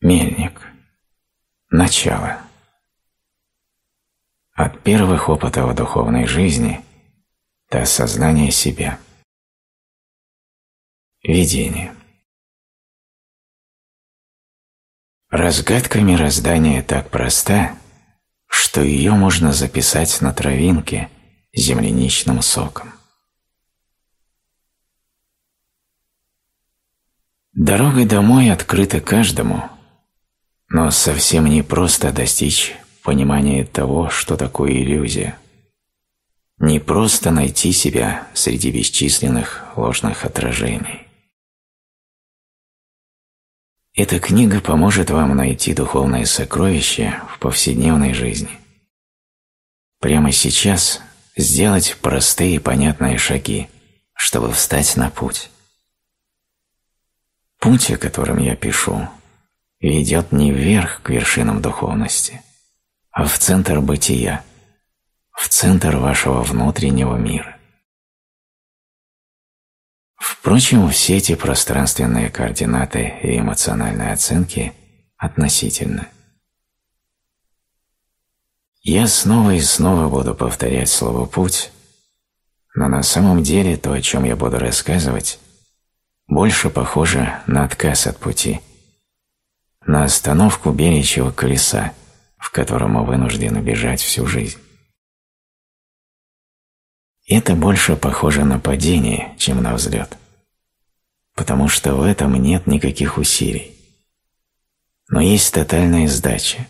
Мельник. Начало. От первых опытов духовной жизни до осознания себя. Видение. Разгадка мироздания так проста, что ее можно записать на травинке земляничным соком. Дорога домой открыта каждому, но совсем не просто достичь понимания того, что такое иллюзия. Не просто найти себя среди бесчисленных ложных отражений. Эта книга поможет вам найти духовное сокровище в повседневной жизни. Прямо сейчас сделать простые и понятные шаги, чтобы встать на путь. Путь, о котором я пишу, ведет не вверх к вершинам духовности, а в центр бытия, в центр вашего внутреннего мира. Впрочем, все эти пространственные координаты и эмоциональные оценки относительны. Я снова и снова буду повторять слово «путь», но на самом деле то, о чем я буду рассказывать, больше похоже на отказ от пути, на остановку беличьего колеса, в котором мы вынуждены бежать всю жизнь. Это больше похоже на падение, чем на взлет, потому что в этом нет никаких усилий. Но есть тотальная сдача,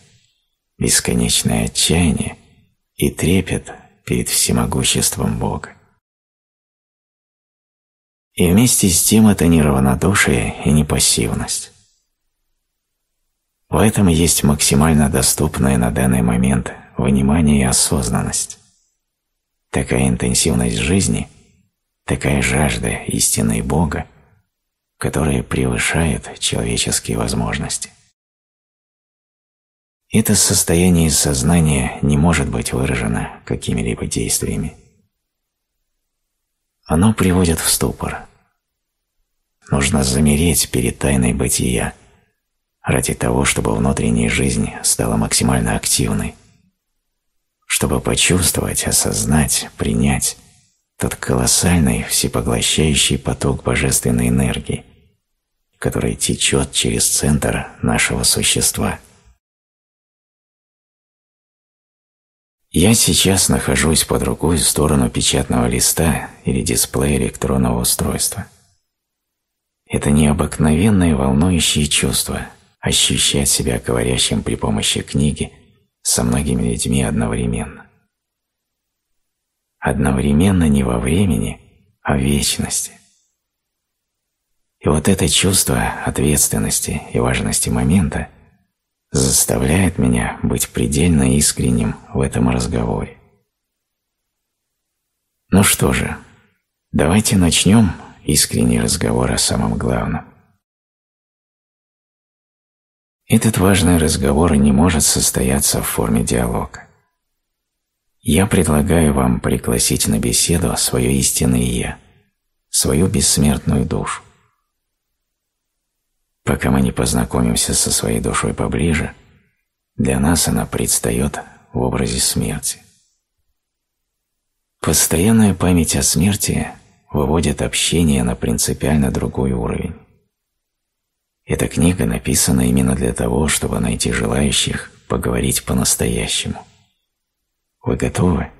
бесконечное отчаяние и трепет перед всемогуществом Бога. И вместе с тем это не равнодушие и не пассивность. В этом есть максимально доступная на данный момент внимание и осознанность. Такая интенсивность жизни, такая жажда истины Бога, которая превышает человеческие возможности. Это состояние сознания не может быть выражено какими-либо действиями. Оно приводит в ступор, нужно замереть перед тайной бытия, ради того, чтобы внутренняя жизнь стала максимально активной, чтобы почувствовать, осознать, принять тот колоссальный всепоглощающий поток божественной энергии, который течет через центр нашего существа. Я сейчас нахожусь по другую сторону печатного листа или дисплея электронного устройства – это необыкновенное волнующее чувство – ощущать себя говорящим при помощи книги со многими людьми одновременно. Одновременно не во времени, а в вечности. И вот это чувство ответственности и важности момента заставляет меня быть предельно искренним в этом разговоре. Ну что же, давайте начнем искренний разговор о самом главном. Этот важный разговор не может состояться в форме диалога. Я предлагаю вам пригласить на беседу свое истинное «Я», свою бессмертную душу. Пока мы не познакомимся со своей душой поближе, для нас она предстает в образе смерти. Постоянная память о смерти выводит общение на принципиально другой уровень. Эта книга написана именно для того, чтобы найти желающих поговорить по-настоящему. Вы готовы?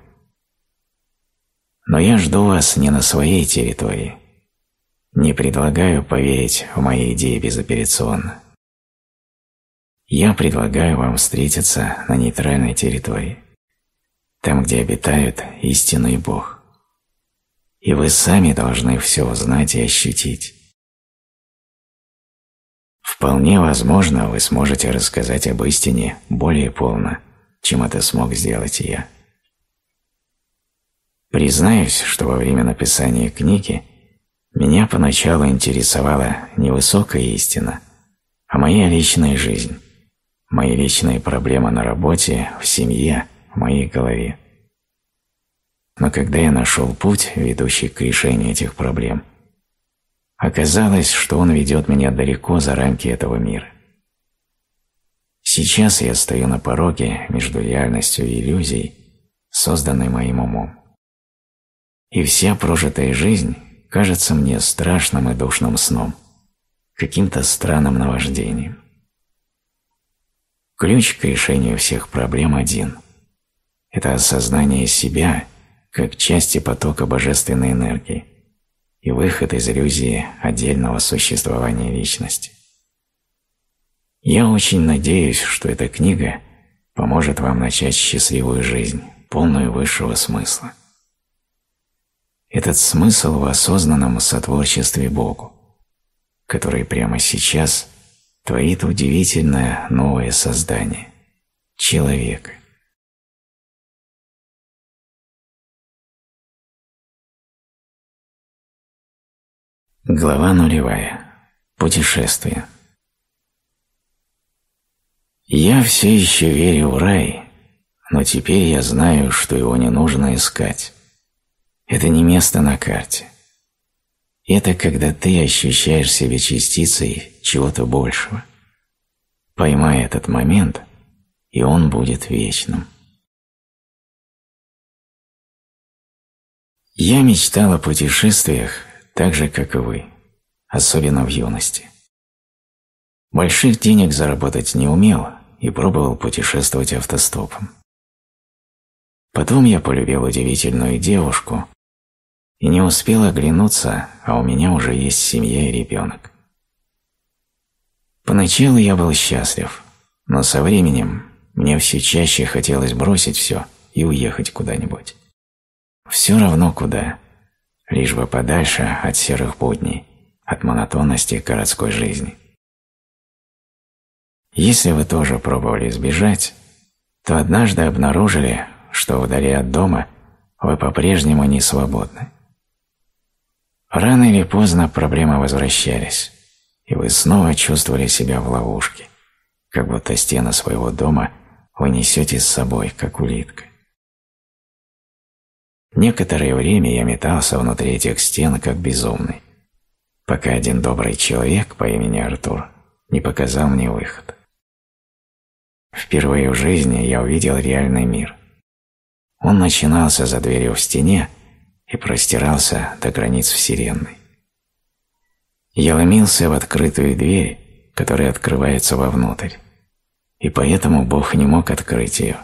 Но я жду вас не на своей территории. Не предлагаю поверить в мои идеи безоперационно. Я предлагаю вам встретиться на нейтральной территории, там, где обитает истинный Бог и вы сами должны все узнать и ощутить. Вполне возможно, вы сможете рассказать об истине более полно, чем это смог сделать я. Признаюсь, что во время написания книги меня поначалу интересовала не высокая истина, а моя личная жизнь, мои личные проблемы на работе, в семье, в моей голове. Но когда я нашел путь, ведущий к решению этих проблем, оказалось, что он ведет меня далеко за рамки этого мира. Сейчас я стою на пороге между реальностью и иллюзией, созданной моим умом. И вся прожитая жизнь кажется мне страшным и душным сном, каким-то странным наваждением. Ключ к решению всех проблем один – это осознание себя как части потока божественной энергии и выход из иллюзии отдельного существования личности. Я очень надеюсь, что эта книга поможет вам начать счастливую жизнь, полную высшего смысла. Этот смысл в осознанном сотворчестве Богу, который прямо сейчас творит удивительное новое создание – человека. Глава нулевая. Путешествие. Я все еще верю в рай, но теперь я знаю, что его не нужно искать. Это не место на карте. Это когда ты ощущаешь себя частицей чего-то большего. Поймай этот момент, и он будет вечным. Я мечтал о путешествиях так же, как и вы, особенно в юности. Больших денег заработать не умел и пробовал путешествовать автостопом. Потом я полюбил удивительную девушку, и не успел оглянуться, а у меня уже есть семья и ребенок. Поначалу я был счастлив, но со временем мне все чаще хотелось бросить все и уехать куда-нибудь. Все равно куда, лишь бы подальше от серых будней, от монотонности городской жизни. Если вы тоже пробовали сбежать, то однажды обнаружили, что вдали от дома вы по-прежнему не свободны. Рано или поздно проблемы возвращались, и вы снова чувствовали себя в ловушке, как будто стены своего дома вы несете с собой, как улитка. Некоторое время я метался внутри этих стен, как безумный, пока один добрый человек по имени Артур не показал мне выход. Впервые в жизни я увидел реальный мир. Он начинался за дверью в стене, и простирался до границ Вселенной. Я ломился в открытую дверь, которая открывается вовнутрь, и поэтому Бог не мог открыть ее,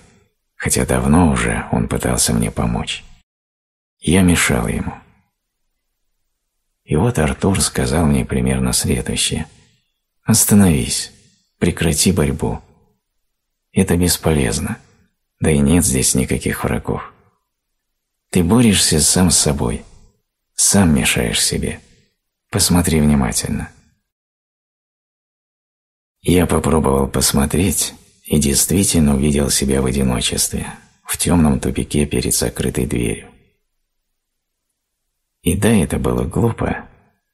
хотя давно уже Он пытался мне помочь. Я мешал Ему. И вот Артур сказал мне примерно следующее. «Остановись, прекрати борьбу. Это бесполезно, да и нет здесь никаких врагов. Ты борешься сам с собой, сам мешаешь себе. Посмотри внимательно. Я попробовал посмотреть и действительно увидел себя в одиночестве, в темном тупике перед закрытой дверью. И да, это было глупо,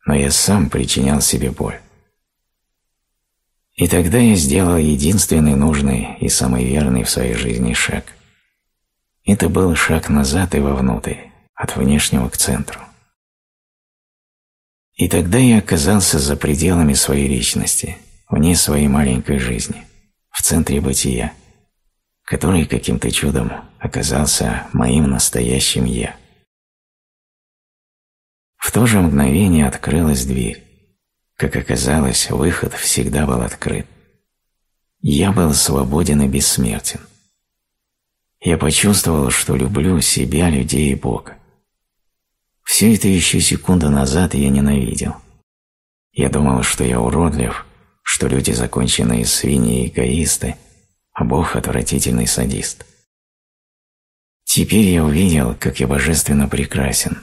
но я сам причинял себе боль. И тогда я сделал единственный нужный и самый верный в своей жизни шаг – это был шаг назад и вовнутрь, от внешнего к центру. И тогда я оказался за пределами своей личности, вне своей маленькой жизни, в центре бытия, который каким-то чудом оказался моим настоящим «я». В то же мгновение открылась дверь. Как оказалось, выход всегда был открыт. Я был свободен и бессмертен я почувствовал, что люблю себя, людей и Бога. Все это еще секунду назад я ненавидел. Я думал, что я уродлив, что люди законченные свиньи и эгоисты, а Бог отвратительный садист. Теперь я увидел, как я божественно прекрасен.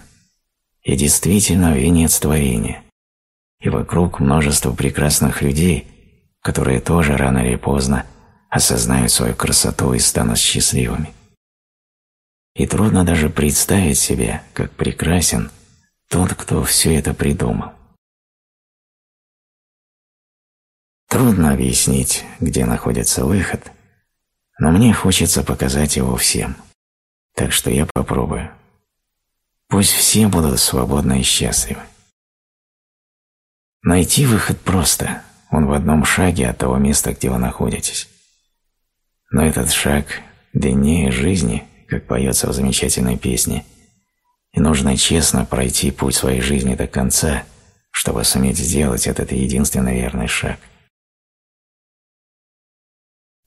Я действительно венец творения. И вокруг множество прекрасных людей, которые тоже рано или поздно осознают свою красоту и станут счастливыми. И трудно даже представить себе, как прекрасен тот, кто все это придумал. Трудно объяснить, где находится выход, но мне хочется показать его всем, так что я попробую. Пусть все будут свободны и счастливы. Найти выход просто, он в одном шаге от того места, где вы находитесь Но этот шаг длиннее жизни, как поется в замечательной песне, и нужно честно пройти путь своей жизни до конца, чтобы суметь сделать этот единственный верный шаг.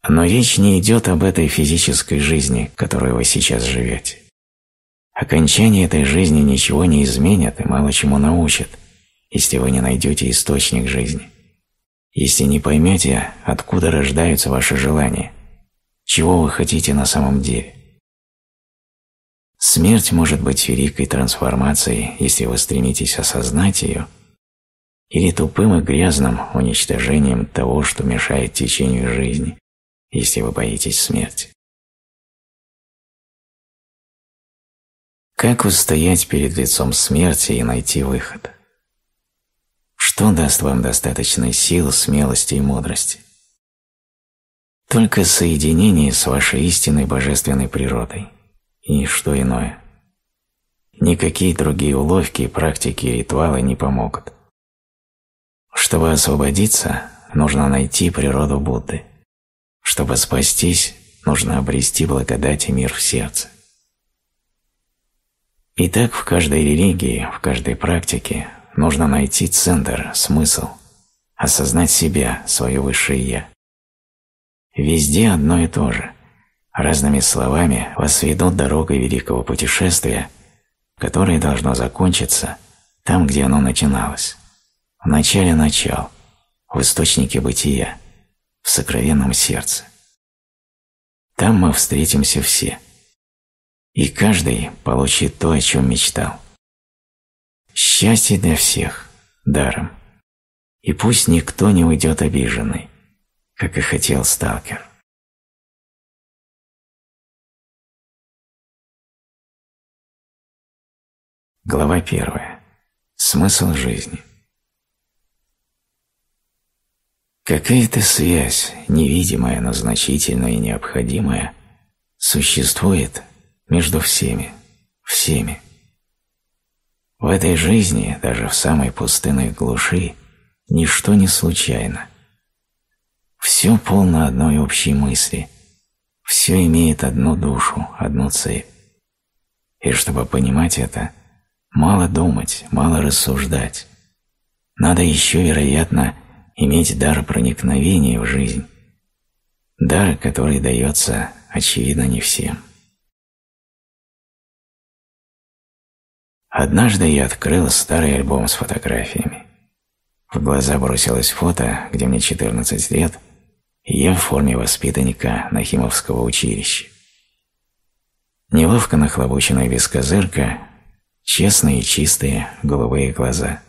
Но речь не идет об этой физической жизни, которой вы сейчас живете. Окончание этой жизни ничего не изменит и мало чему научит, если вы не найдете источник жизни. Если не поймете, откуда рождаются ваши желания, чего вы хотите на самом деле. Смерть может быть великой трансформацией, если вы стремитесь осознать ее, или тупым и грязным уничтожением того, что мешает течению жизни, если вы боитесь смерти. Как устоять перед лицом смерти и найти выход? Что даст вам достаточной сил, смелости и мудрости? Только соединение с вашей истинной божественной природой и ничто иное. Никакие другие уловки, практики и ритуалы не помогут. Чтобы освободиться, нужно найти природу Будды. Чтобы спастись, нужно обрести благодать и мир в сердце. И так в каждой религии, в каждой практике нужно найти центр, смысл, осознать себя, свое высшее «я». Везде одно и то же. Разными словами вас ведут дорогой великого путешествия, которое должно закончиться там, где оно начиналось, в начале начал, в источнике бытия, в сокровенном сердце. Там мы встретимся все – и каждый получит то, о чем мечтал. Счастье для всех, даром. И пусть никто не уйдет обиженный, как и хотел сталкер. Глава первая. Смысл жизни. Какая-то связь, невидимая, но значительная и необходимая, существует между всеми, всеми. В этой жизни, даже в самой пустынной глуши, ничто не случайно. Все полно одной общей мысли, все имеет одну душу, одну цель. И чтобы понимать это, мало думать, мало рассуждать. Надо еще, вероятно, иметь дар проникновения в жизнь, дар, который дается, очевидно, не всем. Однажды я открыл старый альбом с фотографиями. В глаза бросилось фото, где мне 14 лет, и я в форме воспитанника Нахимовского училища. Неловко нахлобученная бескозырка, честные и чистые голубые глаза.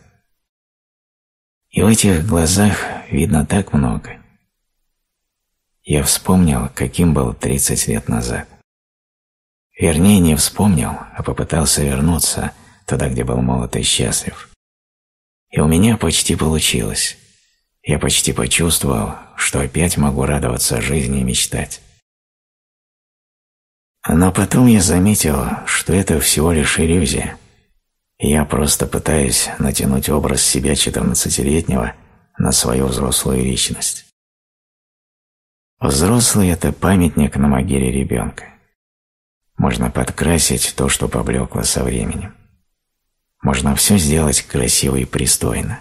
И в этих глазах видно так много. Я вспомнил, каким был 30 лет назад. Вернее, не вспомнил, а попытался вернуться – туда, где был молод и счастлив. И у меня почти получилось. Я почти почувствовал, что опять могу радоваться жизни и мечтать. Но потом я заметил, что это всего лишь иллюзия. Я просто пытаюсь натянуть образ себя 14-летнего на свою взрослую личность. Взрослый – это памятник на могиле ребенка. Можно подкрасить то, что поблекло со временем. Можно все сделать красиво и пристойно.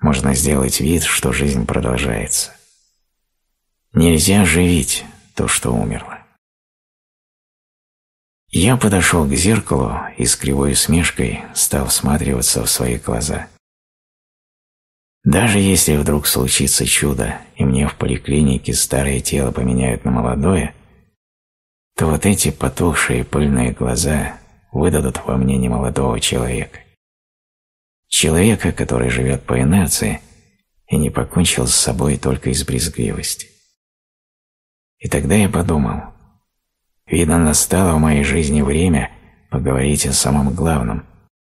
Можно сделать вид, что жизнь продолжается. Нельзя оживить то, что умерло. Я подошел к зеркалу и с кривой усмешкой стал всматриваться в свои глаза. Даже если вдруг случится чудо, и мне в поликлинике старое тело поменяют на молодое, то вот эти потухшие пыльные глаза выдадут во мне немолодого человека. Человека, который живет по инерции и не покончил с собой только из брезгливости. И тогда я подумал, видно, настало в моей жизни время поговорить о самом главном,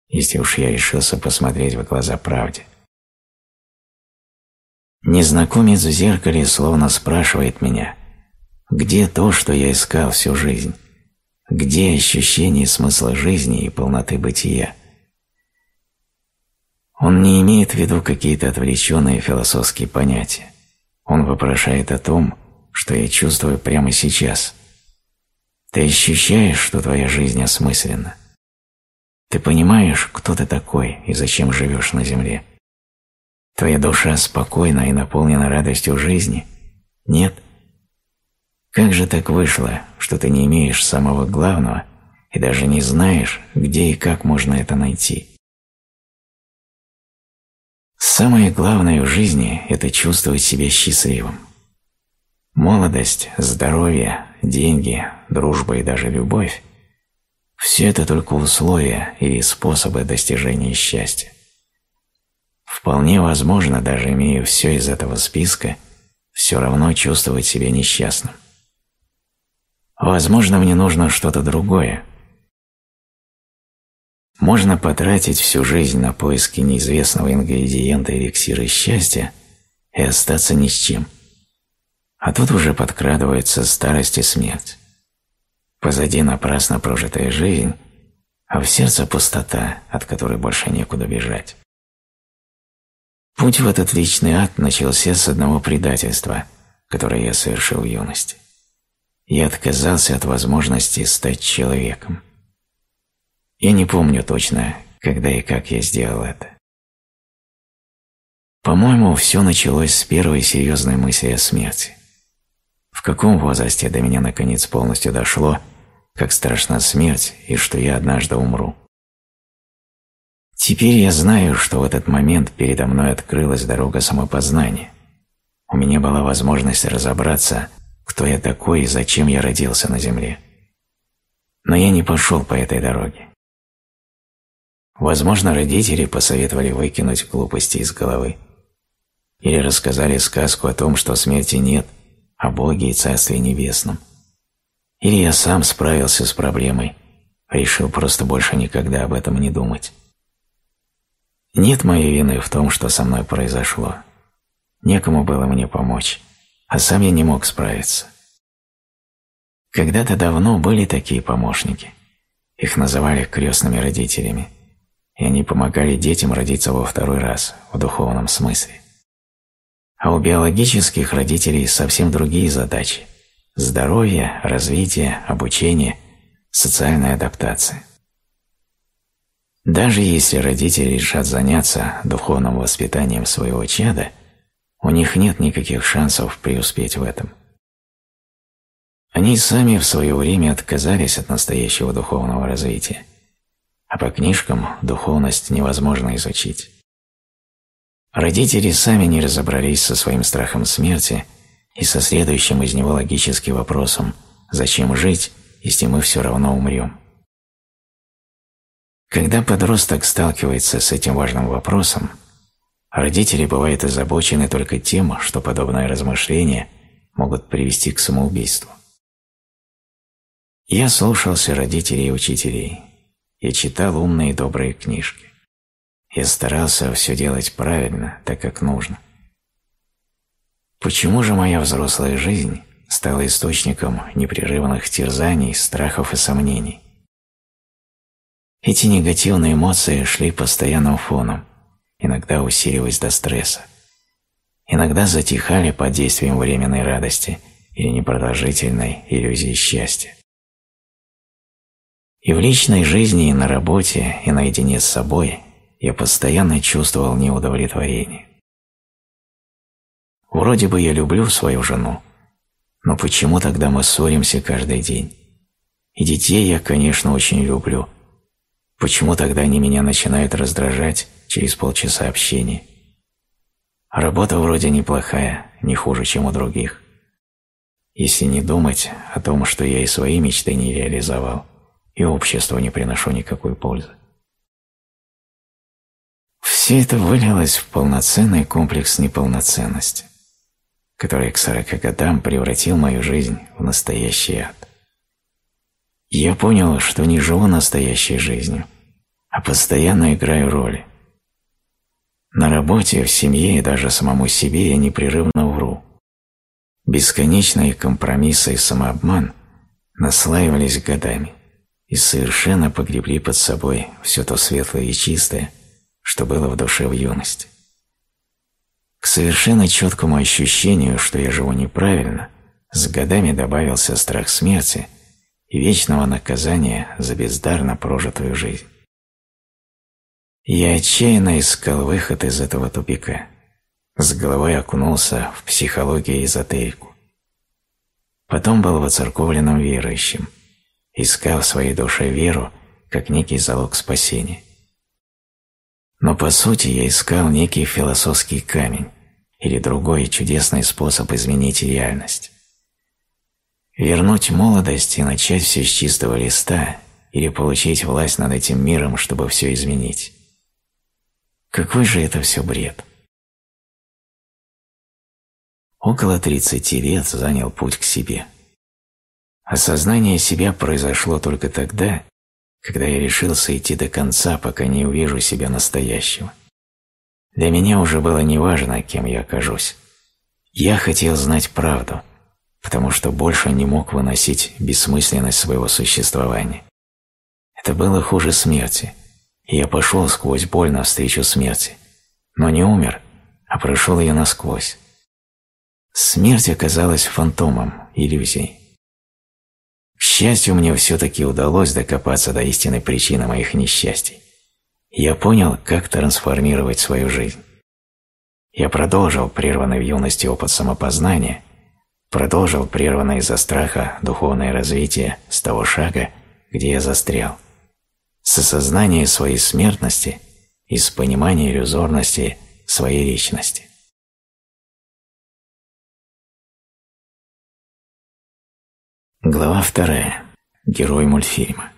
если уж я решился посмотреть в глаза правде. Незнакомец в зеркале словно спрашивает меня, где то, что я искал всю жизнь, где ощущение смысла жизни и полноты бытия? Он не имеет в виду какие-то отвлеченные философские понятия. Он вопрошает о том, что я чувствую прямо сейчас. Ты ощущаешь, что твоя жизнь осмысленна. Ты понимаешь, кто ты такой и зачем живешь на земле. Твоя душа спокойна и наполнена радостью жизни? Нет? Как же так вышло, что ты не имеешь самого главного и даже не знаешь, где и как можно это найти? Самое главное в жизни – это чувствовать себя счастливым. Молодость, здоровье, деньги, дружба и даже любовь – все это только условия или способы достижения счастья. Вполне возможно, даже имея все из этого списка, все равно чувствовать себя несчастным. Возможно, мне нужно что-то другое. Можно потратить всю жизнь на поиски неизвестного ингредиента эликсира счастья и остаться ни с чем. А тут уже подкрадывается старость и смерть. Позади напрасно прожитая жизнь, а в сердце пустота, от которой больше некуда бежать. Путь в этот вечный ад начался с одного предательства, которое я совершил в юности. Я отказался от возможности стать человеком. Я не помню точно, когда и как я сделал это. По-моему, все началось с первой серьезной мысли о смерти. В каком возрасте до меня наконец полностью дошло, как страшна смерть и что я однажды умру. Теперь я знаю, что в этот момент передо мной открылась дорога самопознания. У меня была возможность разобраться, кто я такой и зачем я родился на земле. Но я не пошел по этой дороге. Возможно, родители посоветовали выкинуть глупости из головы. Или рассказали сказку о том, что смерти нет, о Боге и Царстве Небесном. Или я сам справился с проблемой, решил просто больше никогда об этом не думать. Нет моей вины в том, что со мной произошло. Некому было мне помочь, а сам я не мог справиться. Когда-то давно были такие помощники. Их называли крестными родителями, и они помогали детям родиться во второй раз, в духовном смысле. А у биологических родителей совсем другие задачи – здоровье, развитие, обучение, социальная адаптация. Даже если родители решат заняться духовным воспитанием своего чада, у них нет никаких шансов преуспеть в этом. Они сами в свое время отказались от настоящего духовного развития, а по книжкам духовность невозможно изучить. Родители сами не разобрались со своим страхом смерти и со следующим из него логическим вопросом «Зачем жить, если мы все равно умрем?». Когда подросток сталкивается с этим важным вопросом, родители бывают озабочены только тем, что подобные размышления могут привести к самоубийству. Я слушался родителей и учителей. Я читал умные и добрые книжки. Я старался все делать правильно, так как нужно. Почему же моя взрослая жизнь стала источником непрерывных терзаний, страхов и сомнений? Эти негативные эмоции шли постоянным фоном, иногда усиливаясь до стресса. Иногда затихали под действием временной радости или непродолжительной иллюзии счастья. И в личной жизни, и на работе, и наедине с собой я постоянно чувствовал неудовлетворение. Вроде бы я люблю свою жену, но почему тогда мы ссоримся каждый день? И детей я, конечно, очень люблю, Почему тогда они меня начинают раздражать через полчаса общения? Работа вроде неплохая, не хуже, чем у других. Если не думать о том, что я и свои мечты не реализовал, и обществу не приношу никакой пользы. Все это вылилось в полноценный комплекс неполноценности, который к сорока годам превратил мою жизнь в настоящий ад. Я понял, что не живу настоящей жизнью, а постоянно играю роли. На работе, в семье и даже самому себе я непрерывно вру. Бесконечные компромиссы и самообман наслаивались годами и совершенно погребли под собой все то светлое и чистое, что было в душе в юности. К совершенно четкому ощущению, что я живу неправильно, с годами добавился страх смерти и вечного наказания за бездарно прожитую жизнь. Я отчаянно искал выход из этого тупика. С головой окунулся в психологию и эзотерику. Потом был воцерковленным верующим, искал в своей душе веру как некий залог спасения. Но по сути я искал некий философский камень или другой чудесный способ изменить реальность. Вернуть молодость и начать все с чистого листа или получить власть над этим миром, чтобы все изменить. Какой же это все бред? Около 30 лет занял путь к себе. Осознание себя произошло только тогда, когда я решился идти до конца, пока не увижу себя настоящего. Для меня уже было неважно, кем я окажусь. Я хотел знать правду, потому что больше не мог выносить бессмысленность своего существования. Это было хуже смерти, я пошел сквозь боль навстречу смерти, но не умер, а прошел ее насквозь. Смерть оказалась фантомом, иллюзией. К счастью, мне все-таки удалось докопаться до истинной причины моих несчастий. Я понял, как трансформировать свою жизнь. Я продолжил прерванный в юности опыт самопознания, продолжил прерванное из-за страха духовное развитие с того шага, где я застрял, с осознания своей смертности и с понимания иллюзорности своей личности. Глава вторая. Герой мультфильма.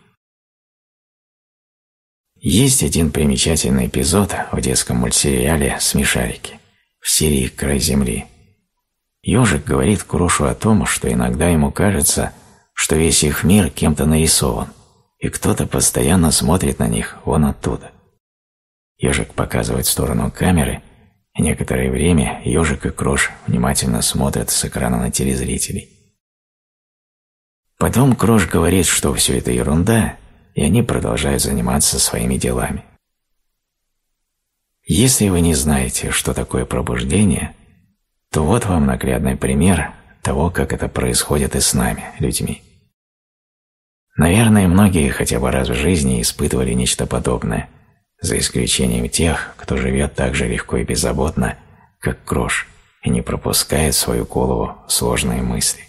Есть один примечательный эпизод в детском мультсериале «Смешарики» в серии «Край земли». Ёжик говорит Крошу о том, что иногда ему кажется, что весь их мир кем-то нарисован, и кто-то постоянно смотрит на них вон оттуда. Ёжик показывает в сторону камеры, и некоторое время Ёжик и Крош внимательно смотрят с экрана на телезрителей. Потом Крош говорит, что все это ерунда, и они продолжают заниматься своими делами. Если вы не знаете, что такое пробуждение, то вот вам наглядный пример того, как это происходит и с нами, людьми. Наверное, многие хотя бы раз в жизни испытывали нечто подобное, за исключением тех, кто живет так же легко и беззаботно, как Крош, и не пропускает в свою голову сложные мысли.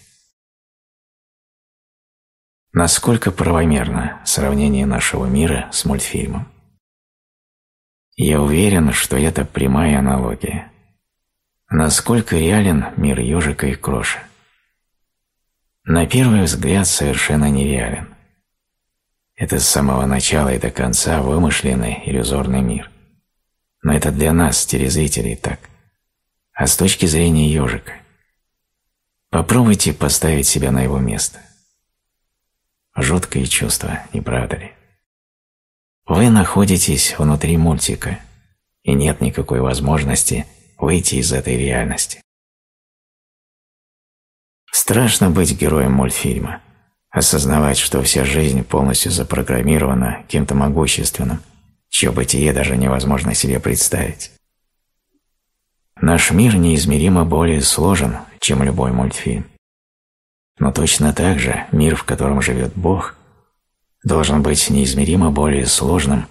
Насколько правомерно сравнение нашего мира с мультфильмом? Я уверен, что это прямая аналогия. Насколько реален мир ежика и кроша? На первый взгляд совершенно нереален. Это с самого начала и до конца вымышленный иллюзорный мир. Но это для нас, телезрителей, так. А с точки зрения ежика? Попробуйте поставить себя на его место. Жуткое чувство, не правда ли? Вы находитесь внутри мультика, и нет никакой возможности выйти из этой реальности. Страшно быть героем мультфильма, осознавать, что вся жизнь полностью запрограммирована кем-то могущественным, чье бытие даже невозможно себе представить. Наш мир неизмеримо более сложен, чем любой мультфильм. Но точно так же мир, в котором живет Бог, должен быть неизмеримо более сложным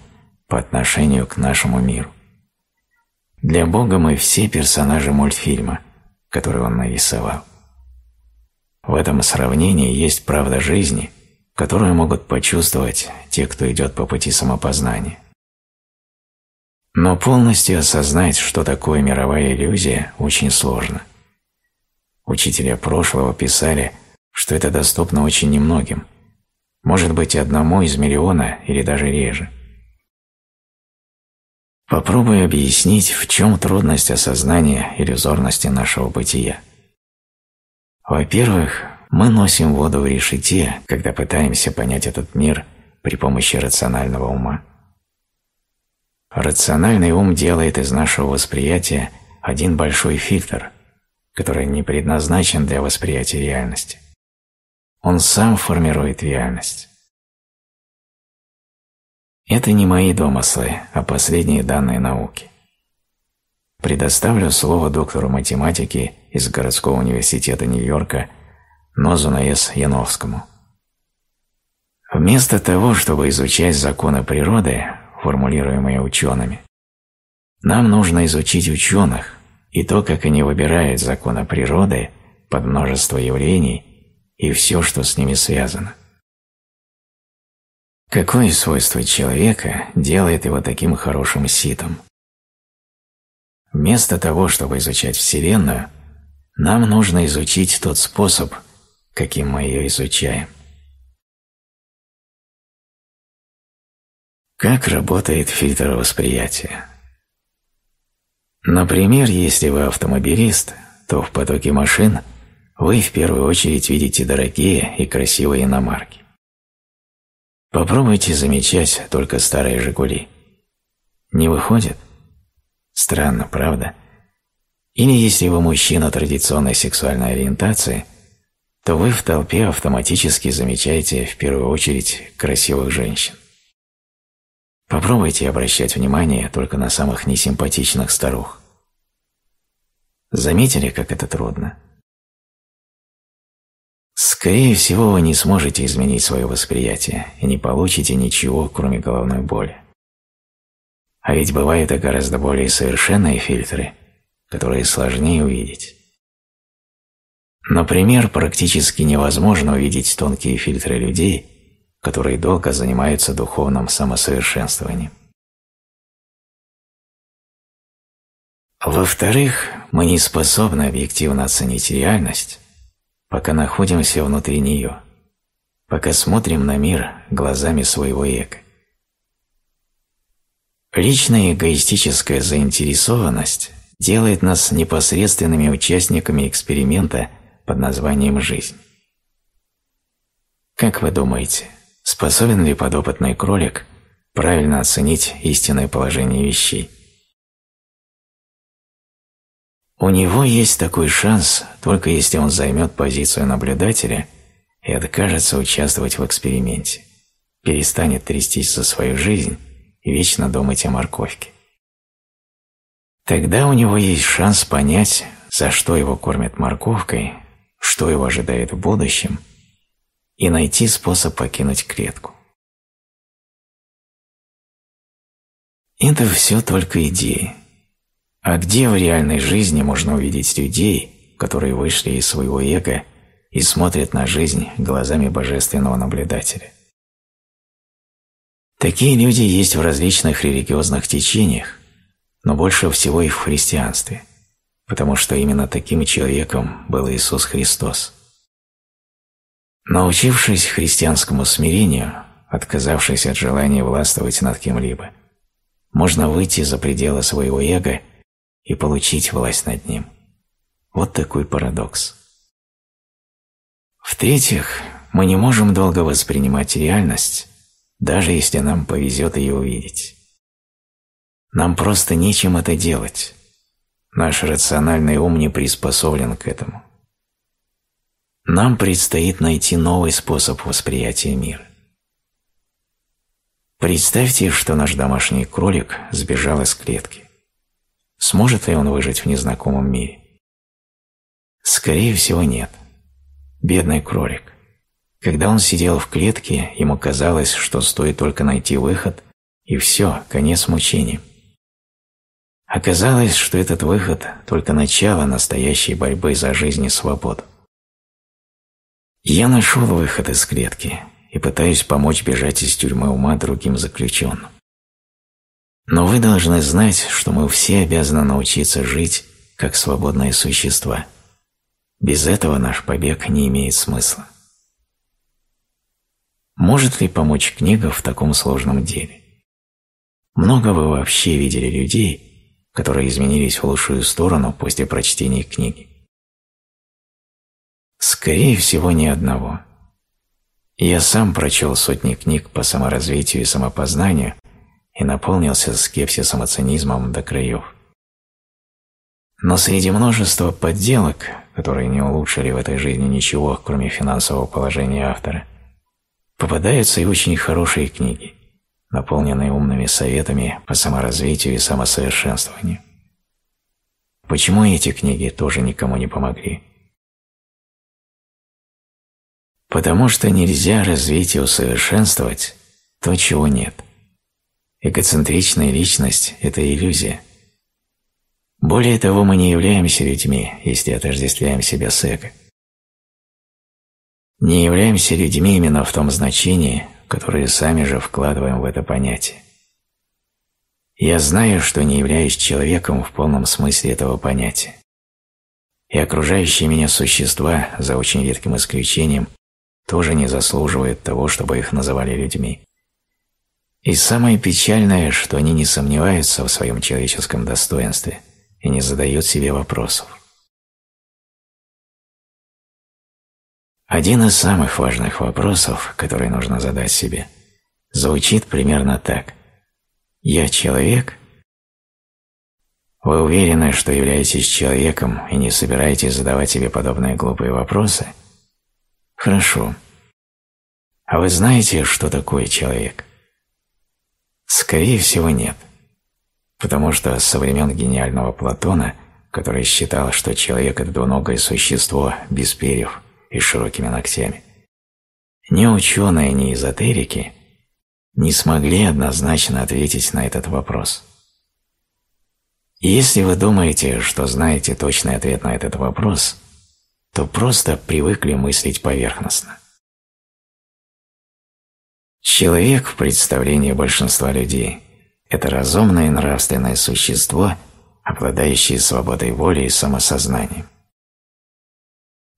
по отношению к нашему миру. Для Бога мы все персонажи мультфильма, который Он нарисовал. В этом сравнении есть правда жизни, которую могут почувствовать те, кто идет по пути самопознания. Но полностью осознать, что такое мировая иллюзия, очень сложно. Учителя прошлого писали – что это доступно очень немногим, может быть одному из миллиона или даже реже. Попробуй объяснить, в чем трудность осознания иллюзорности нашего бытия. Во-первых, мы носим воду в решете, когда пытаемся понять этот мир при помощи рационального ума. Рациональный ум делает из нашего восприятия один большой фильтр, который не предназначен для восприятия реальности. Он сам формирует реальность. Это не мои домыслы, а последние данные науки. Предоставлю слово доктору математики из городского университета Нью-Йорка Нозуна С. Яновскому. Вместо того, чтобы изучать законы природы, формулируемые учеными, нам нужно изучить ученых и то, как они выбирают законы природы под множество явлений и все, что с ними связано. Какое свойство человека делает его таким хорошим ситом? Вместо того, чтобы изучать Вселенную, нам нужно изучить тот способ, каким мы ее изучаем. Как работает фильтр восприятия? Например, если вы автомобилист, то в потоке машин вы в первую очередь видите дорогие и красивые иномарки. Попробуйте замечать только старые «Жигули». Не выходит? Странно, правда? Или если вы мужчина традиционной сексуальной ориентации, то вы в толпе автоматически замечаете в первую очередь красивых женщин. Попробуйте обращать внимание только на самых несимпатичных старух. Заметили, как это трудно? Скорее всего, вы не сможете изменить свое восприятие и не получите ничего, кроме головной боли. А ведь бывают и гораздо более совершенные фильтры, которые сложнее увидеть. Например, практически невозможно увидеть тонкие фильтры людей, которые долго занимаются духовным самосовершенствованием. Во-вторых, мы не способны объективно оценить реальность, пока находимся внутри нее, пока смотрим на мир глазами своего эго. Личная эгоистическая заинтересованность делает нас непосредственными участниками эксперимента под названием «жизнь». Как вы думаете, способен ли подопытный кролик правильно оценить истинное положение вещей? У него есть такой шанс, только если он займет позицию наблюдателя и откажется участвовать в эксперименте, перестанет трястись за свою жизнь и вечно думать о морковке. Тогда у него есть шанс понять, за что его кормят морковкой, что его ожидает в будущем, и найти способ покинуть клетку. Это все только идеи. А где в реальной жизни можно увидеть людей, которые вышли из своего эго и смотрят на жизнь глазами божественного наблюдателя? Такие люди есть в различных религиозных течениях, но больше всего их в христианстве, потому что именно таким человеком был Иисус Христос. Научившись христианскому смирению, отказавшись от желания властвовать над кем-либо, можно выйти за пределы своего эго и получить власть над ним. Вот такой парадокс. В-третьих, мы не можем долго воспринимать реальность, даже если нам повезет ее увидеть. Нам просто нечем это делать. Наш рациональный ум не приспособлен к этому. Нам предстоит найти новый способ восприятия мира. Представьте, что наш домашний кролик сбежал из клетки. Сможет ли он выжить в незнакомом мире? Скорее всего, нет. Бедный кролик. Когда он сидел в клетке, ему казалось, что стоит только найти выход, и все, конец мучениям. Оказалось, что этот выход – только начало настоящей борьбы за жизнь и свободу. Я нашел выход из клетки и пытаюсь помочь бежать из тюрьмы ума другим заключенным. Но вы должны знать, что мы все обязаны научиться жить как свободные существа. Без этого наш побег не имеет смысла. Может ли помочь книга в таком сложном деле? Много вы вообще видели людей, которые изменились в лучшую сторону после прочтения книги? Скорее всего, ни одного. Я сам прочел сотни книг по саморазвитию и самопознанию и наполнился скепсисом и цинизмом до краев. Но среди множества подделок, которые не улучшили в этой жизни ничего, кроме финансового положения автора, попадаются и очень хорошие книги, наполненные умными советами по саморазвитию и самосовершенствованию. Почему эти книги тоже никому не помогли? Потому что нельзя развить и усовершенствовать то, чего нет. Эгоцентричная личность – это иллюзия. Более того, мы не являемся людьми, если отождествляем себя с эго. Не являемся людьми именно в том значении, которое сами же вкладываем в это понятие. Я знаю, что не являюсь человеком в полном смысле этого понятия. И окружающие меня существа, за очень редким исключением, тоже не заслуживают того, чтобы их называли людьми. И самое печальное, что они не сомневаются в своем человеческом достоинстве и не задают себе вопросов. Один из самых важных вопросов, который нужно задать себе, звучит примерно так. «Я человек?» Вы уверены, что являетесь человеком и не собираетесь задавать себе подобные глупые вопросы? Хорошо. А вы знаете, что такое человек? Скорее всего, нет. Потому что со времен гениального Платона, который считал, что человек – это двуногое существо без перьев и широкими ногтями, ни ученые, ни эзотерики не смогли однозначно ответить на этот вопрос. Если вы думаете, что знаете точный ответ на этот вопрос, то просто привыкли мыслить поверхностно. Человек в представлении большинства людей – это разумное и нравственное существо, обладающее свободой воли и самосознанием.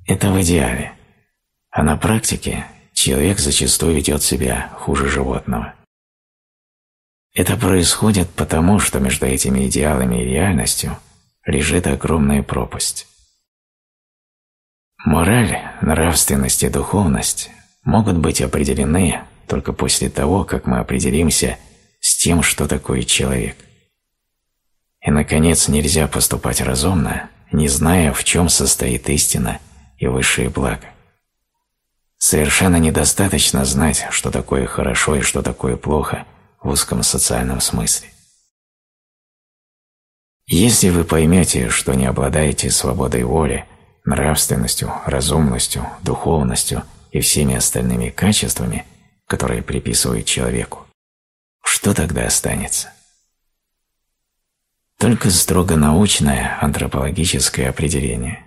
Это в идеале, а на практике человек зачастую ведет себя хуже животного. Это происходит потому, что между этими идеалами и реальностью лежит огромная пропасть. Мораль, нравственность и духовность могут быть определены только после того, как мы определимся с тем, что такое человек. И, наконец, нельзя поступать разумно, не зная, в чем состоит истина и высшее благо. Совершенно недостаточно знать, что такое хорошо и что такое плохо в узком социальном смысле. Если вы поймете, что не обладаете свободой воли, нравственностью, разумностью, духовностью и всеми остальными качествами, которые приписывают человеку, что тогда останется? Только строго научное антропологическое определение.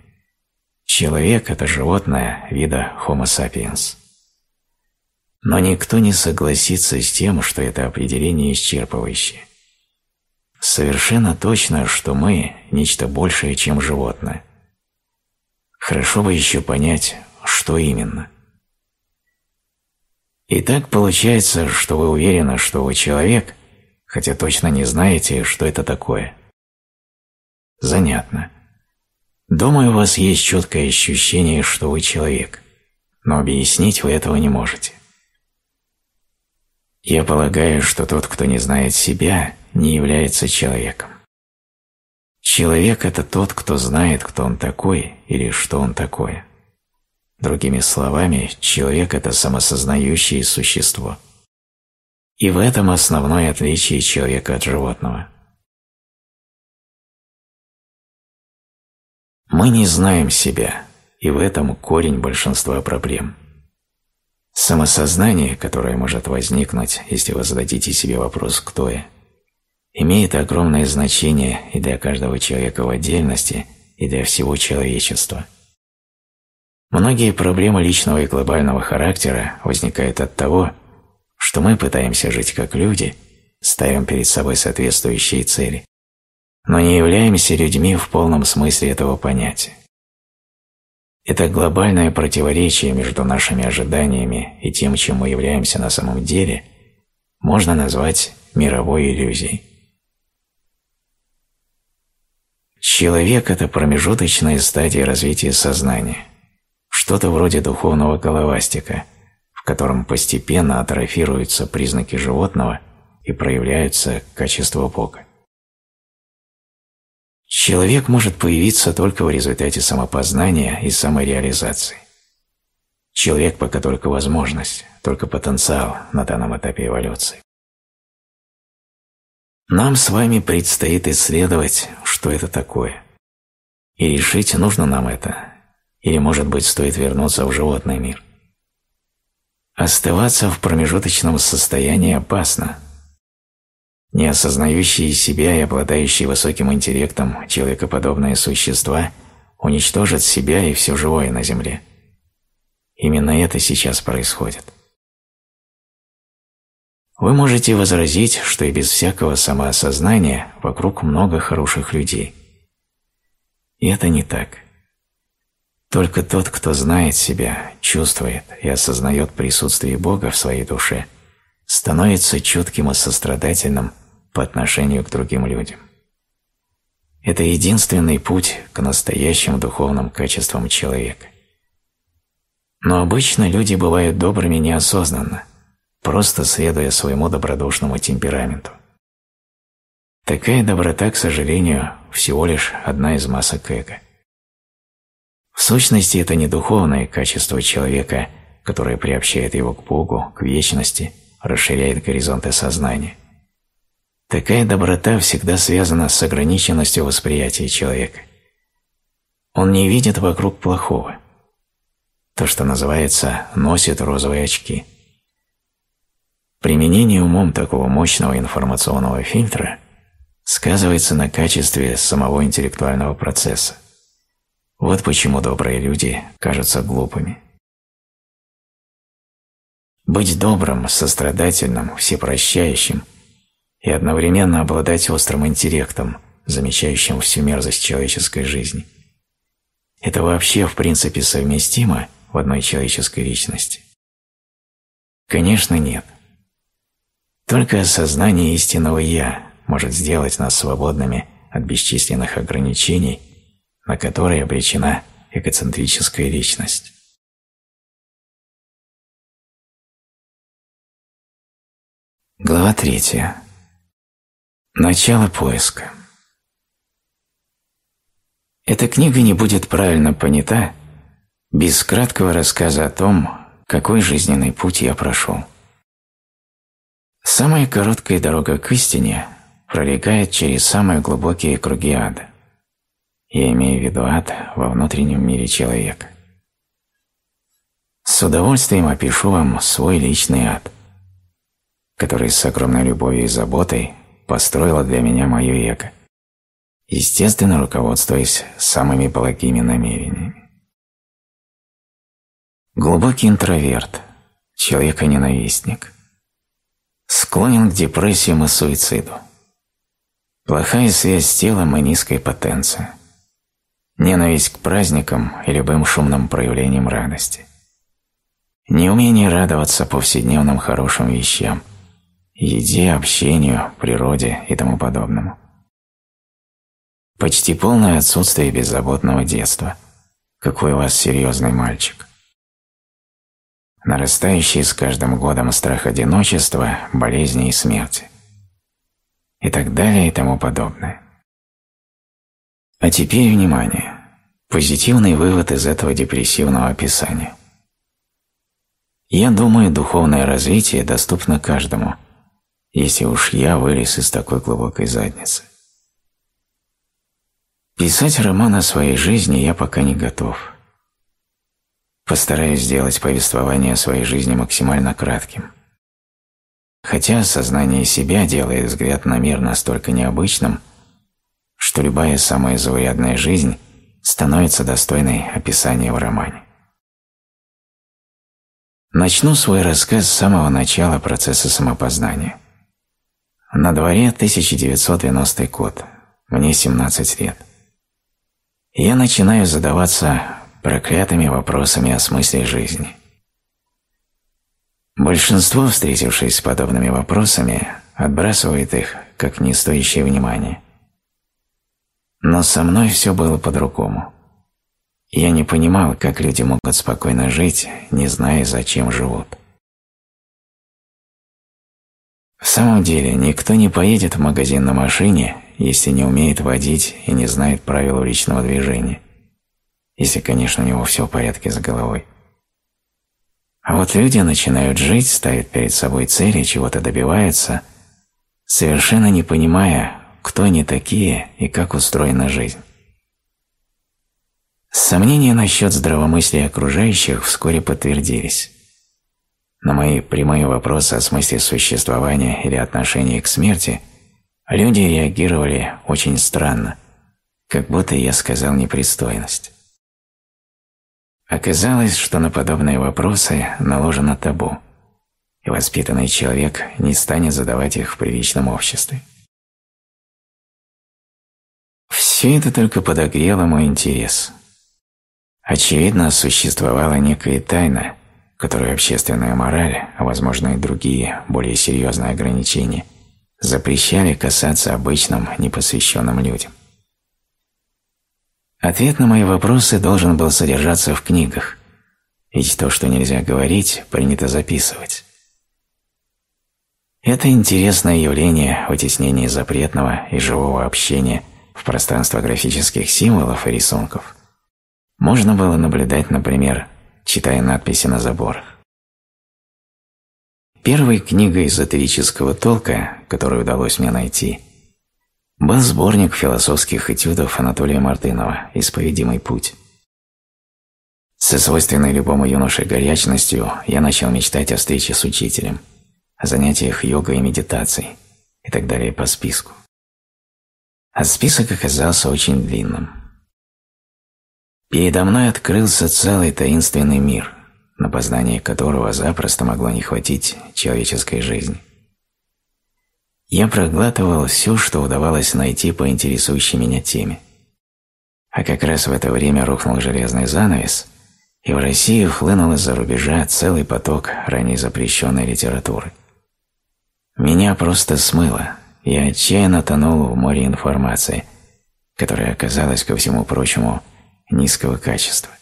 Человек – это животное вида Homo sapiens. Но никто не согласится с тем, что это определение исчерпывающее. Совершенно точно, что мы – нечто большее, чем животное. Хорошо бы еще понять, что именно – и так получается, что вы уверены, что вы человек, хотя точно не знаете, что это такое. Занятно. Думаю, у вас есть четкое ощущение, что вы человек, но объяснить вы этого не можете. Я полагаю, что тот, кто не знает себя, не является человеком. Человек – это тот, кто знает, кто он такой или что он такое. Другими словами, человек – это самосознающее существо. И в этом основное отличие человека от животного. Мы не знаем себя, и в этом корень большинства проблем. Самосознание, которое может возникнуть, если вы зададите себе вопрос «кто я?», имеет огромное значение и для каждого человека в отдельности, и для всего человечества – Многие проблемы личного и глобального характера возникают от того, что мы пытаемся жить как люди, ставим перед собой соответствующие цели, но не являемся людьми в полном смысле этого понятия. Это глобальное противоречие между нашими ожиданиями и тем, чем мы являемся на самом деле, можно назвать мировой иллюзией. Человек – это промежуточная стадия развития сознания – что-то вроде духовного головастика, в котором постепенно атрофируются признаки животного и проявляются качества Бога. Человек может появиться только в результате самопознания и самореализации. Человек пока только возможность, только потенциал на данном этапе эволюции. Нам с вами предстоит исследовать, что это такое. И решить, нужно нам это или, может быть, стоит вернуться в животный мир. Остываться в промежуточном состоянии опасно. Неосознающие себя и обладающие высоким интеллектом человекоподобные существа уничтожат себя и все живое на Земле. Именно это сейчас происходит. Вы можете возразить, что и без всякого самоосознания вокруг много хороших людей. И это не так. Только тот, кто знает себя, чувствует и осознает присутствие Бога в своей душе, становится чутким и сострадательным по отношению к другим людям. Это единственный путь к настоящим духовным качествам человека. Но обычно люди бывают добрыми неосознанно, просто следуя своему добродушному темпераменту. Такая доброта, к сожалению, всего лишь одна из масок эго. В сущности, это не духовное качество человека, которое приобщает его к Богу, к вечности, расширяет горизонты сознания. Такая доброта всегда связана с ограниченностью восприятия человека. Он не видит вокруг плохого. То, что называется «носит розовые очки». Применение умом такого мощного информационного фильтра сказывается на качестве самого интеллектуального процесса. Вот почему добрые люди кажутся глупыми. Быть добрым, сострадательным, всепрощающим и одновременно обладать острым интеллектом, замечающим всю мерзость человеческой жизни. Это вообще в принципе совместимо в одной человеческой личности? Конечно, нет. Только осознание истинного «я» может сделать нас свободными от бесчисленных ограничений на которые обречена эгоцентрическая личность. Глава третья. Начало поиска. Эта книга не будет правильно понята без краткого рассказа о том, какой жизненный путь я прошел. Самая короткая дорога к истине пролегает через самые глубокие круги ада. Я имею в виду ад во внутреннем мире человека. С удовольствием опишу вам свой личный ад, который с огромной любовью и заботой построило для меня мое эго, естественно, руководствуясь самыми благими намерениями. Глубокий интроверт, человека-ненавистник, склонен к депрессиям и суициду. Плохая связь с телом и низкая потенция – ненависть к праздникам и любым шумным проявлениям радости, неумение радоваться повседневным хорошим вещам, еде, общению, природе и тому подобному. Почти полное отсутствие беззаботного детства. Какой у вас серьезный мальчик. Нарастающий с каждым годом страх одиночества, болезни и смерти. И так далее и тому подобное. А теперь внимание. Позитивный вывод из этого депрессивного описания. Я думаю, духовное развитие доступно каждому, если уж я вылез из такой глубокой задницы. Писать роман о своей жизни я пока не готов. Постараюсь сделать повествование о своей жизни максимально кратким. Хотя сознание себя делает взгляд на мир настолько необычным – что любая самая заурядная жизнь становится достойной описания в романе. Начну свой рассказ с самого начала процесса самопознания. На дворе 1990 год, мне 17 лет. Я начинаю задаваться проклятыми вопросами о смысле жизни. Большинство, встретившись с подобными вопросами, отбрасывает их как не стоящее внимания. Но со мной все было по-другому. Я не понимал, как люди могут спокойно жить, не зная, зачем живут. В самом деле, никто не поедет в магазин на машине, если не умеет водить и не знает правил уличного движения. Если, конечно, у него все в порядке с головой. А вот люди начинают жить, ставят перед собой цели, чего-то добиваются, совершенно не понимая, кто они такие и как устроена жизнь. Сомнения насчет здравомыслия окружающих вскоре подтвердились. На мои прямые вопросы о смысле существования или отношении к смерти люди реагировали очень странно, как будто я сказал непристойность. Оказалось, что на подобные вопросы наложено табу, и воспитанный человек не станет задавать их в приличном обществе. Все это только подогрело мой интерес. Очевидно, существовала некая тайна, которую общественная мораль, а возможно и другие, более серьезные ограничения, запрещали касаться обычным, непосвященным людям. Ответ на мои вопросы должен был содержаться в книгах, ведь то, что нельзя говорить, принято записывать. Это интересное явление вытеснения запретного и живого общения в пространство графических символов и рисунков можно было наблюдать, например, читая надписи на заборах. Первой книгой эзотерического толка, которую удалось мне найти, был сборник философских этюдов Анатолия Мартынова «Исповедимый путь». Со свойственной любому юноше горячностью я начал мечтать о встрече с учителем, о занятиях йогой и медитацией и так далее по списку. А список оказался очень длинным. Передо мной открылся целый таинственный мир, на познание которого запросто могло не хватить человеческой жизни. Я проглатывал все, что удавалось найти по интересующей меня теме. А как раз в это время рухнул железный занавес, и в Россию хлынул из-за рубежа целый поток ранее запрещенной литературы. Меня просто смыло, я отчаянно тонул в море информации, которая оказалась, ко всему прочему, низкого качества.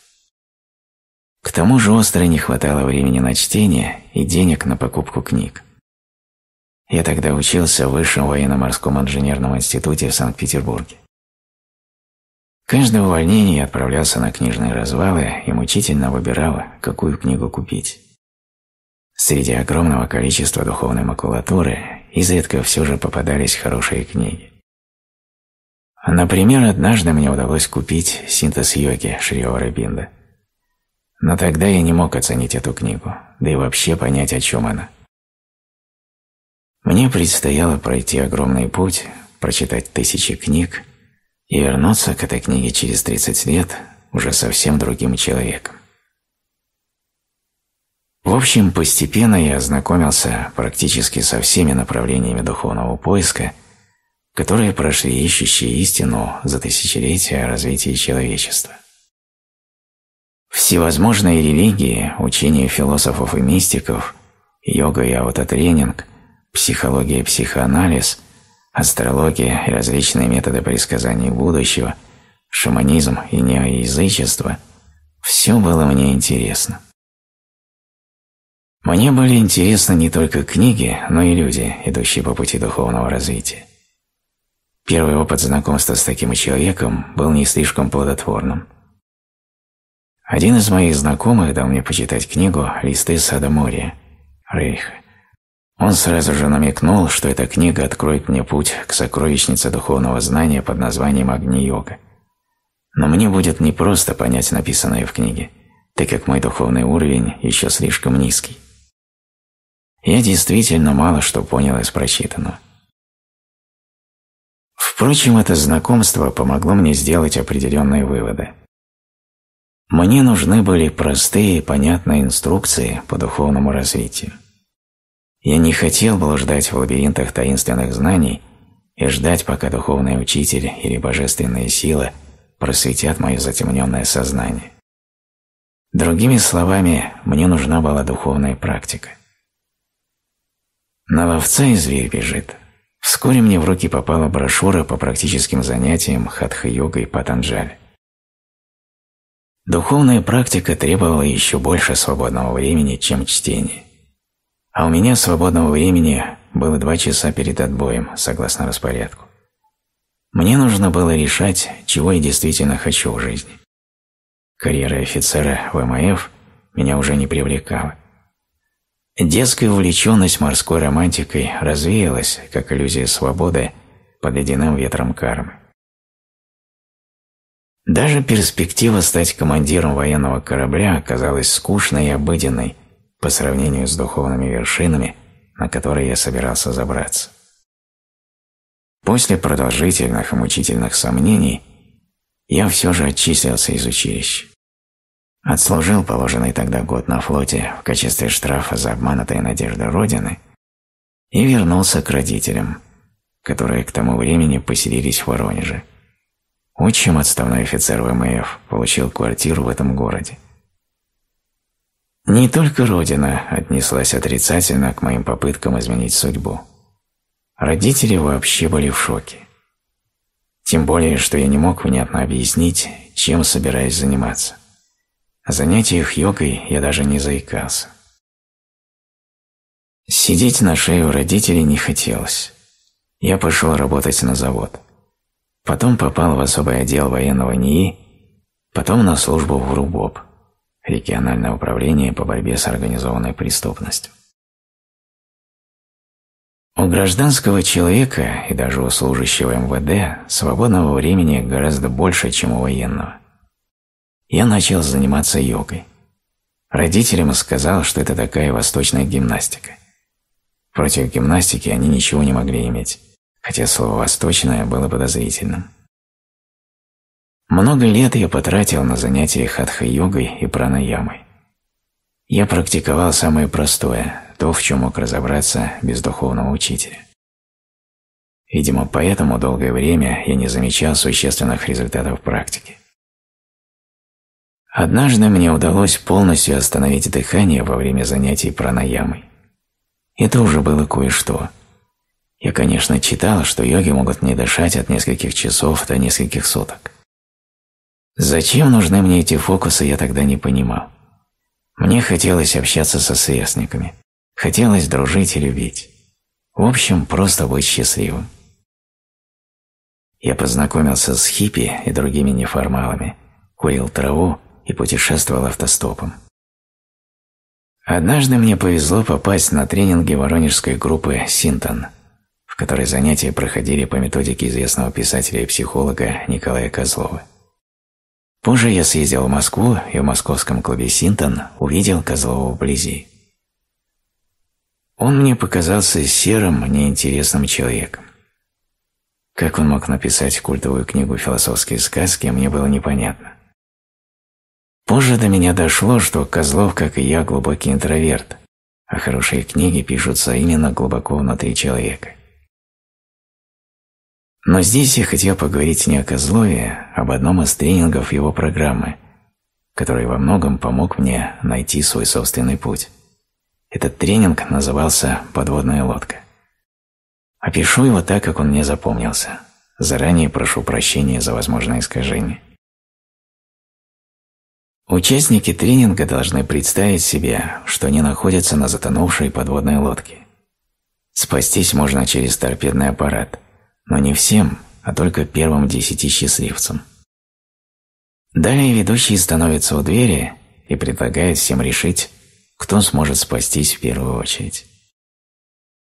К тому же остро не хватало времени на чтение и денег на покупку книг. Я тогда учился в Высшем военно-морском инженерном институте в Санкт-Петербурге. Каждое увольнение я отправлялся на книжные развалы и мучительно выбирал, какую книгу купить. Среди огромного количества духовной макулатуры изредка все же попадались хорошие книги. Например, однажды мне удалось купить «Синтез йоги» Шри Аурабинда. Но тогда я не мог оценить эту книгу, да и вообще понять, о чем она. Мне предстояло пройти огромный путь, прочитать тысячи книг и вернуться к этой книге через 30 лет уже совсем другим человеком. В общем, постепенно я ознакомился практически со всеми направлениями духовного поиска – которые прошли ищущие истину за тысячелетия развития человечества. Всевозможные религии, учения философов и мистиков, йога и аутотренинг, психология и психоанализ, астрология и различные методы предсказания будущего, шаманизм и неоязычество – все было мне интересно. Мне были интересны не только книги, но и люди, идущие по пути духовного развития. Первый опыт знакомства с таким человеком был не слишком плодотворным. Один из моих знакомых дал мне почитать книгу «Листы сада моря» Рейха. Он сразу же намекнул, что эта книга откроет мне путь к сокровищнице духовного знания под названием Агни-йога. Но мне будет непросто понять написанное в книге, так как мой духовный уровень еще слишком низкий. Я действительно мало что понял из прочитанного. Впрочем, это знакомство помогло мне сделать определенные выводы. Мне нужны были простые и понятные инструкции по духовному развитию. Я не хотел блуждать в лабиринтах таинственных знаний и ждать, пока духовный учитель или божественная сила просветят мое затемненное сознание. Другими словами, мне нужна была духовная практика. На ловца и зверь бежит, Вскоре мне в руки попала брошюра по практическим занятиям хатха-йогой Патанджаль. Духовная практика требовала еще больше свободного времени, чем чтение. А у меня свободного времени было два часа перед отбоем, согласно распорядку. Мне нужно было решать, чего я действительно хочу в жизни. Карьера офицера ВМФ меня уже не привлекала. Детская увлеченность морской романтикой развеялась, как иллюзия свободы под ледяным ветром кармы. Даже перспектива стать командиром военного корабля оказалась скучной и обыденной по сравнению с духовными вершинами, на которые я собирался забраться. После продолжительных и мучительных сомнений я все же отчислился из училища. Отслужил положенный тогда год на флоте в качестве штрафа за обманутые надежды Родины и вернулся к родителям, которые к тому времени поселились в Воронеже. Отчим, отставной офицер ВМФ, получил квартиру в этом городе. Не только Родина отнеслась отрицательно к моим попыткам изменить судьбу. Родители вообще были в шоке. Тем более, что я не мог внятно объяснить, чем собираюсь заниматься. О занятиях йогой я даже не заикался. Сидеть на шее у родителей не хотелось. Я пошел работать на завод. Потом попал в особый отдел военного НИИ, потом на службу в РУБОП, региональное управление по борьбе с организованной преступностью. У гражданского человека и даже у служащего МВД свободного времени гораздо больше, чем у военного. Я начал заниматься йогой. Родителям сказал, что это такая восточная гимнастика. Против гимнастики они ничего не могли иметь, хотя слово «восточное» было подозрительным. Много лет я потратил на занятия хатха-йогой и пранаямой. Я практиковал самое простое, то, в чем мог разобраться без духовного учителя. Видимо, поэтому долгое время я не замечал существенных результатов практики. Однажды мне удалось полностью остановить дыхание во время занятий пранаямой. Это уже было кое-что. Я, конечно, читал, что йоги могут не дышать от нескольких часов до нескольких суток. Зачем нужны мне эти фокусы, я тогда не понимал. Мне хотелось общаться со сверстниками, хотелось дружить и любить. В общем, просто быть счастливым. Я познакомился с хиппи и другими неформалами, курил траву и путешествовал автостопом. Однажды мне повезло попасть на тренинги воронежской группы «Синтон», в которой занятия проходили по методике известного писателя и психолога Николая Козлова. Позже я съездил в Москву и в московском клубе «Синтон» увидел Козлова вблизи. Он мне показался серым, неинтересным человеком. Как он мог написать культовую книгу «Философские сказки» мне было непонятно. Позже до меня дошло, что Козлов, как и я, глубокий интроверт, а хорошие книги пишутся именно глубоко внутри человека. Но здесь я хотел поговорить не о Козлове, а об одном из тренингов его программы, который во многом помог мне найти свой собственный путь. Этот тренинг назывался «Подводная лодка». Опишу его так, как он мне запомнился. Заранее прошу прощения за возможное искажение. Участники тренинга должны представить себе, что они находятся на затонувшей подводной лодке. Спастись можно через торпедный аппарат, но не всем, а только первым десяти счастливцам. Далее ведущий становится у двери и предлагает всем решить, кто сможет спастись в первую очередь.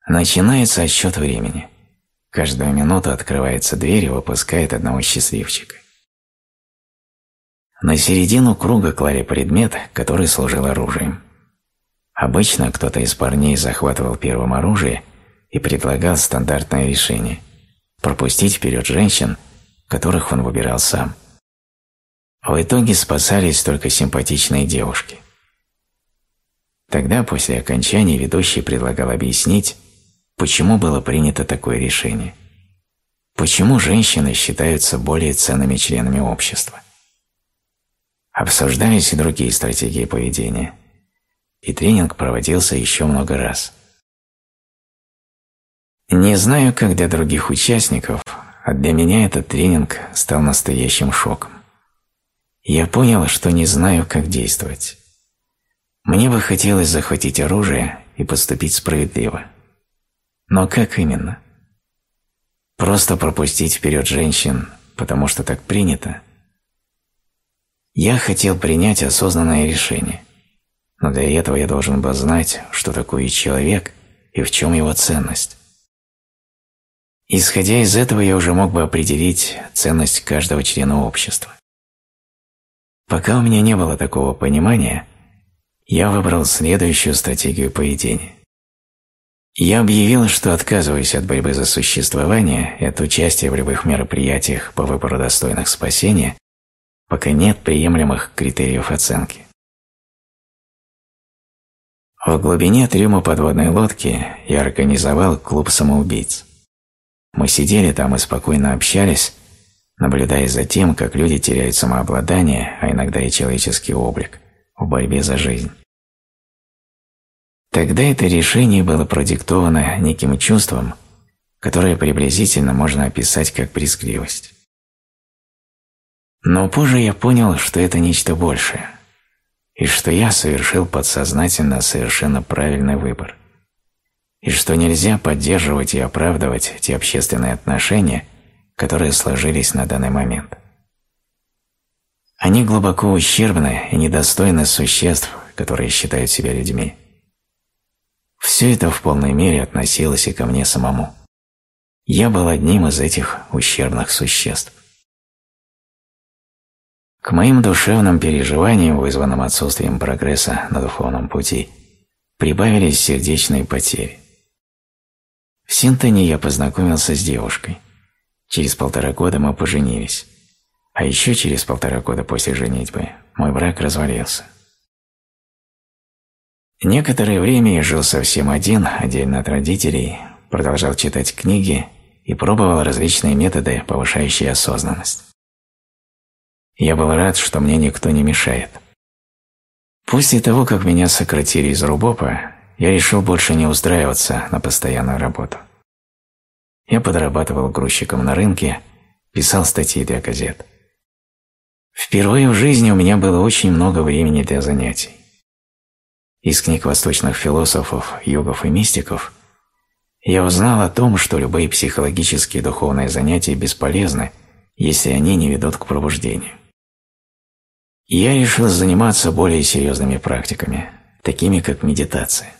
Начинается отсчет времени. Каждую минуту открывается дверь и выпускает одного счастливчика. На середину круга клали предмет, который служил оружием. Обычно кто-то из парней захватывал первым оружие и предлагал стандартное решение – пропустить вперед женщин, которых он выбирал сам. В итоге спасались только симпатичные девушки. Тогда, после окончания, ведущий предлагал объяснить, почему было принято такое решение. Почему женщины считаются более ценными членами общества. Обсуждались и другие стратегии поведения. И тренинг проводился еще много раз – не знаю, как для других участников, а для меня этот тренинг стал настоящим шоком. Я понял, что не знаю, как действовать. Мне бы хотелось захватить оружие и поступить справедливо. Но как именно? Просто пропустить вперед женщин, потому что так принято? Я хотел принять осознанное решение, но для этого я должен был знать, что такое человек и в чем его ценность. Исходя из этого, я уже мог бы определить ценность каждого члена общества. Пока у меня не было такого понимания, я выбрал следующую стратегию поведения. Я объявил, что отказываюсь от борьбы за существование и от участия в любых мероприятиях по выбору достойных спасения, пока нет приемлемых критериев оценки. В глубине трюма подводной лодки я организовал клуб самоубийц. Мы сидели там и спокойно общались, наблюдая за тем, как люди теряют самообладание, а иногда и человеческий облик, в борьбе за жизнь. Тогда это решение было продиктовано неким чувством, которое приблизительно можно описать как брезгливость. Но позже я понял, что это нечто большее – и что я совершил подсознательно совершенно правильный выбор, и что нельзя поддерживать и оправдывать те общественные отношения, которые сложились на данный момент. Они глубоко ущербны и недостойны существ, которые считают себя людьми. Все это в полной мере относилось и ко мне самому. Я был одним из этих ущербных существ. К моим душевным переживаниям, вызванным отсутствием прогресса на духовном пути, прибавились сердечные потери. В Синтоне я познакомился с девушкой. Через полтора года мы поженились. А еще через полтора года после женитьбы мой брак развалился. Некоторое время я жил совсем один, отдельно от родителей, продолжал читать книги и пробовал различные методы, повышающие осознанность. Я был рад, что мне никто не мешает. После того, как меня сократили из Рубопа, я решил больше не устраиваться на постоянную работу. Я подрабатывал грузчиком на рынке, писал статьи для газет. Впервые в жизни у меня было очень много времени для занятий. Из книг восточных философов, йогов и мистиков я узнал о том, что любые психологические духовные занятия бесполезны, если они не ведут к пробуждению я решил заниматься более серьезными практиками, такими как медитация.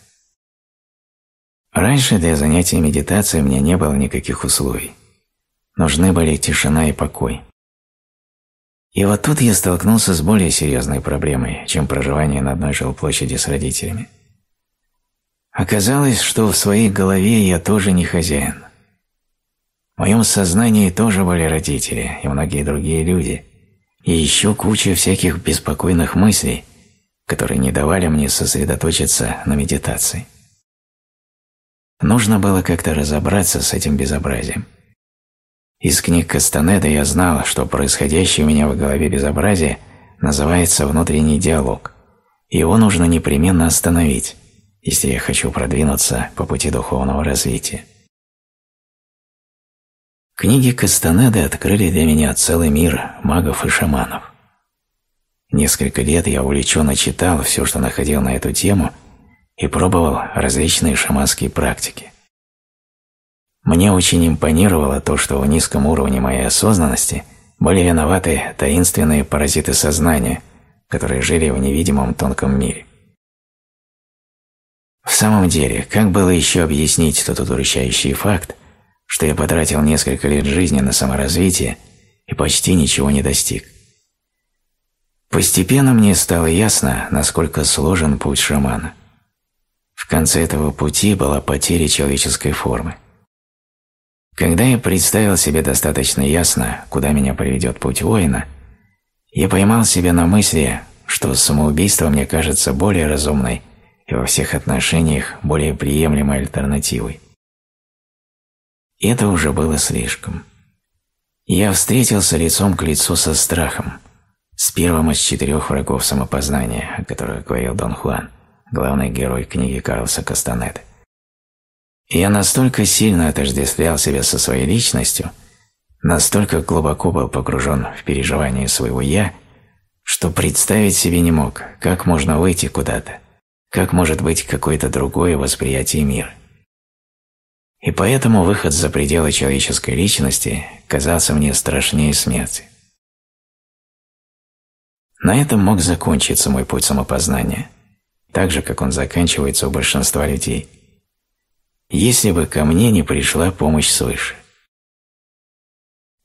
Раньше для занятий медитацией у меня не было никаких условий. Нужны были тишина и покой. И вот тут я столкнулся с более серьезной проблемой, чем проживание на одной жилплощади с родителями. Оказалось, что в своей голове я тоже не хозяин. В моем сознании тоже были родители и многие другие люди – и еще куча всяких беспокойных мыслей, которые не давали мне сосредоточиться на медитации. Нужно было как-то разобраться с этим безобразием. Из книг Кастанеда я знал, что происходящее у меня в голове безобразие называется внутренний диалог, и его нужно непременно остановить, если я хочу продвинуться по пути духовного развития. Книги Кастанеды открыли для меня целый мир магов и шаманов. Несколько лет я увлеченно читал все, что находил на эту тему, и пробовал различные шаманские практики. Мне очень импонировало то, что в низком уровне моей осознанности были виноваты таинственные паразиты сознания, которые жили в невидимом тонком мире. В самом деле, как было еще объяснить тот удручающий факт, что я потратил несколько лет жизни на саморазвитие и почти ничего не достиг. Постепенно мне стало ясно, насколько сложен путь шамана. В конце этого пути была потеря человеческой формы. Когда я представил себе достаточно ясно, куда меня приведет путь воина, я поймал себя на мысли, что самоубийство мне кажется более разумной и во всех отношениях более приемлемой альтернативой. Это уже было слишком. Я встретился лицом к лицу со страхом, с первым из четырех врагов самопознания, о которых говорил Дон Хуан, главный герой книги Карлса Кастанеды. Я настолько сильно отождествлял себя со своей личностью, настолько глубоко был погружен в переживание своего «я», что представить себе не мог, как можно выйти куда-то, как может быть какое-то другое восприятие мира. И поэтому выход за пределы человеческой личности казался мне страшнее смерти. На этом мог закончиться мой путь самопознания, так же, как он заканчивается у большинства людей, если бы ко мне не пришла помощь свыше.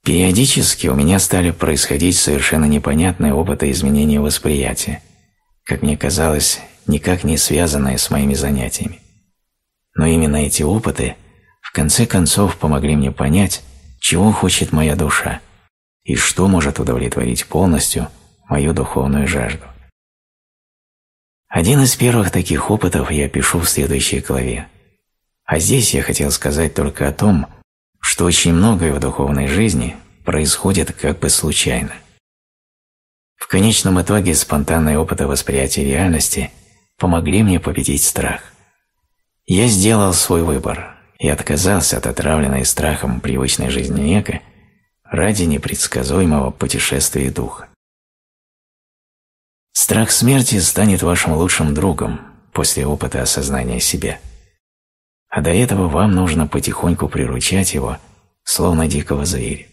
Периодически у меня стали происходить совершенно непонятные опыты изменения восприятия, как мне казалось, никак не связанное с моими занятиями. Но именно эти опыты в конце концов помогли мне понять, чего хочет моя душа и что может удовлетворить полностью мою духовную жажду. Один из первых таких опытов я пишу в следующей главе. А здесь я хотел сказать только о том, что очень многое в духовной жизни происходит как бы случайно. В конечном итоге спонтанные опыты восприятия реальности помогли мне победить страх. Я сделал свой выбор и отказался от отравленной страхом привычной жизни эго ради непредсказуемого путешествия духа. Страх смерти станет вашим лучшим другом после опыта осознания себя. А до этого вам нужно потихоньку приручать его, словно дикого зверя.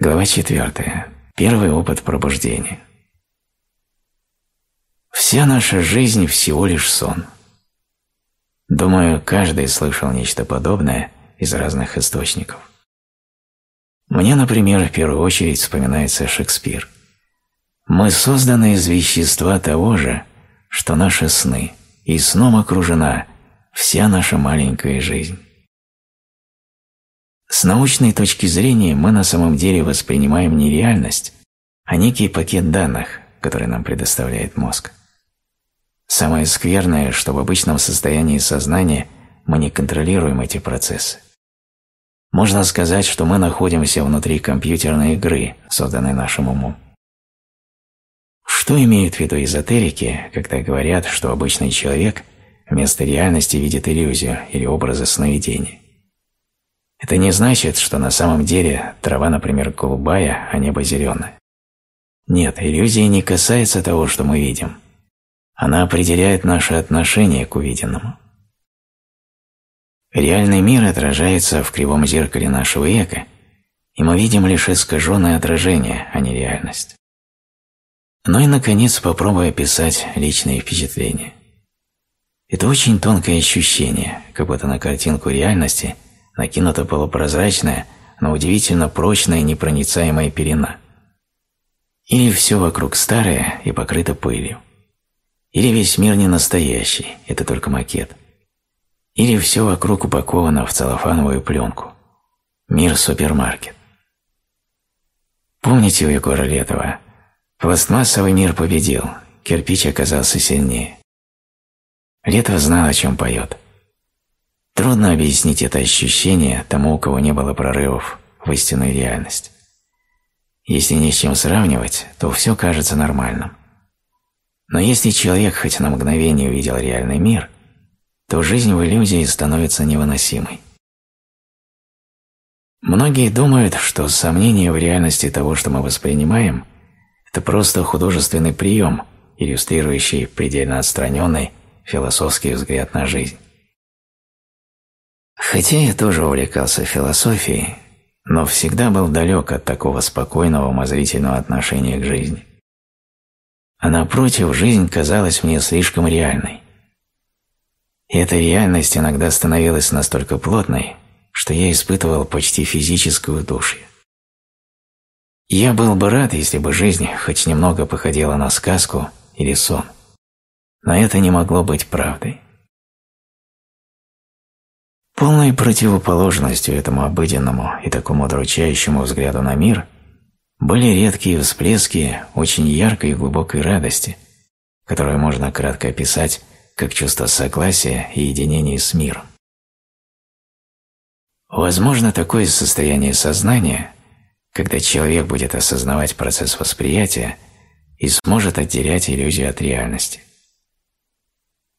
Глава 4. Первый опыт пробуждения. Вся наша жизнь всего лишь сон. Думаю, каждый слышал нечто подобное из разных источников. Мне, например, в первую очередь вспоминается Шекспир. Мы созданы из вещества того же, что наши сны, и сном окружена вся наша маленькая жизнь. С научной точки зрения мы на самом деле воспринимаем не реальность, а некий пакет данных, который нам предоставляет мозг. Самое скверное, что в обычном состоянии сознания мы не контролируем эти процессы. Можно сказать, что мы находимся внутри компьютерной игры, созданной нашим умом. Что имеют в виду эзотерики, когда говорят, что обычный человек вместо реальности видит иллюзию или образы сновидения? Это не значит, что на самом деле трава, например, голубая, а небо зеленое. Нет, иллюзия не касается того, что мы видим. Она определяет наше отношение к увиденному. Реальный мир отражается в кривом зеркале нашего эго, и мы видим лишь искаженное отражение, а не реальность. Ну и, наконец, попробуй описать личные впечатления. Это очень тонкое ощущение, как будто на картинку реальности накинута полупрозрачная, но удивительно прочная непроницаемая пелена. Или все вокруг старое и покрыто пылью. Или весь мир не настоящий, это только макет – или все вокруг упаковано в целлофановую пленку. Мир супермаркет. Помните у Егора Летова? Пластмассовый мир победил, кирпич оказался сильнее. Летов знал, о чем поет. Трудно объяснить это ощущение тому, у кого не было прорывов в истинную реальность. Если ни с чем сравнивать, то все кажется нормальным. Но если человек хоть на мгновение увидел реальный мир – то жизнь в иллюзии становится невыносимой. Многие думают, что сомнение в реальности того, что мы воспринимаем, это просто художественный прием, иллюстрирующий предельно отстраненный философский взгляд на жизнь. Хотя я тоже увлекался философией, но всегда был далек от такого спокойного умозрительного отношения к жизни. А напротив, жизнь казалась мне слишком реальной. И эта реальность иногда становилась настолько плотной, что я испытывал почти физическую душу. Я был бы рад, если бы жизнь хоть немного походила на сказку или сон. Но это не могло быть правдой. Полной противоположностью этому обыденному и такому удручающему взгляду на мир были редкие всплески очень яркой и глубокой радости, которую можно кратко описать как чувство согласия и единения с миром. Возможно такое состояние сознания, когда человек будет осознавать процесс восприятия и сможет отделять иллюзию от реальности.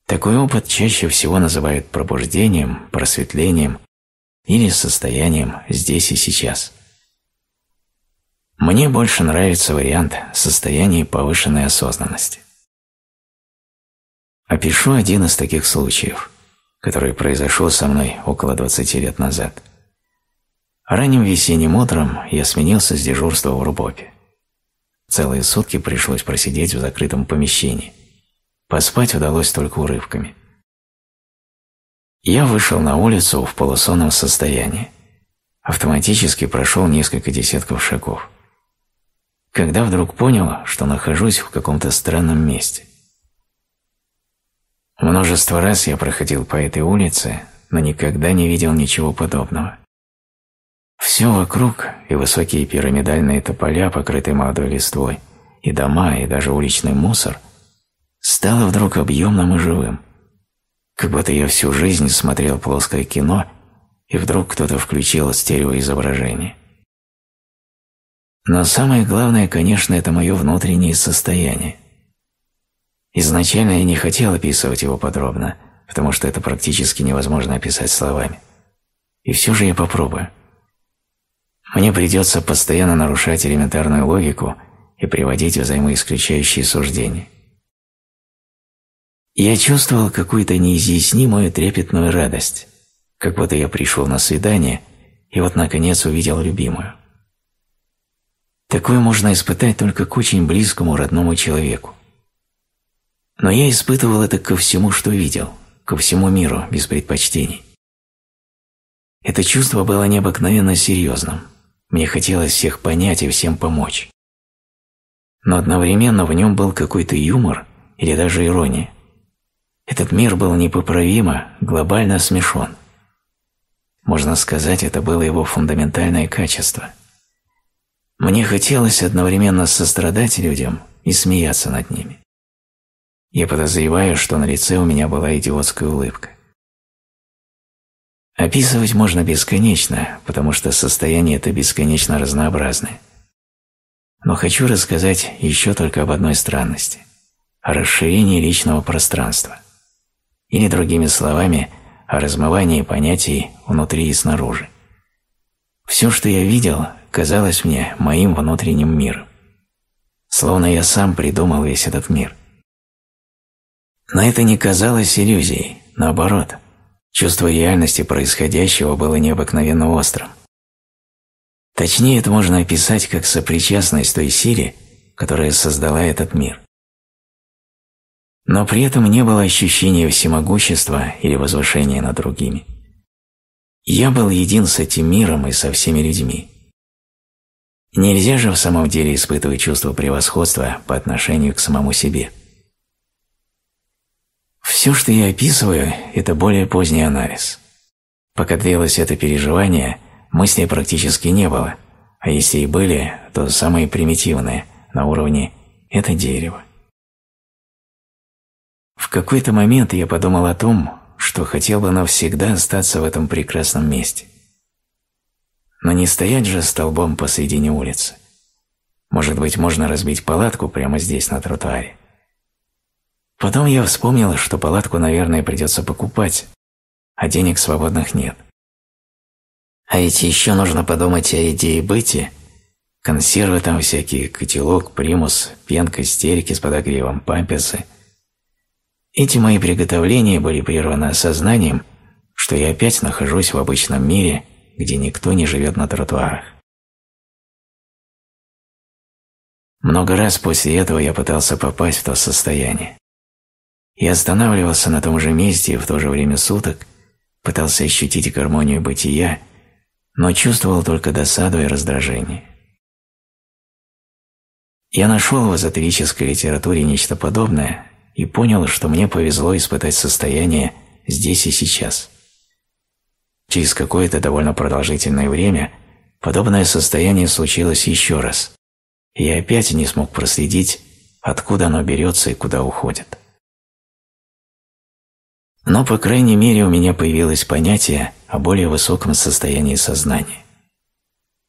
Такой опыт чаще всего называют пробуждением, просветлением или состоянием здесь и сейчас. Мне больше нравится вариант состояния повышенной осознанности. Опишу один из таких случаев, который произошел со мной около 20 лет назад. Ранним весенним утром я сменился с дежурства в Рубопе. Целые сутки пришлось просидеть в закрытом помещении. Поспать удалось только урывками. Я вышел на улицу в полусонном состоянии. Автоматически прошел несколько десятков шагов. Когда вдруг понял, что нахожусь в каком-то странном месте. Множество раз я проходил по этой улице, но никогда не видел ничего подобного. Все вокруг, и высокие пирамидальные тополя, покрытые молодой листвой, и дома, и даже уличный мусор, стало вдруг объемным и живым. Как будто я всю жизнь смотрел плоское кино, и вдруг кто-то включил стереоизображение. Но самое главное, конечно, это мое внутреннее состояние. Изначально я не хотел описывать его подробно, потому что это практически невозможно описать словами. И все же я попробую. Мне придется постоянно нарушать элементарную логику и приводить взаимоисключающие суждения. Я чувствовал какую-то неизъяснимую трепетную радость, как будто я пришел на свидание и вот наконец увидел любимую. Такое можно испытать только к очень близкому родному человеку. Но я испытывал это ко всему, что видел, ко всему миру, без предпочтений. Это чувство было необыкновенно серьезным. Мне хотелось всех понять и всем помочь. Но одновременно в нем был какой-то юмор или даже ирония. Этот мир был непоправимо, глобально смешон. Можно сказать, это было его фундаментальное качество. Мне хотелось одновременно сострадать людям и смеяться над ними. Я подозреваю, что на лице у меня была идиотская улыбка. Описывать можно бесконечно, потому что состояние это бесконечно разнообразное. Но хочу рассказать еще только об одной странности – о расширении личного пространства. Или, другими словами, о размывании понятий внутри и снаружи. Все, что я видел, казалось мне моим внутренним миром. Словно я сам придумал весь этот мир. Но это не казалось иллюзией, наоборот. Чувство реальности происходящего было необыкновенно острым. Точнее, это можно описать как сопричастность той силе, которая создала этот мир. Но при этом не было ощущения всемогущества или возвышения над другими. Я был един с этим миром и со всеми людьми. Нельзя же в самом деле испытывать чувство превосходства по отношению к самому себе. Все, что я описываю, это более поздний анализ. Пока длилось это переживание, мыслей практически не было, а если и были, то самые примитивные, на уровне «это дерево». В какой-то момент я подумал о том, что хотел бы навсегда остаться в этом прекрасном месте. Но не стоять же столбом посредине улицы. Может быть, можно разбить палатку прямо здесь, на тротуаре. Потом я вспомнил, что палатку, наверное, придется покупать, а денег свободных нет. А ведь еще нужно подумать о идее быти. Консервы там всякие, котелок, примус, пенка, стельки с подогревом, памперсы – эти мои приготовления были прерваны осознанием, что я опять нахожусь в обычном мире, где никто не живет на тротуарах. Много раз после этого я пытался попасть в то состояние. Я останавливался на том же месте в то же время суток, пытался ощутить гармонию бытия, но чувствовал только досаду и раздражение. Я нашел в эзотерической литературе нечто подобное, и понял, что мне повезло испытать состояние здесь и сейчас. Через какое-то довольно продолжительное время подобное состояние случилось еще раз, и я опять не смог проследить, откуда оно берется и куда уходит. Но, по крайней мере, у меня появилось понятие о более высоком состоянии сознания.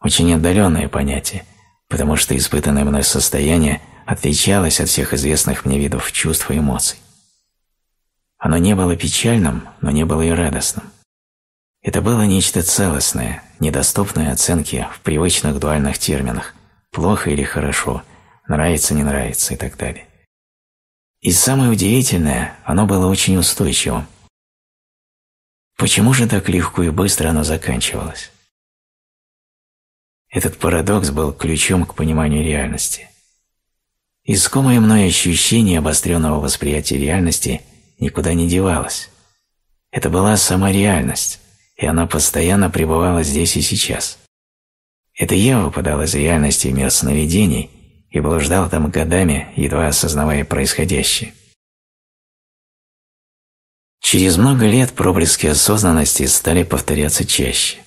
Очень отдаленное понятие, потому что испытанное мной состояние отличалось от всех известных мне видов чувств и эмоций. Оно не было печальным, но не было и радостным. Это было нечто целостное, недоступное оценке в привычных дуальных терминах «плохо» или «хорошо», «нравится», «не нравится» и так далее. И самое удивительное, оно было очень устойчивым. Почему же так легко и быстро оно заканчивалось? Этот парадокс был ключом к пониманию реальности. Искомое мной ощущение обостренного восприятия реальности никуда не девалось. Это была сама реальность, и она постоянно пребывала здесь и сейчас. Это я выпадал из реальности в мир сновидений и блуждал там годами, едва осознавая происходящее. Через много лет проблески осознанности стали повторяться чаще.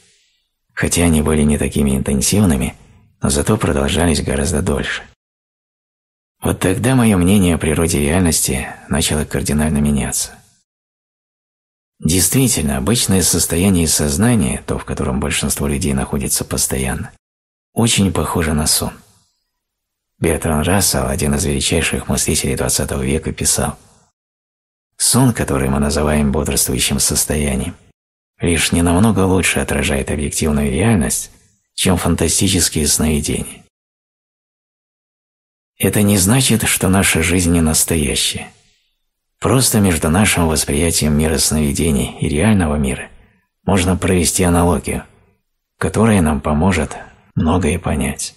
Хотя они были не такими интенсивными, но зато продолжались гораздо дольше. Вот тогда мое мнение о природе реальности начало кардинально меняться. Действительно, обычное состояние сознания, то, в котором большинство людей находится постоянно, очень похоже на сон. Бертран Рассел, один из величайших мыслителей XX века, писал «Сон, который мы называем бодрствующим состоянием, лишь не намного лучше отражает объективную реальность, чем фантастические сновидения. Это не значит, что наша жизнь не настоящая. Просто между нашим восприятием мира сновидений и реального мира можно провести аналогию, которая нам поможет многое понять.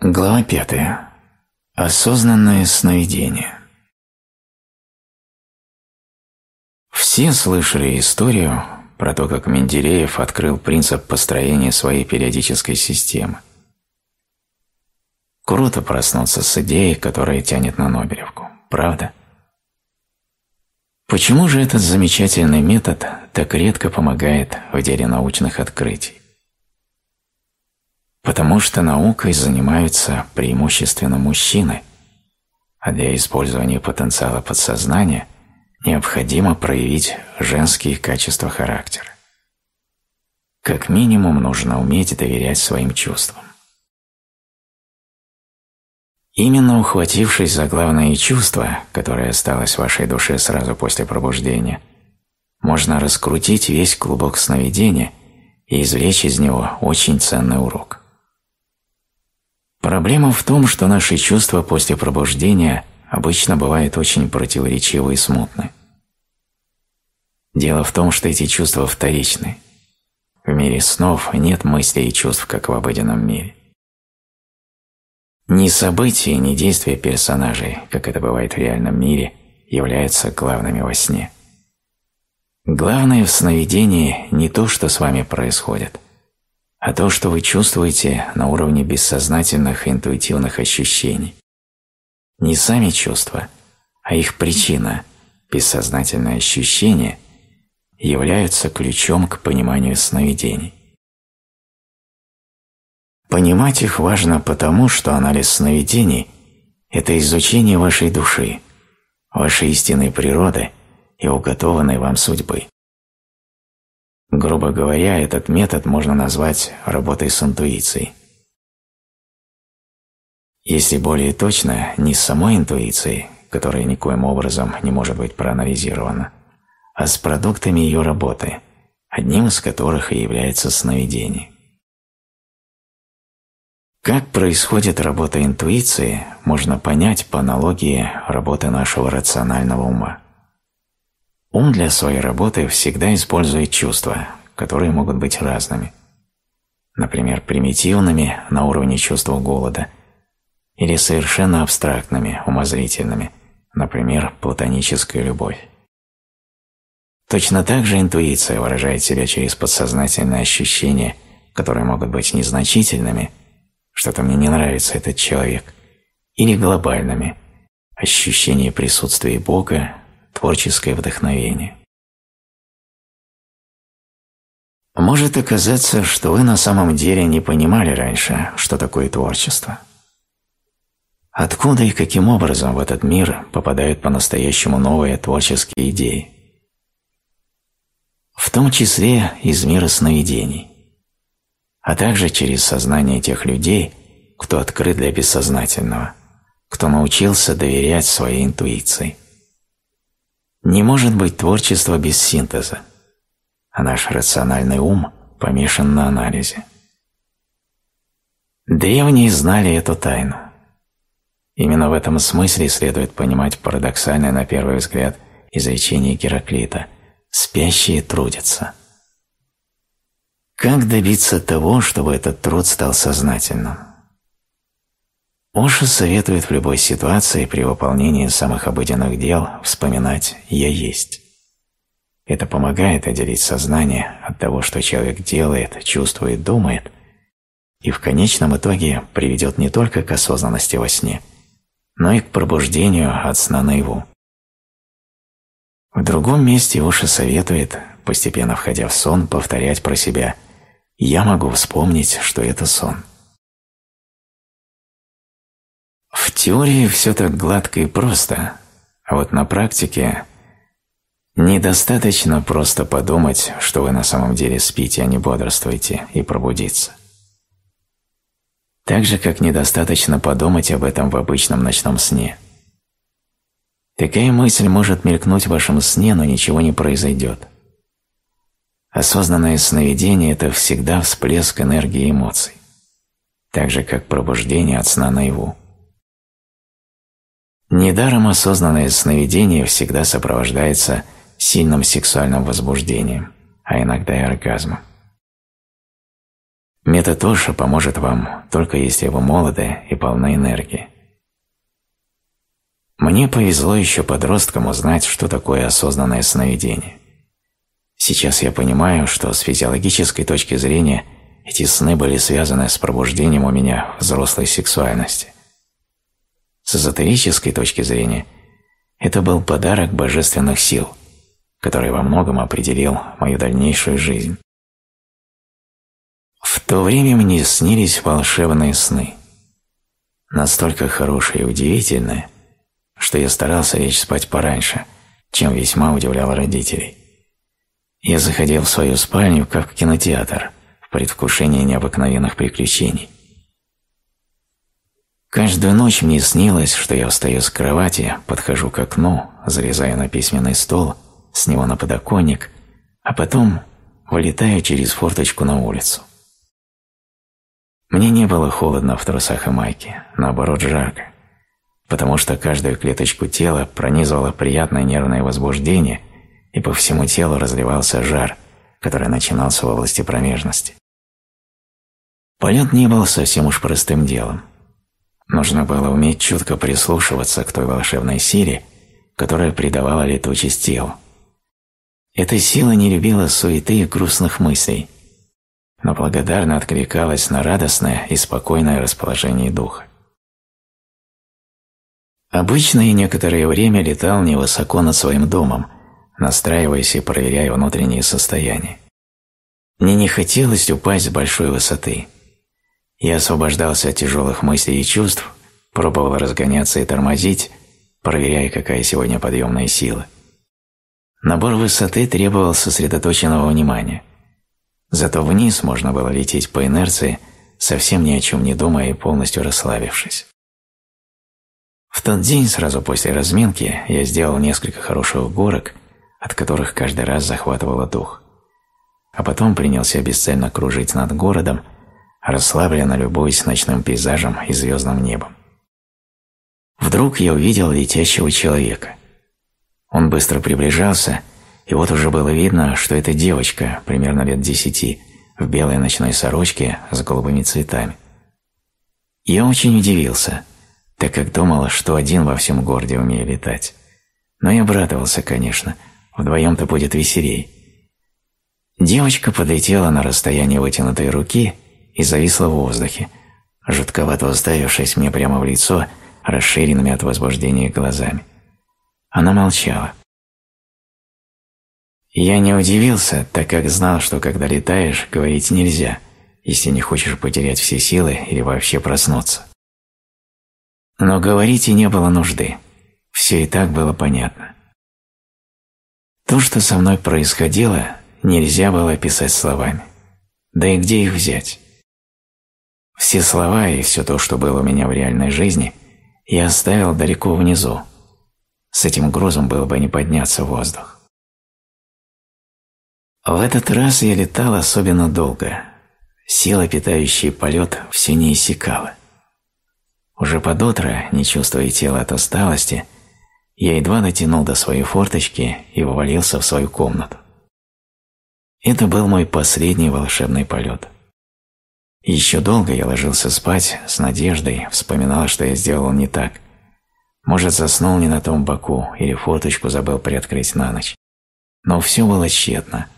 Глава пятая. Осознанное сновидение. Все слышали историю про то, как Менделеев открыл принцип построения своей периодической системы. Круто проснуться с идеей, которая тянет на Нобелевку, правда? Почему же этот замечательный метод так редко помогает в деле научных открытий? Потому что наукой занимаются преимущественно мужчины, а для использования потенциала подсознания необходимо проявить женские качества характера. Как минимум нужно уметь доверять своим чувствам. Именно ухватившись за главное чувство, которое осталось в вашей душе сразу после пробуждения, можно раскрутить весь клубок сновидения и извлечь из него очень ценный урок. Проблема в том, что наши чувства после пробуждения обычно бывают очень противоречивы и смутны. Дело в том, что эти чувства вторичны. В мире снов нет мыслей и чувств, как в обыденном мире. Ни события, ни действия персонажей, как это бывает в реальном мире, являются главными во сне. Главное в сновидении не то, что с вами происходит, а то, что вы чувствуете на уровне бессознательных интуитивных ощущений. Не сами чувства, а их причина, бессознательное ощущение, являются ключом к пониманию сновидений. Понимать их важно потому, что анализ сновидений – это изучение вашей души, вашей истинной природы и уготованной вам судьбы. Грубо говоря, этот метод можно назвать работой с интуицией. Если более точно, не с самой интуицией, которая никоим образом не может быть проанализирована, а с продуктами ее работы, одним из которых и является сновидение. Как происходит работа интуиции, можно понять по аналогии работы нашего рационального ума. Ум для своей работы всегда использует чувства, которые могут быть разными. Например, примитивными на уровне чувства голода или совершенно абстрактными, умозрительными, например, платоническая любовь. Точно так же интуиция выражает себя через подсознательные ощущения, которые могут быть незначительными – что-то мне не нравится этот человек, или глобальными – ощущение присутствия Бога, творческое вдохновение. Может оказаться, что вы на самом деле не понимали раньше, что такое творчество. Откуда и каким образом в этот мир попадают по-настоящему новые творческие идеи? В том числе из мира сновидений а также через сознание тех людей, кто открыт для бессознательного, кто научился доверять своей интуиции. Не может быть творчества без синтеза, а наш рациональный ум помешан на анализе. Древние знали эту тайну. Именно в этом смысле следует понимать парадоксальное на первый взгляд изречение Гераклита «спящие трудятся». Как добиться того, чтобы этот труд стал сознательным? Оша советует в любой ситуации при выполнении самых обыденных дел вспоминать «я есть». Это помогает отделить сознание от того, что человек делает, чувствует, думает, и в конечном итоге приведет не только к осознанности во сне, но и к пробуждению от сна наяву. В другом месте Уши советует, постепенно входя в сон, повторять про себя «Я могу вспомнить, что это сон». В теории все так гладко и просто, а вот на практике недостаточно просто подумать, что вы на самом деле спите, а не бодрствуете, и пробудиться. Так же, как недостаточно подумать об этом в обычном ночном сне. Такая мысль может мелькнуть в вашем сне, но ничего не произойдет. Осознанное сновидение – это всегда всплеск энергии и эмоций, так же, как пробуждение от сна наяву. Недаром осознанное сновидение всегда сопровождается сильным сексуальным возбуждением, а иногда и оргазмом. Метод Оша поможет вам, только если вы молоды и полны энергии. Мне повезло еще подросткам узнать, что такое осознанное сновидение. Сейчас я понимаю, что с физиологической точки зрения эти сны были связаны с пробуждением у меня взрослой сексуальности. С эзотерической точки зрения это был подарок божественных сил, который во многом определил мою дальнейшую жизнь. В то время мне снились волшебные сны. Настолько хорошие и удивительные, что я старался лечь спать пораньше, чем весьма удивлял родителей. Я заходил в свою спальню, как в кинотеатр, в предвкушении необыкновенных приключений. Каждую ночь мне снилось, что я встаю с кровати, подхожу к окну, залезаю на письменный стол, с него на подоконник, а потом вылетаю через форточку на улицу. Мне не было холодно в трусах и майке, наоборот жарко, потому что каждую клеточку тела пронизывало приятное нервное возбуждение, и по всему телу разливался жар, который начинался в области промежности. Полет не был совсем уж простым делом. Нужно было уметь чутко прислушиваться к той волшебной силе, которая придавала летучесть телу. Эта сила не любила суеты и грустных мыслей – но благодарно откликалась на радостное и спокойное расположение духа. Обычно я некоторое время летал невысоко над своим домом, настраиваясь и проверяя внутреннее состояние. Мне не хотелось упасть с большой высоты. Я освобождался от тяжелых мыслей и чувств, пробовал разгоняться и тормозить, проверяя, какая сегодня подъемная сила. Набор высоты требовал сосредоточенного внимания. Зато вниз можно было лететь по инерции, совсем ни о чем не думая и полностью расслабившись. В тот день, сразу после разминки, я сделал несколько хороших горок, от которых каждый раз захватывало дух. А потом принялся бесцельно кружить над городом, расслабленно любуясь ночным пейзажем и звездным небом. Вдруг я увидел летящего человека. Он быстро приближался и вот уже было видно, что это девочка, примерно лет десяти, в белой ночной сорочке с голубыми цветами. Я очень удивился, так как думал, что один во всем городе умею летать. Но я обрадовался, конечно, вдвоем-то будет веселей. Девочка подлетела на расстояние вытянутой руки и зависла в воздухе, жутковато уставившись мне прямо в лицо расширенными от возбуждения глазами. Она молчала. Я не удивился, так как знал, что когда летаешь, говорить нельзя, если не хочешь потерять все силы или вообще проснуться. Но говорить и не было нужды. Все и так было понятно. То, что со мной происходило, нельзя было описать словами. Да и где их взять? Все слова и все то, что было у меня в реальной жизни, я оставил далеко внизу. С этим грузом было бы не подняться в воздух. В этот раз я летал особенно долго. Сила, питающая полет, все не иссякала. Уже под утро, не чувствуя тела от усталости, я едва дотянул до своей форточки и вывалился в свою комнату. Это был мой последний волшебный полет. Еще долго я ложился спать с надеждой, вспоминал, что я сделал не так. Может, заснул не на том боку или форточку забыл приоткрыть на ночь. Но все было тщетно.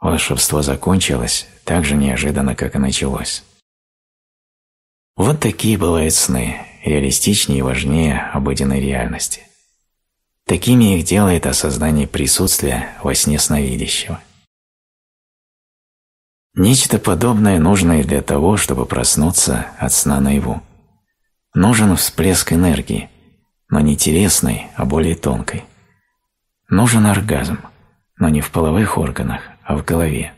Волшебство закончилось так же неожиданно, как и началось. Вот такие бывают сны, реалистичнее и важнее обыденной реальности. Такими их делает осознание присутствия во сне сновидящего. Нечто подобное нужно и для того, чтобы проснуться от сна наяву. Нужен всплеск энергии, но не телесной, а более тонкой. Нужен оргазм, но не в половых органах, а в голове.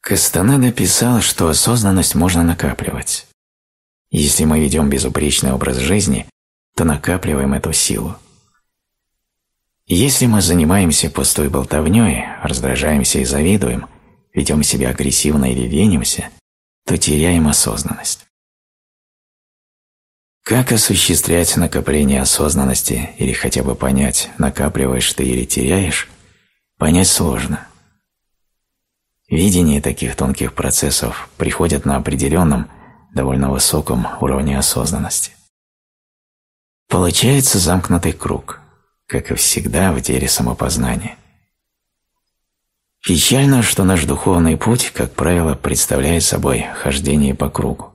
Кастанеда писал, что осознанность можно накапливать. Если мы ведем безупречный образ жизни, то накапливаем эту силу. Если мы занимаемся пустой болтовней, раздражаемся и завидуем, ведем себя агрессивно или ленимся, то теряем осознанность. Как осуществлять накопление осознанности или хотя бы понять, накапливаешь ты или теряешь, понять сложно. Видение таких тонких процессов приходит на определенном, довольно высоком уровне осознанности. Получается замкнутый круг, как и всегда в деле самопознания. Печально, что наш духовный путь, как правило, представляет собой хождение по кругу.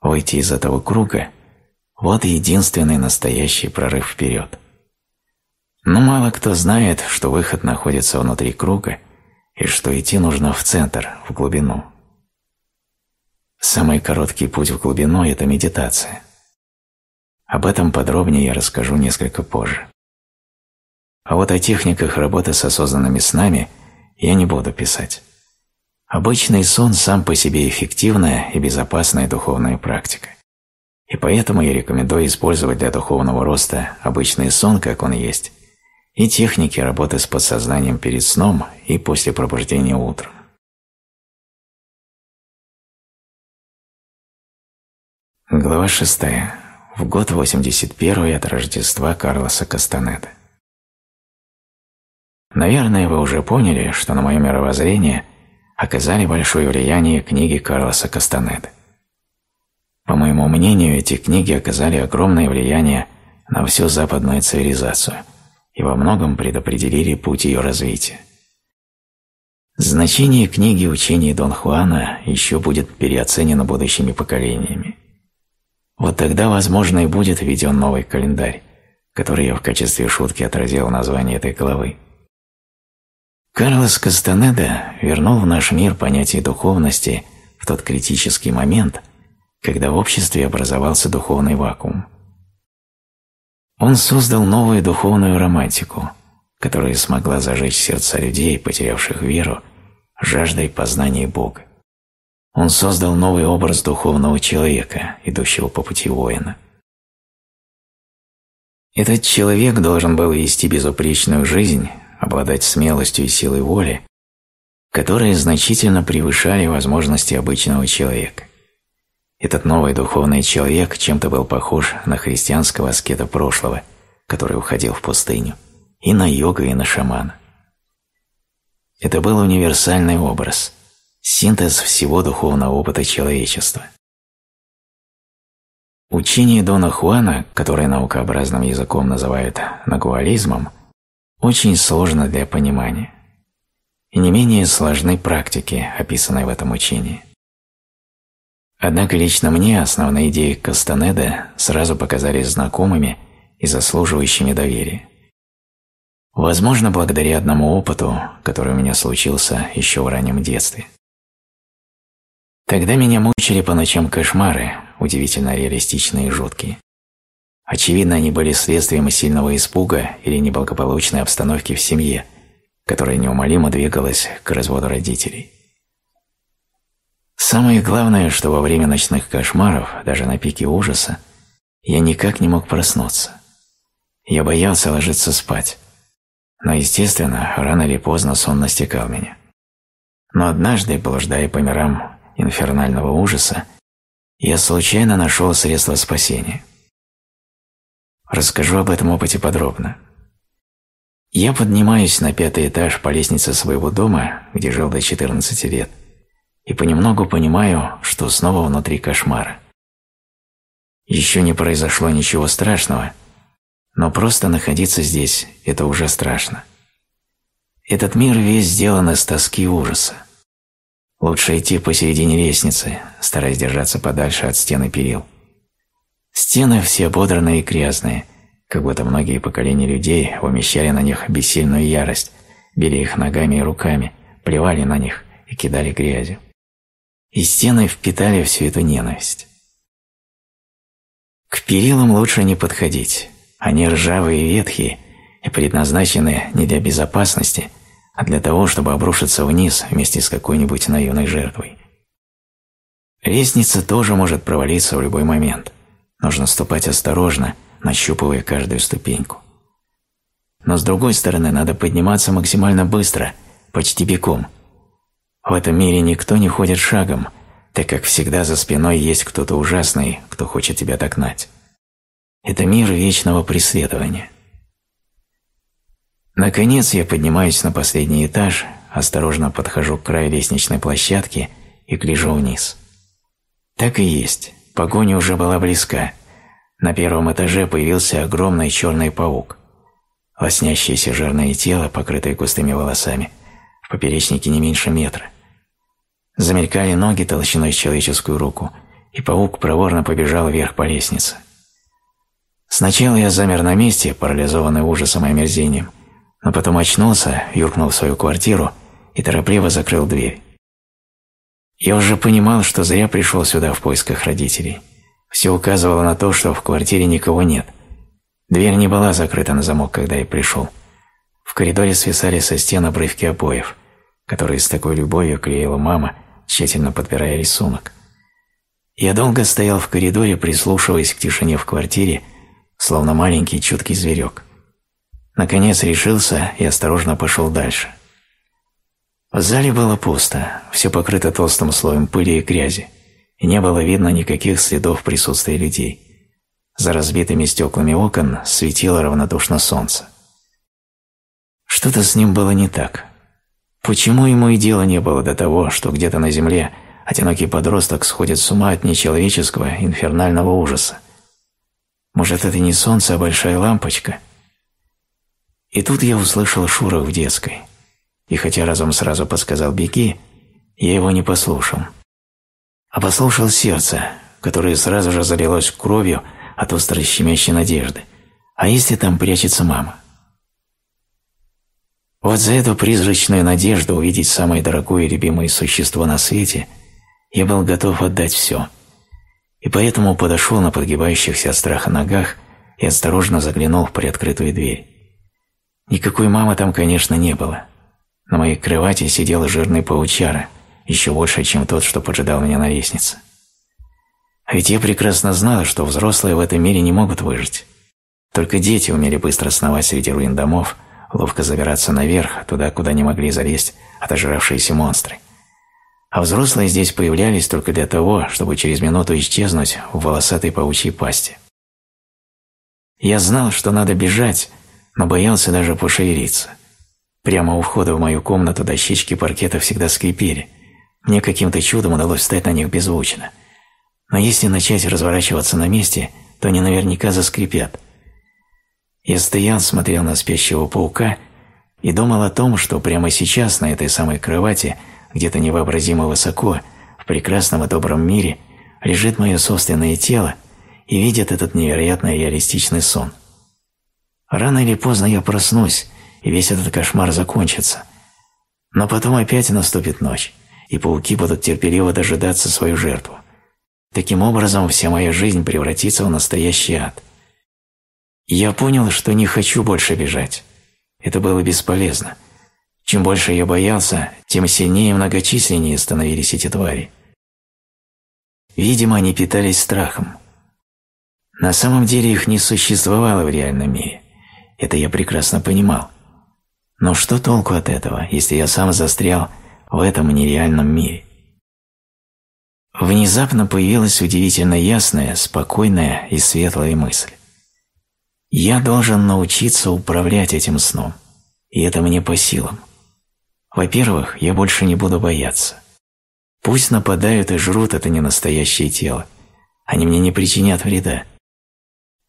Выйти из этого круга – вот единственный настоящий прорыв вперед. Но мало кто знает, что выход находится внутри круга и что идти нужно в центр, в глубину. Самый короткий путь в глубину – это медитация – об этом подробнее я расскажу несколько позже. А вот о техниках работы с осознанными снами я не буду писать. Обычный сон сам по себе эффективная и безопасная духовная практика. И поэтому я рекомендую использовать для духовного роста обычный сон, как он есть, и техники работы с подсознанием перед сном и после пробуждения утром. Глава шестая в год 81 от Рождества Карлоса Кастанеда. Наверное, вы уже поняли, что на мое мировоззрение оказали большое влияние книги Карлоса Кастанеда. По моему мнению, эти книги оказали огромное влияние на всю западную цивилизацию и во многом предопределили путь ее развития. Значение книги учений Дон Хуана еще будет переоценено будущими поколениями. Вот тогда, возможно, и будет введен новый календарь, который я в качестве шутки отразил название этой главы. Карлос Кастанеда вернул в наш мир понятие духовности в тот критический момент, когда в обществе образовался духовный вакуум. Он создал новую духовную романтику, которая смогла зажечь сердца людей, потерявших веру, жаждой познания Бога. Он создал новый образ духовного человека, идущего по пути воина. Этот человек должен был вести безупречную жизнь, обладать смелостью и силой воли, которые значительно превышали возможности обычного человека. Этот новый духовный человек чем-то был похож на христианского аскета прошлого, который уходил в пустыню, и на йога, и на шамана. Это был универсальный образ – синтез всего духовного опыта человечества. Учение Дона Хуана, которое наукообразным языком называют нагуализмом, очень сложно для понимания. И не менее сложны практики, описанные в этом учении. Однако лично мне основные идеи Кастанеда сразу показались знакомыми и заслуживающими доверия. Возможно, благодаря одному опыту, который у меня случился еще в раннем детстве. Тогда меня мучили по ночам кошмары, удивительно реалистичные и жуткие. Очевидно, они были следствием сильного испуга или неблагополучной обстановки в семье, которая неумолимо двигалась к разводу родителей. Самое главное, что во время ночных кошмаров, даже на пике ужаса, я никак не мог проснуться. Я боялся ложиться спать. Но, естественно, рано или поздно сон настигал меня. Но однажды, блуждая по мирам инфернального ужаса, я случайно нашел средство спасения. Расскажу об этом опыте подробно. Я поднимаюсь на пятый этаж по лестнице своего дома, где жил до 14 лет, и понемногу понимаю, что снова внутри кошмара. Еще не произошло ничего страшного, но просто находиться здесь – это уже страшно. Этот мир весь сделан из тоски и ужаса. Лучше идти посередине лестницы, стараясь держаться подальше от стены перил. Стены все ободранные и грязные, как будто многие поколения людей умещали на них бессильную ярость, били их ногами и руками, плевали на них и кидали грязью. И стены впитали всю эту ненависть. К перилам лучше не подходить. Они ржавые и ветхие и предназначены не для безопасности, а для того, чтобы обрушиться вниз вместе с какой-нибудь наивной жертвой. Лестница тоже может провалиться в любой момент. Нужно ступать осторожно, нащупывая каждую ступеньку. Но с другой стороны, надо подниматься максимально быстро, почти бегом. В этом мире никто не ходит шагом – так как всегда за спиной есть кто-то ужасный, кто хочет тебя догнать. Это мир вечного преследования. Наконец я поднимаюсь на последний этаж, осторожно подхожу к краю лестничной площадки и гляжу вниз. Так и есть, погоня уже была близка. На первом этаже появился огромный черный паук. Лоснящееся жирное тело, покрытое густыми волосами, поперечнике не меньше метра – Замелькали ноги толщиной с человеческую руку, и паук проворно побежал вверх по лестнице. Сначала я замер на месте, парализованный ужасом и омерзением, но потом очнулся, юркнул в свою квартиру и торопливо закрыл дверь. Я уже понимал, что зря пришел сюда в поисках родителей. Все указывало на то, что в квартире никого нет. Дверь не была закрыта на замок, когда я пришел. В коридоре свисали со стен обрывки обоев, которые с такой любовью клеила мама, тщательно подбирая рисунок. Я долго стоял в коридоре, прислушиваясь к тишине в квартире, словно маленький чуткий зверек. Наконец решился и осторожно пошел дальше. В зале было пусто, все покрыто толстым слоем пыли и грязи, и не было видно никаких следов присутствия людей. За разбитыми стеклами окон светило равнодушно солнце. Что-то с ним было не так. Почему ему и дела не было до того, что где-то на земле одинокий подросток сходит с ума от нечеловеческого инфернального ужаса? Может, это не солнце, а большая лампочка? И тут я услышал шорох в детской. И хотя разум сразу подсказал «беги», я его не послушал. А послушал сердце, которое сразу же залилось кровью от острой щемящей надежды. А если там прячется мама? Вот за эту призрачную надежду увидеть самое дорогое и любимое существо на свете я был готов отдать все. И поэтому подошел на подгибающихся от страха ногах и осторожно заглянул в приоткрытую дверь. Никакой мамы там, конечно, не было. На моей кровати сидел жирный паучара, еще больше, чем тот, что поджидал меня на лестнице. А ведь я прекрасно знал, что взрослые в этом мире не могут выжить. Только дети умели быстро сновать среди руин домов, ловко забираться наверх, туда, куда не могли залезть отожравшиеся монстры. А взрослые здесь появлялись только для того, чтобы через минуту исчезнуть в волосатой паучьей пасти. Я знал, что надо бежать, но боялся даже пошевелиться. Прямо у входа в мою комнату дощечки паркета всегда скрипели. Мне каким-то чудом удалось встать на них беззвучно. Но если начать разворачиваться на месте, то они наверняка заскрипят – я стоял, смотрел на спящего паука и думал о том, что прямо сейчас на этой самой кровати, где-то невообразимо высоко, в прекрасном и добром мире, лежит мое собственное тело и видит этот невероятно реалистичный сон. Рано или поздно я проснусь, и весь этот кошмар закончится. Но потом опять наступит ночь, и пауки будут терпеливо дожидаться свою жертву. Таким образом, вся моя жизнь превратится в настоящий ад – я понял, что не хочу больше бежать. Это было бесполезно. Чем больше я боялся, тем сильнее и многочисленнее становились эти твари. Видимо, они питались страхом. На самом деле их не существовало в реальном мире. Это я прекрасно понимал. Но что толку от этого, если я сам застрял в этом нереальном мире? Внезапно появилась удивительно ясная, спокойная и светлая мысль. Я должен научиться управлять этим сном, и это мне по силам. Во-первых, я больше не буду бояться. Пусть нападают и жрут это ненастоящее тело, они мне не причинят вреда.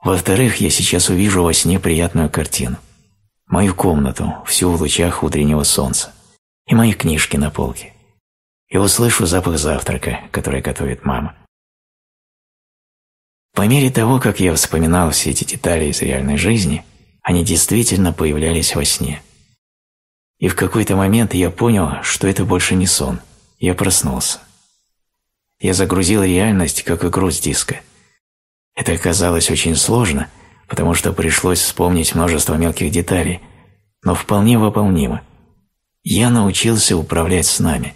Во-вторых, я сейчас увижу во сне приятную картину. Мою комнату, всю в лучах утреннего солнца, и мои книжки на полке. И услышу запах завтрака, который готовит мама. По мере того, как я вспоминал все эти детали из реальной жизни, они действительно появлялись во сне. И в какой-то момент я понял, что это больше не сон. Я проснулся. Я загрузил реальность, как игру с диска. Это оказалось очень сложно, потому что пришлось вспомнить множество мелких деталей, но вполне выполнимо. Я научился управлять снами.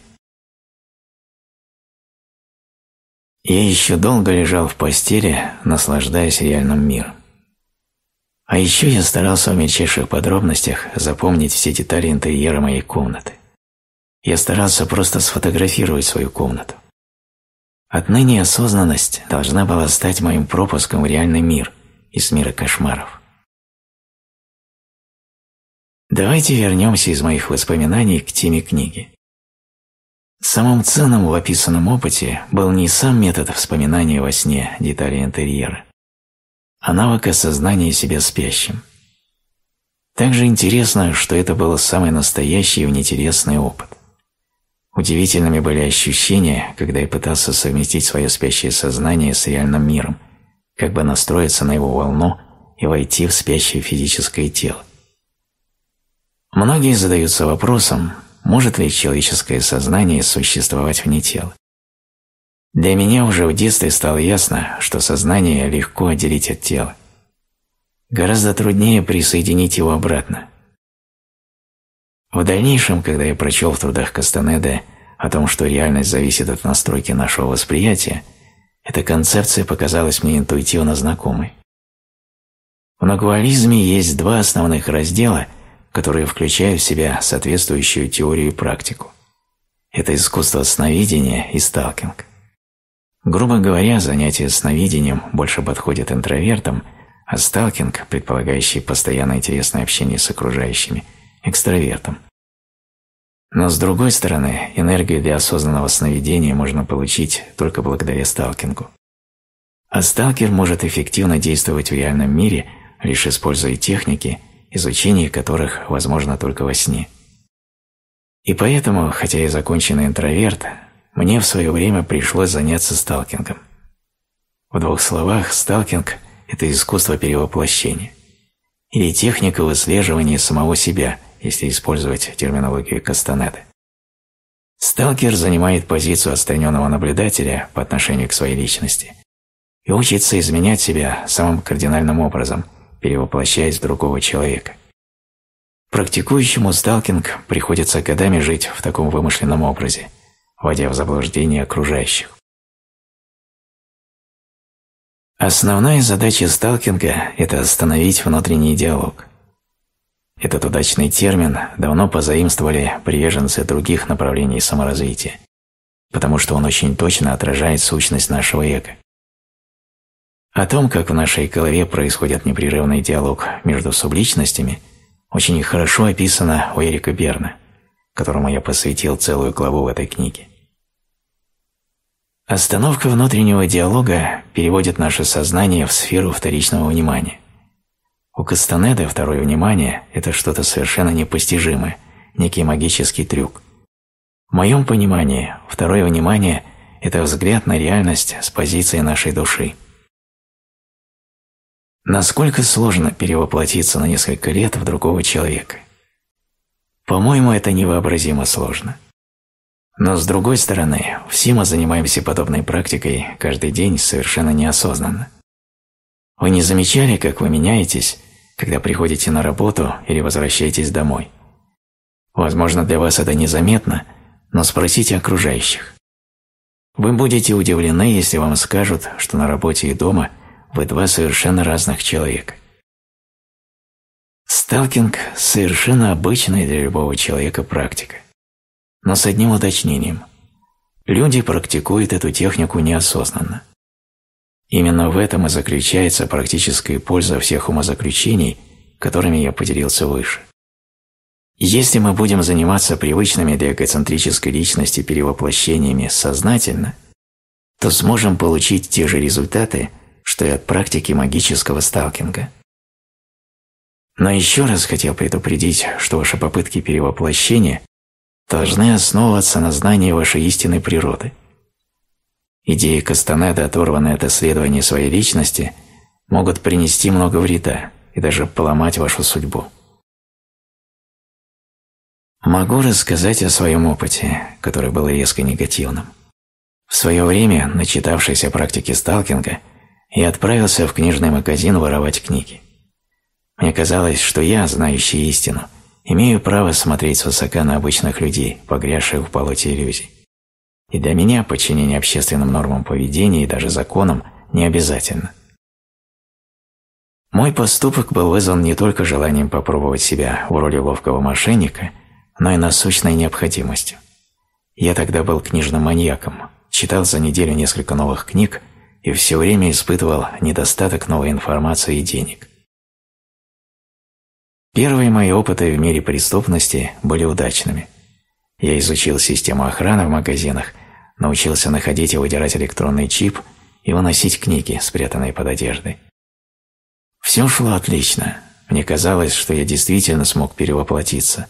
Я еще долго лежал в постели, наслаждаясь реальным миром. А еще я старался в мельчайших подробностях запомнить все детали интерьера моей комнаты. Я старался просто сфотографировать свою комнату. Отныне осознанность должна была стать моим пропуском в реальный мир из мира кошмаров. Давайте вернемся из моих воспоминаний к теме книги. Самым ценным в описанном опыте был не сам метод вспоминания во сне деталей интерьера, а навык осознания себя спящим. Также интересно, что это был самый настоящий и внетересный опыт. Удивительными были ощущения, когда я пытался совместить свое спящее сознание с реальным миром, как бы настроиться на его волну и войти в спящее физическое тело. Многие задаются вопросом, может ли человеческое сознание существовать вне тела. Для меня уже в детстве стало ясно, что сознание легко отделить от тела. Гораздо труднее присоединить его обратно. В дальнейшем, когда я прочел в трудах Кастанеда о том, что реальность зависит от настройки нашего восприятия, эта концепция показалась мне интуитивно знакомой. В нагуализме есть два основных раздела, которые включают в себя соответствующую теорию и практику. Это искусство сновидения и сталкинг. Грубо говоря, занятие сновидением больше подходит интровертам, а сталкинг, предполагающий постоянное интересное общение с окружающими, экстравертам. Но с другой стороны, энергию для осознанного сновидения можно получить только благодаря сталкингу. А сталкер может эффективно действовать в реальном мире, лишь используя техники, изучение которых возможно только во сне. И поэтому, хотя я законченный интроверт, мне в свое время пришлось заняться сталкингом. В двух словах, сталкинг – это искусство перевоплощения или техника выслеживания самого себя, если использовать терминологию Кастанеды. Сталкер занимает позицию отстраненного наблюдателя по отношению к своей личности и учится изменять себя самым кардинальным образом – перевоплощаясь в другого человека. Практикующему сталкинг приходится годами жить в таком вымышленном образе, вводя в заблуждение окружающих. Основная задача сталкинга – это остановить внутренний диалог. Этот удачный термин давно позаимствовали приверженцы других направлений саморазвития, потому что он очень точно отражает сущность нашего эго. О том, как в нашей голове происходит непрерывный диалог между субличностями, очень хорошо описано у Эрика Берна, которому я посвятил целую главу в этой книге. Остановка внутреннего диалога переводит наше сознание в сферу вторичного внимания. У Кастанеда второе внимание – это что-то совершенно непостижимое, некий магический трюк. В моем понимании второе внимание – это взгляд на реальность с позиции нашей души – Насколько сложно перевоплотиться на несколько лет в другого человека? По-моему, это невообразимо сложно. Но с другой стороны, все мы занимаемся подобной практикой каждый день совершенно неосознанно. Вы не замечали, как вы меняетесь, когда приходите на работу или возвращаетесь домой? Возможно, для вас это незаметно, но спросите окружающих. Вы будете удивлены, если вам скажут, что на работе и дома – вы два совершенно разных человека. Сталкинг – совершенно обычная для любого человека практика. Но с одним уточнением. Люди практикуют эту технику неосознанно. Именно в этом и заключается практическая польза всех умозаключений, которыми я поделился выше. Если мы будем заниматься привычными для эгоцентрической личности перевоплощениями сознательно, то сможем получить те же результаты – что и от практики магического сталкинга. Но еще раз хотел предупредить, что ваши попытки перевоплощения должны основываться на знании вашей истинной природы. Идеи Кастанеда, оторванные от исследования своей личности, могут принести много вреда и даже поломать вашу судьбу. Могу рассказать о своем опыте, который был резко негативным. В свое время, начитавшись о практике сталкинга, я отправился в книжный магазин воровать книги. Мне казалось, что я, знающий истину, имею право смотреть свысока на обычных людей, погрязших в болоте иллюзий. И для меня подчинение общественным нормам поведения и даже законам не обязательно. Мой поступок был вызван не только желанием попробовать себя в роли ловкого мошенника, но и насущной необходимостью. Я тогда был книжным маньяком, читал за неделю несколько новых книг и все время испытывал недостаток новой информации и денег. Первые мои опыты в мире преступности были удачными. Я изучил систему охраны в магазинах, научился находить и выдирать электронный чип и выносить книги, спрятанные под одеждой. Все шло отлично. Мне казалось, что я действительно смог перевоплотиться,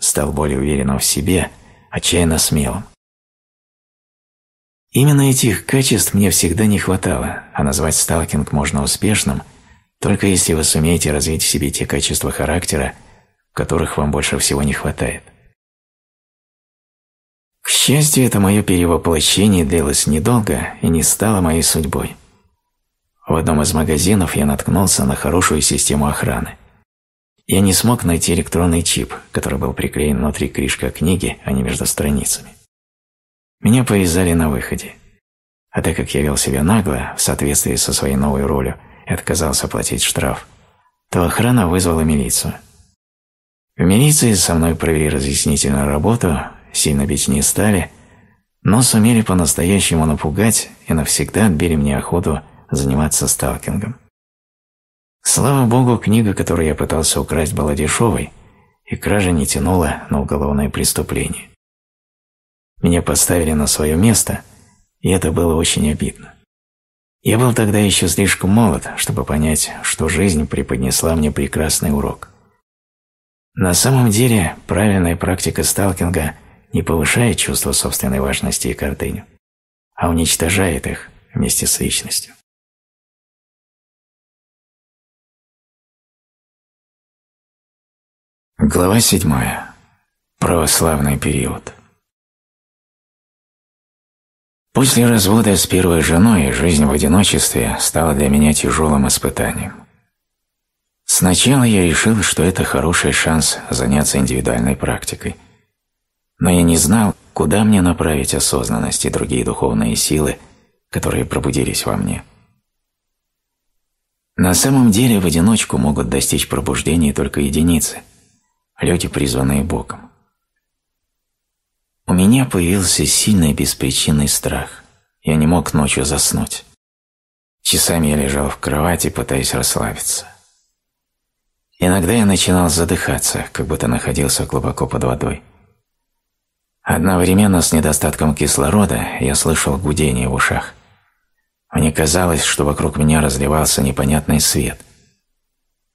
стал более уверенным в себе, отчаянно смелым. Именно этих качеств мне всегда не хватало, а назвать сталкинг можно успешным – только если вы сумеете развить в себе те качества характера, которых вам больше всего не хватает. К счастью, это мое перевоплощение длилось недолго и не стало моей судьбой. В одном из магазинов я наткнулся на хорошую систему охраны. Я не смог найти электронный чип, который был приклеен внутри крышка книги, а не между страницами. Меня повязали на выходе. А так как я вел себя нагло, в соответствии со своей новой ролью, и отказался платить штраф, то охрана вызвала милицию. В милиции со мной провели разъяснительную работу, сильно бить не стали, но сумели по-настоящему напугать и навсегда отбили мне охоту заниматься сталкингом. Слава богу, книга, которую я пытался украсть, была дешевой, и кража не тянула на уголовное преступление. Меня поставили на свое место, и это было очень обидно. Я был тогда еще слишком молод, чтобы понять, что жизнь преподнесла мне прекрасный урок. На самом деле, правильная практика сталкинга не повышает чувство собственной важности и гордыню, а уничтожает их вместе с личностью. Глава 7. Православный период. После развода с первой женой жизнь в одиночестве стала для меня тяжелым испытанием. Сначала я решил, что это хороший шанс заняться индивидуальной практикой. Но я не знал, куда мне направить осознанность и другие духовные силы, которые пробудились во мне. На самом деле в одиночку могут достичь пробуждения только единицы, люди, призванные Богом. У меня появился сильный беспричинный страх. Я не мог ночью заснуть. Часами я лежал в кровати, пытаясь расслабиться. Иногда я начинал задыхаться, как будто находился глубоко под водой. Одновременно с недостатком кислорода я слышал гудение в ушах. Мне казалось, что вокруг меня разливался непонятный свет.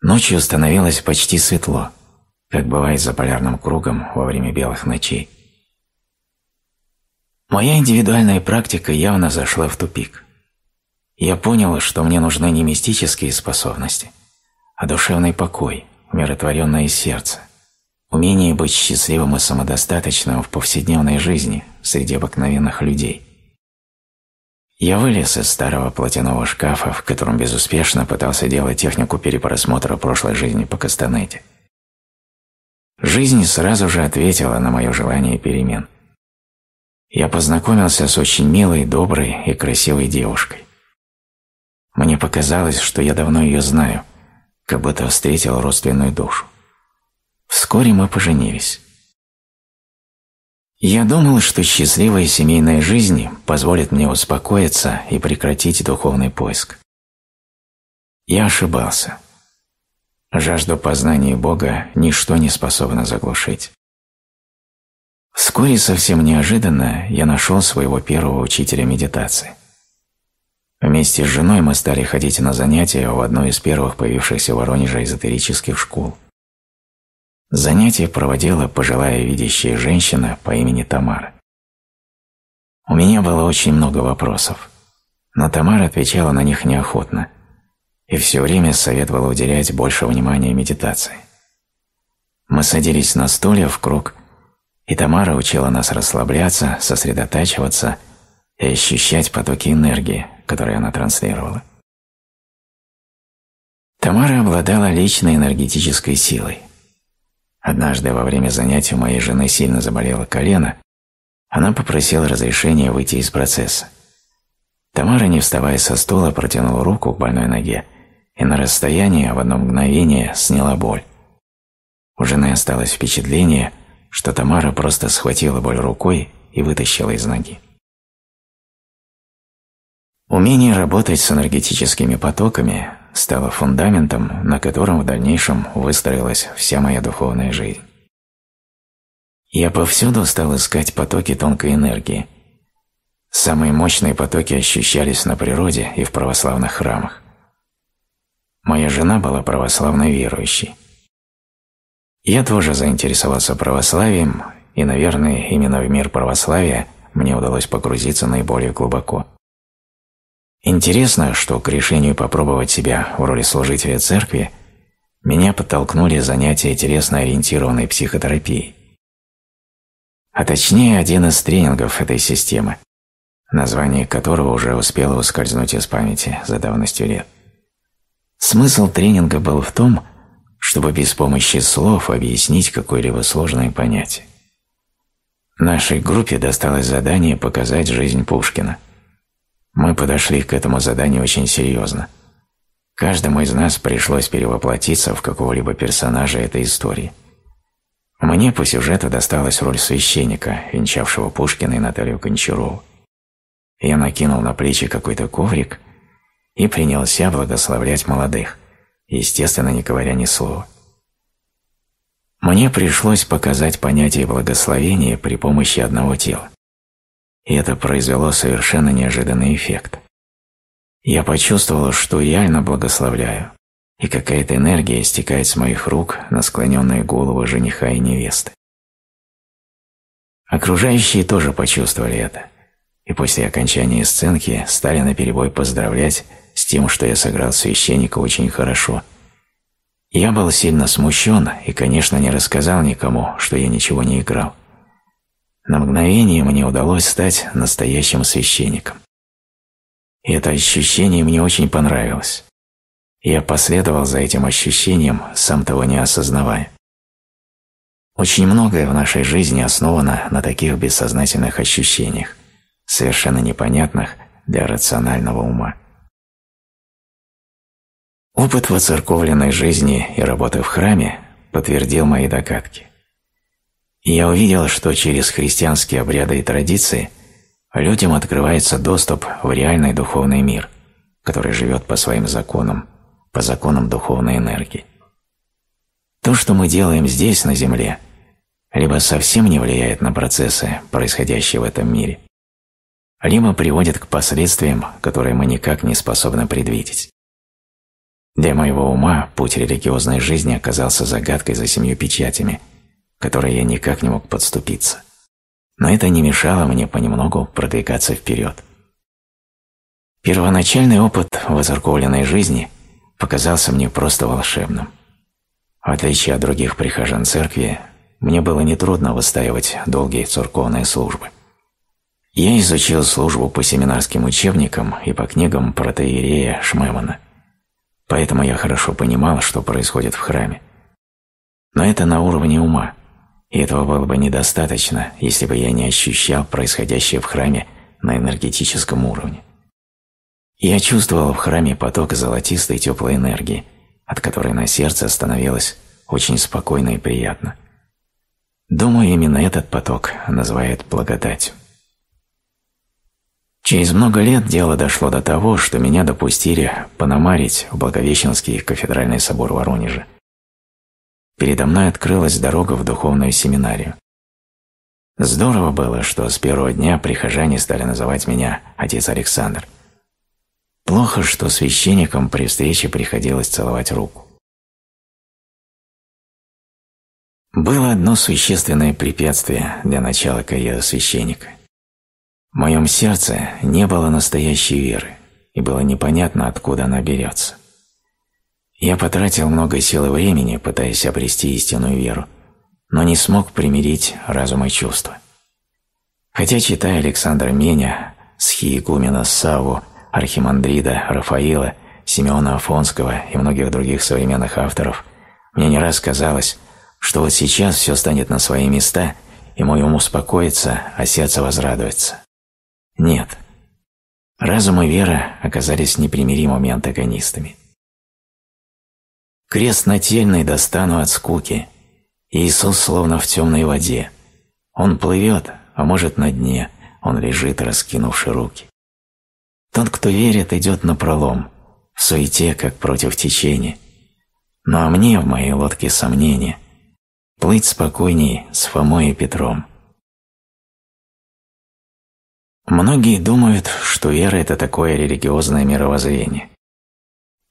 Ночью становилось почти светло, как бывает за полярным кругом во время белых ночей. Моя индивидуальная практика явно зашла в тупик. Я понял, что мне нужны не мистические способности, а душевный покой, умиротворенное сердце, умение быть счастливым и самодостаточным в повседневной жизни среди обыкновенных людей. Я вылез из старого платяного шкафа, в котором безуспешно пытался делать технику перепросмотра прошлой жизни по Кастанете. Жизнь сразу же ответила на мое желание перемен – я познакомился с очень милой, доброй и красивой девушкой. Мне показалось, что я давно ее знаю, как будто встретил родственную душу. Вскоре мы поженились. Я думал, что счастливая семейная жизнь позволит мне успокоиться и прекратить духовный поиск. Я ошибался. Жажду познания Бога ничто не способно заглушить. Вскоре совсем неожиданно я нашел своего первого учителя медитации. Вместе с женой мы стали ходить на занятия в одну из первых появившихся в Воронеже эзотерических школ. Занятия проводила пожилая видящая женщина по имени Тамара. У меня было очень много вопросов, но Тамара отвечала на них неохотно и все время советовала уделять больше внимания медитации. Мы садились на стулья в круг, и Тамара учила нас расслабляться, сосредотачиваться и ощущать потоки энергии, которые она транслировала. Тамара обладала личной энергетической силой. Однажды во время занятий у моей жены сильно заболело колено, она попросила разрешения выйти из процесса. Тамара, не вставая со стула, протянула руку к больной ноге и на расстоянии в одно мгновение сняла боль. У жены осталось впечатление, что Тамара просто схватила боль рукой и вытащила из ноги. Умение работать с энергетическими потоками стало фундаментом, на котором в дальнейшем выстроилась вся моя духовная жизнь. Я повсюду стал искать потоки тонкой энергии. Самые мощные потоки ощущались на природе и в православных храмах. Моя жена была православной верующей. Я тоже заинтересовался православием, и, наверное, именно в мир православия мне удалось погрузиться наиболее глубоко. Интересно, что к решению попробовать себя в роли служителя церкви меня подтолкнули занятия телесно-ориентированной психотерапией. А точнее, один из тренингов этой системы, название которого уже успело ускользнуть из памяти за давностью лет. Смысл тренинга был в том, чтобы без помощи слов объяснить какое-либо сложное понятие. Нашей группе досталось задание показать жизнь Пушкина. Мы подошли к этому заданию очень серьезно. Каждому из нас пришлось перевоплотиться в какого-либо персонажа этой истории. Мне по сюжету досталась роль священника, венчавшего Пушкина и Наталью Кончарову. Я накинул на плечи какой-то коврик и принялся благословлять молодых естественно, не говоря ни слова. Мне пришлось показать понятие благословения при помощи одного тела. И это произвело совершенно неожиданный эффект. Я почувствовал, что реально благословляю, и какая-то энергия стекает с моих рук на склоненные головы жениха и невесты. Окружающие тоже почувствовали это, и после окончания сценки стали наперебой поздравлять тем, что я сыграл священника очень хорошо. Я был сильно смущен и, конечно, не рассказал никому, что я ничего не играл. На мгновение мне удалось стать настоящим священником. Это ощущение мне очень понравилось. Я последовал за этим ощущением, сам того не осознавая. Очень многое в нашей жизни основано на таких бессознательных ощущениях, совершенно непонятных для рационального ума. Опыт воцерковленной жизни и работы в храме подтвердил мои догадки. я увидел, что через христианские обряды и традиции людям открывается доступ в реальный духовный мир, который живет по своим законам, по законам духовной энергии. То, что мы делаем здесь, на Земле, либо совсем не влияет на процессы, происходящие в этом мире, либо приводит к последствиям, которые мы никак не способны предвидеть. Для моего ума путь религиозной жизни оказался загадкой за семью печатями, которой я никак не мог подступиться. Но это не мешало мне понемногу продвигаться вперед. Первоначальный опыт воцерковленной жизни показался мне просто волшебным. В отличие от других прихожан церкви, мне было нетрудно выстаивать долгие церковные службы. Я изучил службу по семинарским учебникам и по книгам протеерея Шмемана – поэтому я хорошо понимал, что происходит в храме. Но это на уровне ума, и этого было бы недостаточно, если бы я не ощущал происходящее в храме на энергетическом уровне. Я чувствовал в храме поток золотистой теплой энергии, от которой на сердце становилось очень спокойно и приятно. Думаю, именно этот поток называют благодатью. Через много лет дело дошло до того, что меня допустили пономарить в Благовещенский кафедральный собор Воронежа. Передо мной открылась дорога в духовную семинарию. Здорово было, что с первого дня прихожане стали называть меня «Отец Александр». Плохо, что священникам при встрече приходилось целовать руку. Было одно существенное препятствие для начала карьеры священника. В моем сердце не было настоящей веры, и было непонятно, откуда она берется. Я потратил много сил и времени, пытаясь обрести истинную веру, но не смог примирить разум и чувства. Хотя, читая Александра Меня, Схиегумена Саву, Архимандрида, Рафаила, Симеона Афонского и многих других современных авторов, мне не раз казалось, что вот сейчас все станет на свои места, и мой ум успокоится, а сердце возрадуется. Нет. Разум и вера оказались непримиримыми антагонистами. Крест нательный достану от скуки. Иисус словно в темной воде. Он плывет, а может на дне, он лежит, раскинувши руки. Тот, кто верит, идет на пролом, в суете, как против течения. Ну а мне в моей лодке сомнения – плыть спокойней с Фомой и Петром. Многие думают, что вера – это такое религиозное мировоззрение.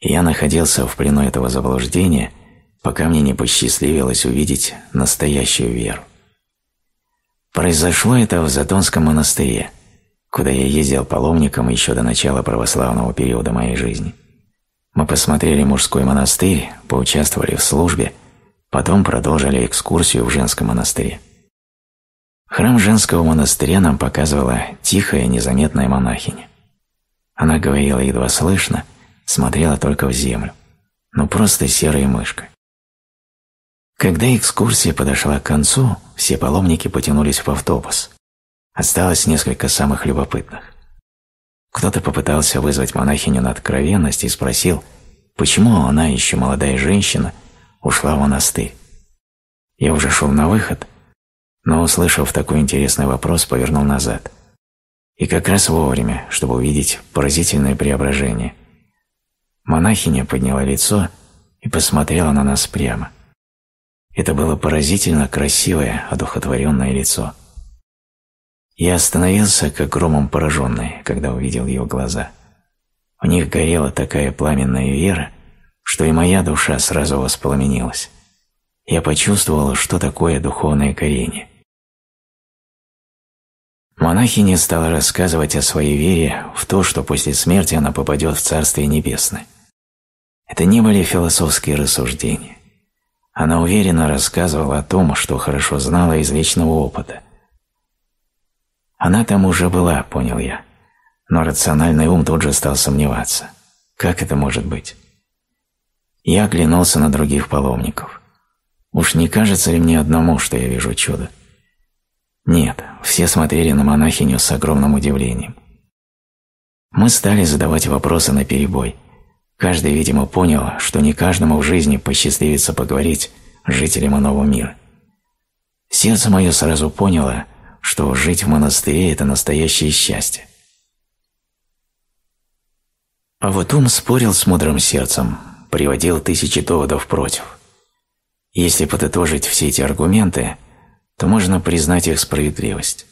Я находился в плену этого заблуждения, пока мне не посчастливилось увидеть настоящую веру. Произошло это в Затонском монастыре, куда я ездил паломником еще до начала православного периода моей жизни. Мы посмотрели мужской монастырь, поучаствовали в службе – Потом продолжили экскурсию в женском монастыре. Храм женского монастыря нам показывала тихая, незаметная монахиня. Она говорила едва слышно, смотрела только в землю. Ну просто серая мышка. Когда экскурсия подошла к концу, все паломники потянулись в автобус. Осталось несколько самых любопытных. Кто-то попытался вызвать монахиню на откровенность и спросил, почему она, еще молодая женщина, ушла в монастырь. Я уже шел на выход, но, услышав такой интересный вопрос, повернул назад. И как раз вовремя, чтобы увидеть поразительное преображение. Монахиня подняла лицо и посмотрела на нас прямо. Это было поразительно красивое, одухотворенное лицо. Я остановился, как громом пораженный, когда увидел ее глаза. У них горела такая пламенная вера, что и моя душа сразу воспламенилась. Я почувствовал, что такое духовное горение. Монахиня стала рассказывать о своей вере в то, что после смерти она попадет в Царствие Небесное. Это не были философские рассуждения. Она уверенно рассказывала о том, что хорошо знала из личного опыта. Она там уже была, понял я, но рациональный ум тут же стал сомневаться. Как это может быть? Я оглянулся на других паломников. Уж не кажется ли мне одному, что я вижу чудо? Нет, все смотрели на монахиню с огромным удивлением. Мы стали задавать вопросы на перебой. Каждый, видимо, понял, что не каждому в жизни посчастливится поговорить с жителем иного мира. Сердце мое сразу поняло, что жить в монастыре – это настоящее счастье. А вот ум спорил с мудрым сердцем, приводил тысячи доводов против. Если подытожить все эти аргументы, то можно признать их справедливость.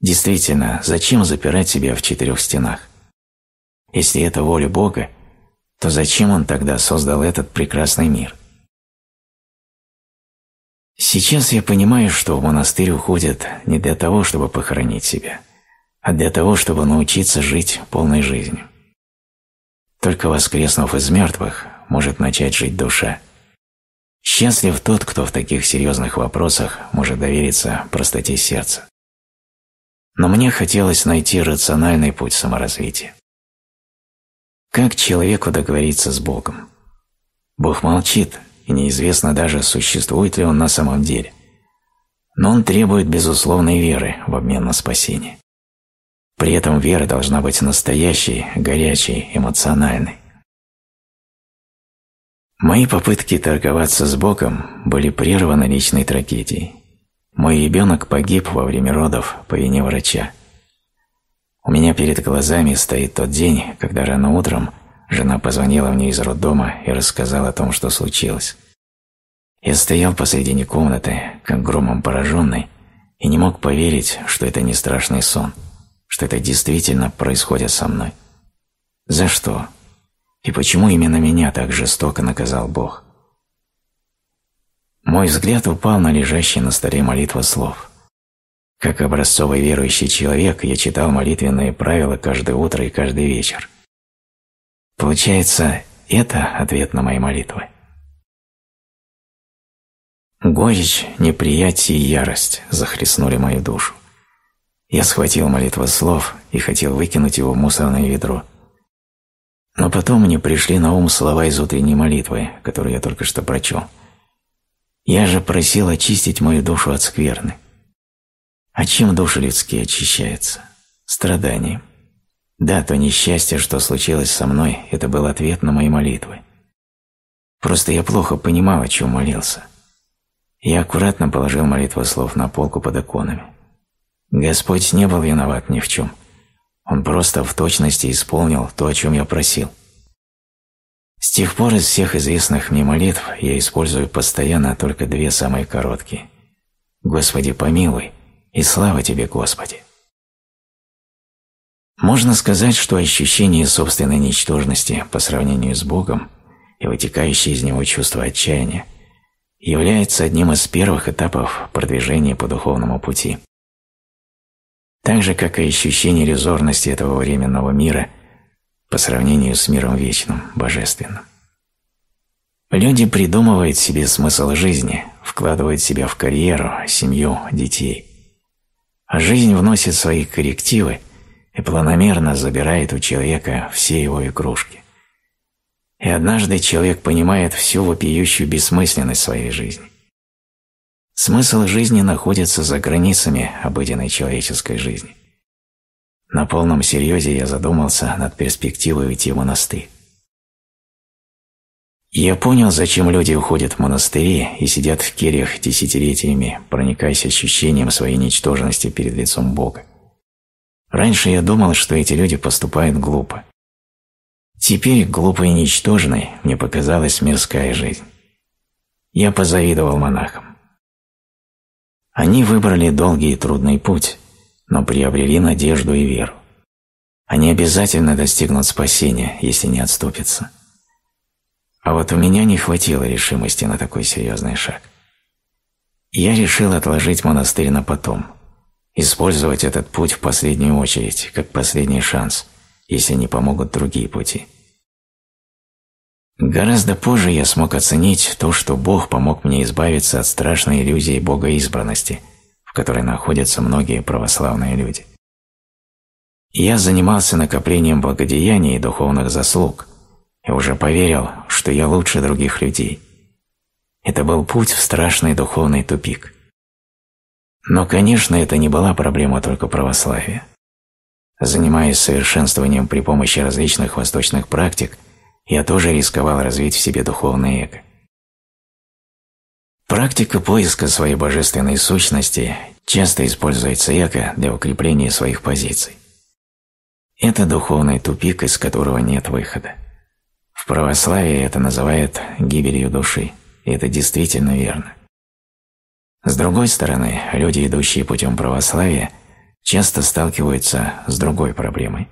Действительно, зачем запирать себя в четырех стенах? Если это воля Бога, то зачем Он тогда создал этот прекрасный мир? Сейчас я понимаю, что в монастырь уходят не для того, чтобы похоронить себя, а для того, чтобы научиться жить полной жизнью. Только воскреснув из мертвых, может начать жить душа. Счастлив тот, кто в таких серьезных вопросах может довериться простоте сердца. Но мне хотелось найти рациональный путь саморазвития. Как человеку договориться с Богом? Бог молчит, и неизвестно даже, существует ли Он на самом деле. Но Он требует безусловной веры в обмен на спасение. При этом вера должна быть настоящей, горячей, эмоциональной. Мои попытки торговаться с Богом были прерваны личной трагедией. Мой ребенок погиб во время родов по вине врача. У меня перед глазами стоит тот день, когда рано утром жена позвонила мне из роддома и рассказала о том, что случилось. Я стоял посредине комнаты, как громом пораженный, и не мог поверить, что это не страшный сон, что это действительно происходит со мной. За что? И почему именно меня так жестоко наказал Бог? Мой взгляд упал на лежащий на столе молитва слов. Как образцовый верующий человек, я читал молитвенные правила каждое утро и каждый вечер. Получается, это ответ на мои молитвы. Горечь, неприятие и ярость захлестнули мою душу. Я схватил молитву слов и хотел выкинуть его в мусорное ведро. Но потом мне пришли на ум слова из утренней молитвы, которую я только что прочел. Я же просил очистить мою душу от скверны. А чем души людские очищаются? Страданием. Да, то несчастье, что случилось со мной, это был ответ на мои молитвы. Просто я плохо понимал, о чем молился. Я аккуратно положил молитву слов на полку под иконами. Господь не был виноват ни в чем. Он просто в точности исполнил то, о чем я просил. С тех пор из всех известных мне молитв я использую постоянно только две самые короткие. «Господи, помилуй» и «Слава Тебе, Господи». Можно сказать, что ощущение собственной ничтожности по сравнению с Богом и вытекающее из него чувство отчаяния является одним из первых этапов продвижения по духовному пути. Так же, как и ощущение иллюзорности этого временного мира по сравнению с миром вечным, божественным. Люди придумывают себе смысл жизни, вкладывают себя в карьеру, семью, детей – а жизнь вносит свои коррективы и планомерно забирает у человека все его игрушки. И однажды человек понимает всю вопиющую бессмысленность своей жизни. Смысл жизни находится за границами обыденной человеческой жизни. На полном серьезе я задумался над перспективой уйти в монастырь. Я понял, зачем люди уходят в монастыри и сидят в кельях десятилетиями, проникаясь ощущением своей ничтожности перед лицом Бога. Раньше я думал, что эти люди поступают глупо. Теперь глупой и ничтожной мне показалась мирская жизнь. Я позавидовал монахам. Они выбрали долгий и трудный путь, но приобрели надежду и веру. Они обязательно достигнут спасения, если не отступятся. А вот у меня не хватило решимости на такой серьезный шаг. Я решил отложить монастырь на потом, использовать этот путь в последнюю очередь, как последний шанс, если не помогут другие пути. Гораздо позже я смог оценить то, что Бог помог мне избавиться от страшной иллюзии богоизбранности, в которой находятся многие православные люди. Я занимался накоплением благодеяний и духовных заслуг – и уже поверил, что я лучше других людей. Это был путь в страшный духовный тупик. Но, конечно, это не была проблема только православия. Занимаясь совершенствованием при помощи различных восточных практик, я тоже рисковал развить в себе духовное эго. Практика поиска своей божественной сущности часто используется эго для укрепления своих позиций. Это духовный тупик, из которого нет выхода. В православии это называют гибелью души, и это действительно верно. С другой стороны, люди, идущие путем православия, часто сталкиваются с другой проблемой.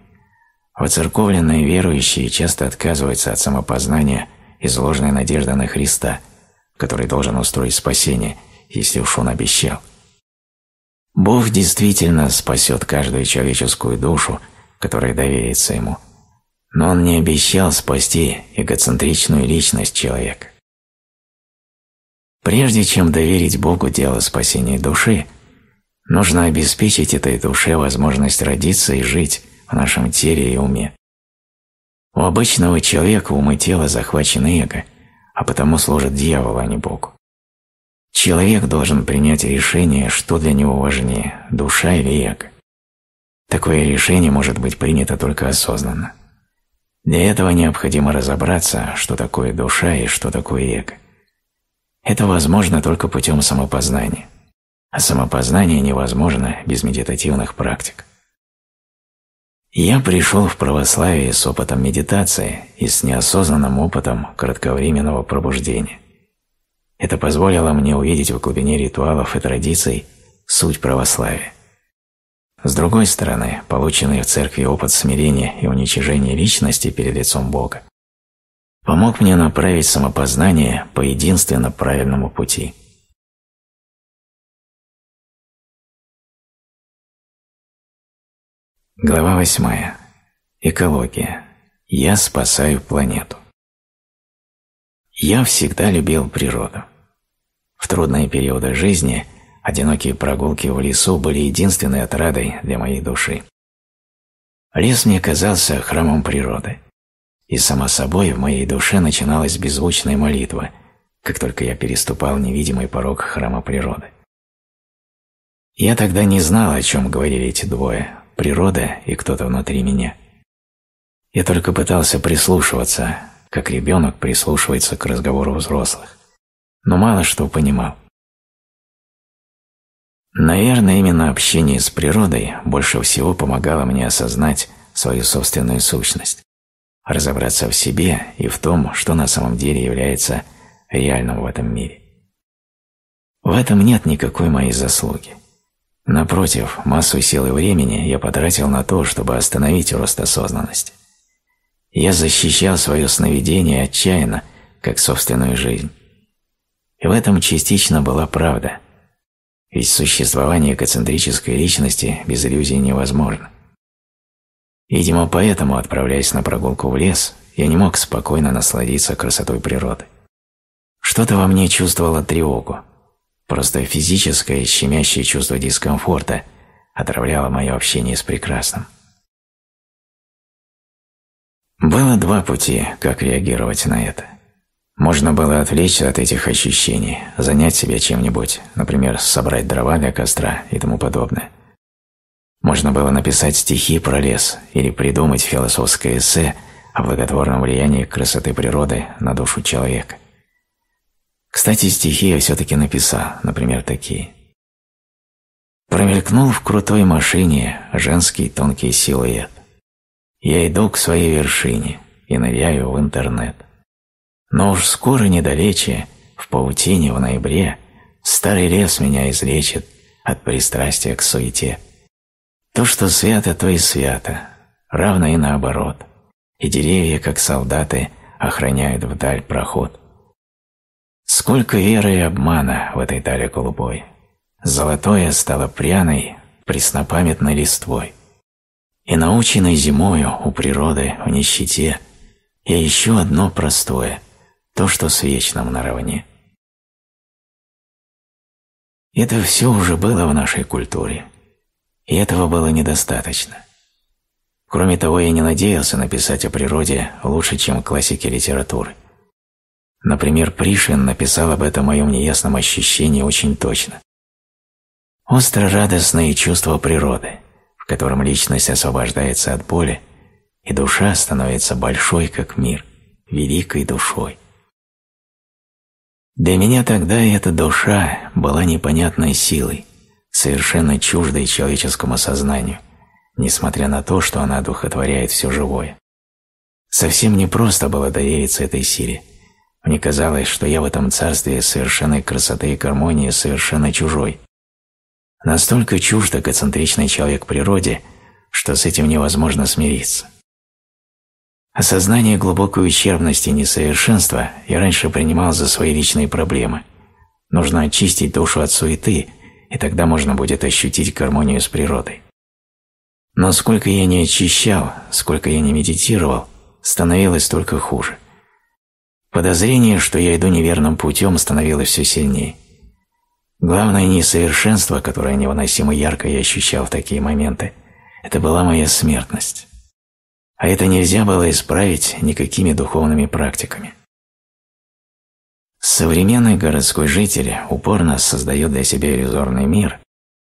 Воцерковленные верующие часто отказываются от самопознания из ложной надежды на Христа, который должен устроить спасение, если уж Он обещал. Бог действительно спасет каждую человеческую душу, которая доверится Ему – но он не обещал спасти эгоцентричную личность человека. Прежде чем доверить Богу дело спасения души, нужно обеспечить этой душе возможность родиться и жить в нашем теле и уме. У обычного человека ум и тело захвачены эго, а потому служат дьяволу, а не Богу. Человек должен принять решение, что для него важнее – душа или эго. Такое решение может быть принято только осознанно. Для этого необходимо разобраться, что такое душа и что такое эго. Это возможно только путем самопознания, а самопознание невозможно без медитативных практик. Я пришел в православие с опытом медитации и с неосознанным опытом кратковременного пробуждения. Это позволило мне увидеть в глубине ритуалов и традиций суть православия. С другой стороны, полученный в церкви опыт смирения и уничижения личности перед лицом Бога помог мне направить самопознание по единственно правильному пути. Глава 8. Экология. Я спасаю планету. Я всегда любил природу. В трудные периоды жизни одинокие прогулки в лесу были единственной отрадой для моей души. Лес мне казался храмом природы. И само собой в моей душе начиналась беззвучная молитва, как только я переступал невидимый порог храма природы. Я тогда не знал, о чем говорили эти двое – природа и кто-то внутри меня. Я только пытался прислушиваться, как ребенок прислушивается к разговору взрослых, но мало что понимал. Наверное, именно общение с природой больше всего помогало мне осознать свою собственную сущность разобраться в себе и в том, что на самом деле является реальным в этом мире. В этом нет никакой моей заслуги. Напротив, массу сил и времени я потратил на то, чтобы остановить рост осознанности. Я защищал свое сновидение отчаянно, как собственную жизнь. И в этом частично была правда. Ведь существование экоцентрической личности без иллюзий невозможно. Видимо, поэтому, отправляясь на прогулку в лес, я не мог спокойно насладиться красотой природы. Что-то во мне чувствовало тревогу. Просто физическое, щемящее чувство дискомфорта отравляло мое общение с прекрасным. Было два пути, как реагировать на это. Можно было отвлечься от этих ощущений, занять себя чем-нибудь, например, собрать дрова для костра и тому подобное – можно было написать стихи про лес или придумать философское эссе о благотворном влиянии красоты природы на душу человека. Кстати, стихи я все-таки написал, например, такие. Промелькнул в крутой машине женский тонкий силуэт. Я иду к своей вершине и ныряю в интернет. Но уж скоро недалече, в паутине в ноябре, старый лес меня излечит от пристрастия к суете. То, что свято, то и свято, равно и наоборот. И деревья, как солдаты, охраняют вдаль проход. Сколько веры и обмана в этой дали голубой. Золотое стало пряной, преснопамятной листвой. И наученной зимою у природы в нищете я еще одно простое, то, что с вечным наравне. Это все уже было в нашей культуре. И этого было недостаточно. Кроме того, я не надеялся написать о природе лучше, чем классики литературы. Например, Пришвин написал об этом моем неясном ощущении очень точно. Остро радостные чувства природы, в котором личность освобождается от боли, и душа становится большой, как мир, великой душой. Для меня тогда эта душа была непонятной силой, совершенно чуждой человеческому сознанию, несмотря на то, что она одухотворяет все живое. Совсем непросто было довериться этой силе. Мне казалось, что я в этом царстве совершенной красоты и гармонии совершенно чужой. Настолько чужд эгоцентричный человек природе, что с этим невозможно смириться. Осознание глубокой ущербности и несовершенства я раньше принимал за свои личные проблемы. Нужно очистить душу от суеты – и тогда можно будет ощутить гармонию с природой. Но сколько я не очищал, сколько я не медитировал, становилось только хуже. Подозрение, что я иду неверным путем, становилось все сильнее. Главное несовершенство, которое невыносимо ярко я ощущал в такие моменты, это была моя смертность. А это нельзя было исправить никакими духовными практиками. Современный городской житель упорно создает для себя иллюзорный мир,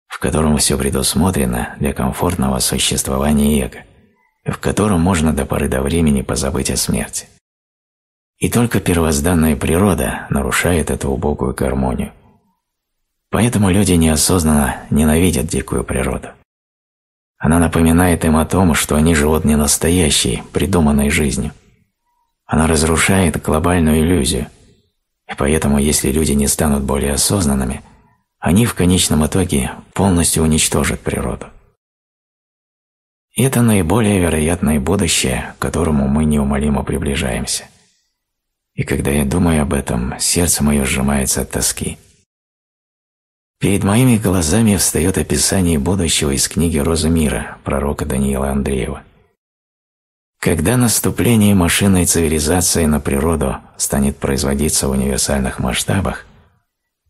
в котором все предусмотрено для комфортного существования эго, в котором можно до поры до времени позабыть о смерти. И только первозданная природа нарушает эту убогую гармонию. Поэтому люди неосознанно ненавидят дикую природу. Она напоминает им о том, что они живут не настоящей, придуманной жизнью. Она разрушает глобальную иллюзию – и поэтому, если люди не станут более осознанными, они в конечном итоге полностью уничтожат природу. Это наиболее вероятное будущее, к которому мы неумолимо приближаемся. И когда я думаю об этом, сердце мое сжимается от тоски. Перед моими глазами встает описание будущего из книги «Роза мира» пророка Даниила Андреева. Когда наступление машинной цивилизации на природу станет производиться в универсальных масштабах,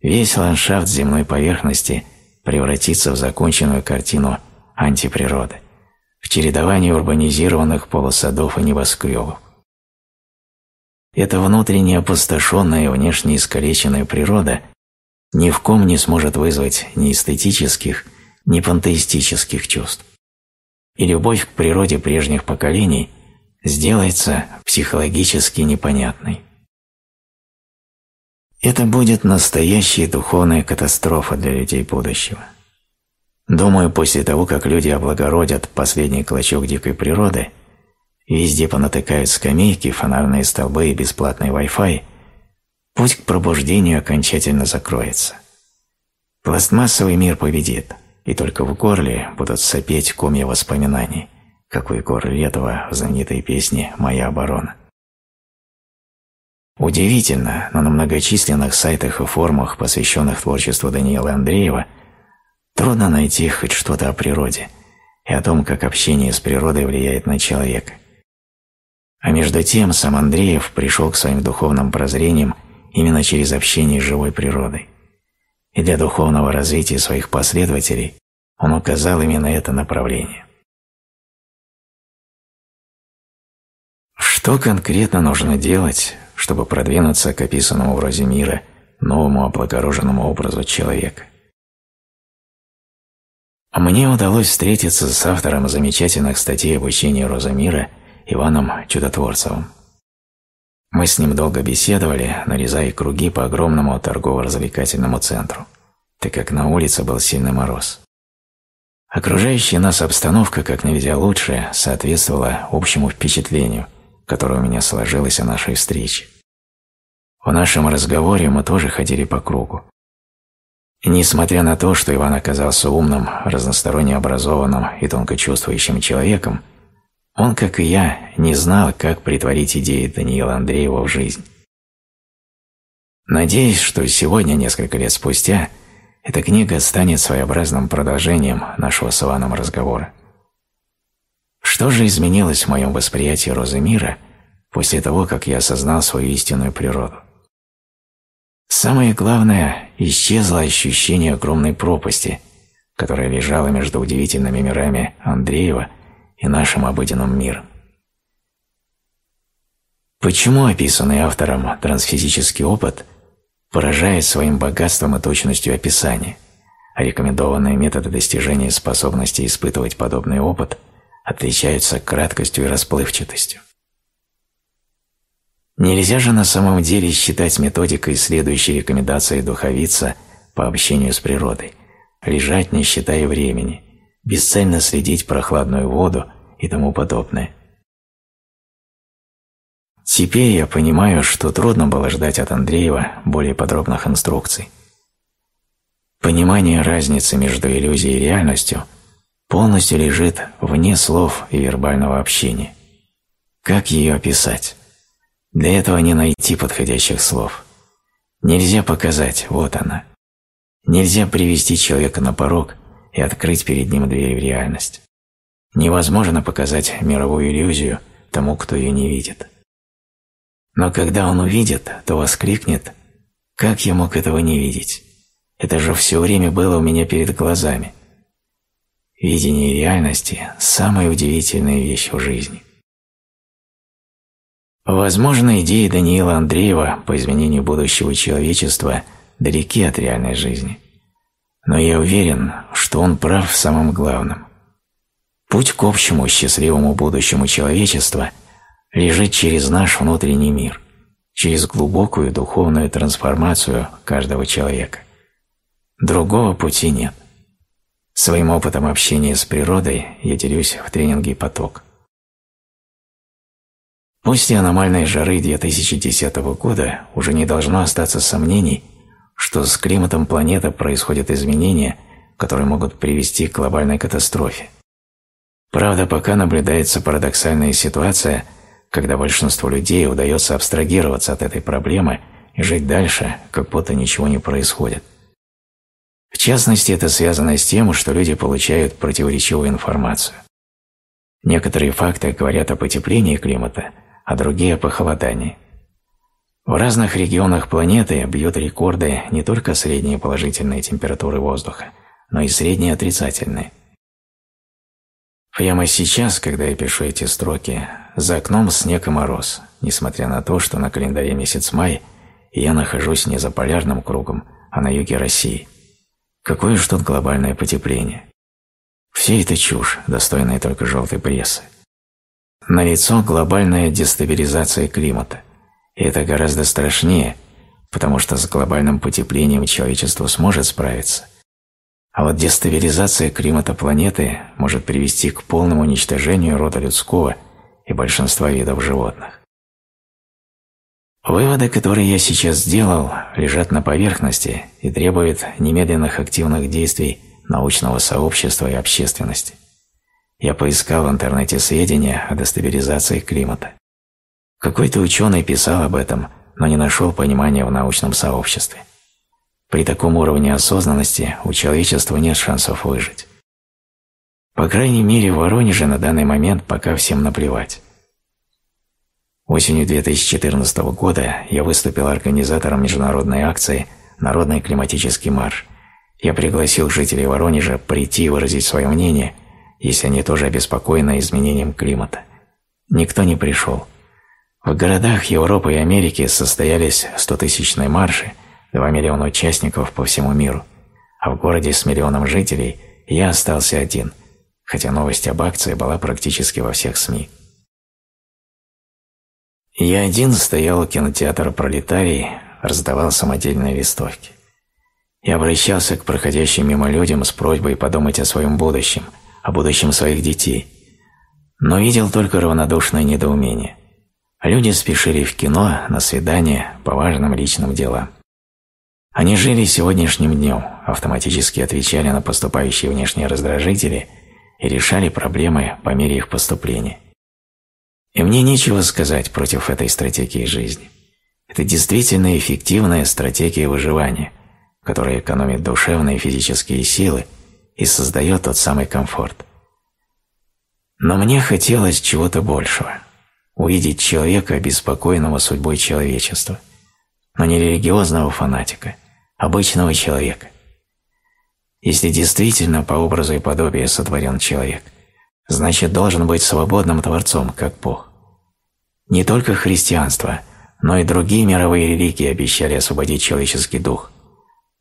весь ландшафт земной поверхности превратится в законченную картину антиприроды, в чередование урбанизированных полусадов и небоскребов. Эта внутренне опустошенная и внешне искалеченная природа ни в ком не сможет вызвать ни эстетических, ни пантеистических чувств. И любовь к природе прежних поколений сделается психологически непонятной. Это будет настоящая духовная катастрофа для людей будущего. Думаю, после того, как люди облагородят последний клочок дикой природы, везде понатыкают скамейки, фонарные столбы и бесплатный Wi-Fi – путь к пробуждению окончательно закроется. Пластмассовый мир победит, и только в горле будут сопеть комья воспоминаний, как у Егора Летова в знаменитой песне «Моя оборона». Удивительно, но на многочисленных сайтах и форумах, посвященных творчеству Даниила Андреева, трудно найти хоть что-то о природе и о том, как общение с природой влияет на человека. А между тем сам Андреев пришел к своим духовным прозрениям именно через общение с живой природой. И для духовного развития своих последователей он указал именно это направление. Что конкретно нужно делать, чтобы продвинуться к описанному в розе мира новому облагороженному образу человека? Мне удалось встретиться с автором замечательных статей об учении Роза мира Иваном Чудотворцевым. Мы с ним долго беседовали, нарезая круги по огромному торгово-развлекательному центру, так как на улице был сильный мороз. Окружающая нас обстановка, как нельзя лучше, соответствовала общему впечатлению, которое у меня сложилось о нашей встрече. В нашем разговоре мы тоже ходили по кругу. И несмотря на то, что Иван оказался умным, разносторонне образованным и тонко чувствующим человеком, он, как и я, не знал, как притворить идеи Даниила Андреева в жизнь. Надеюсь, что сегодня, несколько лет спустя, эта книга станет своеобразным продолжением нашего с Иваном разговора. Что же изменилось в моем восприятии розы мира после того, как я осознал свою истинную природу? Самое главное, исчезло ощущение огромной пропасти, которая лежала между удивительными мирами Андреева и нашим обыденным миром. Почему описанный автором трансфизический опыт поражает своим богатством и точностью описания, а рекомендованные методы достижения способности испытывать подобный опыт отличаются краткостью и расплывчатостью? Нельзя же на самом деле считать методикой следующей рекомендации духовица по общению с природой, лежать не считая времени, бесцельно следить прохладную воду и тому подобное. Теперь я понимаю, что трудно было ждать от Андреева более подробных инструкций. Понимание разницы между иллюзией и реальностью полностью лежит вне слов и вербального общения. Как ее описать? Для этого не найти подходящих слов. Нельзя показать «вот она». Нельзя привести человека на порог и открыть перед ним дверь в реальность. Невозможно показать мировую иллюзию тому, кто ее не видит. Но когда он увидит, то воскликнет «Как я мог этого не видеть? Это же все время было у меня перед глазами». Видение реальности – самая удивительная вещь в жизни. Возможно, идеи Даниила Андреева по изменению будущего человечества далеки от реальной жизни. Но я уверен, что он прав в самом главном. Путь к общему счастливому будущему человечества лежит через наш внутренний мир, через глубокую духовную трансформацию каждого человека. Другого пути нет. Своим опытом общения с природой я делюсь в тренинге «Поток». После аномальной жары 2010 года уже не должно остаться сомнений, что с климатом планеты происходят изменения, которые могут привести к глобальной катастрофе. Правда, пока наблюдается парадоксальная ситуация, когда большинству людей удается абстрагироваться от этой проблемы и жить дальше, как будто ничего не происходит. В частности, это связано с тем, что люди получают противоречивую информацию. Некоторые факты говорят о потеплении климата, а другие – о похолодании. В разных регионах планеты бьют рекорды не только средние положительные температуры воздуха, но и средние отрицательные. Прямо сейчас, когда я пишу эти строки, за окном снег и мороз, несмотря на то, что на календаре месяц май, я нахожусь не за полярным кругом, а на юге России. Какое же тут глобальное потепление? Все это чушь, достойная только желтой прессы. Налицо глобальная дестабилизация климата. И это гораздо страшнее, потому что с глобальным потеплением человечество сможет справиться. А вот дестабилизация климата планеты может привести к полному уничтожению рода людского и большинства видов животных. Выводы, которые я сейчас сделал, лежат на поверхности и требуют немедленных активных действий научного сообщества и общественности. Я поискал в интернете сведения о дестабилизации климата. Какой-то ученый писал об этом, но не нашел понимания в научном сообществе. При таком уровне осознанности у человечества нет шансов выжить. По крайней мере, в Воронеже на данный момент пока всем наплевать. Осенью 2014 года я выступил организатором международной акции «Народный климатический марш», я пригласил жителей Воронежа прийти и выразить свое мнение, если они тоже обеспокоены изменением климата. Никто не пришел. В городах Европы и Америки состоялись стотысячные марши, 2 миллиона участников по всему миру, а в городе с миллионом жителей я остался один, хотя новость об акции была практически во всех СМИ. Я один стоял у кинотеатра «Пролетарий», раздавал самодельные листовки. Я обращался к проходящим мимо людям с просьбой подумать о своем будущем, о будущем своих детей, но видел только равнодушное недоумение. Люди спешили в кино, на свидание, по важным личным делам. Они жили сегодняшним днем, автоматически отвечали на поступающие внешние раздражители и решали проблемы по мере их поступления. И мне нечего сказать против этой стратегии жизни. Это действительно эффективная стратегия выживания, которая экономит душевные и физические силы и создает тот самый комфорт. Но мне хотелось чего-то большего – увидеть человека, обеспокоенного судьбой человечества, но не религиозного фанатика, обычного человека. Если действительно по образу и подобию сотворен человек, значит должен быть свободным Творцом, как Бог. Не только христианство, но и другие мировые религии обещали освободить человеческий дух –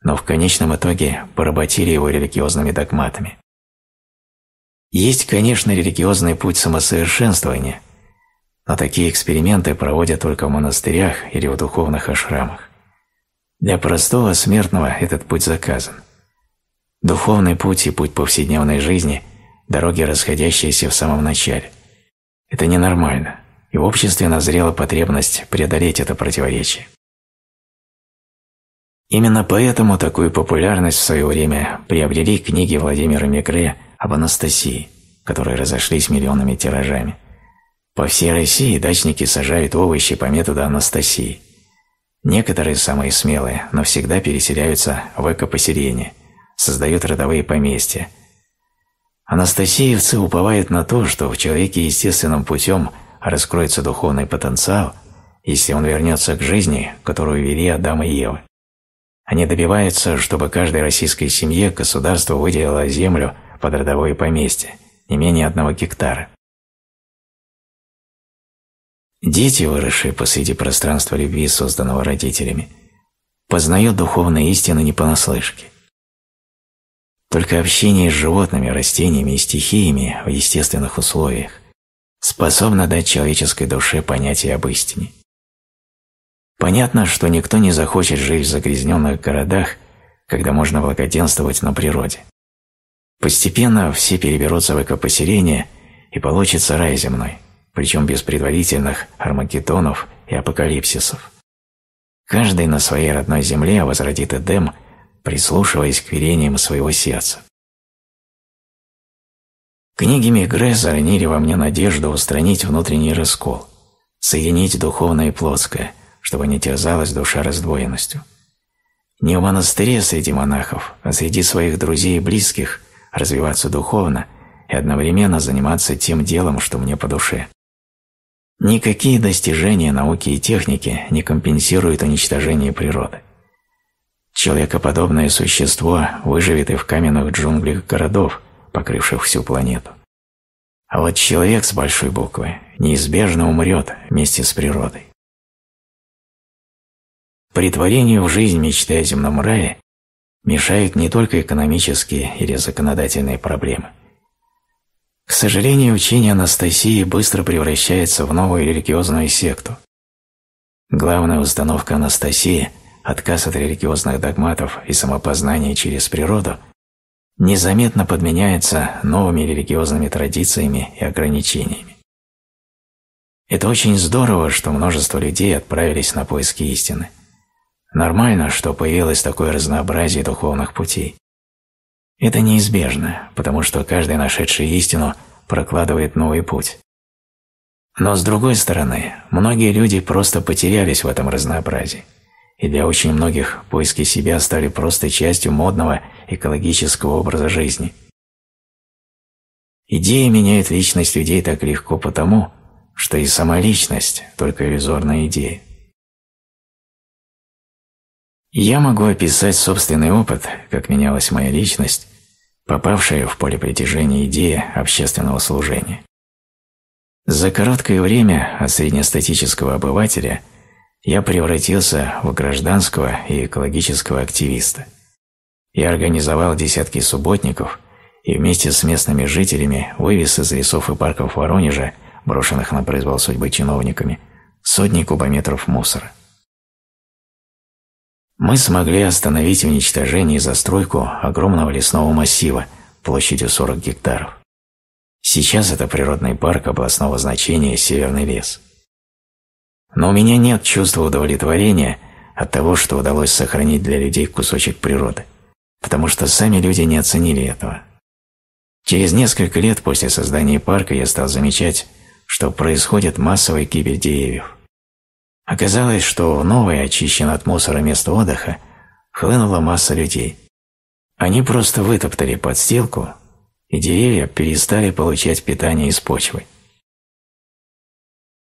но в конечном итоге поработили его религиозными догматами. Есть, конечно, религиозный путь самосовершенствования, но такие эксперименты проводят только в монастырях или в духовных ашрамах. Для простого смертного этот путь заказан. Духовный путь и путь повседневной жизни – дороги, расходящиеся в самом начале. Это ненормально, и в обществе назрела потребность преодолеть это противоречие. Именно поэтому такую популярность в свое время приобрели книги Владимира Мегре об Анастасии, которые разошлись миллионными тиражами. По всей России дачники сажают овощи по методу Анастасии. Некоторые, самые смелые, навсегда переселяются в экопоселение, создают родовые поместья. Анастасиевцы уповают на то, что в человеке естественным путем раскроется духовный потенциал, если он вернется к жизни, которую вели Адам и Ева. Они добиваются, чтобы каждой российской семье государство выделило землю под родовое поместье, не менее одного гектара. Дети, выросшие посреди пространства любви, созданного родителями, познают духовные истины не понаслышке. Только общение с животными, растениями и стихиями в естественных условиях способно дать человеческой душе понятие об истине. Понятно, что никто не захочет жить в загрязненных городах, когда можно благоденствовать на природе. Постепенно все переберутся в экопоселение, и получится рай земной, причем без предварительных армагеддонов и апокалипсисов. Каждый на своей родной земле возродит Эдем, прислушиваясь к велениям своего сердца. Книги Мегре заронили во мне надежду устранить внутренний раскол, соединить духовное и плотское, чтобы не терзалась душа раздвоенностью. Не в монастыре среди монахов, а среди своих друзей и близких развиваться духовно и одновременно заниматься тем делом, что мне по душе. Никакие достижения науки и техники не компенсируют уничтожение природы. Человекоподобное существо выживет и в каменных джунглях городов, покрывших всю планету. А вот человек с большой буквы неизбежно умрет вместе с природой. Притворению в жизнь мечты о земном рае мешают не только экономические или законодательные проблемы. К сожалению, учение Анастасии быстро превращается в новую религиозную секту. Главная установка Анастасии – отказ от религиозных догматов и самопознания через природу – незаметно подменяется новыми религиозными традициями и ограничениями. Это очень здорово, что множество людей отправились на поиски истины. Нормально, что появилось такое разнообразие духовных путей. Это неизбежно, потому что каждый нашедший истину прокладывает новый путь. Но с другой стороны, многие люди просто потерялись в этом разнообразии, и для очень многих поиски себя стали просто частью модного экологического образа жизни. Идеи меняют личность людей так легко потому, что и сама личность – только иллюзорная идея. Я могу описать собственный опыт, как менялась моя личность, попавшая в поле притяжения идея общественного служения. За короткое время от среднестатического обывателя я превратился в гражданского и экологического активиста. Я организовал десятки субботников и вместе с местными жителями вывез из лесов и парков Воронежа, брошенных на произвол судьбы чиновниками, сотни кубометров мусора. Мы смогли остановить уничтожение и застройку огромного лесного массива площадью 40 гектаров. Сейчас это природный парк областного значения «Северный лес». Но у меня нет чувства удовлетворения от того, что удалось сохранить для людей кусочек природы, потому что сами люди не оценили этого. Через несколько лет после создания парка я стал замечать, что происходит массовая гибель деревьев. Оказалось, что в новое, очищенное от мусора место отдыха, хлынула масса людей. Они просто вытоптали подстилку, и деревья перестали получать питание из почвы.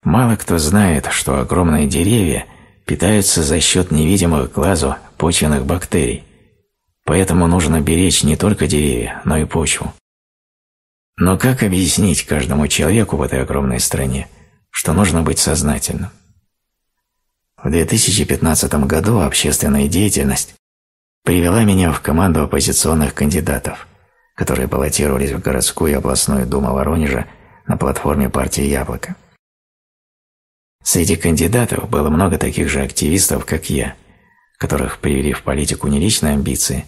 Мало кто знает, что огромные деревья питаются за счет невидимых глазу почвенных бактерий, поэтому нужно беречь не только деревья, но и почву. Но как объяснить каждому человеку в этой огромной стране, что нужно быть сознательным? В 2015 году общественная деятельность привела меня в команду оппозиционных кандидатов, которые баллотировались в городскую и областную думу Воронежа на платформе партии «Яблоко». Среди кандидатов было много таких же активистов, как я, которых привели в политику не личные амбиции,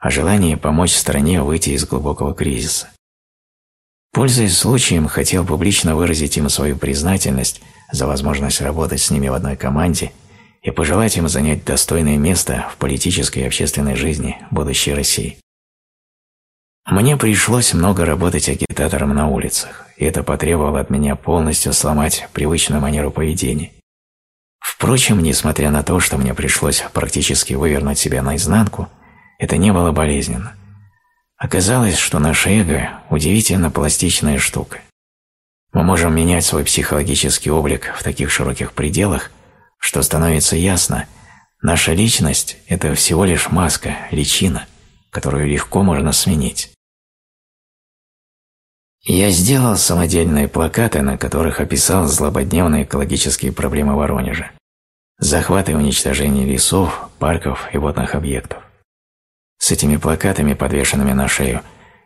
а желание помочь стране выйти из глубокого кризиса. Пользуясь случаем, хотел публично выразить им свою признательность за возможность работать с ними в одной команде и пожелать им занять достойное место в политической и общественной жизни будущей России. Мне пришлось много работать агитатором на улицах, и это потребовало от меня полностью сломать привычную манеру поведения. Впрочем, несмотря на то, что мне пришлось практически вывернуть себя наизнанку, это не было болезненно. Оказалось, что наше эго – удивительно пластичная штука. Мы можем менять свой психологический облик в таких широких пределах, что становится ясно, наша личность – это всего лишь маска, личина, которую легко можно сменить. Я сделал самодельные плакаты, на которых описал злободневные экологические проблемы Воронежа, захват и уничтожение лесов, парков и водных объектов. С этими плакатами, подвешенными на шею,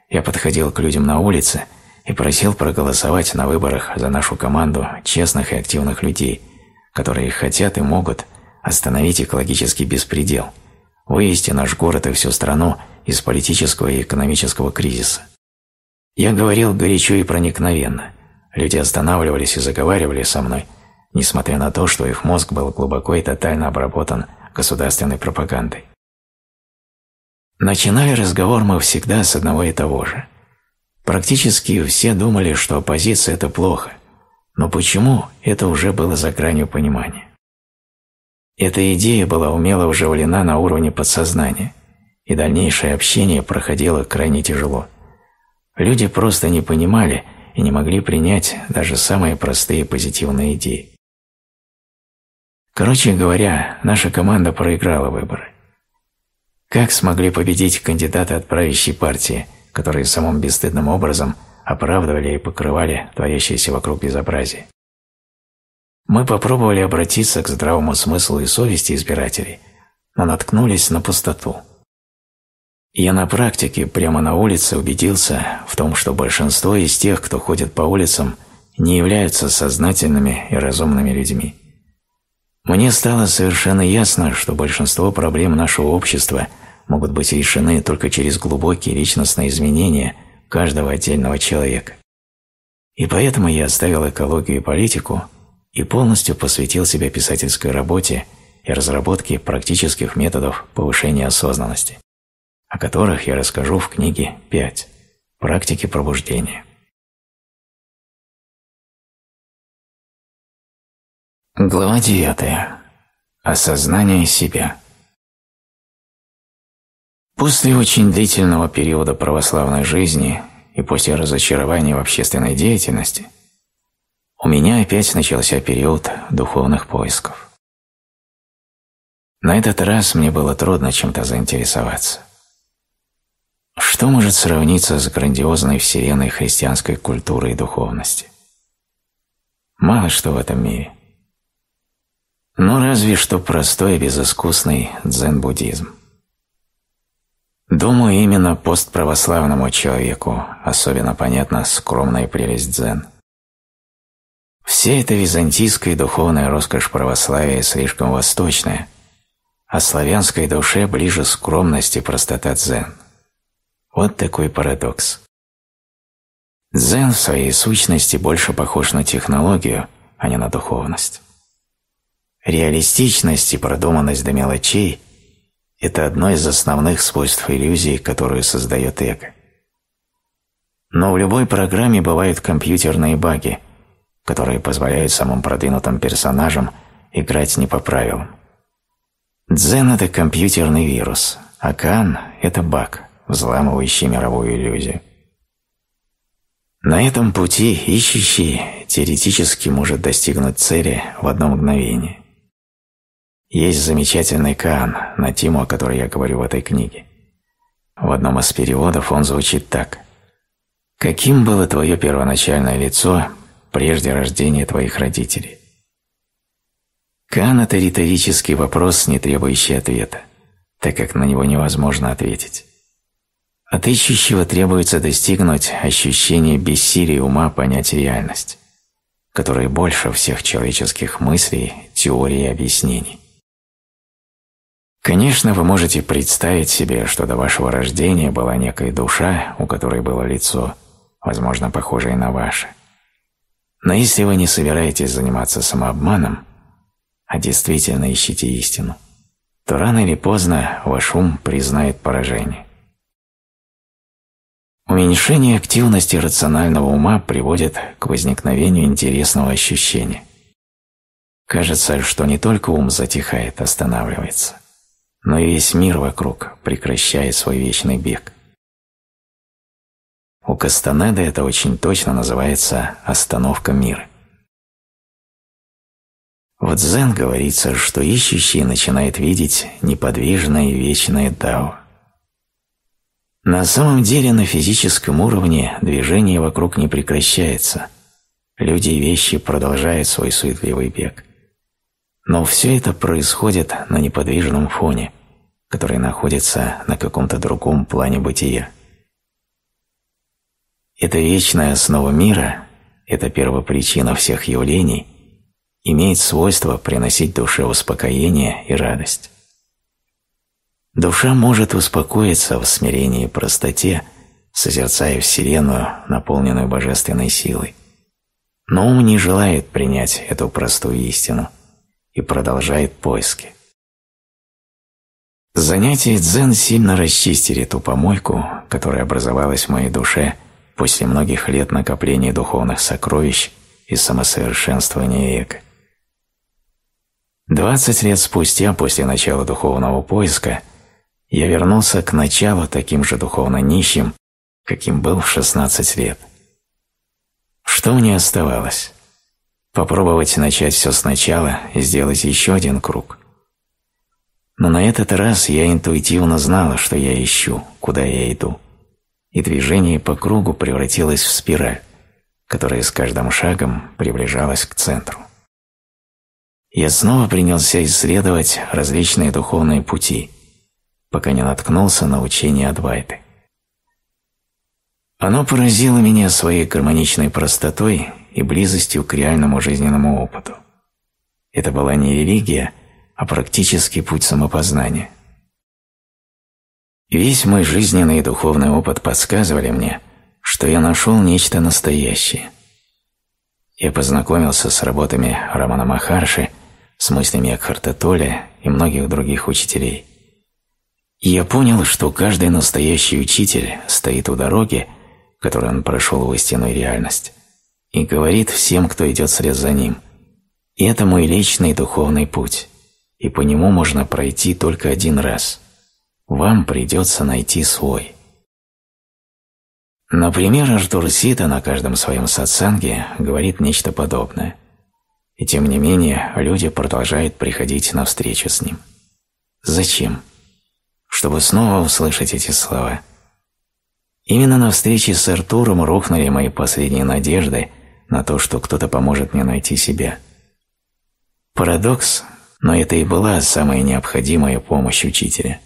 я подходил к людям на улице и просил проголосовать на выборах за нашу команду честных и активных людей, которые хотят и могут остановить экологический беспредел, вывести наш город и всю страну из политического и экономического кризиса. Я говорил горячо и проникновенно. Люди останавливались и заговаривали со мной, несмотря на то, что их мозг был глубоко и тотально обработан государственной пропагандой. Начинали разговор мы всегда с одного и того же. Практически все думали, что оппозиция – это плохо, но почему – это уже было за гранью понимания. Эта идея была умело вживлена на уровне подсознания, и дальнейшее общение проходило крайне тяжело. Люди просто не понимали и не могли принять даже самые простые позитивные идеи. Короче говоря, наша команда проиграла выборы. Как смогли победить кандидаты от правящей партии, которые самым бесстыдным образом оправдывали и покрывали творящееся вокруг безобразие? Мы попробовали обратиться к здравому смыслу и совести избирателей, но наткнулись на пустоту. Я на практике прямо на улице убедился в том, что большинство из тех, кто ходит по улицам, не являются сознательными и разумными людьми. Мне стало совершенно ясно, что большинство проблем нашего общества могут быть решены только через глубокие личностные изменения каждого отдельного человека. И поэтому я оставил экологию и политику и полностью посвятил себя писательской работе и разработке практических методов повышения осознанности, о которых я расскажу в книге «5. Практики пробуждения». Глава 9. Осознание себя. После очень длительного периода православной жизни и после разочарования в общественной деятельности – у меня опять начался период духовных поисков. На этот раз мне было трудно чем-то заинтересоваться. Что может сравниться с грандиозной вселенной христианской культуры и духовности? Мало что в этом мире. Но разве что простой и безыскусный дзен-буддизм. Думаю, именно постправославному человеку особенно понятна скромная прелесть дзен – Вся эта византийская духовная роскошь православия слишком восточная, а славянской душе ближе скромность и простота дзен. Вот такой парадокс. Дзен в своей сущности больше похож на технологию, а не на духовность. Реалистичность и продуманность до мелочей – это одно из основных свойств иллюзии, которую создает эго. Но в любой программе бывают компьютерные баги – которые позволяют самым продвинутым персонажам играть не по правилам. Дзен – это компьютерный вирус, а Кан – это баг, взламывающий мировую иллюзию. На этом пути ищущий теоретически может достигнуть цели в одно мгновение. Есть замечательный Кан на тему, о которой я говорю в этой книге. В одном из переводов он звучит так. «Каким было твое первоначальное лицо прежде рождения твоих родителей? Кан – это риторический вопрос, не требующий ответа, так как на него невозможно ответить. От ищущего требуется достигнуть ощущения бессилия ума понять реальность, которая больше всех человеческих мыслей, теорий и объяснений. Конечно, вы можете представить себе, что до вашего рождения была некая душа, у которой было лицо, возможно, похожее на ваше – но если вы не собираетесь заниматься самообманом, а действительно ищете истину, то рано или поздно ваш ум признает поражение. Уменьшение активности рационального ума приводит к возникновению интересного ощущения. Кажется, что не только ум затихает, останавливается, но и весь мир вокруг прекращает свой вечный бег – у Кастанеда это очень точно называется «остановка мира». В дзен говорится, что ищущий начинает видеть неподвижное и вечное дао. На самом деле на физическом уровне движение вокруг не прекращается. Люди и вещи продолжают свой суетливый бег. Но все это происходит на неподвижном фоне, который находится на каком-то другом плане бытия. Эта вечная основа мира, эта первопричина всех явлений, имеет свойство приносить душе успокоение и радость. Душа может успокоиться в смирении и простоте, созерцая Вселенную, наполненную божественной силой. Но ум не желает принять эту простую истину и продолжает поиски. Занятия дзен сильно расчистили ту помойку, которая образовалась в моей душе – после многих лет накопления духовных сокровищ и самосовершенствования эго. Двадцать лет спустя, после начала духовного поиска, я вернулся к началу таким же духовно нищим, каким был в 16 лет. Что мне оставалось? Попробовать начать все сначала и сделать еще один круг. Но на этот раз я интуитивно знала, что я ищу, куда я иду. И движение по кругу превратилось в спираль, которая с каждым шагом приближалась к центру. Я снова принялся исследовать различные духовные пути, пока не наткнулся на учение Адвайты. Оно поразило меня своей гармоничной простотой и близостью к реальному жизненному опыту. Это была не религия, а практический путь самопознания. Весь мой жизненный и духовный опыт подсказывали мне, что я нашел нечто настоящее. Я познакомился с работами Рамана Махарши, с мыслями Акхарта Толя и многих других учителей. И я понял, что каждый настоящий учитель стоит у дороги, которую он прошел в истинную реальность, и говорит всем, кто идет вслед за ним. И это мой личный духовный путь, и по нему можно пройти только один раз. Вам придется найти свой. Например, Артур Сита на каждом своем сатсанге говорит нечто подобное. И тем не менее, люди продолжают приходить на встречу с ним. Зачем? Чтобы снова услышать эти слова – Именно на встрече с Артуром рухнули мои последние надежды на то, что кто-то поможет мне найти себя. Парадокс, но это и была самая необходимая помощь учителя.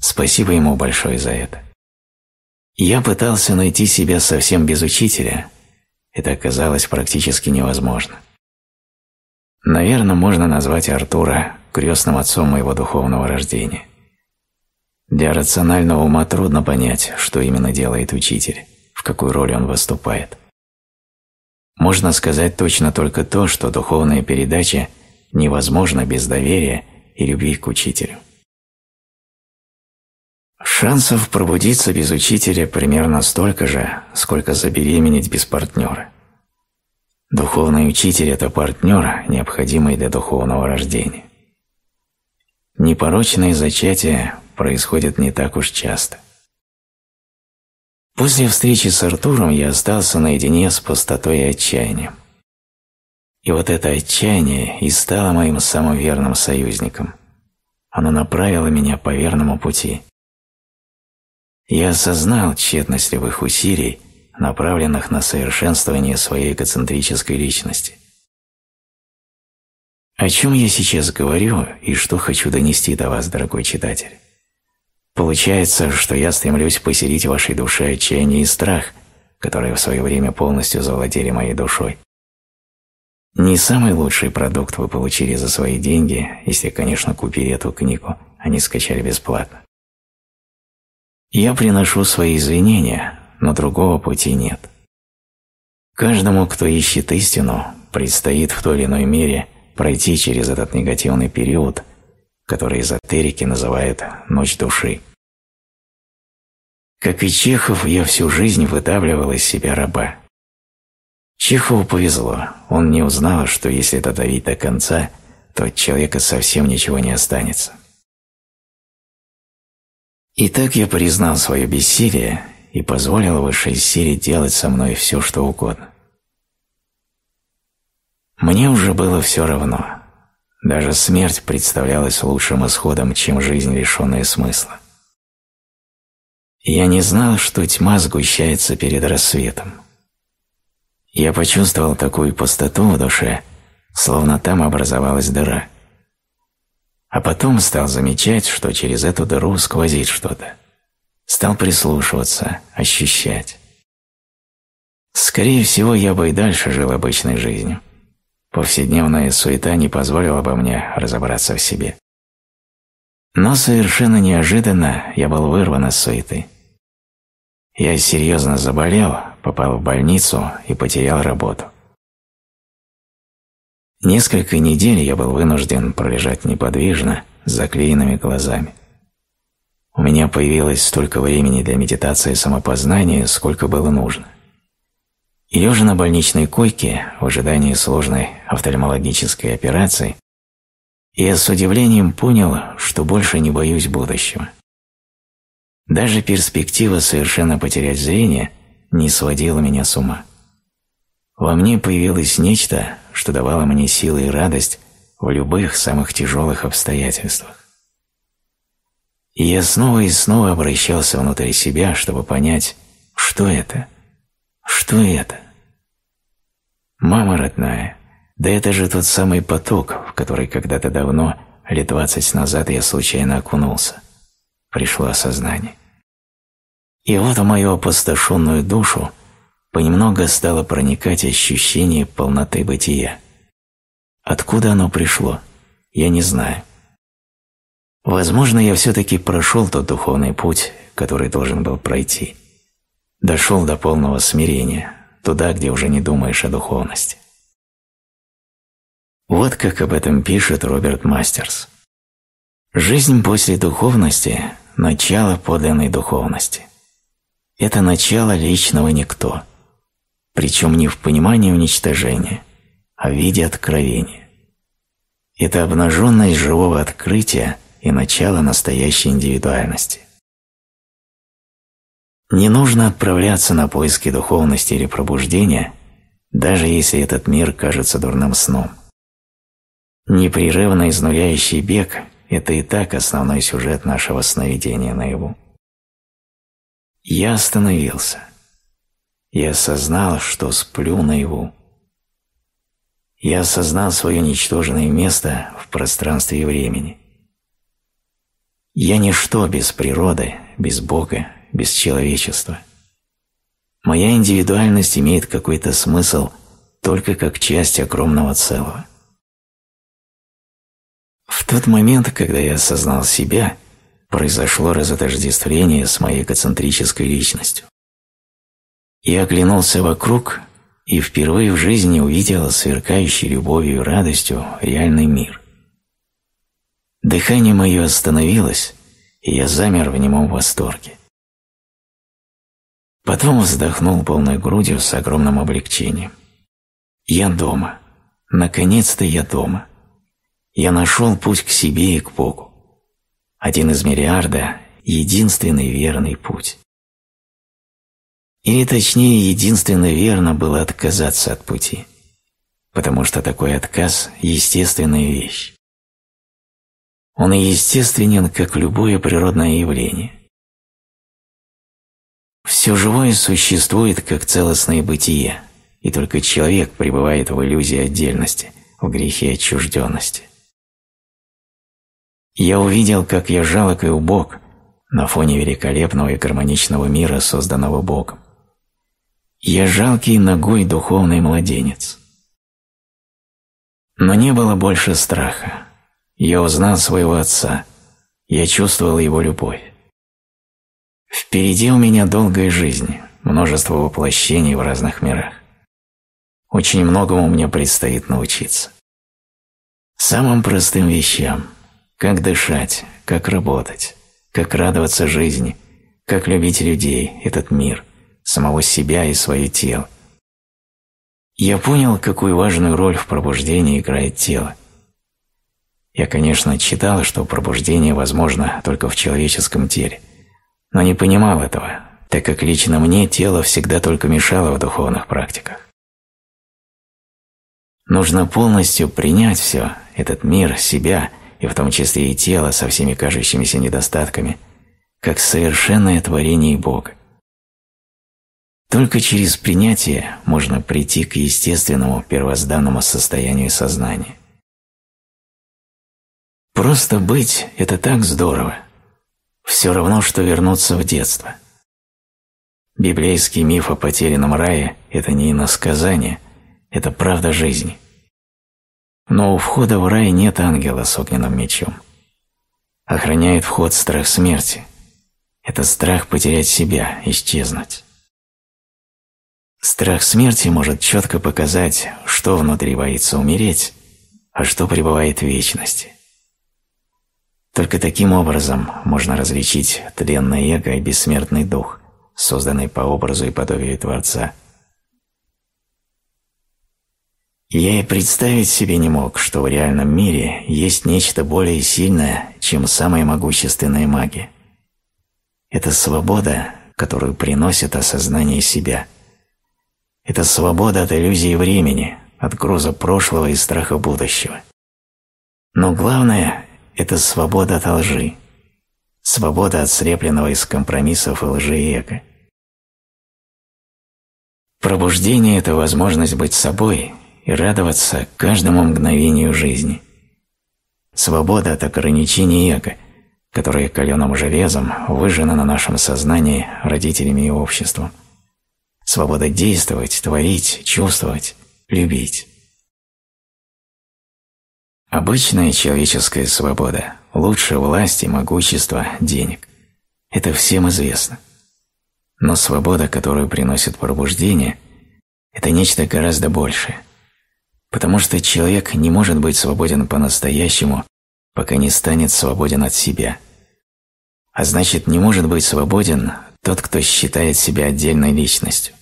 Спасибо ему большое за это. Я пытался найти себя совсем без учителя. Это оказалось практически невозможно. Наверное, можно назвать Артура крестным отцом моего духовного рождения. Для рационального ума трудно понять, что именно делает учитель, в какую роль он выступает. Можно сказать точно только то, что духовная передача невозможна без доверия и любви к учителю. Шансов пробудиться без учителя примерно столько же, сколько забеременеть без партнера. Духовный учитель – это партнер, необходимый для духовного рождения. Непорочное зачатие происходит не так уж часто. После встречи с Артуром я остался наедине с пустотой и отчаянием. И вот это отчаяние и стало моим самым верным союзником. Оно направило меня по верному пути. Я осознал тщетность любых усилий, направленных на совершенствование своей эгоцентрической личности. О чем я сейчас говорю и что хочу донести до вас, дорогой читатель? Получается, что я стремлюсь поселить в вашей душе отчаяние и страх, которые в свое время полностью завладели моей душой. Не самый лучший продукт вы получили за свои деньги, если, конечно, купили эту книгу, а не скачали бесплатно. Я приношу свои извинения, но другого пути нет. Каждому, кто ищет истину, предстоит в той или иной мере пройти через этот негативный период – который эзотерики называют «ночь души». Как и Чехов, я всю жизнь выдавливал из себя раба. Чехову повезло, он не узнал, что если додавить до конца, то от человека совсем ничего не останется. И так я признал свое бессилие и позволил высшей силе делать со мной все, что угодно. Мне уже было все равно, даже смерть представлялась лучшим исходом, чем жизнь, лишенная смысла. Я не знал, что тьма сгущается перед рассветом. Я почувствовал такую пустоту в душе, словно там образовалась дыра. А потом стал замечать, что через эту дыру сквозит что-то. Стал прислушиваться, ощущать. Скорее всего, я бы и дальше жил обычной жизнью. Повседневная суета не позволила бы мне разобраться в себе. Но совершенно неожиданно я был вырван из суеты. Я серьезно заболел, попал в больницу и потерял работу. Несколько недель я был вынужден пролежать неподвижно, с заклеенными глазами. у меня появилось столько времени для медитации и самопознания, сколько было нужно. Лежа на больничной койке в ожидании сложной офтальмологической операции, я с удивлением понял, что больше не боюсь будущего. Даже перспектива совершенно потерять зрение не сводила меня с ума. Во мне появилось нечто, что давало мне силы и радость в любых самых тяжелых обстоятельствах. И я снова и снова обращался внутрь себя, чтобы понять, что это, что это. Мама родная, да это же тот самый поток, в который когда-то давно, лет двадцать назад, я случайно окунулся. Пришло осознание. И вот в мою опустошенную душу понемногу стало проникать ощущение полноты бытия. Откуда оно пришло, я не знаю. Возможно, я все-таки прошел тот духовный путь, который должен был пройти. Дошел до полного смирения, туда, где уже не думаешь о духовности. Вот как об этом пишет Роберт Мастерс. Жизнь после духовности – начало подлинной духовности. Это начало личного никто, причем не в понимании уничтожения, а в виде откровения. Это обнаженность живого открытия – и начало настоящей индивидуальности. Не нужно отправляться на поиски духовности или пробуждения, даже если этот мир кажется дурным сном. Непрерывно изнуряющий бег – это и так основной сюжет нашего сновидения наяву. Я остановился. Я осознал, что сплю наяву. Я осознал свое ничтожное место в пространстве и времени. Я ничто без природы, без Бога, без человечества. Моя индивидуальность имеет какой-то смысл только как часть огромного целого. В тот момент, когда я осознал себя, произошло разотождествление с моей эгоцентрической личностью. Я оглянулся вокруг и впервые в жизни увидел сверкающий любовью и радостью реальный мир. Дыхание мое остановилось, и я замер в немом восторге. Потом вздохнул полной грудью с огромным облегчением. Я дома. Наконец-то я дома. Я нашел путь к себе и к Богу. Один из миллиарда – единственный верный путь. Или точнее, единственно верно было отказаться от пути, потому что такой отказ – естественная вещь. Он естественен, как любое природное явление. Все живое существует как целостное бытие, и только человек пребывает в иллюзии отдельности, в грехе отчужденности. Я увидел, как я жалок и убог на фоне великолепного и гармоничного мира, созданного Богом. Я жалкий ногой духовный младенец. Но не было больше страха, я узнал своего отца. Я чувствовал его любовь. Впереди у меня долгая жизнь, множество воплощений в разных мирах. Очень многому мне предстоит научиться. Самым простым вещам, как дышать, как работать, как радоваться жизни, как любить людей, этот мир, самого себя и свое тело. Я понял, какую важную роль в пробуждении играет тело, я, конечно, читал, что пробуждение возможно только в человеческом теле, но не понимал этого, так как лично мне тело всегда только мешало в духовных практиках. Нужно полностью принять все, этот мир, себя, и в том числе и тело со всеми кажущимися недостатками, как совершенное творение Бога. Только через принятие можно прийти к естественному первозданному состоянию сознания. Просто быть – это так здорово. Все равно, что вернуться в детство. Библейский миф о потерянном рае – это не иносказание, это правда жизни. Но у входа в рай нет ангела с огненным мечом. Охраняет вход страх смерти. Это страх потерять себя, исчезнуть. Страх смерти может четко показать, что внутри боится умереть, а что пребывает в вечности. Только таким образом можно различить тленное эго и бессмертный дух, созданный по образу и подобию Творца. Я и представить себе не мог, что в реальном мире есть нечто более сильное, чем самая могущественная магия. Это свобода, которую приносит осознание себя. Это свобода от иллюзии времени, от груза прошлого и страха будущего. Но главное – это свобода от лжи, свобода от слепленного из компромиссов и лжи эго. Пробуждение – это возможность быть собой и радоваться каждому мгновению жизни. Свобода от ограничений эго, которое каленым железом выжжено на нашем сознании родителями и обществом. Свобода действовать, творить, чувствовать, любить. Обычная человеческая свобода лучше власти, могущества, денег. Это всем известно. Но свобода, которую приносит пробуждение, это нечто гораздо большее. Потому что человек не может быть свободен по-настоящему, пока не станет свободен от себя. А значит, не может быть свободен тот, кто считает себя отдельной личностью.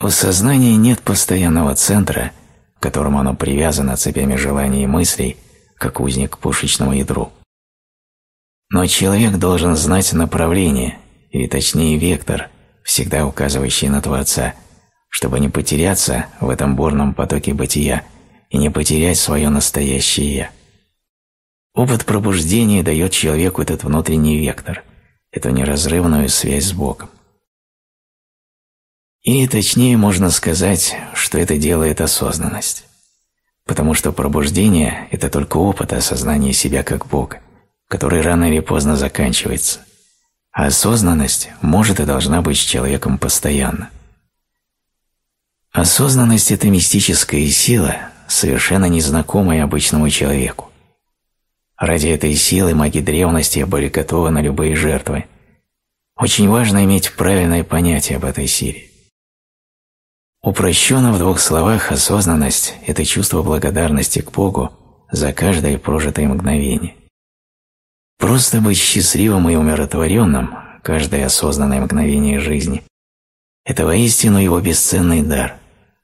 У сознания нет постоянного центра – которому оно привязано цепями желаний и мыслей, как узник к пушечному ядру. Но человек должен знать направление, или точнее вектор, всегда указывающий на Творца, чтобы не потеряться в этом бурном потоке бытия и не потерять свое настоящее «я». Опыт пробуждения дает человеку этот внутренний вектор, эту неразрывную связь с Богом. Или точнее можно сказать, что это делает осознанность. Потому что пробуждение – это только опыт осознания себя как Бога, который рано или поздно заканчивается. А осознанность может и должна быть с человеком постоянно. Осознанность – это мистическая сила, совершенно незнакомая обычному человеку. Ради этой силы маги древности были готовы на любые жертвы. Очень важно иметь правильное понятие об этой силе. Упрощенно в двух словах осознанность – это чувство благодарности к Богу за каждое прожитое мгновение. Просто быть счастливым и умиротворенным каждое осознанное мгновение жизни – это воистину его бесценный дар,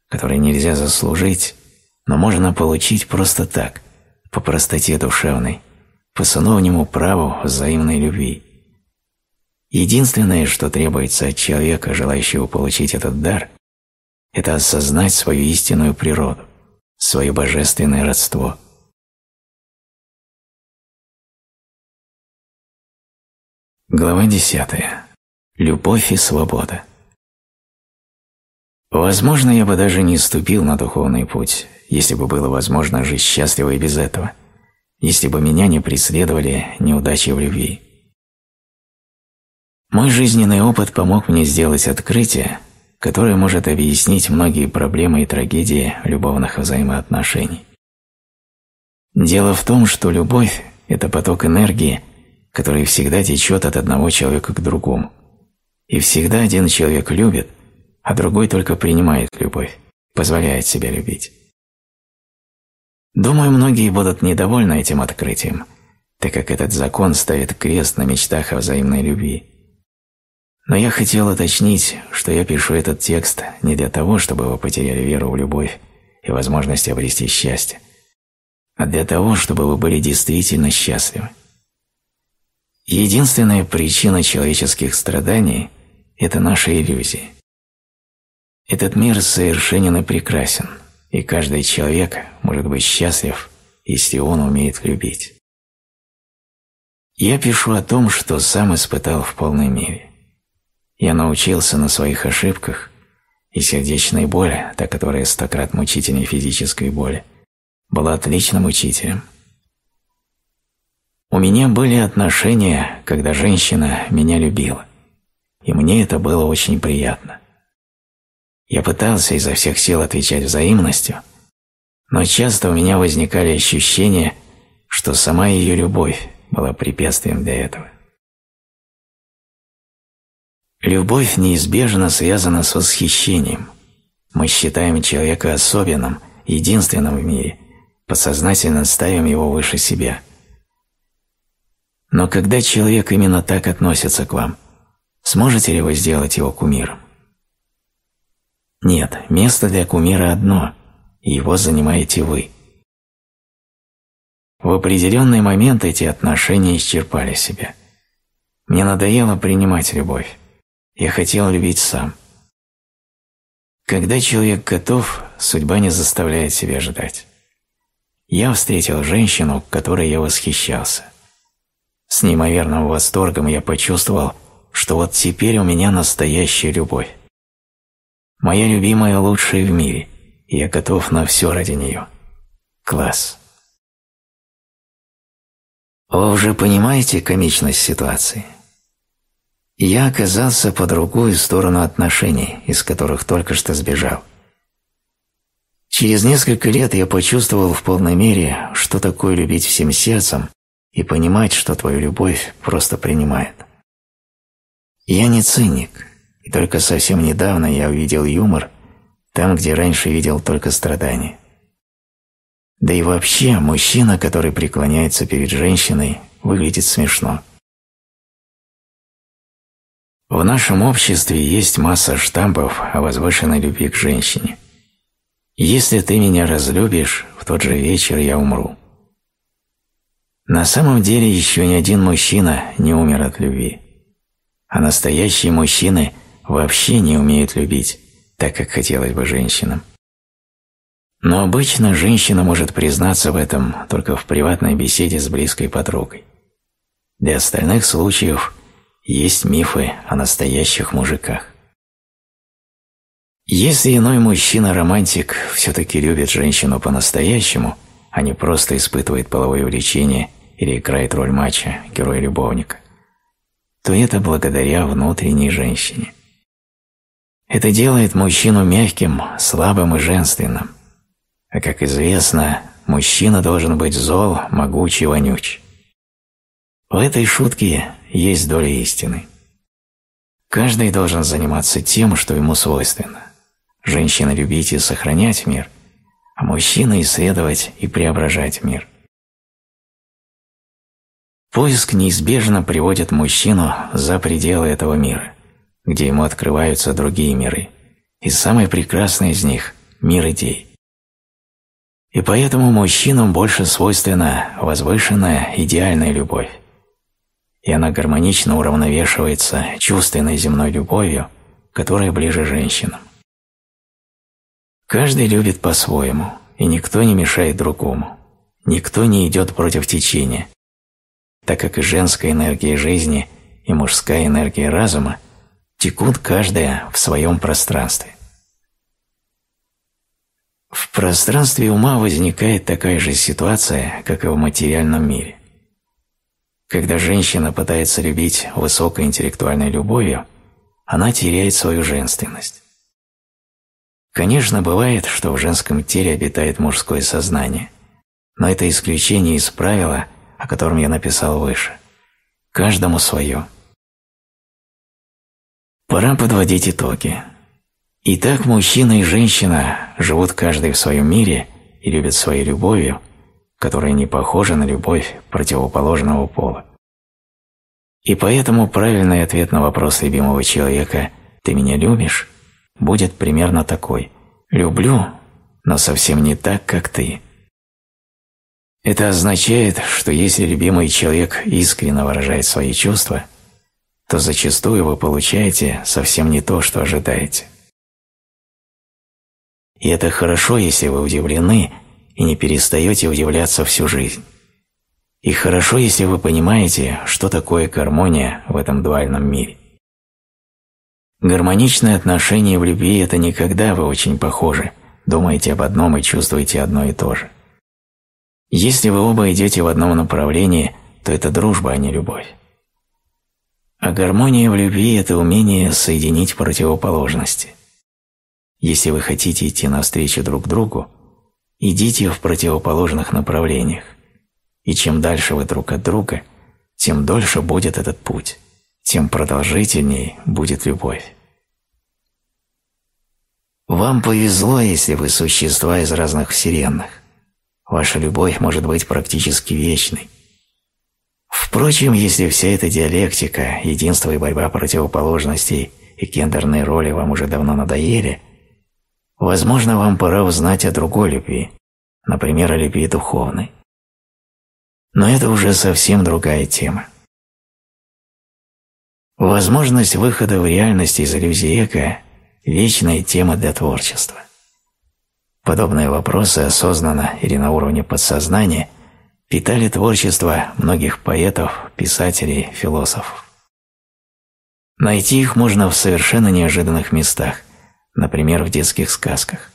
который нельзя заслужить, но можно получить просто так, по простоте душевной, по сыновнему праву взаимной любви. Единственное, что требуется от человека, желающего получить этот дар – это осознать свою истинную природу, свое божественное родство. Глава 10. Любовь и свобода. Возможно, я бы даже не ступил на духовный путь, если бы было возможно жить счастливо и без этого, если бы меня не преследовали неудачи в любви. Мой жизненный опыт помог мне сделать открытие, которое может объяснить многие проблемы и трагедии любовных взаимоотношений. Дело в том, что любовь – это поток энергии, который всегда течет от одного человека к другому. И всегда один человек любит, а другой только принимает любовь, позволяет себя любить. Думаю, многие будут недовольны этим открытием, так как этот закон ставит крест на мечтах о взаимной любви. Но я хотел уточнить, что я пишу этот текст не для того, чтобы вы потеряли веру в любовь и возможность обрести счастье, а для того, чтобы вы были действительно счастливы. Единственная причина человеческих страданий – это наши иллюзии. Этот мир совершенен и прекрасен, и каждый человек может быть счастлив, если он умеет любить. Я пишу о том, что сам испытал в полной мере. Я научился на своих ошибках, и сердечная боль, та, которая стократ мучительнее физической боли, была отличным учителем. У меня были отношения, когда женщина меня любила, и мне это было очень приятно. Я пытался изо всех сил отвечать взаимностью, но часто у меня возникали ощущения, что сама ее любовь была препятствием для этого. Любовь неизбежно связана с восхищением. Мы считаем человека особенным, единственным в мире, подсознательно ставим его выше себя. Но когда человек именно так относится к вам, сможете ли вы сделать его кумиром? Нет, место для кумира одно, и его занимаете вы. В определенный момент эти отношения исчерпали себя. Мне надоело принимать любовь. Я хотел любить сам. Когда человек готов, судьба не заставляет себя ждать. Я встретил женщину, которой я восхищался. С неимоверным восторгом я почувствовал, что вот теперь у меня настоящая любовь. Моя любимая лучшая в мире, и я готов на все ради нее. Класс. Вы уже понимаете комичность ситуации? Я оказался по другую сторону отношений, из которых только что сбежал. Через несколько лет я почувствовал в полной мере, что такое любить всем сердцем и понимать, что твою любовь просто принимает. Я не циник, и только совсем недавно я увидел юмор там, где раньше видел только страдания. Да и вообще, мужчина, который преклоняется перед женщиной, выглядит смешно. В нашем обществе есть масса штампов о возвышенной любви к женщине. «Если ты меня разлюбишь, в тот же вечер я умру». На самом деле еще ни один мужчина не умер от любви. А настоящие мужчины вообще не умеют любить, так как хотелось бы женщинам. Но обычно женщина может признаться в этом только в приватной беседе с близкой подругой. Для остальных случаев есть мифы о настоящих мужиках. Если иной мужчина-романтик все-таки любит женщину по-настоящему, а не просто испытывает половое влечение или играет роль матча, героя-любовника, то это благодаря внутренней женщине. Это делает мужчину мягким, слабым и женственным. А как известно, мужчина должен быть зол, могучий, вонюч. В этой шутке есть доля истины. Каждый должен заниматься тем, что ему свойственно. Женщина любить и сохранять мир, а мужчина исследовать и преображать мир. Поиск неизбежно приводит мужчину за пределы этого мира, где ему открываются другие миры, и самый прекрасный из них – мир идей. И поэтому мужчинам больше свойственна возвышенная идеальная любовь. И она гармонично уравновешивается чувственной земной любовью, которая ближе женщинам. Каждый любит по-своему, и никто не мешает другому. Никто не идет против течения, так как и женская энергия жизни, и мужская энергия разума текут каждая в своем пространстве. В пространстве ума возникает такая же ситуация, как и в материальном мире. Когда женщина пытается любить высокой интеллектуальной любовью, она теряет свою женственность. Конечно, бывает, что в женском теле обитает мужское сознание, но это исключение из правила, о котором я написал выше. Каждому свое. Пора подводить итоги. Итак, мужчина и женщина живут каждый в своем мире и любят своей любовью, которая не похожа на любовь противоположного пола. И поэтому правильный ответ на вопрос любимого человека «ты меня любишь?» будет примерно такой «люблю, но совсем не так, как ты». Это означает, что если любимый человек искренне выражает свои чувства, то зачастую вы получаете совсем не то, что ожидаете. И это хорошо, если вы удивлены и не перестаете удивляться всю жизнь. И хорошо, если вы понимаете, что такое гармония в этом дуальном мире. Гармоничные отношения в любви – это не когда вы очень похожи, думаете об одном и чувствуете одно и то же. Если вы оба идете в одном направлении, то это дружба, а не любовь. А гармония в любви – это умение соединить противоположности. Если вы хотите идти навстречу друг другу, идите в противоположных направлениях. И чем дальше вы друг от друга, тем дольше будет этот путь, тем продолжительнее будет любовь. Вам повезло, если вы существа из разных вселенных. Ваша любовь может быть практически вечной. Впрочем, если вся эта диалектика, единство и борьба противоположностей и гендерные роли вам уже давно надоели, возможно, вам пора узнать о другой любви, например, о любви духовной. Но это уже совсем другая тема. Возможность выхода в реальность из иллюзии эго – вечная тема для творчества. Подобные вопросы осознанно или на уровне подсознания питали творчество многих поэтов, писателей, философов. Найти их можно в совершенно неожиданных местах, например, в детских сказках.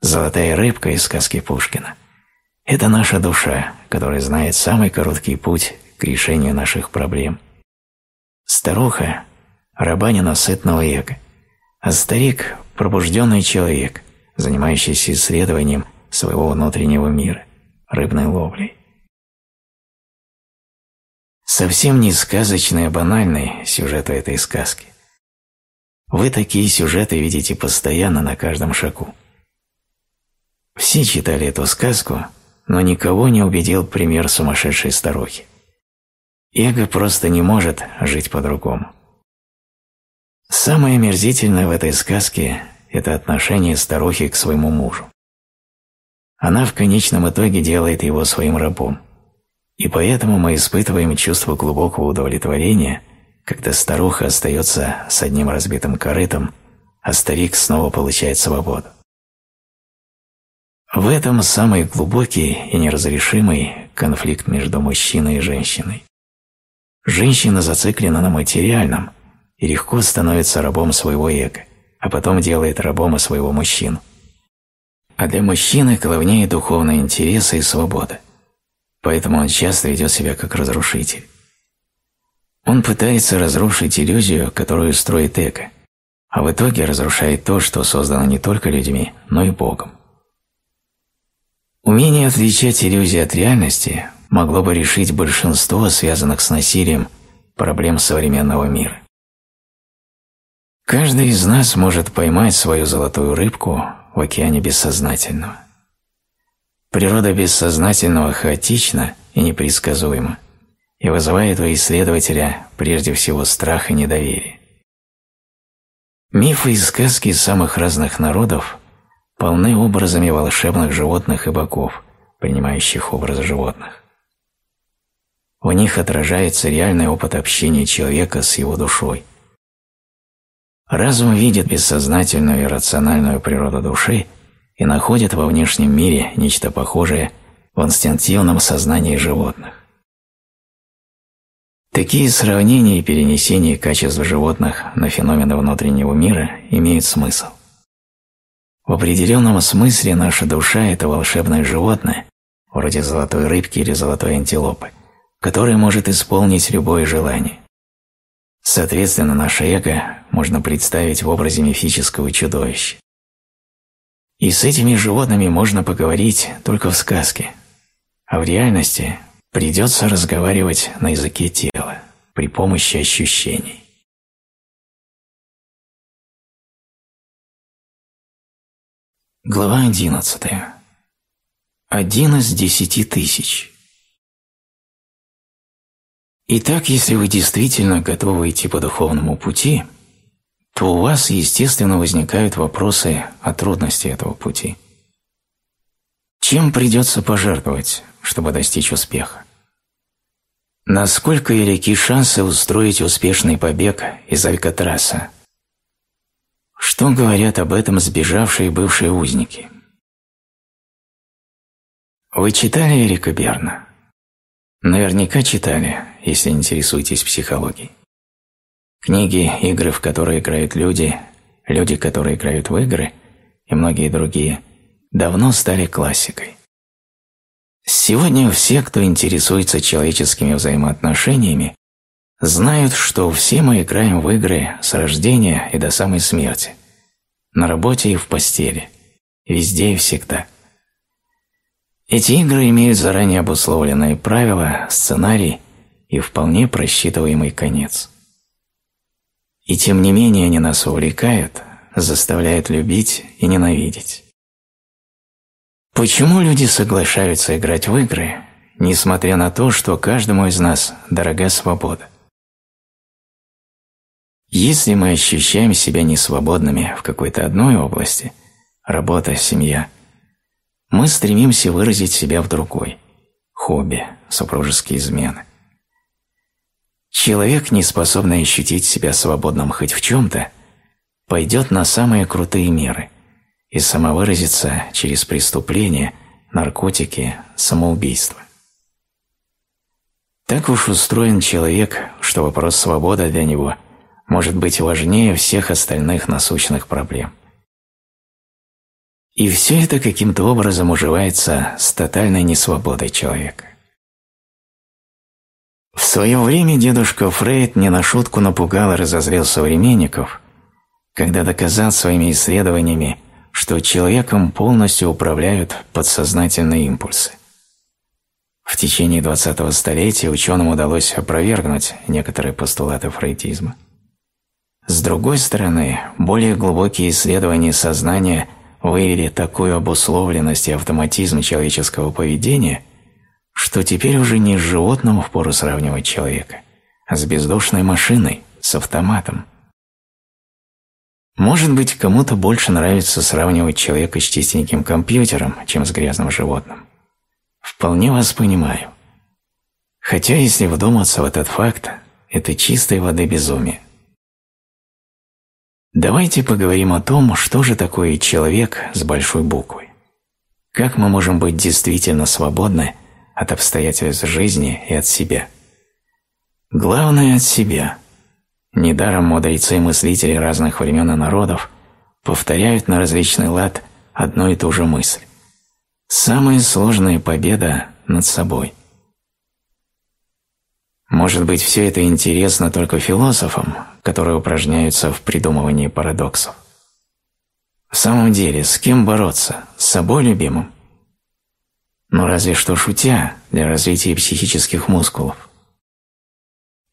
«Золотая рыбка» из сказки Пушкина – это наша душа, которая знает самый короткий путь к решению наших проблем – Старуха – рабанина сытного эго, а старик – пробужденный человек, занимающийся исследованием своего внутреннего мира, рыбной ловлей. Совсем не сказочный, а банальный сюжет этой сказки. Вы такие сюжеты видите постоянно на каждом шагу. Все читали эту сказку, но никого не убедил пример сумасшедшей старухи. Эго просто не может жить по-другому. Самое омерзительное в этой сказке – это отношение старухи к своему мужу. Она в конечном итоге делает его своим рабом. И поэтому мы испытываем чувство глубокого удовлетворения, когда старуха остается с одним разбитым корытом, а старик снова получает свободу. В этом самый глубокий и неразрешимый конфликт между мужчиной и женщиной. Женщина зациклена на материальном и легко становится рабом своего эго, а потом делает рабом и своего мужчину. А для мужчины главнее духовные интересы и свобода, поэтому он часто ведет себя как разрушитель. Он пытается разрушить иллюзию, которую строит эго, а в итоге разрушает то, что создано не только людьми, но и Богом. Умение отличать иллюзии от реальности могло бы решить большинство связанных с насилием проблем современного мира. Каждый из нас может поймать свою золотую рыбку в океане бессознательного. Природа бессознательного хаотична и непредсказуема и вызывает у исследователя прежде всего страх и недоверие. Мифы и сказки самых разных народов полны образами волшебных животных и богов, принимающих образ животных. В них отражается реальный опыт общения человека с его душой. Разум видит бессознательную и рациональную природу души и находит во внешнем мире нечто похожее в инстинктивном сознании животных. Такие сравнения и перенесения качеств животных на феномены внутреннего мира имеют смысл. В определенном смысле наша душа – это волшебное животное, вроде золотой рыбки или золотой антилопы – который может исполнить любое желание. Соответственно, наше эго можно представить в образе мифического чудовища. И с этими животными можно поговорить только в сказке, а в реальности придется разговаривать на языке тела при помощи ощущений. Глава одиннадцатая. Один из десяти тысяч. Итак, если вы действительно готовы идти по духовному пути, то у вас, естественно, возникают вопросы о трудности этого пути. Чем придется пожертвовать, чтобы достичь успеха? Насколько велики шансы устроить успешный побег из Алькатраса? Что говорят об этом сбежавшие бывшие узники? Вы читали Эрика Берна? Наверняка читали, если интересуетесь психологией. Книги, игры, в которые играют люди, люди, которые играют в игры и многие другие, давно стали классикой. Сегодня все, кто интересуется человеческими взаимоотношениями, знают, что все мы играем в игры с рождения и до самой смерти, на работе и в постели, везде и всегда – эти игры имеют заранее обусловленные правила, сценарий и вполне просчитываемый конец. И тем не менее они нас увлекают, заставляют любить и ненавидеть. Почему люди соглашаются играть в игры, несмотря на то, что каждому из нас дорога свобода. Если мы ощущаем себя несвободными в какой-то одной области – работа, семья – мы стремимся выразить себя в другой – хобби, супружеские измены. Человек, не способный ощутить себя свободным хоть в чем-то, пойдет на самые крутые меры и самовыразится через преступления, наркотики, самоубийство. Так уж устроен человек, что вопрос свободы для него – может быть важнее всех остальных насущных проблем. И все это каким-то образом уживается с тотальной несвободой человека. В свое время дедушка Фрейд не на шутку напугал и разозлил современников, когда доказал своими исследованиями, что человеком полностью управляют подсознательные импульсы. В течение 20-го столетия ученым удалось опровергнуть некоторые постулаты фрейдизма. С другой стороны, более глубокие исследования сознания выявили такую обусловленность и автоматизм человеческого поведения, что теперь уже не с животным впору сравнивать человека, а с бездушной машиной, с автоматом. Может быть, кому-то больше нравится сравнивать человека с чистеньким компьютером, чем с грязным животным. Вполне вас понимаю. Хотя, если вдуматься в этот факт, это чистой воды безумие. Давайте поговорим о том, что же такое человек с большой буквы. Как мы можем быть действительно свободны от обстоятельств жизни и от себя. Главное – от себя. Недаром мудрецы и мыслители разных времен и народов повторяют на различный лад одну и ту же мысль. Самая сложная победа над собой. Может быть, все это интересно только философам, которые упражняются в придумывании парадоксов. В самом деле, с кем бороться? С собой любимым? Но разве что шутя для развития психических мускулов.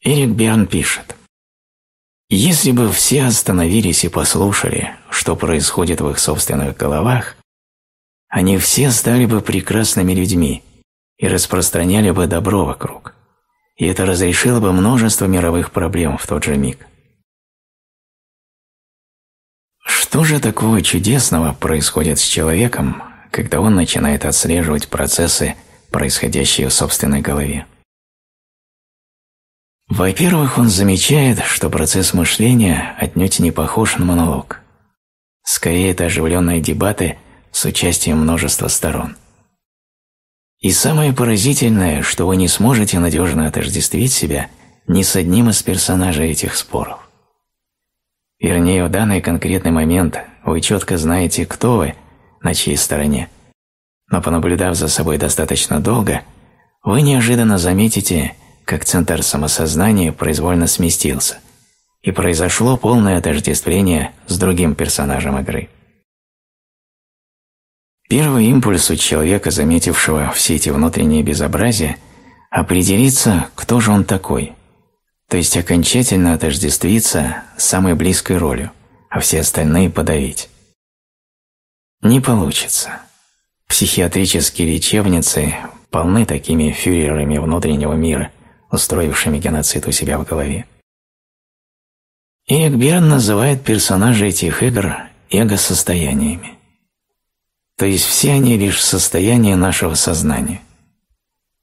Эрик Берн пишет, «Если бы все остановились и послушали, что происходит в их собственных головах, они все стали бы прекрасными людьми и распространяли бы добро вокруг и это разрешило бы множество мировых проблем в тот же миг. Что же такого чудесного происходит с человеком, когда он начинает отслеживать процессы, происходящие в собственной голове? Во-первых, он замечает, что процесс мышления отнюдь не похож на монолог. Скорее, это оживленные дебаты с участием множества сторон. И самое поразительное, что вы не сможете надежно отождествить себя ни с одним из персонажей этих споров. Вернее, в данный конкретный момент вы четко знаете, кто вы, на чьей стороне. Но понаблюдав за собой достаточно долго, вы неожиданно заметите, как центр самосознания произвольно сместился, и произошло полное отождествление с другим персонажем игры. Первый импульс у человека, заметившего все эти внутренние безобразия, определиться, кто же он такой, то есть окончательно отождествиться с самой близкой ролью, а все остальные подавить. Не получится. Психиатрические лечебницы полны такими фюрерами внутреннего мира, устроившими геноцид у себя в голове. Эрик Берн называет персонажей этих игр эго-состояниями. То есть все они лишь состояние нашего сознания.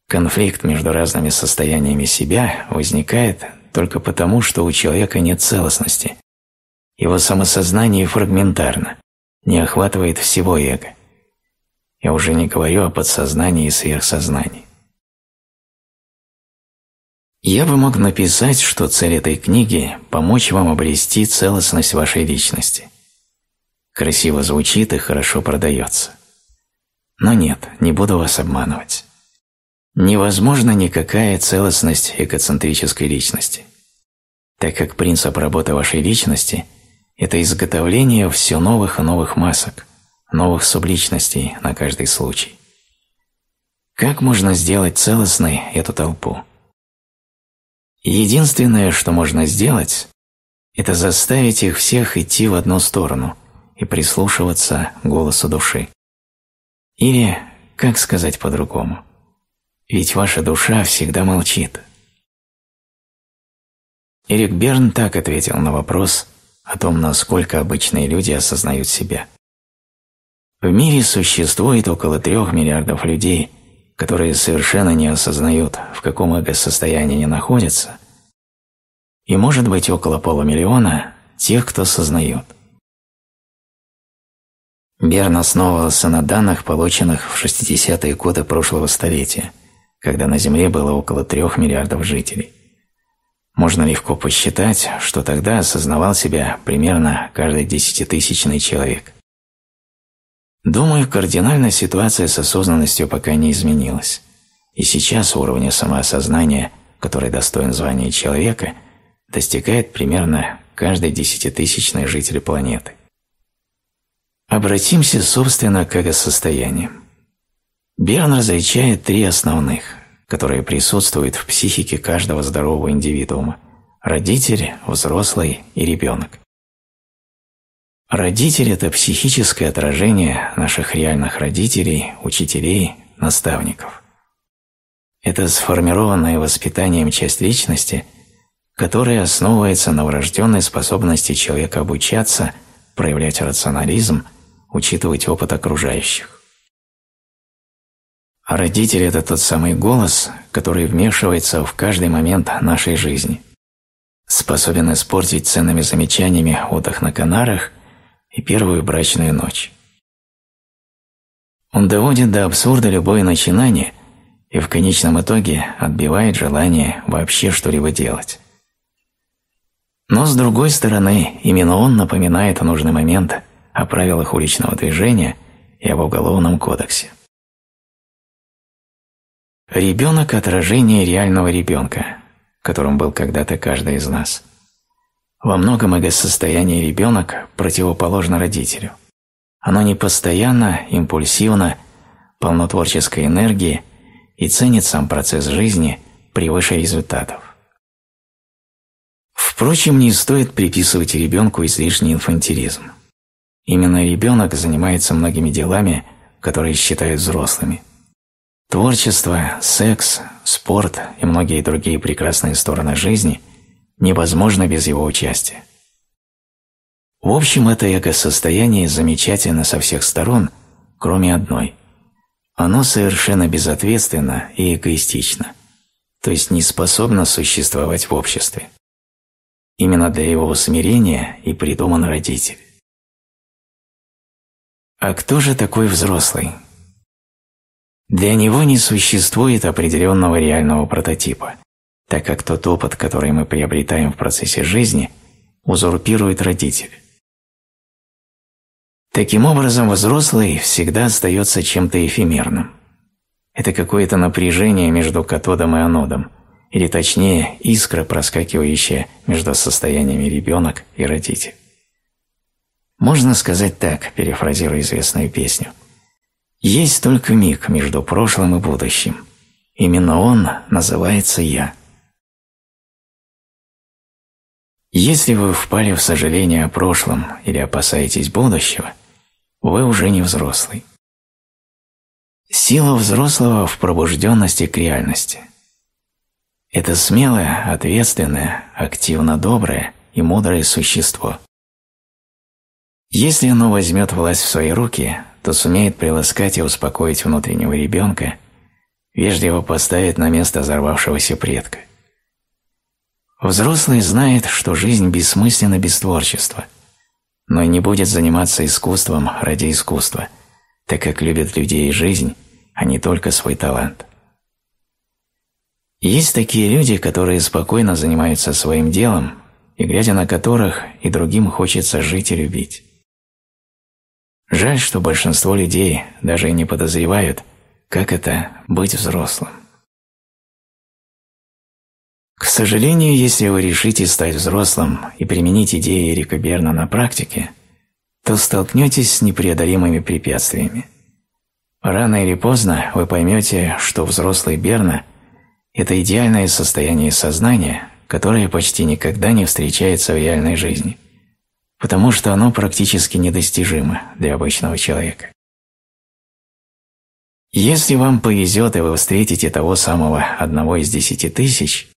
Конфликт между разными состояниями себя возникает только потому, что у человека нет целостности. Его самосознание фрагментарно, не охватывает всего эго. Я уже не говорю о подсознании и сверхсознании. Я бы мог написать, что цель этой книги – помочь вам обрести целостность вашей личности – красиво звучит и хорошо продается. Но нет, не буду вас обманывать. Невозможна никакая целостность эгоцентрической личности, так как принцип работы вашей личности – это изготовление все новых и новых масок, новых субличностей на каждый случай. Как можно сделать целостной эту толпу? Единственное, что можно сделать, это заставить их всех идти в одну сторону – и прислушиваться голосу души. Или, как сказать по-другому, ведь ваша душа всегда молчит. Эрик Берн так ответил на вопрос о том, насколько обычные люди осознают себя. В мире существует около трех миллиардов людей, которые совершенно не осознают, в каком эго-состоянии они находятся, и может быть около полумиллиона тех, кто сознает. Берн основывался на данных, полученных в 60-е годы прошлого столетия, когда на Земле было около трех миллиардов жителей. Можно легко посчитать, что тогда осознавал себя примерно каждый десятитысячный человек. Думаю, кардинально ситуация с осознанностью пока не изменилась. И сейчас уровень самоосознания, который достоин звания человека, достигает примерно каждый десятитысячный житель планеты. Обратимся, собственно, к эго-состояниям. Берн различает три основных которые присутствуют в психике каждого здорового индивидуума – родитель, взрослый и ребенок. Родитель – это психическое отражение наших реальных родителей, учителей, наставников. Это сформированная воспитанием часть личности, которая основывается на врожденной способности человека обучаться, проявлять рационализм, учитывать опыт окружающих. А родитель – это тот самый голос, который вмешивается в каждый момент нашей жизни. Способен испортить ценными замечаниями отдых на Канарах и первую брачную ночь. Он доводит до абсурда любое начинание и в конечном итоге отбивает желание вообще что-либо делать. Но с другой стороны, именно он напоминает в нужный момент о правилах уличного движения и об Уголовном кодексе. Ребенок – отражение реального ребенка, которым был когда-то каждый из нас. Во многом эго-состояние ребенок противоположно родителю. Оно непостоянно, импульсивно, полно творческой энергии и ценит сам процесс жизни превыше результатов. Впрочем, не стоит приписывать ребенку излишний инфантилизм. Именно ребенок занимается многими делами, которые считают взрослыми – Творчество, секс, спорт и многие другие прекрасные стороны жизни невозможно без его участия. В общем, это эго-состояние замечательно со всех сторон, кроме одной. Оно совершенно безответственно и эгоистично, то есть не способно существовать в обществе. Именно для его усмирения и придуман родитель. А кто же такой взрослый? Для него не существует определенного реального прототипа, так как тот опыт, который мы приобретаем в процессе жизни, узурпирует родитель. Таким образом, взрослый всегда остается чем-то эфемерным. Это какое-то напряжение между катодом и анодом, или точнее, искра, проскакивающая между состояниями ребенок и родитель. Можно сказать так, перефразируя известную песню – есть только миг между прошлым и будущим. Именно он называется «я». Если вы впали в сожаление о прошлом или опасаетесь будущего, вы уже не взрослый. Сила взрослого в пробужденности к реальности. Это смелое, ответственное, активно доброе и мудрое существо. Если оно возьмет власть в свои руки, то сумеет приласкать и успокоить внутреннего ребенка, вежливо поставить на место взорвавшегося предка. Взрослый знает, что жизнь бессмысленна без творчества, но не будет заниматься искусством ради искусства, так как любит людей и жизнь, а не только свой талант. Есть такие люди, которые спокойно занимаются своим делом и глядя на которых и другим хочется жить и любить. Жаль, что большинство людей даже и не подозревают, как это быть взрослым. К сожалению, если вы решите стать взрослым и применить идеи Эрика Берна на практике, то столкнетесь с непреодолимыми препятствиями. Рано или поздно вы поймете, что взрослый Берна – это идеальное состояние сознания, которое почти никогда не встречается в реальной жизни – потому что оно практически недостижимо для обычного человека. Если вам повезет и вы встретите того самого одного из десяти тысяч,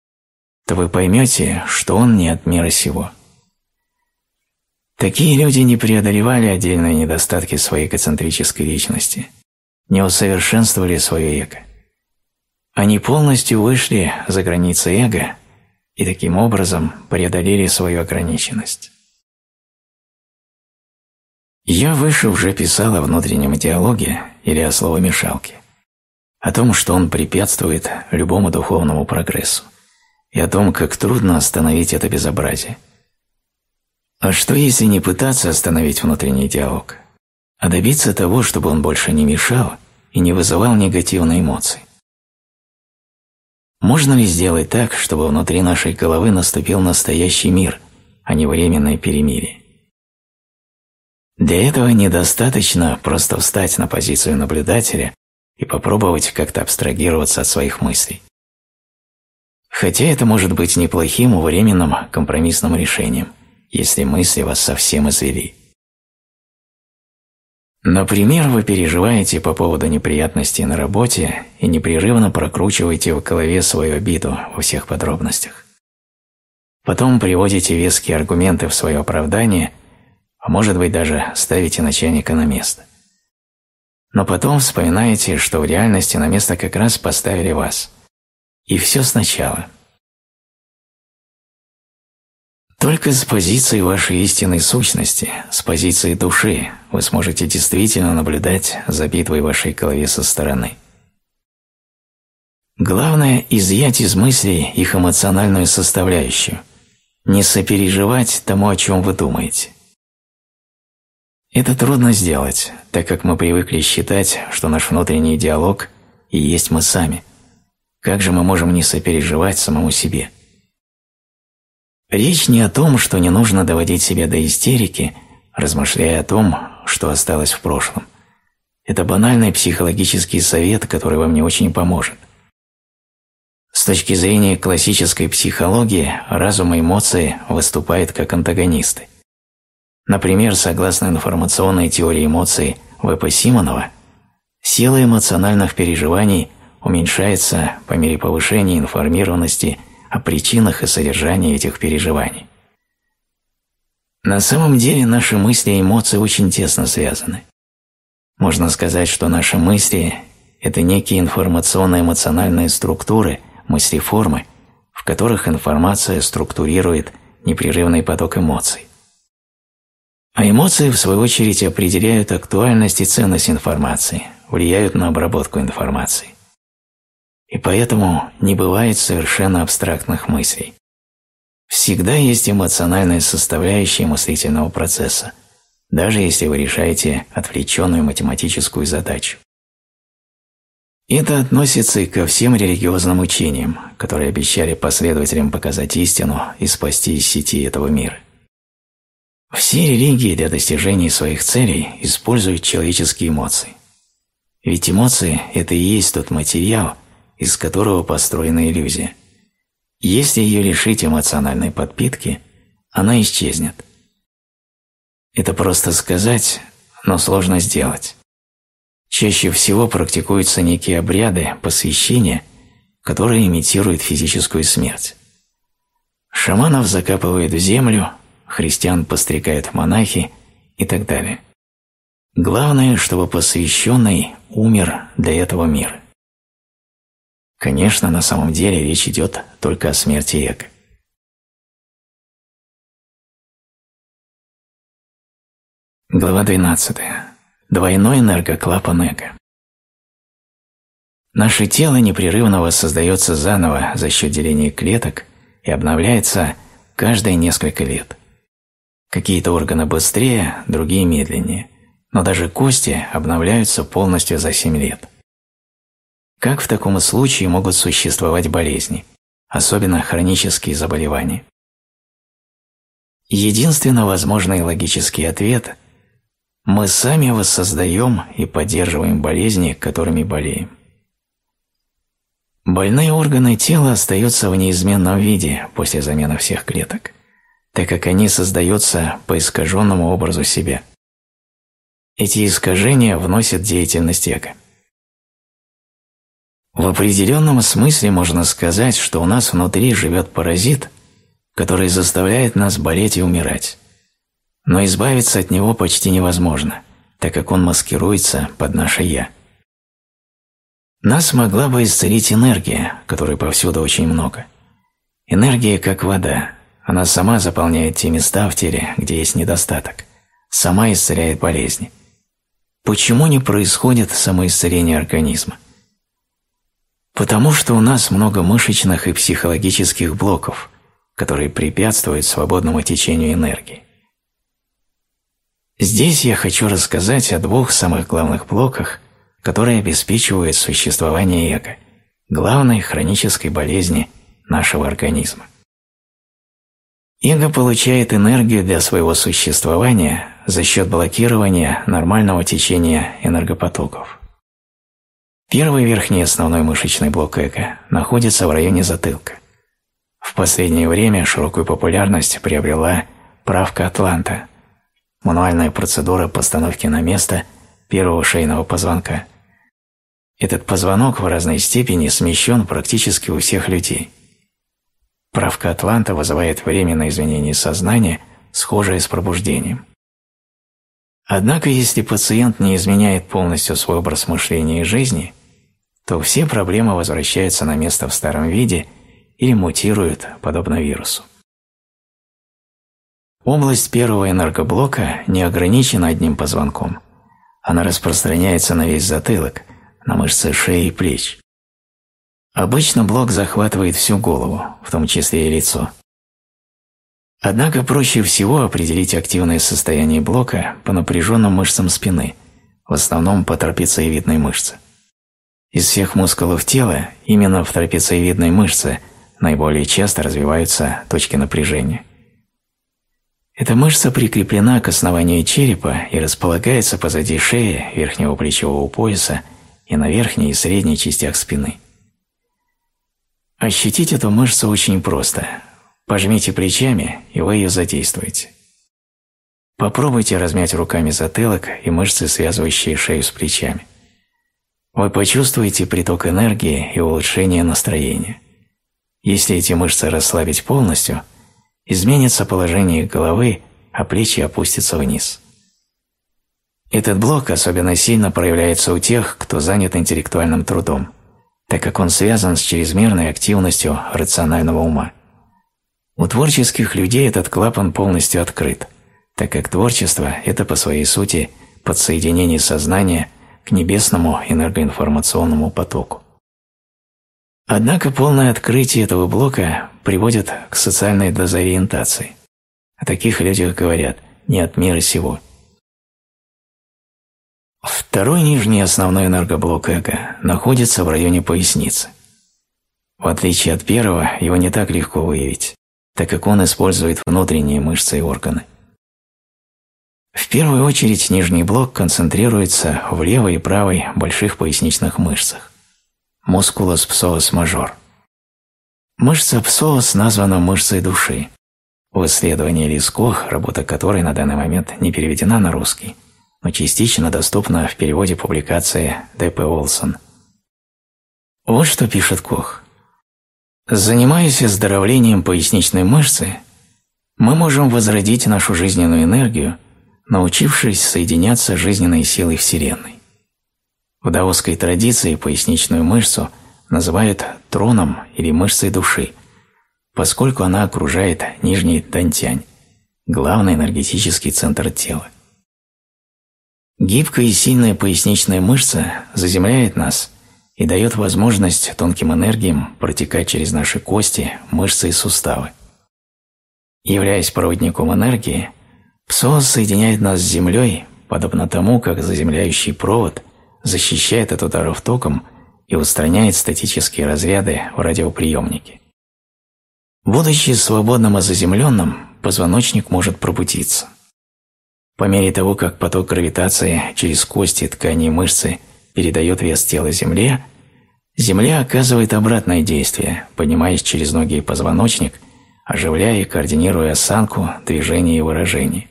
то вы поймете, что он не от мира сего. Такие люди не преодолевали отдельные недостатки своей экоцентрической личности, не усовершенствовали свое эго. Они полностью вышли за границы эго и таким образом преодолели свою ограниченность. Я выше уже писал о внутреннем диалоге или о словомешалке, о том, что он препятствует любому духовному прогрессу, и о том, как трудно остановить это безобразие. А что если не пытаться остановить внутренний диалог, а добиться того, чтобы он больше не мешал и не вызывал негативные эмоции? Можно ли сделать так, чтобы внутри нашей головы наступил настоящий мир, а не временное перемирие? Для этого недостаточно просто встать на позицию наблюдателя и попробовать как-то абстрагироваться от своих мыслей. Хотя это может быть неплохим временным компромиссным решением, если мысли вас совсем извели. Например, вы переживаете по поводу неприятностей на работе и непрерывно прокручиваете в голове свою обиду во всех подробностях. Потом приводите веские аргументы в свое оправдание а может быть даже ставите начальника на место. Но потом вспоминаете, что в реальности на место как раз поставили вас. И все сначала. Только с позиции вашей истинной сущности, с позиции души, вы сможете действительно наблюдать за битвой вашей голове со стороны. Главное – изъять из мыслей их эмоциональную составляющую, не сопереживать тому, о чем вы думаете – это трудно сделать, так как мы привыкли считать, что наш внутренний диалог и есть мы сами. Как же мы можем не сопереживать самому себе? Речь не о том, что не нужно доводить себя до истерики, размышляя о том, что осталось в прошлом. Это банальный психологический совет, который вам не очень поможет. С точки зрения классической психологии, разум и эмоции выступают как антагонисты. Например, согласно информационной теории эмоций В.П. Симонова, сила эмоциональных переживаний уменьшается по мере повышения информированности о причинах и содержании этих переживаний. На самом деле наши мысли и эмоции очень тесно связаны. Можно сказать, что наши мысли – это некие информационно-эмоциональные структуры, мыслеформы, в которых информация структурирует непрерывный поток эмоций. А эмоции, в свою очередь, определяют актуальность и ценность информации, влияют на обработку информации. И поэтому не бывает совершенно абстрактных мыслей. Всегда есть эмоциональная составляющая мыслительного процесса, даже если вы решаете отвлеченную математическую задачу. Это относится и ко всем религиозным учениям, которые обещали последователям показать истину и спасти из сети этого мира. Все религии для достижения своих целей используют человеческие эмоции. Ведь эмоции – это и есть тот материал, из которого построена иллюзия. Если ее лишить эмоциональной подпитки, она исчезнет. Это просто сказать, но сложно сделать. Чаще всего практикуются некие обряды, посвящения, которые имитируют физическую смерть. Шаманов закапывают в землю, христиан постригают монахи и так далее. Главное, чтобы посвященный умер для этого мира. Конечно, на самом деле речь идет только о смерти эго. Глава 12. Двойной энергоклапан эго. Наше тело непрерывно воссоздается заново за счет деления клеток и обновляется каждые несколько лет. Какие-то органы быстрее, другие медленнее, но даже кости обновляются полностью за 7 лет. Как в таком случае могут существовать болезни, особенно хронические заболевания? Единственно возможный логический ответ – мы сами воссоздаем и поддерживаем болезни, которыми болеем. Больные органы тела остаются в неизменном виде после замены всех клеток так как они создаются по искаженному образу себя. Эти искажения вносят деятельность эго. В определенном смысле можно сказать, что у нас внутри живет паразит, который заставляет нас болеть и умирать. Но избавиться от него почти невозможно, так как он маскируется под наше «я». Нас могла бы исцелить энергия, которой повсюду очень много. Энергия как вода, она сама заполняет те места в теле, где есть недостаток, сама исцеляет болезни. Почему не происходит самоисцеление организма? Потому что у нас много мышечных и психологических блоков, которые препятствуют свободному течению энергии. Здесь я хочу рассказать о двух самых главных блоках – которые обеспечивают существование эго, главной хронической болезни нашего организма. Эго получает энергию для своего существования за счет блокирования нормального течения энергопотоков. Первый верхний основной мышечный блок эго находится в районе затылка. В последнее время широкую популярность приобрела правка Атланта – мануальная процедура постановки на место первого шейного позвонка. Этот позвонок в разной степени смещен практически у всех людей. Правка Атланта вызывает временное изменение сознания, схожее с пробуждением. Однако, если пациент не изменяет полностью свой образ мышления и жизни, то все проблемы возвращаются на место в старом виде или мутируют, подобно вирусу. Область первого энергоблока не ограничена одним позвонком. Она распространяется на весь затылок, на мышцы шеи и плеч. Обычно блок захватывает всю голову, в том числе и лицо. Однако проще всего определить активное состояние блока по напряженным мышцам спины, в основном по трапециевидной мышце. Из всех мускулов тела именно в трапециевидной мышце наиболее часто развиваются точки напряжения. Эта мышца прикреплена к основанию черепа и располагается позади шеи, верхнего плечевого пояса и на верхней и средней частях спины. Ощутить эту мышцу очень просто. Пожмите плечами, и вы ее задействуете. Попробуйте размять руками затылок и мышцы, связывающие шею с плечами. Вы почувствуете приток энергии и улучшение настроения. Если эти мышцы расслабить полностью, изменится положение головы, а плечи опустятся вниз. Этот блок особенно сильно проявляется у тех, кто занят интеллектуальным трудом, так как он связан с чрезмерной активностью рационального ума. У творческих людей этот клапан полностью открыт, так как творчество – это по своей сути подсоединение сознания к небесному энергоинформационному потоку. Однако полное открытие этого блока приводит к социальной дезориентации. О таких людях говорят «не от мира сего». Второй нижний основной энергоблок эго находится в районе поясницы. В отличие от первого, его не так легко выявить, так как он использует внутренние мышцы и органы. В первую очередь нижний блок концентрируется в левой и правой больших поясничных мышцах – мускулус псоус мажор. Мышца псоас названа мышцей души. В исследовании Лиз Кох, работа которой на данный момент не переведена на русский, но частично доступна в переводе публикации Д.П. Олсон. Вот что пишет Кох. Занимаясь оздоровлением поясничной мышцы, мы можем возродить нашу жизненную энергию, научившись соединяться жизненной силой Вселенной. В даосской традиции поясничную мышцу называют троном или мышцей души, поскольку она окружает нижний тантянь, главный энергетический центр тела. Гибкая и сильная поясничная мышца заземляет нас и дает возможность тонким энергиям протекать через наши кости, мышцы и суставы. Являясь проводником энергии, псоз соединяет нас с Землей, подобно тому, как заземляющий провод защищает от ударов током и устраняет статические разряды в радиоприемнике. Будучи свободным и заземленным, позвоночник может пробудиться – по мере того, как поток гравитации через кости, ткани и мышцы передает вес тела Земле, Земля оказывает обратное действие, поднимаясь через ноги и позвоночник, оживляя и координируя осанку, движение и выражение.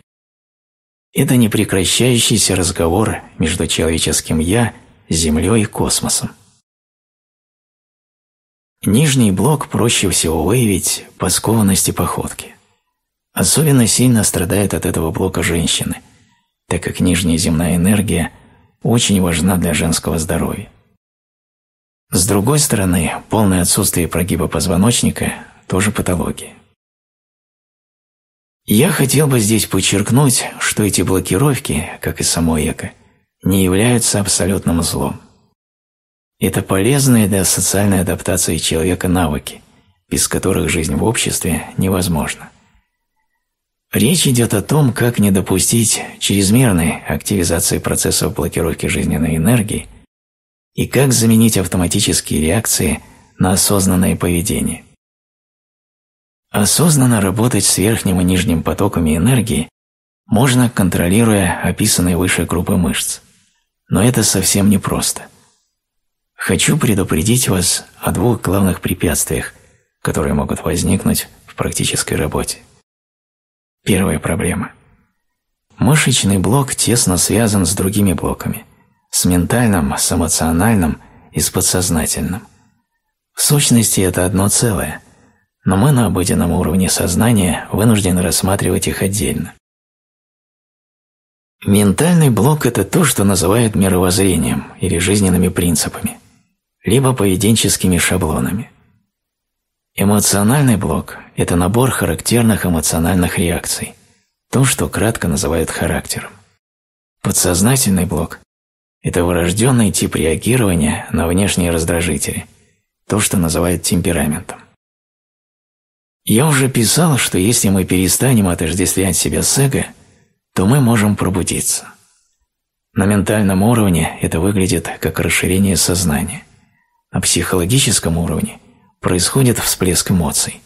Это непрекращающийся разговор между человеческим «я», Землей и космосом. Нижний блок проще всего выявить по скованности походки. Особенно сильно страдают от этого блока женщины, так как нижняя земная энергия очень важна для женского здоровья. С другой стороны, полное отсутствие прогиба позвоночника – тоже патология. Я хотел бы здесь подчеркнуть, что эти блокировки, как и само эго, не являются абсолютным злом. Это полезные для социальной адаптации человека навыки, без которых жизнь в обществе невозможна. Речь идет о том, как не допустить чрезмерной активизации процессов блокировки жизненной энергии и как заменить автоматические реакции на осознанное поведение. Осознанно работать с верхним и нижним потоками энергии можно, контролируя описанные выше группы мышц. Но это совсем непросто. Хочу предупредить вас о двух главных препятствиях, которые могут возникнуть в практической работе. Первая проблема. Мышечный блок тесно связан с другими блоками – с ментальным, с эмоциональным и с подсознательным. В сущности, это одно целое, но мы на обыденном уровне сознания вынуждены рассматривать их отдельно. Ментальный блок – это то, что называют мировоззрением или жизненными принципами либо поведенческими шаблонами. Эмоциональный блок – это набор характерных эмоциональных реакций, то, что кратко называют характером. Подсознательный блок – это врожденный тип реагирования на внешние раздражители, то, что называют темпераментом. Я уже писал, что если мы перестанем отождествлять себя с эго, то мы можем пробудиться. На ментальном уровне это выглядит как расширение сознания. На психологическом уровне происходит всплеск эмоций.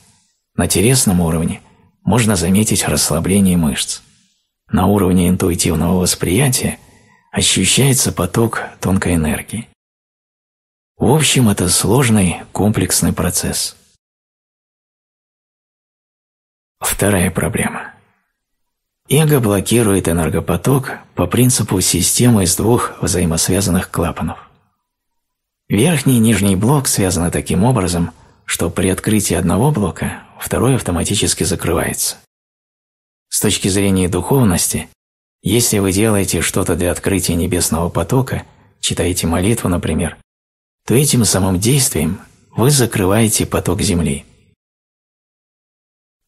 На телесном уровне можно заметить расслабление мышц. На уровне интуитивного восприятия ощущается поток тонкой энергии. В общем, это сложный, комплексный процесс. Вторая проблема. Эго блокирует энергопоток по принципу системы из двух взаимосвязанных клапанов. Верхний и нижний блок связаны таким образом, что при открытии одного блока второй автоматически закрывается. С точки зрения духовности, если вы делаете что-то для открытия небесного потока, читаете молитву, например, то этим самым действием вы закрываете поток Земли.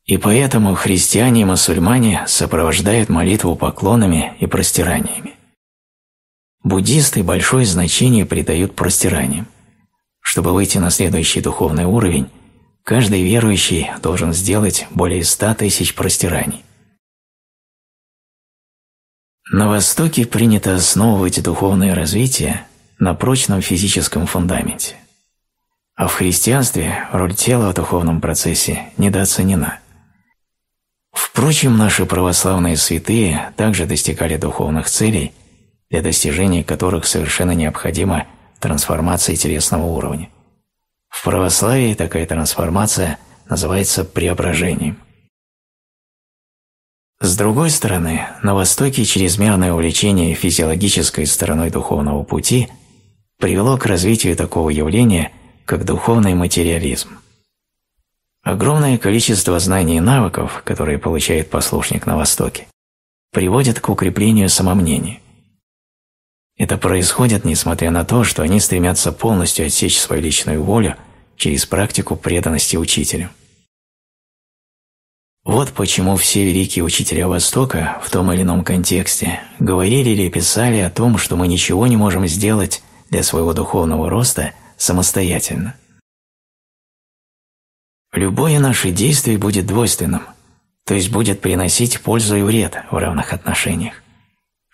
И поэтому христиане и мусульмане сопровождают молитву поклонами и простираниями. Буддисты большое значение придают простираниям. Чтобы выйти на следующий духовный уровень, каждый верующий должен сделать более ста тысяч простираний. На Востоке принято основывать духовное развитие на прочном физическом фундаменте. А в христианстве роль тела в духовном процессе недооценена. Впрочем, наши православные святые также достигали духовных целей – для достижения которых совершенно необходима трансформация телесного уровня. В православии такая трансформация называется преображением. С другой стороны, на Востоке чрезмерное увлечение физиологической стороной духовного пути привело к развитию такого явления, как духовный материализм. Огромное количество знаний и навыков, которые получает послушник на Востоке, приводит к укреплению самомнения. Это происходит несмотря на то, что они стремятся полностью отсечь свою личную волю через практику преданности учителю. Вот почему все великие учителя Востока в том или ином контексте говорили или писали о том, что мы ничего не можем сделать для своего духовного роста самостоятельно. Любое наше действие будет двойственным, то есть будет приносить пользу и вред в равных отношениях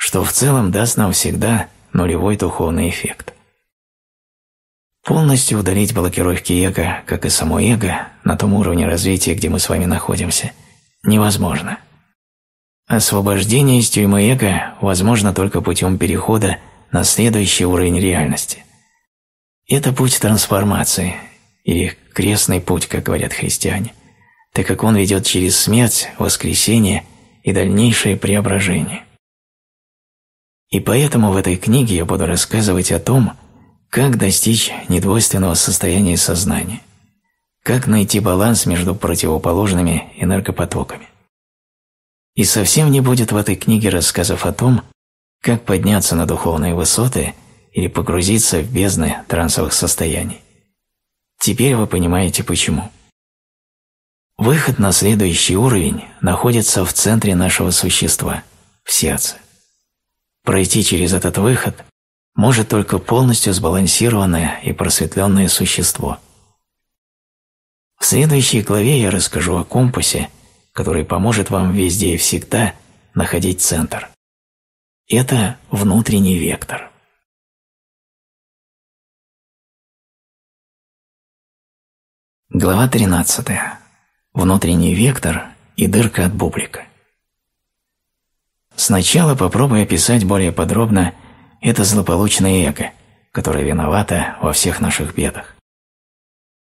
что в целом даст нам всегда нулевой духовный эффект. Полностью удалить блокировки эго, как и само эго, на том уровне развития, где мы с вами находимся, невозможно. Освобождение из тюрьмы эго возможно только путем перехода на следующий уровень реальности. Это путь трансформации, или крестный путь, как говорят христиане, так как он ведет через смерть, воскресение и дальнейшее преображение. И поэтому в этой книге я буду рассказывать о том, как достичь недвойственного состояния сознания, как найти баланс между противоположными энергопотоками. И совсем не будет в этой книге рассказов о том, как подняться на духовные высоты или погрузиться в бездны трансовых состояний. Теперь вы понимаете почему. Выход на следующий уровень находится в центре нашего существа, в сердце. Пройти через этот выход может только полностью сбалансированное и просветленное существо. В следующей главе я расскажу о компасе, который поможет вам везде и всегда находить центр. Это внутренний вектор. Глава 13. Внутренний вектор и дырка от бублика. Сначала попробуй описать более подробно это злополучное эго, которое виновато во всех наших бедах.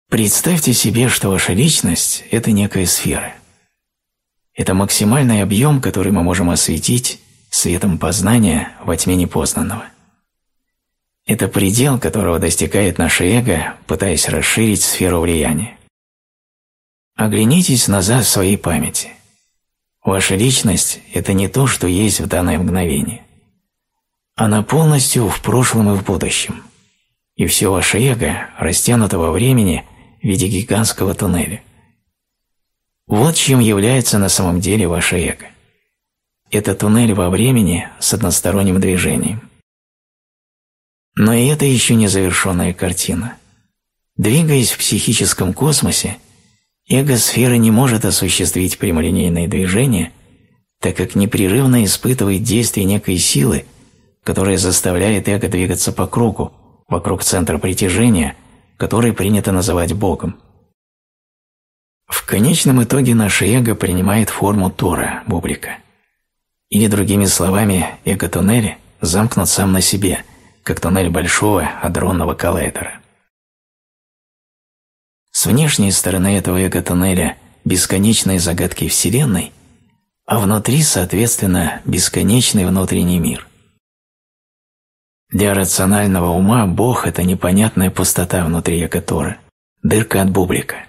Представьте себе, что ваша личность – это некая сфера. Это максимальный объем, который мы можем осветить светом познания во тьме непознанного. Это предел, которого достигает наше эго, пытаясь расширить сферу влияния. Оглянитесь назад в своей памяти. Ваша личность – это не то, что есть в данное мгновение. Она полностью в прошлом и в будущем. И все ваше эго растянуто во времени в виде гигантского туннеля. Вот чем является на самом деле ваше эго. Это туннель во времени с односторонним движением. Но и это еще не завершенная картина. Двигаясь в психическом космосе, Эго-сфера не может осуществить прямолинейное движение, так как непрерывно испытывает действие некой силы, которая заставляет эго двигаться по кругу, вокруг центра притяжения, который принято называть Богом. В конечном итоге наше эго принимает форму Тора, бублика. Или другими словами, эго-туннель замкнут сам на себе, как туннель большого адронного коллайдера. С внешней стороны этого эго-тоннеля бесконечные загадки Вселенной, а внутри, соответственно, бесконечный внутренний мир. Для рационального ума Бог – это непонятная пустота внутри эго-тора, дырка от бублика.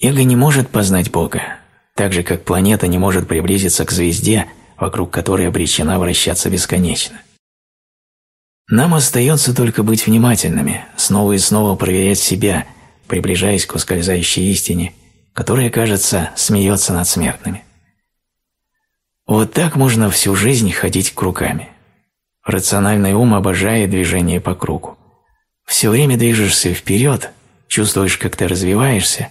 Эго не может познать Бога, так же, как планета не может приблизиться к звезде, вокруг которой обречена вращаться бесконечно. Нам остается только быть внимательными, снова и снова проверять себя – приближаясь к ускользающей истине, которая, кажется, смеется над смертными. Вот так можно всю жизнь ходить кругами. Рациональный ум обожает движение по кругу. Все время движешься вперед, чувствуешь, как ты развиваешься,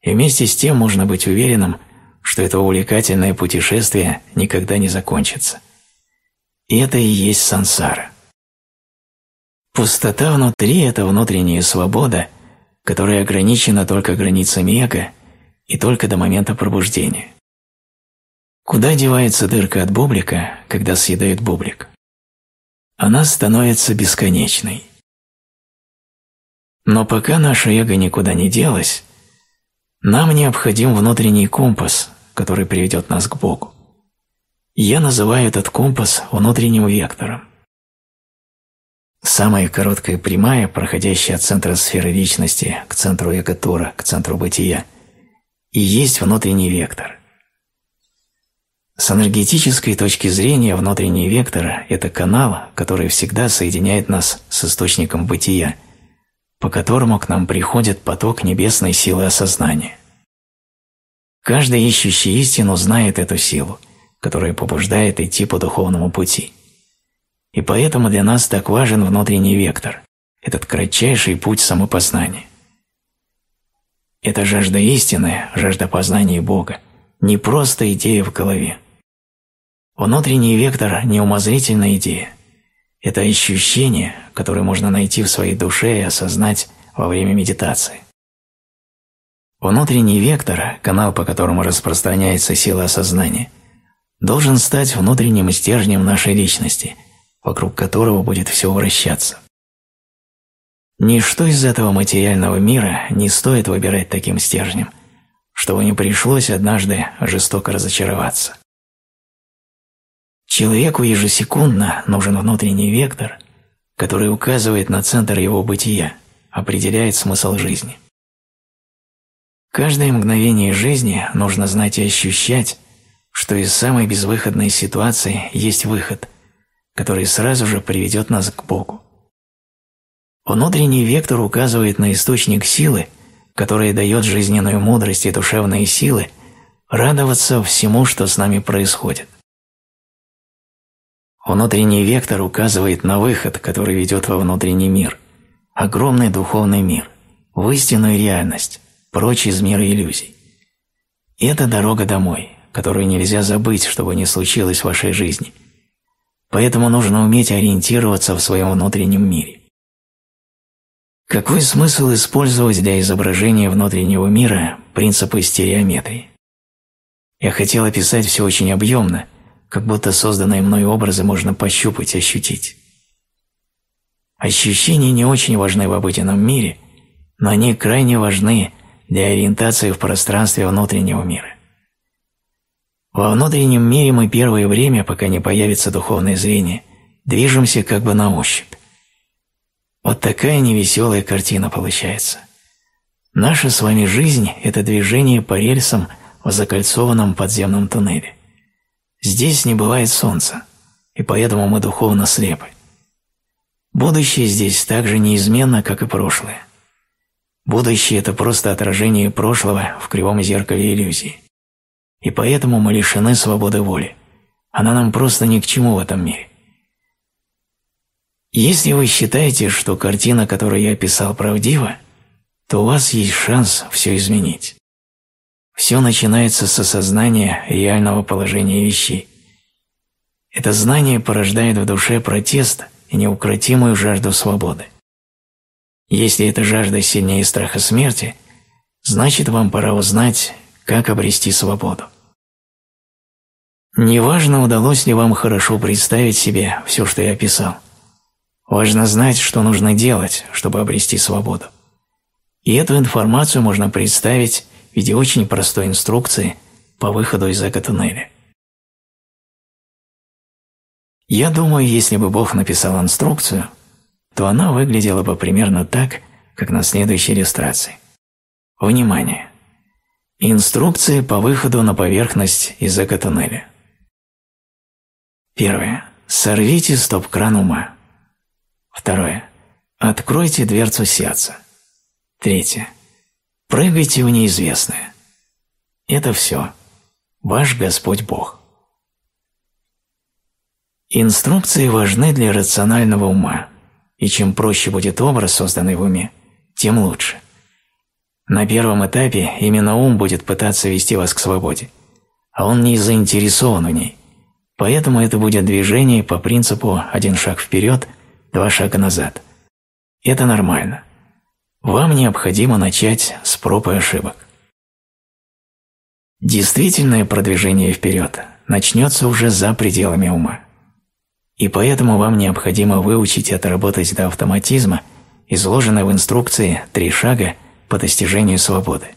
и вместе с тем можно быть уверенным, что это увлекательное путешествие никогда не закончится. И это и есть сансара. Пустота внутри – это внутренняя свобода – которая ограничена только границами эго и только до момента пробуждения. Куда девается дырка от бублика, когда съедает бублик? Она становится бесконечной. Но пока наше эго никуда не делось, нам необходим внутренний компас, который приведет нас к Богу. Я называю этот компас внутренним вектором. Самая короткая прямая, проходящая от центра сферы личности к центру эго-тура, к центру бытия, и есть внутренний вектор. С энергетической точки зрения внутренний вектор – это канал, который всегда соединяет нас с источником бытия, по которому к нам приходит поток небесной силы осознания. Каждый ищущий истину знает эту силу, которая побуждает идти по духовному пути – и поэтому для нас так важен внутренний вектор, этот кратчайший путь самопознания. Это жажда истины, жажда познания Бога, не просто идея в голове. Внутренний вектор – не умозрительная идея. Это ощущение, которое можно найти в своей душе и осознать во время медитации. Внутренний вектор, канал, по которому распространяется сила осознания, должен стать внутренним стержнем нашей личности – вокруг которого будет все вращаться. Ничто из этого материального мира не стоит выбирать таким стержнем, чтобы не пришлось однажды жестоко разочароваться. Человеку ежесекундно нужен внутренний вектор, который указывает на центр его бытия, определяет смысл жизни. Каждое мгновение жизни нужно знать и ощущать, что из самой безвыходной ситуации есть выход, который сразу же приведет нас к Богу. Внутренний вектор указывает на источник силы, который дает жизненную мудрость и душевные силы радоваться всему, что с нами происходит. Внутренний вектор указывает на выход, который ведет во внутренний мир, огромный духовный мир, в истинную реальность, прочь из мира иллюзий. И это дорога домой, которую нельзя забыть, чтобы не случилось в вашей жизни. Поэтому нужно уметь ориентироваться в своем внутреннем мире. Какой смысл использовать для изображения внутреннего мира принципы стереометрии? Я хотел описать все очень объемно, как будто созданные мной образы можно пощупать, ощутить. Ощущения не очень важны в обыденном мире, но они крайне важны для ориентации в пространстве внутреннего мира. Во внутреннем мире мы первое время, пока не появится духовное зрение, движемся как бы на ощупь. Вот такая невеселая картина получается. Наша с вами жизнь – это движение по рельсам в закольцованном подземном туннеле. Здесь не бывает солнца, и поэтому мы духовно слепы. Будущее здесь так же неизменно, как и прошлое. Будущее – это просто отражение прошлого в кривом зеркале иллюзии. И поэтому мы лишены свободы воли. Она нам просто ни к чему в этом мире. Если вы считаете, что картина, которую я описал, правдива, то у вас есть шанс все изменить. Все начинается с осознания реального положения вещей. Это знание порождает в душе протест и неукротимую жажду свободы. Если эта жажда сильнее страха смерти, значит вам пора узнать, как обрести свободу. Неважно, удалось ли вам хорошо представить себе все, что я описал. Важно знать, что нужно делать, чтобы обрести свободу. И эту информацию можно представить в виде очень простой инструкции по выходу из эко-туннеля. Я думаю, если бы Бог написал инструкцию, то она выглядела бы примерно так, как на следующей иллюстрации. Внимание! Инструкция по выходу на поверхность из эко-туннеля. Первое. Сорвите стоп-кран ума. Второе. Откройте дверцу сердца. Третье. Прыгайте в неизвестное. Это все. Ваш Господь Бог. Инструкции важны для рационального ума, и чем проще будет образ, созданный в уме, тем лучше. На первом этапе именно ум будет пытаться вести вас к свободе, а он не заинтересован в ней, поэтому это будет движение по принципу «один шаг вперед, два шага назад». Это нормально. Вам необходимо начать с проб и ошибок. Действительное продвижение вперед начнется уже за пределами ума. И поэтому вам необходимо выучить и отработать до автоматизма изложенное в инструкции «Три шага по достижению свободы».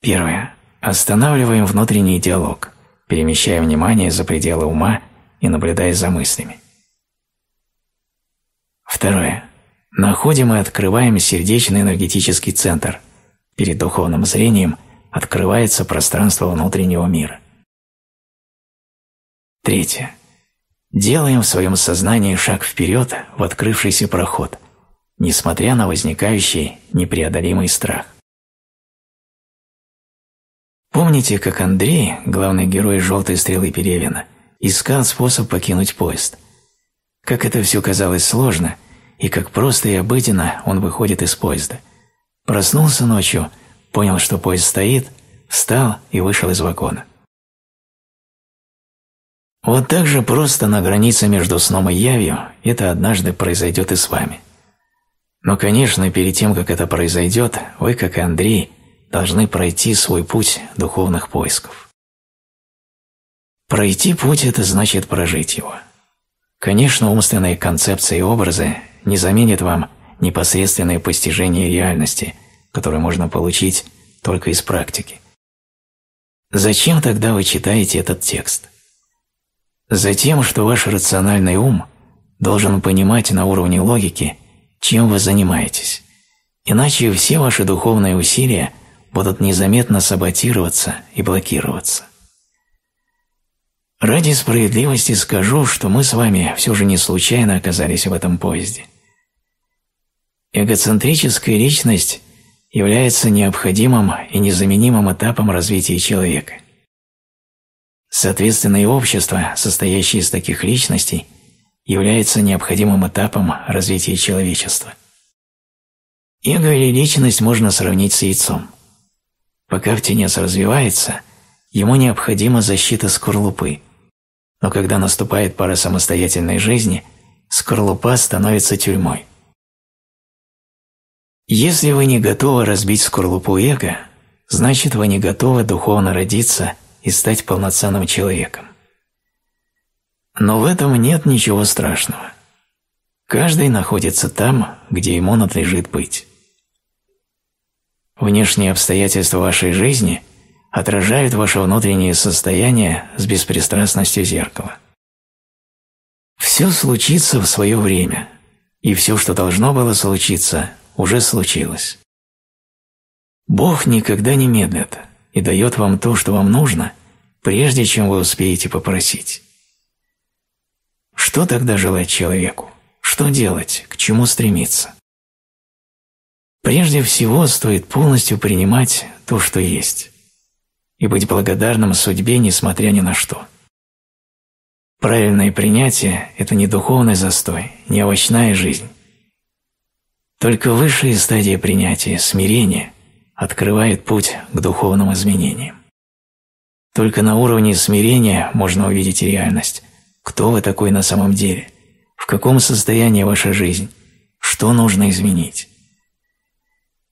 Первое. Останавливаем внутренний диалог, перемещая внимание за пределы ума и наблюдая за мыслями. Второе. Находим и открываем сердечный энергетический центр. Перед духовным зрением открывается пространство внутреннего мира. Третье. Делаем в своем сознании шаг вперед в открывшийся проход, несмотря на возникающий непреодолимый страх. Помните, как Андрей, главный герой «Желтой стрелы Пелевина», искал способ покинуть поезд? Как это все казалось сложно – и как просто и обыденно он выходит из поезда. Проснулся ночью, понял, что поезд стоит, встал и вышел из вагона. Вот так же просто на границе между сном и явью это однажды произойдет и с вами. Но, конечно, перед тем, как это произойдет, вы, как и Андрей, должны пройти свой путь духовных поисков. Пройти путь – это значит прожить его. Конечно, умственные концепции и образы не заменит вам непосредственное постижение реальности, которое можно получить только из практики. Зачем тогда вы читаете этот текст? Затем, что ваш рациональный ум должен понимать на уровне логики, чем вы занимаетесь, Иначе все ваши духовные усилия будут незаметно саботироваться и блокироваться. Ради справедливости скажу, что мы с вами все же не случайно оказались в этом поезде. Эгоцентрическая личность является необходимым и незаменимым этапом развития человека. Соответственно, и общество, состоящее из таких личностей, является необходимым этапом развития человечества. Эго или личность можно сравнить с яйцом. Пока птенец развивается, ему необходима защита скорлупы, но когда наступает пора самостоятельной жизни, скорлупа становится тюрьмой. Если вы не готовы разбить скорлупу эго, значит вы не готовы духовно родиться и стать полноценным человеком. Но в этом нет ничего страшного. Каждый находится там, где ему надлежит быть. Внешние обстоятельства вашей жизни отражают ваше внутреннее состояние с беспристрастностью зеркала. Все случится в свое время, и все, что должно было случиться, уже случилось. Бог никогда не медлит и дает вам то, что вам нужно, прежде чем вы успеете попросить. Что тогда желать человеку? Что делать? К чему стремиться? Прежде всего стоит полностью принимать то, что есть, и быть благодарным судьбе, несмотря ни на что. Правильное принятие – это не духовный застой, не овощная жизнь, только высшая стадия принятия, смирения, открывает путь к духовным изменениям. Только на уровне смирения можно увидеть реальность. Кто вы такой на самом деле? В каком состоянии ваша жизнь? Что нужно изменить?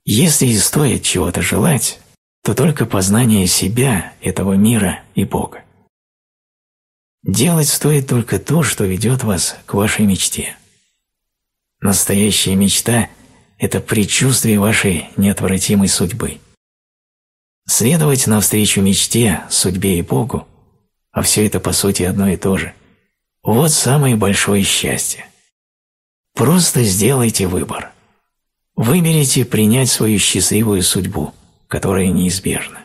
Если и стоит чего-то желать, то только познание себя, этого мира и Бога. Делать стоит только то, что ведет вас к вашей мечте. Настоящая мечта это предчувствие вашей неотвратимой судьбы. Следовать навстречу мечте, судьбе и Богу, а все это по сути одно и то же, вот самое большое счастье. Просто сделайте выбор. Выберите принять свою счастливую судьбу, которая неизбежна.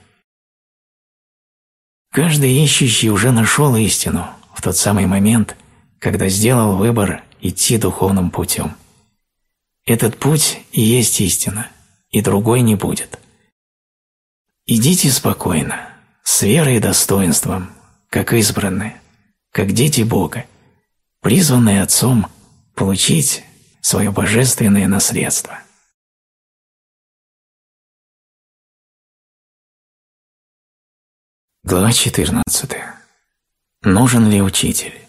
Каждый ищущий уже нашел истину в тот самый момент, когда сделал выбор идти духовным путем. Этот путь и есть истина, и другой не будет. Идите спокойно, с верой и достоинством, как избранные, как дети Бога, призванные Отцом получить свое божественное наследство. Глава 14. Нужен ли учитель?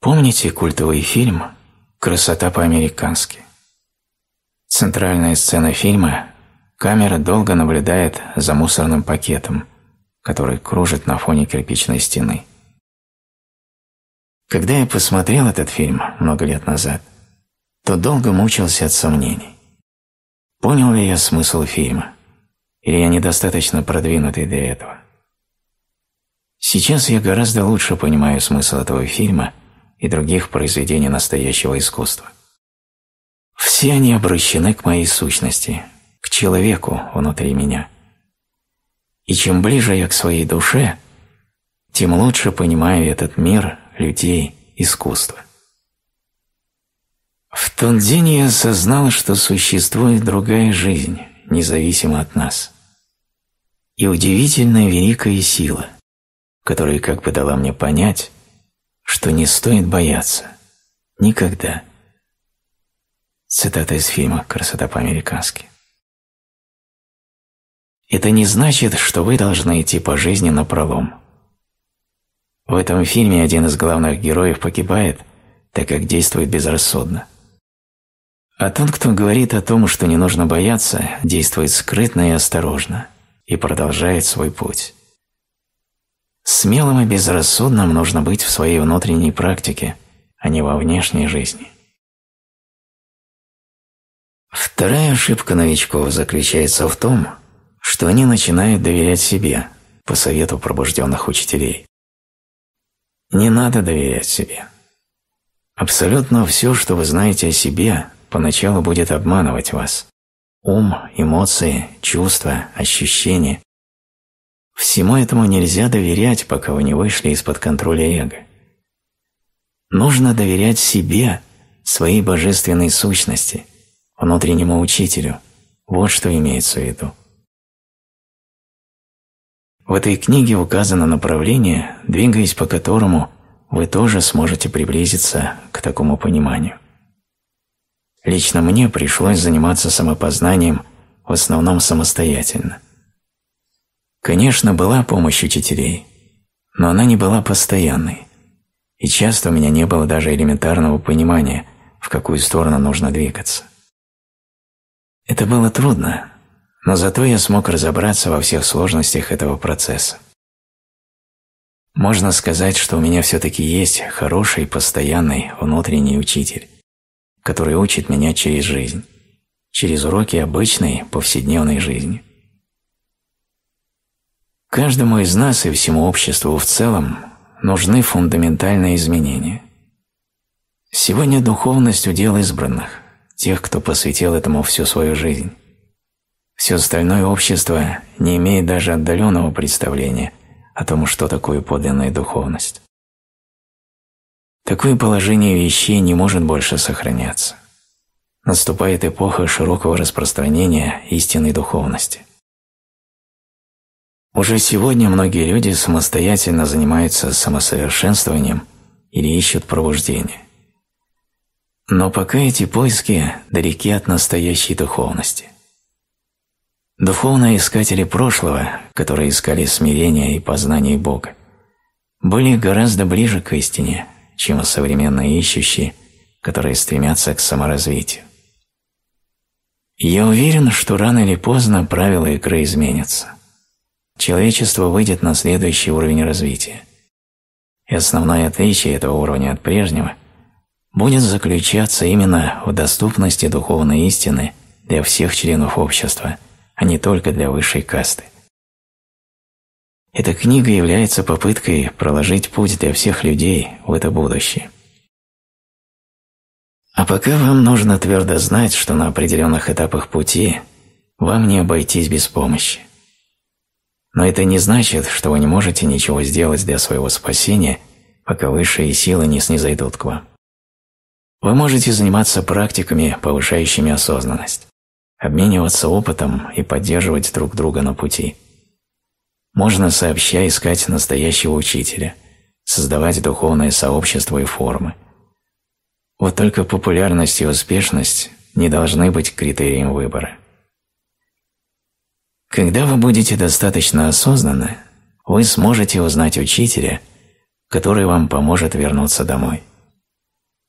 Помните культовый фильм Красота по-американски. Центральная сцена фильма – камера долго наблюдает за мусорным пакетом, который кружит на фоне кирпичной стены. Когда я посмотрел этот фильм много лет назад, то долго мучился от сомнений. Понял ли я смысл фильма? Или я недостаточно продвинутый для этого? Сейчас я гораздо лучше понимаю смысл этого фильма – и других произведений настоящего искусства. Все они обращены к моей сущности, к человеку внутри меня. И чем ближе я к своей душе, тем лучше понимаю этот мир, людей, искусство. В тот день я осознал, что существует другая жизнь, независимо от нас. И удивительная великая сила, которая как бы дала мне понять, что не стоит бояться. Никогда. Цитата из фильма «Красота по-американски». Это не значит, что вы должны идти по жизни на пролом. В этом фильме один из главных героев погибает, так как действует безрассудно. А тот, кто говорит о том, что не нужно бояться, действует скрытно и осторожно и продолжает свой путь. Смелым и безрассудным нужно быть в своей внутренней практике, а не во внешней жизни. Вторая ошибка новичков заключается в том, что они начинают доверять себе по совету пробужденных учителей. Не надо доверять себе. Абсолютно все, что вы знаете о себе, поначалу будет обманывать вас. Ум, эмоции, чувства, ощущения. Всему этому нельзя доверять, пока вы не вышли из-под контроля эго. Нужно доверять себе, своей божественной сущности, внутреннему учителю. Вот что имеется в виду. В этой книге указано направление, двигаясь по которому вы тоже сможете приблизиться к такому пониманию. Лично мне пришлось заниматься самопознанием в основном самостоятельно. Конечно, была помощь учителей, но она не была постоянной, и часто у меня не было даже элементарного понимания, в какую сторону нужно двигаться. Это было трудно, но зато я смог разобраться во всех сложностях этого процесса. Можно сказать, что у меня все-таки есть хороший, постоянный внутренний учитель, который учит меня через жизнь, через уроки обычной, повседневной жизни. Каждому из нас и всему обществу в целом нужны фундаментальные изменения. Сегодня духовность – удел избранных, тех, кто посвятил этому всю свою жизнь. Все остальное общество не имеет даже отдаленного представления о том, что такое подлинная духовность. Такое положение вещей не может больше сохраняться. Наступает эпоха широкого распространения истинной духовности. Уже сегодня многие люди самостоятельно занимаются самосовершенствованием или ищут пробуждение. Но пока эти поиски далеки от настоящей духовности. Духовные искатели прошлого, которые искали смирения и познания Бога, были гораздо ближе к истине, чем современные ищущие, которые стремятся к саморазвитию. Я уверен, что рано или поздно правила игры изменятся. Человечество выйдет на следующий уровень развития. И основное отличие этого уровня от прежнего будет заключаться именно в доступности духовной истины для всех членов общества – а не только для высшей касты. Эта книга является попыткой проложить путь для всех людей в это будущее. А пока вам нужно твердо знать, что на определенных этапах пути вам не обойтись без помощи. Но это не значит, что вы не можете ничего сделать для своего спасения, пока высшие силы не снизойдут к вам. Вы можете заниматься практиками, повышающими осознанность обмениваться опытом и поддерживать друг друга на пути. Можно сообща искать настоящего учителя, создавать духовное сообщество и формы. Вот только популярность и успешность не должны быть критерием выбора. Когда вы будете достаточно осознанны, вы сможете узнать учителя, который вам поможет вернуться домой.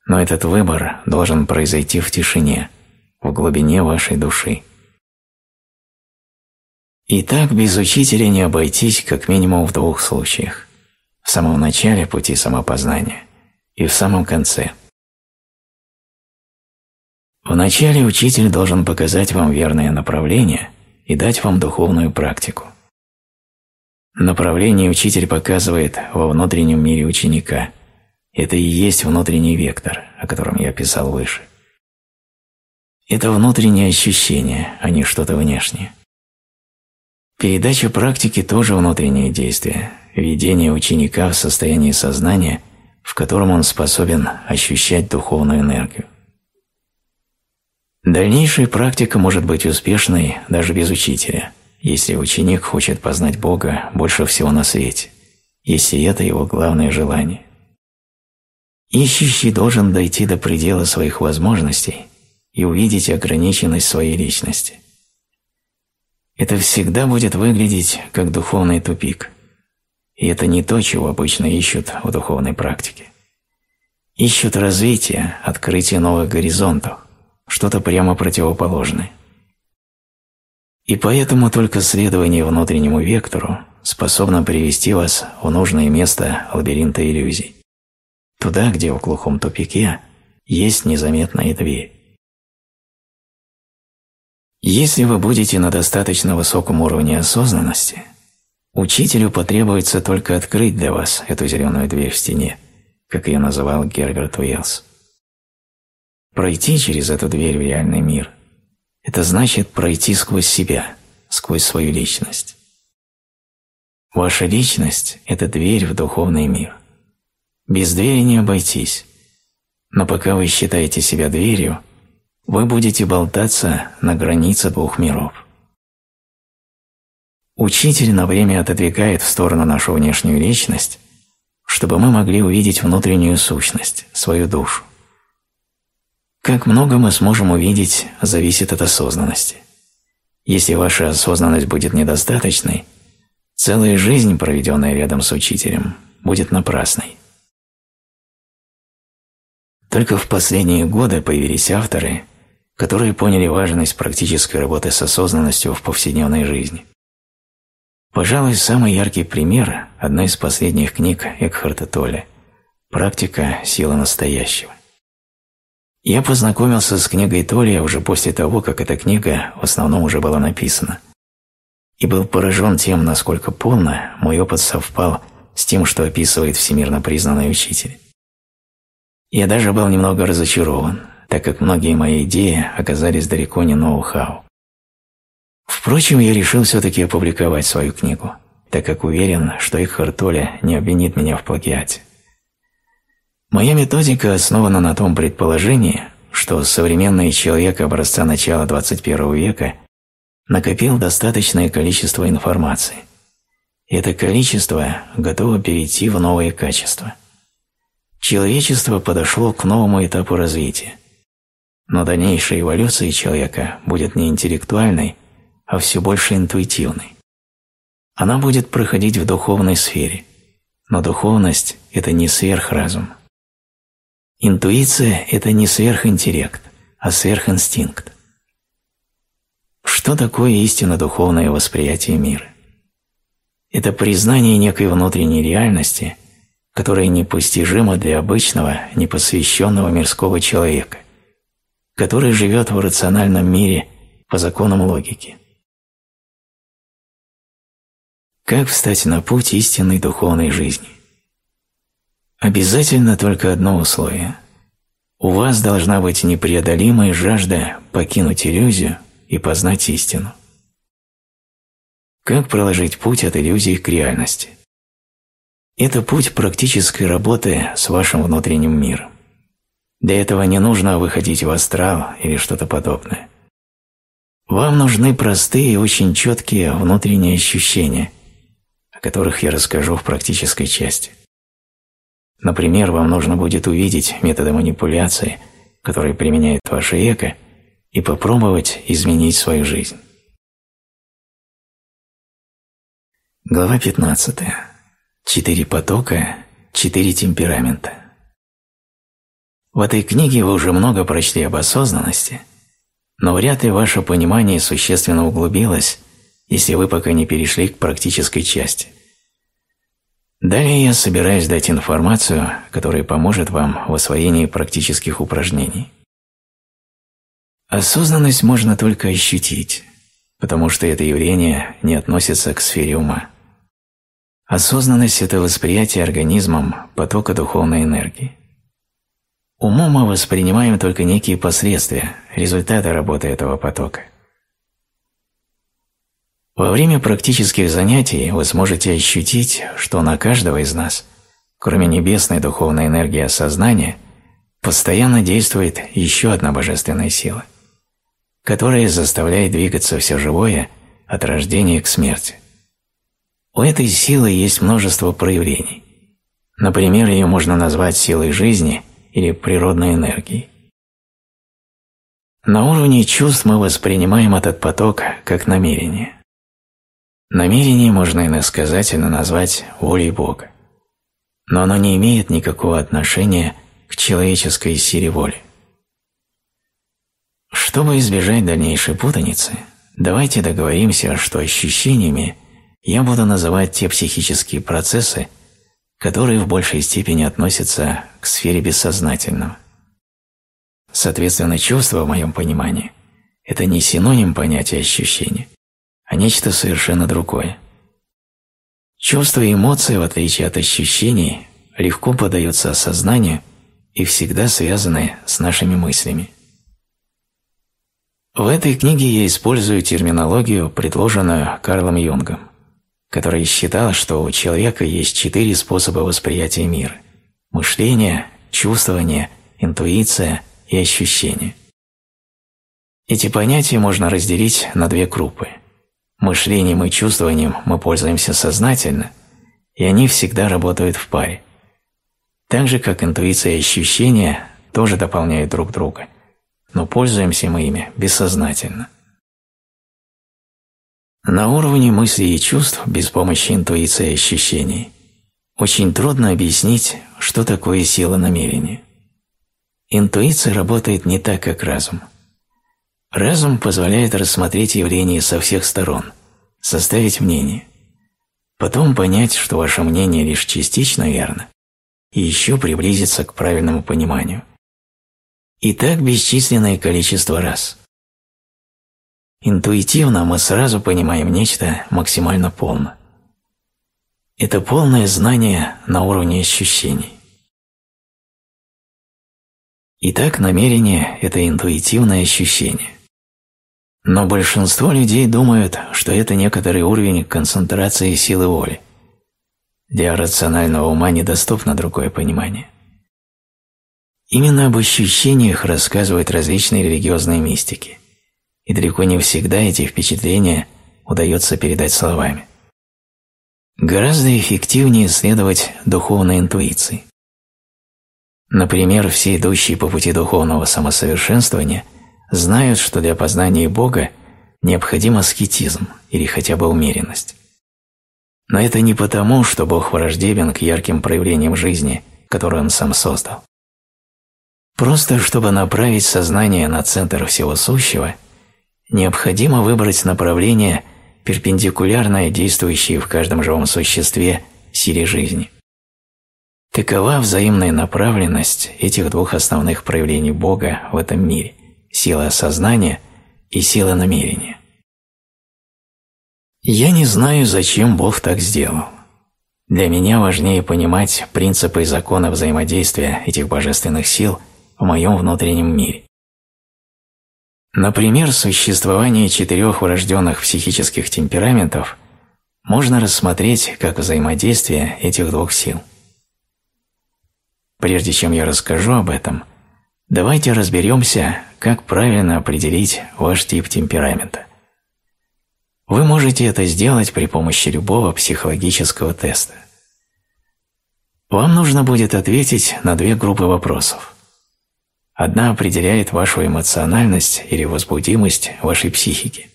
Но этот выбор должен произойти в тишине – в глубине вашей души. И так без учителя не обойтись как минимум в двух случаях. В самом начале пути самопознания и в самом конце. В начале учитель должен показать вам верное направление и дать вам духовную практику. Направление учитель показывает во внутреннем мире ученика. Это и есть внутренний вектор, о котором я писал выше. Это внутреннее ощущение, а не что-то внешнее. Передача практики тоже внутреннее действие, введение ученика в состояние сознания, в котором он способен ощущать духовную энергию. Дальнейшая практика может быть успешной даже без учителя, если ученик хочет познать Бога больше всего на свете, если это его главное желание. Ищущий должен дойти до предела своих возможностей и увидеть ограниченность своей личности. Это всегда будет выглядеть как духовный тупик. И это не то, чего обычно ищут в духовной практике. Ищут развитие, открытие новых горизонтов, что-то прямо противоположное. И поэтому только следование внутреннему вектору способно привести вас в нужное место лабиринта иллюзий. Туда, где в глухом тупике есть незаметная дверь. Если вы будете на достаточно высоком уровне осознанности, учителю потребуется только открыть для вас эту зеленую дверь в стене, как ее называл Герберт Уэллс. Пройти через эту дверь в реальный мир – это значит пройти сквозь себя, сквозь свою личность. Ваша личность – это дверь в духовный мир. Без двери не обойтись, но пока вы считаете себя дверью, вы будете болтаться на границе двух миров. Учитель на время отодвигает в сторону нашу внешнюю личность, чтобы мы могли увидеть внутреннюю сущность, свою душу. Как много мы сможем увидеть, зависит от осознанности. Если ваша осознанность будет недостаточной, целая жизнь, проведенная рядом с учителем, будет напрасной. Только в последние годы появились авторы, которые поняли важность практической работы с осознанностью в повседневной жизни. Пожалуй, самый яркий пример – одна из последних книг Экхарта Толля «Практика. Сила настоящего». Я познакомился с книгой Толия уже после того, как эта книга в основном уже была написана, и был поражен тем, насколько полно мой опыт совпал с тем, что описывает всемирно признанный учитель. Я даже был немного разочарован, так как многие мои идеи оказались далеко не ноу-хау. Впрочем, я решил все-таки опубликовать свою книгу, так как уверен, что Экхарт Толе не обвинит меня в плагиате. Моя методика основана на том предположении, что современный человек образца начала 21 века накопил достаточное количество информации. Это количество готово перейти в новые качества. Человечество подошло к новому этапу развития. Но дальнейшая эволюция человека будет не интеллектуальной, а все больше интуитивной. Она будет проходить в духовной сфере, но духовность – это не сверхразум. Интуиция – это не сверхинтеллект, а сверхинстинкт. Что такое истинно духовное восприятие мира? Это признание некой внутренней реальности, которая непостижима для обычного, непосвященного мирского человека, который живет в рациональном мире по законам логики. Как встать на путь истинной духовной жизни? Обязательно только одно условие. У вас должна быть непреодолимая жажда покинуть иллюзию и познать истину. Как проложить путь от иллюзии к реальности? Это путь практической работы с вашим внутренним миром. Для этого не нужно выходить в астрал или что-то подобное. Вам нужны простые и очень четкие внутренние ощущения, о которых я расскажу в практической части. Например, вам нужно будет увидеть методы манипуляции, которые применяет ваше эго, и попробовать изменить свою жизнь. Глава 15. Четыре потока, четыре темперамента. В этой книге вы уже много прочли об осознанности, но вряд ли ваше понимание существенно углубилось, если вы пока не перешли к практической части. Далее я собираюсь дать информацию, которая поможет вам в освоении практических упражнений. Осознанность можно только ощутить, потому что это явление не относится к сфере ума. Осознанность – это восприятие организмом потока духовной энергии. Умом мы воспринимаем только некие последствия, результаты работы этого потока – во время практических занятий вы сможете ощутить, что на каждого из нас, кроме небесной духовной энергии осознания, постоянно действует еще одна божественная сила, которая заставляет двигаться все живое от рождения к смерти. У этой силы есть множество проявлений. Например, ее можно назвать силой жизни или природной энергией. На уровне чувств мы воспринимаем этот поток как намерение. Намерение можно иносказательно назвать волей Бога, но оно не имеет никакого отношения к человеческой силе воли. Чтобы избежать дальнейшей путаницы, давайте договоримся, что ощущениями я буду называть те психические процессы, которые в большей степени относятся к сфере бессознательного. Соответственно, чувство в моем понимании – это не синоним понятия ощущения, а нечто совершенно другое. Чувства и эмоции, в отличие от ощущений, легко поддаются осознанию и всегда связаны с нашими мыслями. В этой книге я использую терминологию, предложенную Карлом Юнгом, который считал, что у человека есть четыре способа восприятия мира – мышление, чувствование, интуиция и ощущение. Эти понятия можно разделить на две группы. Мышлением и чувствованием мы пользуемся сознательно, и они всегда работают в паре. Так же, как интуиция и ощущения тоже дополняют друг друга, но пользуемся мы ими бессознательно. На уровне мыслей и чувств без помощи интуиции и ощущений очень трудно объяснить, что такое сила намерения. Интуиция работает не так, как разум. Разум позволяет рассмотреть явление со всех сторон, составить мнение, потом понять, что ваше мнение лишь частично верно, и еще приблизиться к правильному пониманию. И так бесчисленное количество раз. Интуитивно мы сразу понимаем нечто максимально полно. Это полное знание на уровне ощущений. Итак, намерение – это интуитивное ощущение. Но большинство людей думают, что это некоторый уровень концентрации силы воли, для рационального ума недоступно другое понимание. Именно об ощущениях рассказывают различные религиозные мистики, и далеко не всегда эти впечатления удается передать словами. Гораздо эффективнее следовать духовной интуиции. Например, все идущие по пути духовного самосовершенствования знают, что для познания Бога необходим аскетизм или хотя бы умеренность. Но это не потому, что Бог враждебен к ярким проявлениям жизни, которые Он сам создал. Просто чтобы направить сознание на центр всего сущего, необходимо выбрать направление, перпендикулярное действующее в каждом живом существе силе жизни. Такова взаимная направленность этих двух основных проявлений Бога в этом мире – сила сознания и сила намерения. Я не знаю, зачем Бог так сделал. Для меня важнее понимать принципы и законы взаимодействия этих божественных сил в моем внутреннем мире. Например, существование четырех врожденных психических темпераментов можно рассмотреть как взаимодействие этих двух сил. Прежде чем я расскажу об этом, давайте разберемся, как правильно определить ваш тип темперамента. Вы можете это сделать при помощи любого психологического теста. Вам нужно будет ответить на две группы вопросов. Одна определяет вашу эмоциональность или возбудимость вашей психики.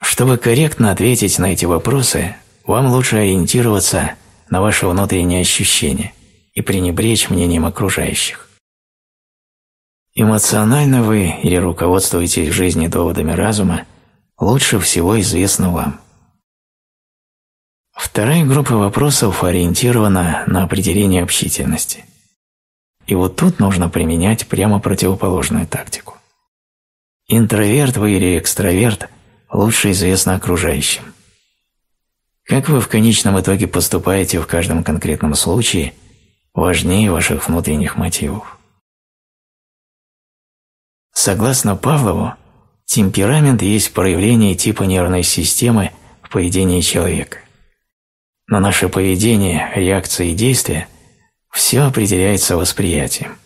Чтобы корректно ответить на эти вопросы, вам лучше ориентироваться на ваши внутренние ощущения и пренебречь мнением окружающих. Эмоционально вы или руководствуетесь жизнью доводами разума, лучше всего известно вам. Вторая группа вопросов ориентирована на определение общительности. И вот тут нужно применять прямо противоположную тактику. Интроверт вы или экстраверт лучше известно окружающим. Как вы в конечном итоге поступаете в каждом конкретном случае, важнее ваших внутренних мотивов. Согласно Павлову, Темперамент есть проявление типа нервной системы в поведении человека. Но наше поведение, реакции и действия – все определяется восприятием.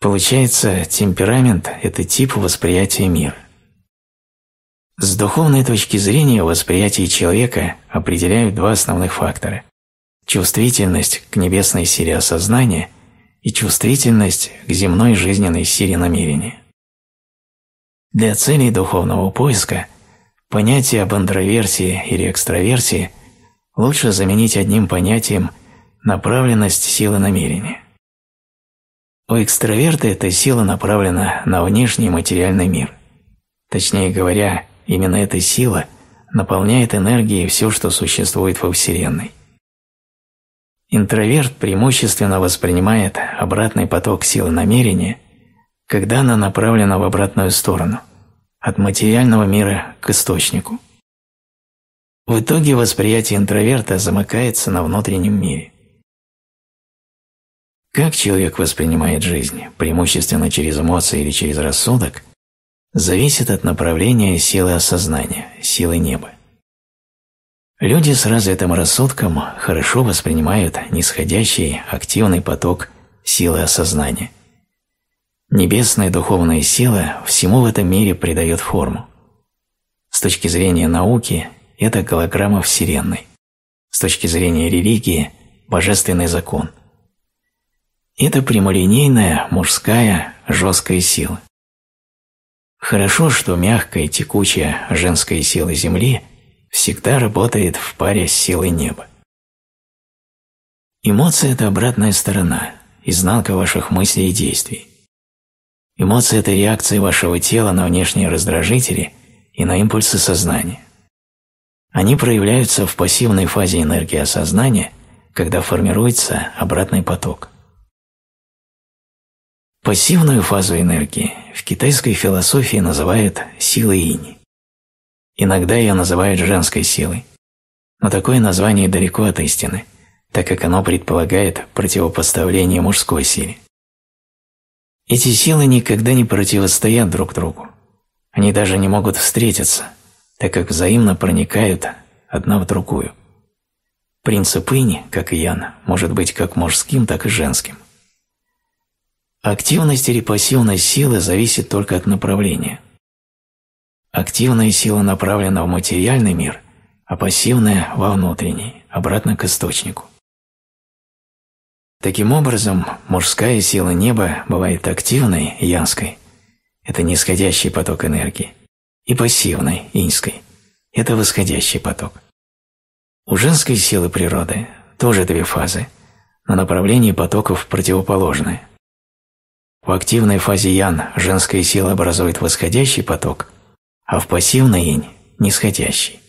Получается, темперамент – это тип восприятия мира. С духовной точки зрения восприятие человека определяют два основных фактора – чувствительность к небесной силе осознания и чувствительность к земной жизненной силе намерения. Для целей духовного поиска понятие об интроверсии или экстраверсии лучше заменить одним понятием направленность силы намерения. У экстраверта эта сила направлена на внешний материальный мир. Точнее говоря, именно эта сила наполняет энергией все, что существует во Вселенной. Интроверт преимущественно воспринимает обратный поток силы намерения – когда она направлена в обратную сторону, от материального мира к источнику. В итоге восприятие интроверта замыкается на внутреннем мире. Как человек воспринимает жизнь, преимущественно через эмоции или через рассудок, зависит от направления силы осознания, силы неба. Люди с развитым рассудком хорошо воспринимают нисходящий активный поток силы осознания. Небесная духовная сила всему в этом мире придает форму. С точки зрения науки это голограмма Вселенной. С точки зрения религии – божественный закон. Это прямолинейная, мужская, жесткая сила. Хорошо, что мягкая, текучая женская сила Земли всегда работает в паре с силой неба. Эмоции – это обратная сторона, изнанка ваших мыслей и действий. Эмоции – это реакция вашего тела на внешние раздражители и на импульсы сознания. Они проявляются в пассивной фазе энергии осознания, когда формируется обратный поток. Пассивную фазу энергии в китайской философии называют силой инь. Иногда ее называют женской силой, но такое название далеко от истины, так как оно предполагает противопоставление мужской силе. Эти силы никогда не противостоят друг другу. Они даже не могут встретиться, так как взаимно проникают одна в другую. Принцип инь, как и ян, может быть как мужским, так и женским. Активность или пассивность силы зависит только от направления. Активная сила направлена в материальный мир, а пассивная – во внутренний, обратно к источнику. Таким образом, мужская сила неба бывает активной, янской – это нисходящий поток энергии, и пассивной, иньской – это восходящий поток. У женской силы природы тоже две фазы, но направление потоков противоположное – в активной фазе ян женская сила образует восходящий поток, а в пассивной инь – нисходящий.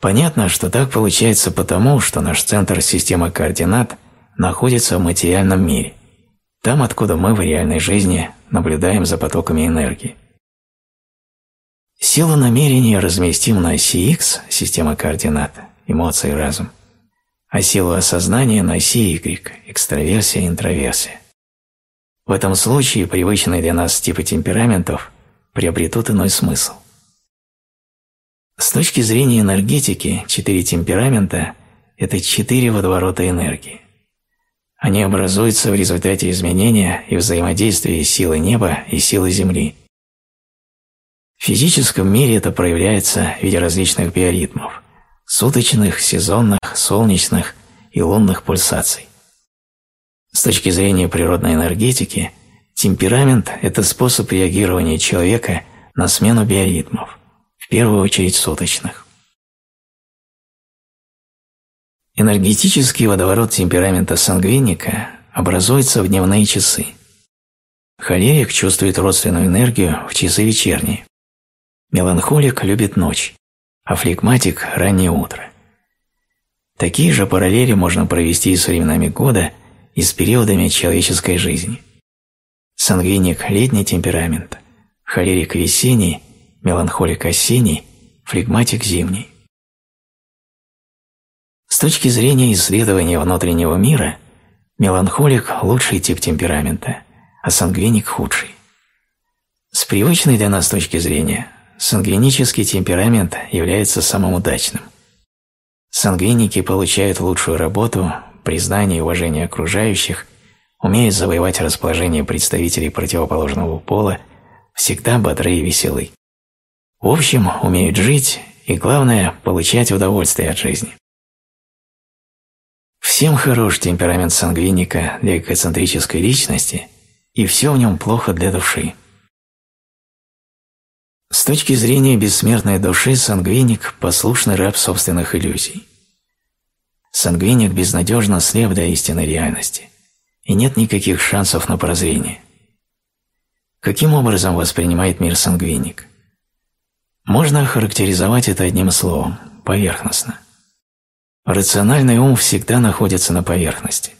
Понятно, что так получается потому, что наш центр системы координат находится в материальном мире, там, откуда мы в реальной жизни наблюдаем за потоками энергии. Силу намерения разместим на оси X, система координат, эмоции разум, а силу осознания на оси Y, экстраверсия и интроверсия. В этом случае привычные для нас типы темпераментов приобретут иной смысл. С точки зрения энергетики, четыре темперамента – это четыре водоворота энергии. Они образуются в результате изменения и взаимодействия силы неба и силы Земли. В физическом мире это проявляется в виде различных биоритмов – суточных, сезонных, солнечных и лунных пульсаций. С точки зрения природной энергетики, темперамент – это способ реагирования человека на смену биоритмов, в первую очередь суточных. Энергетический водоворот темперамента сангвиника образуется в дневные часы. Холерик чувствует родственную энергию в часы вечерние. Меланхолик любит ночь, а флегматик – раннее утро. Такие же параллели можно провести с временами года и с периодами человеческой жизни. Сангвиник – летний темперамент, холерик – весенний, меланхолик – осенний, флегматик – зимний. С точки зрения исследования внутреннего мира, меланхолик – лучший тип темперамента, а сангвиник – худший. С привычной для нас точки зрения, сангвинический темперамент является самым удачным. Сангвиники получают лучшую работу, признание и уважение окружающих, умеют завоевать расположение представителей противоположного пола, всегда бодры и веселы. В общем, умеют жить и, главное, получать удовольствие от жизни. Всем хорош темперамент сангвиника для эгоцентрической личности, и все в нем плохо для души. С точки зрения бессмертной души сангвиник – послушный раб собственных иллюзий. Сангвиник безнадежно слеп до истинной реальности, и нет никаких шансов на прозрение. Каким образом воспринимает мир сангвиник? Можно охарактеризовать это одним словом – поверхностно. Рациональный ум всегда находится на поверхности.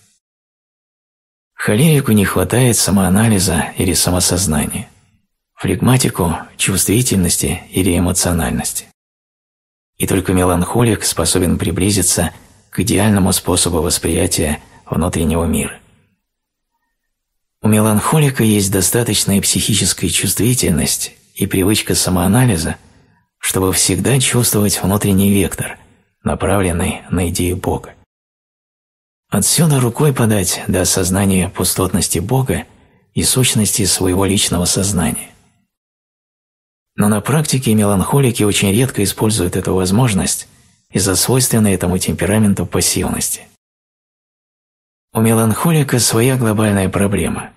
Холерику не хватает самоанализа или самосознания, флегматику – чувствительности или эмоциональности. И только меланхолик способен приблизиться к идеальному способу восприятия внутреннего мира У меланхолика есть достаточная психическая чувствительность и привычка самоанализа, чтобы всегда чувствовать внутренний вектор, направленный на идею Бога. Отсюда рукой подать до осознания пустотности Бога и сущности своего личного сознания. Но на практике меланхолики очень редко используют эту возможность из-за свойственной этому темпераменту пассивности. У меланхолика своя глобальная проблема.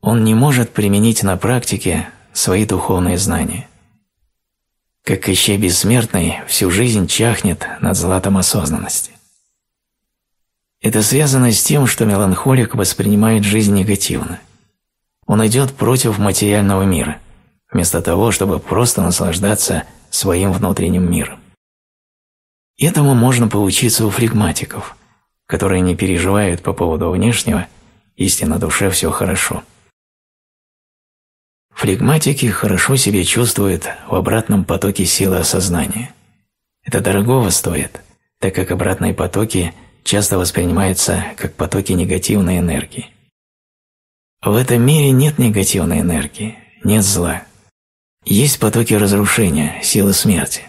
Он не может применить на практике свои духовные знания. Как Кощей Бессмертный всю жизнь чахнет над златом осознанности. Это связано с тем, что меланхолик воспринимает жизнь негативно. Он идет против материального мира, вместо того, чтобы просто наслаждаться своим внутренним миром. Этому можно поучиться у флегматиков, которые не переживают по поводу внешнего, если на душе все хорошо. Флегматики хорошо себя чувствуют в обратном потоке силы осознания. Это дорогого стоит, так как обратные потоки часто воспринимаются как потоки негативной энергии. В этом мире нет негативной энергии, нет зла. Есть потоки разрушения, силы смерти,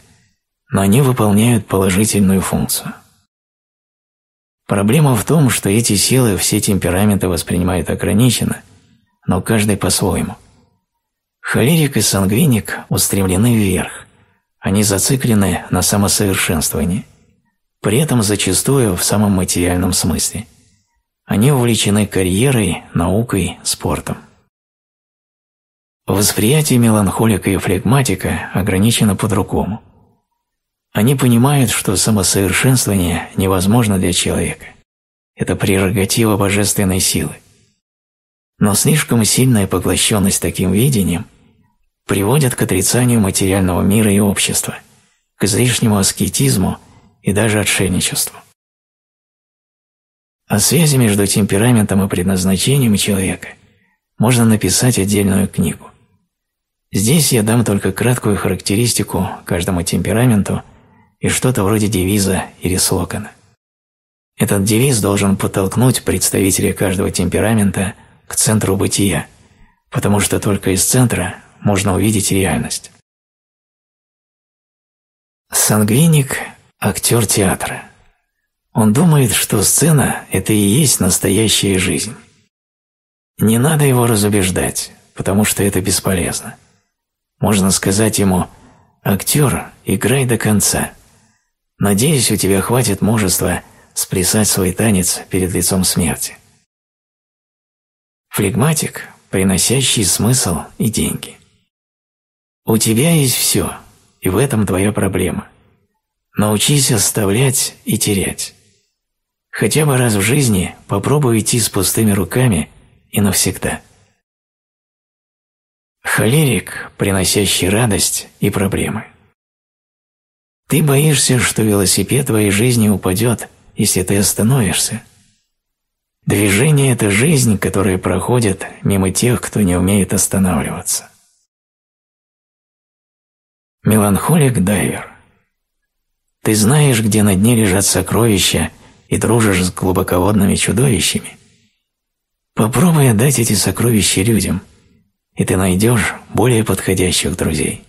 но они выполняют положительную функцию. Проблема в том, что эти силы все темпераменты воспринимают ограниченно, но каждый по-своему. Холерик и сангвиник устремлены вверх, они зациклены на самосовершенствовании, при этом зачастую в самом материальном смысле – они увлечены карьерой, наукой, спортом. Восприятие меланхолика и флегматика ограничено по-другому. Они понимают, что самосовершенствование невозможно для человека. Это прерогатива божественной силы. Но слишком сильная поглощенность таким видением приводит к отрицанию материального мира и общества, к излишнему аскетизму и даже отшельничеству. О связи между темпераментом и предназначением человека можно написать отдельную книгу. Здесь я дам только краткую характеристику каждому темпераменту и что-то вроде девиза или слогана. Этот девиз должен подтолкнуть представителя каждого темперамента к центру бытия, потому что только из центра можно увидеть реальность. Сангвиник – актер театра. Он думает, что сцена – это и есть настоящая жизнь. Не надо его разубеждать, потому что это бесполезно. Можно сказать ему «Актер, играй до конца. Надеюсь, у тебя хватит мужества сплясать свой танец перед лицом смерти». Флегматик, приносящий смысл и деньги. У тебя есть все, и в этом твоя проблема. Научись оставлять и терять. Хотя бы раз в жизни попробуй идти с пустыми руками и навсегда. Холерик, приносящий радость и проблемы. Ты боишься, что велосипед твоей жизни упадет, если ты остановишься. Движение – это жизнь, которая проходит мимо тех, кто не умеет останавливаться. Меланхолик-дайвер. Ты знаешь, где на дне лежат сокровища – и дружишь с глубоководными чудовищами, попробуй отдать эти сокровища людям, и ты найдешь более подходящих друзей.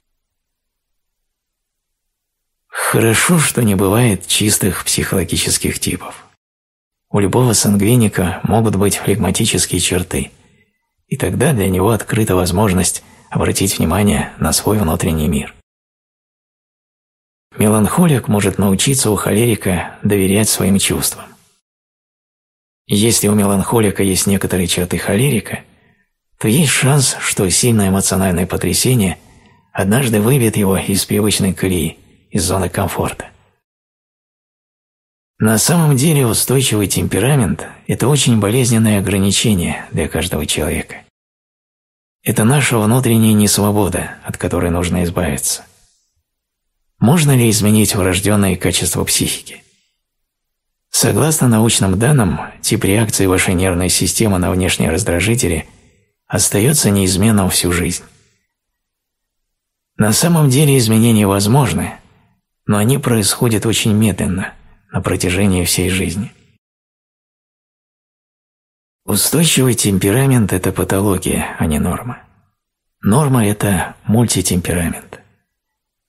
Хорошо, что не бывает чистых психологических типов. У любого сангвиника могут быть флегматические черты, и тогда для него открыта возможность обратить внимание на свой внутренний мир. Меланхолик может научиться у холерика доверять своим чувствам. Если у меланхолика есть некоторые черты холерика, то есть шанс, что сильное эмоциональное потрясение однажды выбьет его из привычной колеи, из зоны комфорта. На самом деле устойчивый темперамент – это очень болезненное ограничение для каждого человека. Это наша внутренняя несвобода, от которой нужно избавиться. Можно ли изменить врожденные качества психики? Согласно научным данным, тип реакции вашей нервной системы на внешние раздражители остается неизменным всю жизнь. На самом деле изменения возможны, но они происходят очень медленно, на протяжении всей жизни. Устойчивый темперамент – это патология, а не норма. Норма – это мультитемперамент.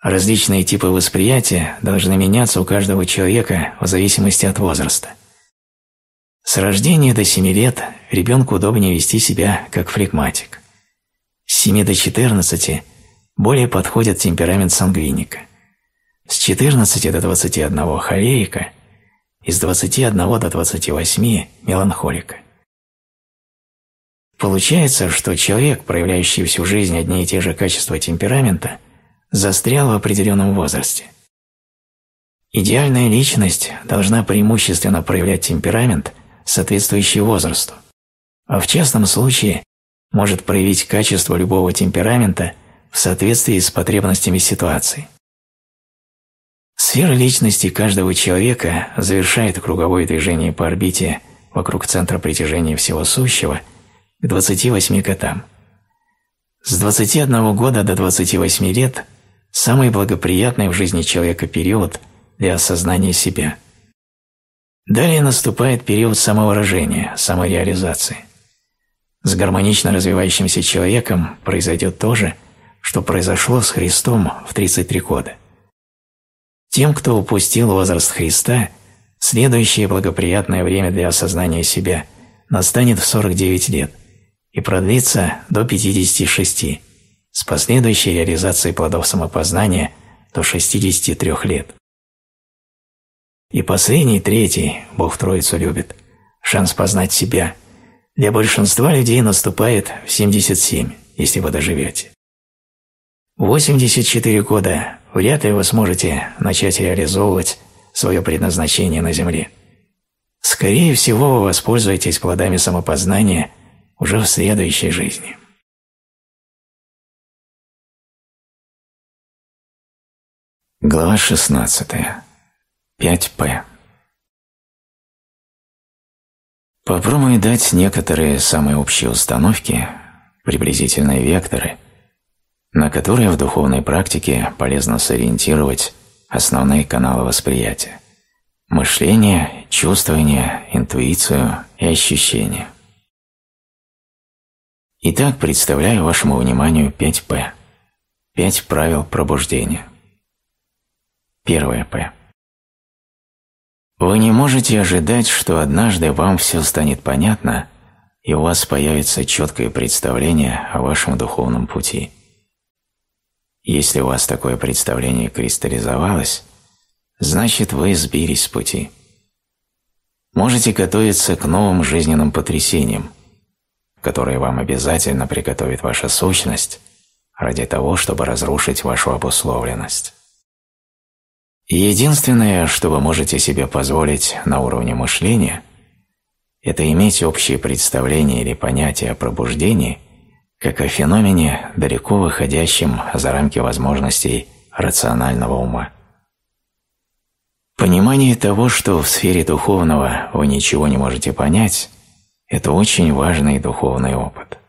Различные типы восприятия должны меняться у каждого человека в зависимости от возраста. С рождения до 7 лет ребенку удобнее вести себя как флегматик. С 7 до 14 более подходит темперамент сангвиника. С 14 до 21 – холерика, и с 21 до 28 – меланхолика. Получается, что человек, проявляющий всю жизнь одни и те же качества темперамента, застрял в определенном возрасте. Идеальная личность должна преимущественно проявлять темперамент, соответствующий возрасту, а в частном случае может проявить качество любого темперамента в соответствии с потребностями ситуации. Сфера личности каждого человека завершает круговое движение по орбите вокруг центра притяжения всего сущего – к 28 годам. С 21 года до 28 лет – самый благоприятный в жизни человека период для осознания себя. Далее наступает период самовыражения, самореализации. С гармонично развивающимся человеком произойдет то же, что произошло с Христом в 33 года. Тем, кто упустил возраст Христа, следующее благоприятное время для осознания себя настанет в 49 лет – и продлится до 56, с последующей реализацией плодов самопознания до 63 лет. И последний, третий, Бог Троицу любит, шанс познать себя, для большинства людей наступает в 77, если вы доживете. В 84 года вряд ли вы сможете начать реализовывать свое предназначение на Земле. Скорее всего, вы воспользуетесь плодами самопознания – уже в следующей жизни. Глава 16. 5П. Попробуй дать некоторые самые общие установки, приблизительные векторы, на которые в духовной практике полезно сориентировать основные каналы восприятия – мышление, чувствование, интуицию и ощущение – Итак, представляю вашему вниманию 5П. 5 правил пробуждения. Первое П. Вы не можете ожидать, что однажды вам все станет понятно, и у вас появится четкое представление о вашем духовном пути. Если у вас такое представление кристаллизовалось, значит вы сбились с пути. Можете готовиться к новым жизненным потрясениям, которые вам обязательно приготовит ваша сущность ради того, чтобы разрушить вашу обусловленность. Единственное, что вы можете себе позволить на уровне мышления, это иметь общее представление или понятие о пробуждении как о феномене, далеко выходящем за рамки возможностей рационального ума. Понимание того, что в сфере духовного вы ничего не можете понять, это очень важный духовный опыт.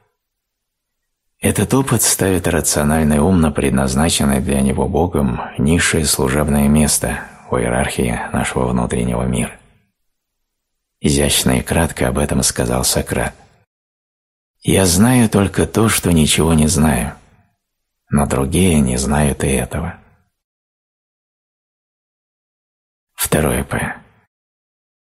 Этот опыт ставит рациональный ум на предназначенное для него Богом низшее служебное место в иерархии нашего внутреннего мира. Изящно и кратко об этом сказал Сократ. «Я знаю только то, что ничего не знаю, но другие не знают и этого». Второе П.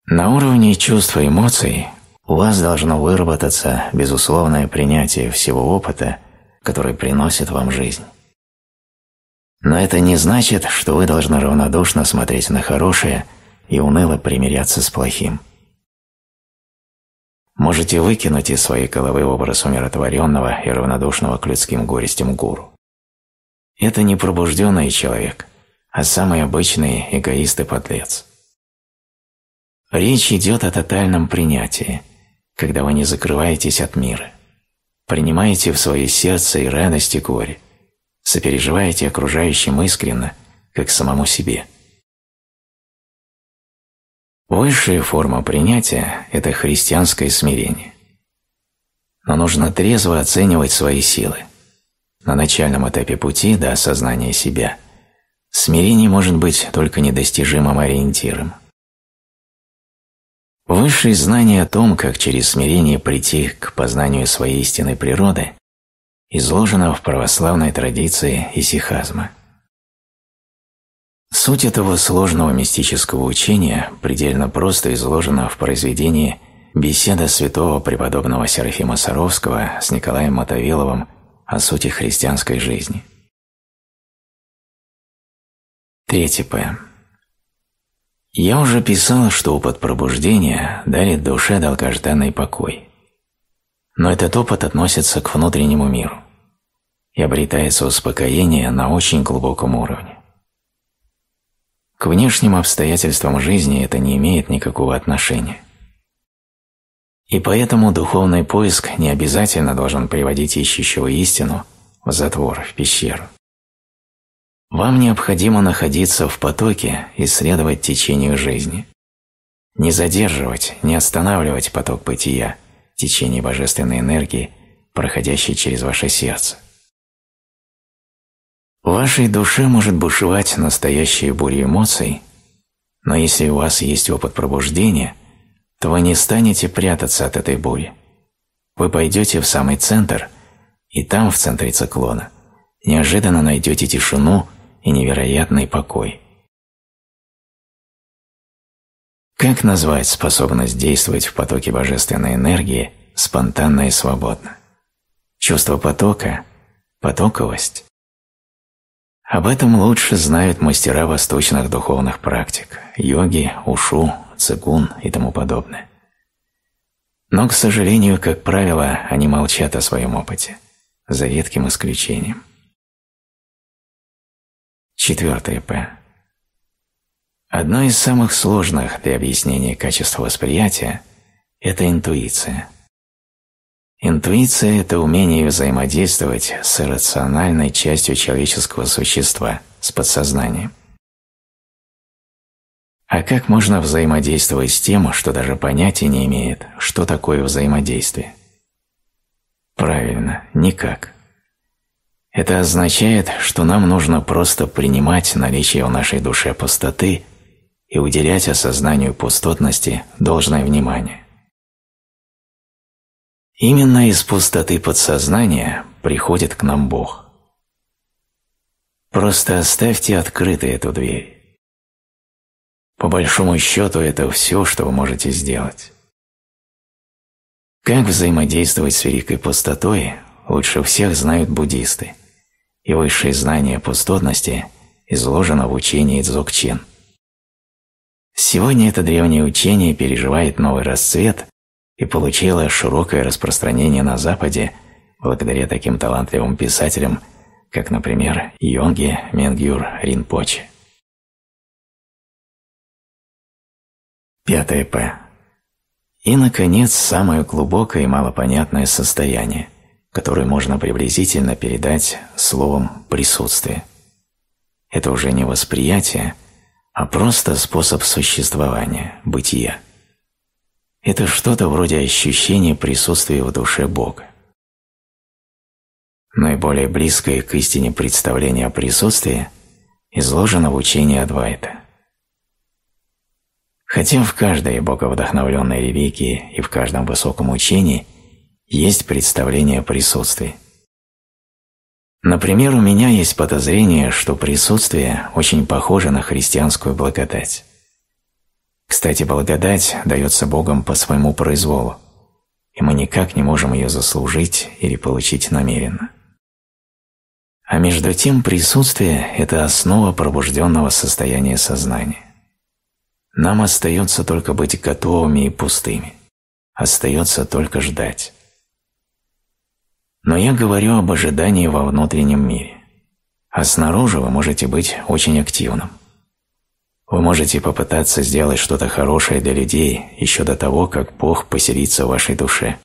На уровне чувств и эмоций у вас должно выработаться безусловное принятие всего опыта, который приносит вам жизнь. Но это не значит, что вы должны равнодушно смотреть на хорошее и уныло примиряться с плохим. Можете выкинуть из своей головы образ умиротворенного и равнодушного к людским горестям гуру. Это не пробужденный человек, а самый обычный эгоист и подлец. Речь идет о тотальном принятии – когда вы не закрываетесь от мира, принимаете в свое сердце и радость, и горе, сопереживаете окружающим искренно, как самому себе. Высшая форма принятия – это христианское смирение. Но нужно трезво оценивать свои силы. На начальном этапе пути до осознания себя смирение может быть только недостижимым ориентиром – Высшее знание о том, как через смирение прийти к познанию своей истинной природы, изложено в православной традиции исихазма. Суть этого сложного мистического учения предельно просто изложена в произведении «Беседа святого преподобного Серафима Саровского с Николаем Мотовиловым о сути христианской жизни». Третий П. Я уже писал, что опыт пробуждения дарит душе долгожданный покой. Но этот опыт относится к внутреннему миру и обретается успокоение на очень глубоком уровне. К внешним обстоятельствам жизни это не имеет никакого отношения. И поэтому духовный поиск не обязательно должен приводить ищущего истину в затвор, в пещеру. Вам необходимо находиться в потоке и следовать течению жизни. Не задерживать, не останавливать поток бытия, течение божественной энергии, проходящей через ваше сердце. В вашей душе может бушевать настоящая буря эмоций, но если у вас есть опыт пробуждения, то вы не станете прятаться от этой бури. Вы пойдете в самый центр, и там, в центре циклона, неожиданно найдете тишину и невероятный покой. Как назвать способность действовать в потоке божественной энергии спонтанно и свободно? Чувство потока? Потоковость? Об этом лучше знают мастера восточных духовных практик – йоги, ушу, цигун и тому подобное. Но, к сожалению, как правило, они молчат о своем опыте, за редким исключением. Четвертое П. Одно из самых сложных для объяснения качества восприятия – это интуиция. Интуиция – это умение взаимодействовать с иррациональной частью человеческого существа, с подсознанием. А как можно взаимодействовать с тем, что даже понятия не имеет, что такое взаимодействие? Правильно, никак. Это означает, что нам нужно просто принимать наличие в нашей душе пустоты и уделять осознанию пустотности должное внимание. Именно из пустоты подсознания приходит к нам Бог. Просто оставьте открытой эту дверь. По большому счету это все, что вы можете сделать. Как взаимодействовать с великой пустотой, лучше всех знают буддисты – и высшее знание пустотности изложено в учении Дзogchen. Сегодня это древнее учение переживает новый расцвет и получило широкое распространение на Западе благодаря таким талантливым писателям, как, например, Йонги Менгюр Ринпоче. Пятое П. И, наконец, самое глубокое и малопонятное состояние, который можно приблизительно передать словом «присутствие». Это уже не восприятие, а просто способ существования, бытия. Это что-то вроде ощущения присутствия в душе Бога. Наиболее близкое к истине представление о присутствии изложено в учении Адвайта. Хотя в каждой боговдохновленной религии и в каждом высоком учении есть представление о присутствии. Например, у меня есть подозрение, что присутствие очень похоже на христианскую благодать. Кстати, благодать дается Богом по своему произволу, и мы никак не можем ее заслужить или получить намеренно. А между тем присутствие – это основа пробужденного состояния сознания. Нам остается только быть готовыми и пустыми. Остается только ждать. Но я говорю об ожидании во внутреннем мире. А снаружи вы можете быть очень активным. Вы можете попытаться сделать что-то хорошее для людей еще до того, как Бог поселится в вашей душе.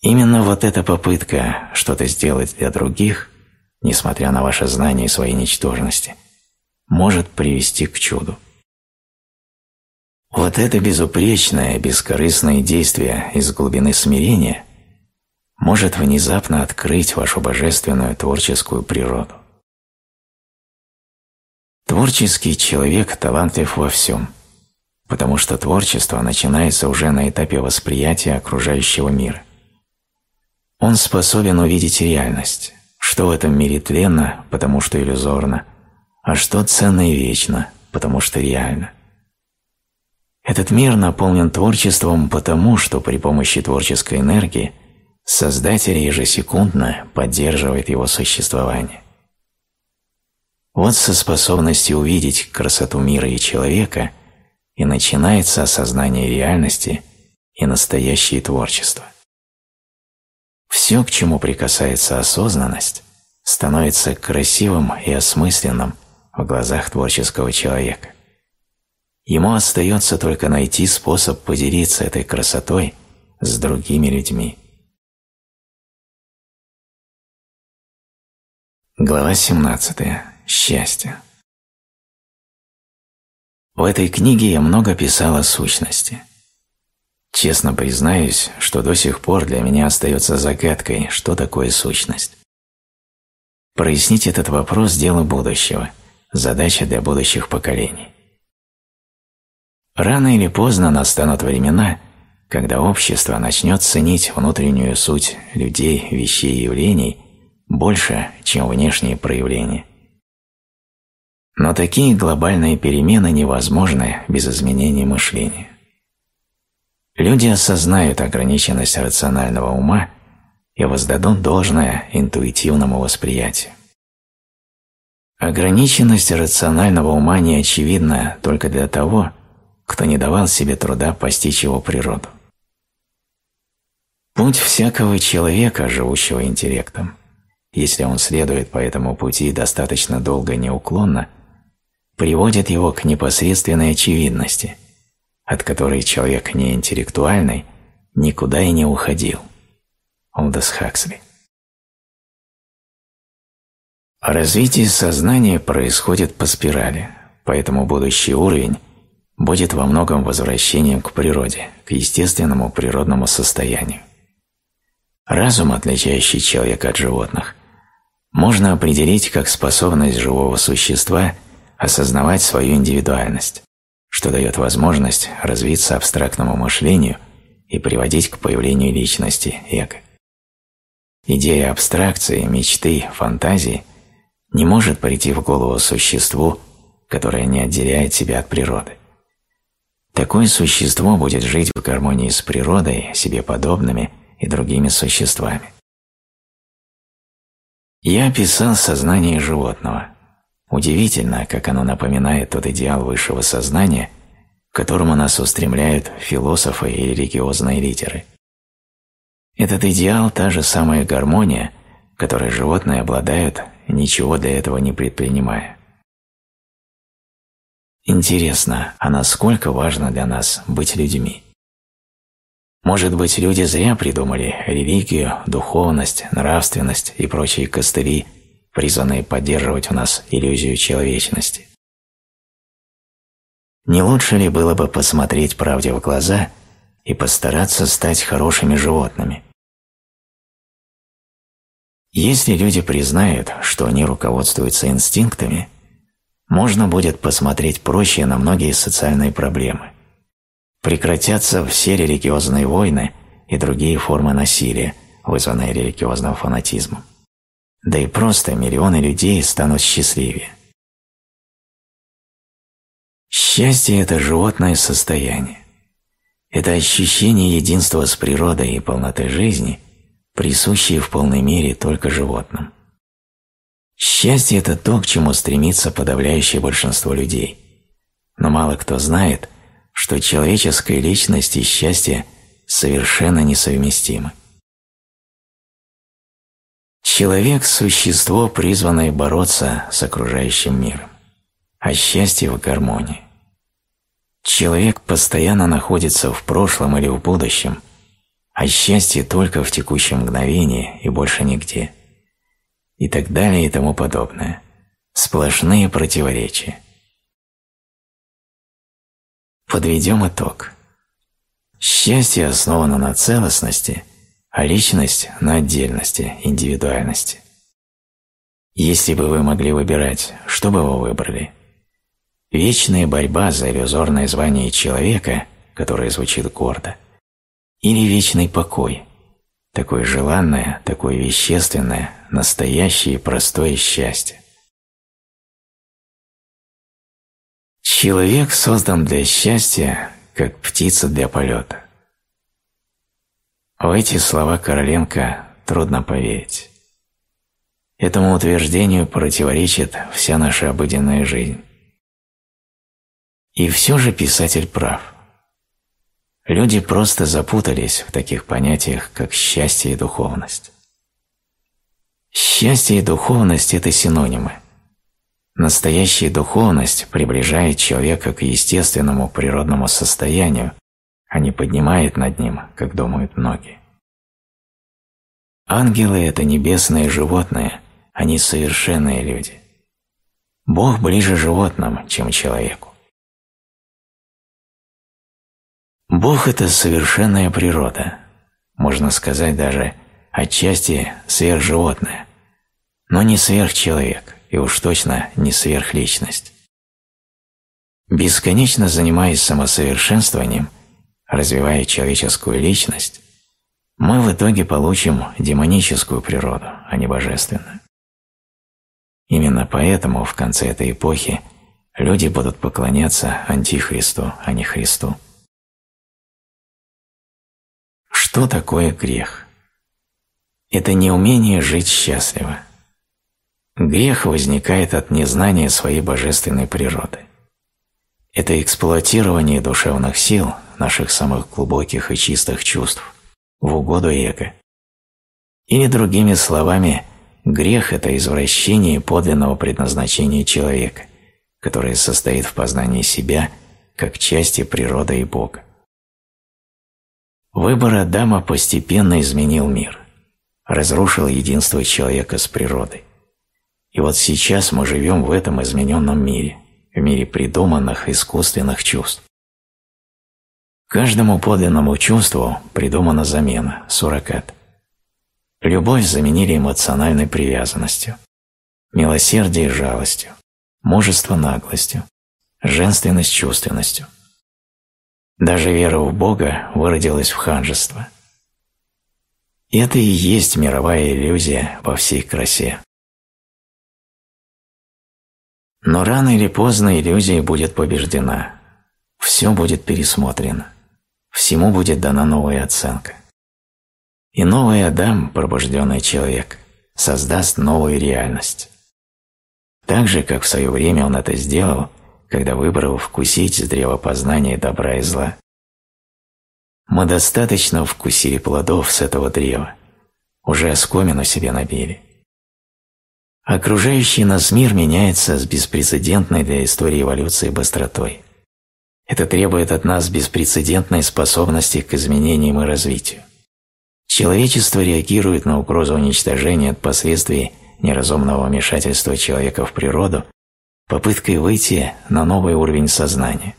Именно вот эта попытка что-то сделать для других, несмотря на ваше знание своей ничтожности, может привести к чуду. Вот это безупречное, бескорыстное действие из глубины смирения – может внезапно открыть вашу божественную творческую природу. Творческий человек талантлив во всем, потому что творчество начинается уже на этапе восприятия окружающего мира. Он способен увидеть реальность, что в этом мире тленно, потому что иллюзорно, а что ценно и вечно, потому что реально. Этот мир наполнен творчеством потому, что при помощи творческой энергии Создатель ежесекундно поддерживает его существование. Вот со способностью увидеть красоту мира и человека и начинается осознание реальности и настоящее творчество. Все, к чему прикасается осознанность, становится красивым и осмысленным в глазах творческого человека. Ему остается только найти способ поделиться этой красотой с другими людьми. Глава 17. Счастье. В этой книге я много писал о сущности – Честно признаюсь, что до сих пор для меня остается загадкой, что такое сущность. Прояснить этот вопрос – дело будущего, задача для будущих поколений. Рано или поздно настанут времена, когда общество начнет ценить внутреннюю суть людей, вещей и явлений больше, чем внешние проявления. Но такие глобальные перемены невозможны без изменения мышления. Люди осознают ограниченность рационального ума и воздадут должное интуитивному восприятию. Ограниченность рационального ума не очевидна только для того, кто не давал себе труда постичь его природу. Путь всякого человека, живущего интеллектом, если он следует по этому пути достаточно долго и неуклонно, приводит его к непосредственной очевидности – от которой человек не интеллектуальный никуда и не уходил. Олдос Хаксли. Развитие сознания происходит по спирали, поэтому будущий уровень будет во многом возвращением к природе, к естественному природному состоянию. Разум, отличающий человека от животных, можно определить как способность живого существа осознавать свою индивидуальность, что дает возможность развиться абстрактному мышлению и приводить к появлению личности эго. Идея абстракции, мечты, фантазии не может прийти в голову существу, которое не отделяет себя от природы. Такое существо будет жить в гармонии с природой, себе подобными и другими существами. Я описал сознание животного – Удивительно, как оно напоминает тот идеал высшего сознания, к которому нас устремляют философы и религиозные лидеры. Этот идеал – та же самая гармония, которой животные обладают, ничего для этого не предпринимая. Интересно, а насколько важно для нас быть людьми? Может быть, люди зря придумали религию, духовность, нравственность и прочие костыли – призванные поддерживать у нас иллюзию человечности. Не лучше ли было бы посмотреть правде в глаза и постараться стать хорошими животными? Если люди признают, что они руководствуются инстинктами, можно будет посмотреть проще на многие социальные проблемы. Прекратятся все религиозные войны и другие формы насилия, вызванные религиозным фанатизмом да и просто миллионы людей станут счастливее. Счастье – это животное состояние. Это ощущение единства с природой и полноты жизни, присущее в полной мере только животным. Счастье – это то, к чему стремится подавляющее большинство людей. Но мало кто знает, что человеческая личность и счастье совершенно несовместимы. Человек – существо, призванное бороться с окружающим миром, а счастье в гармонии. Человек постоянно находится в прошлом или в будущем, а счастье только в текущем мгновении и больше нигде. И так далее и тому подобное. Сплошные противоречия. Подведем итог. Счастье основано на целостности – а личность на отдельности, индивидуальности. Если бы вы могли выбирать, что бы вы выбрали? вечная борьба за иллюзорное звание человека, которое звучит гордо, или вечный покой, такое желанное, такое вещественное, настоящее и простое счастье. Человек создан для счастья, как птица для полета. В эти слова Короленко трудно поверить. Этому утверждению противоречит вся наша обыденная жизнь. И все же писатель прав. Люди просто запутались в таких понятиях, как счастье и духовность. Счастье и духовность – это синонимы. Настоящая духовность приближает человека к естественному природному состоянию, а не поднимает над ним, как думают многие. Ангелы – это небесные животные, они совершенные люди. Бог ближе животным, чем человеку. Бог – это совершенная природа, можно сказать даже отчасти сверхживотное, но не сверхчеловек и уж точно не сверхличность. Бесконечно занимаясь самосовершенствованием, развивая человеческую личность, мы в итоге получим демоническую природу, а не божественную. Именно поэтому в конце этой эпохи люди будут поклоняться Антихристу, а не Христу. Что такое грех? Это неумение жить счастливо. Грех возникает от незнания своей божественной природы. Это эксплуатирование душевных сил, наших самых глубоких и чистых чувств, в угоду эго. Или другими словами, грех – это извращение подлинного предназначения человека, которое состоит в познании себя как части природы и Бога. Выбор Адама постепенно изменил мир, разрушил единство человека с природой. И вот сейчас мы живем в этом измененном мире, в мире придуманных искусственных чувств. Каждому подлинному чувству придумана замена, суррогат. Любовь заменили эмоциональной привязанностью, милосердие – жалостью, мужество – наглостью, женственность – чувственностью – даже вера в Бога выродилась в ханжество. Это и есть мировая иллюзия во всей красе. Но рано или поздно иллюзия будет побеждена. Все будет пересмотрено. Всему будет дана новая оценка. И новый Адам, пробужденный человек, создаст новую реальность. Так же, как в свое время он это сделал – когда выбрал вкусить с древа познания добра и зла. Мы достаточно вкусили плодов с этого древа, уже оскомину себе набили. Окружающий нас мир меняется с беспрецедентной для истории эволюции быстротой. Это требует от нас беспрецедентной способности к изменениям и развитию. Человечество реагирует на угрозу уничтожения от последствий неразумного вмешательства человека в природу попыткой выйти на новый уровень сознания.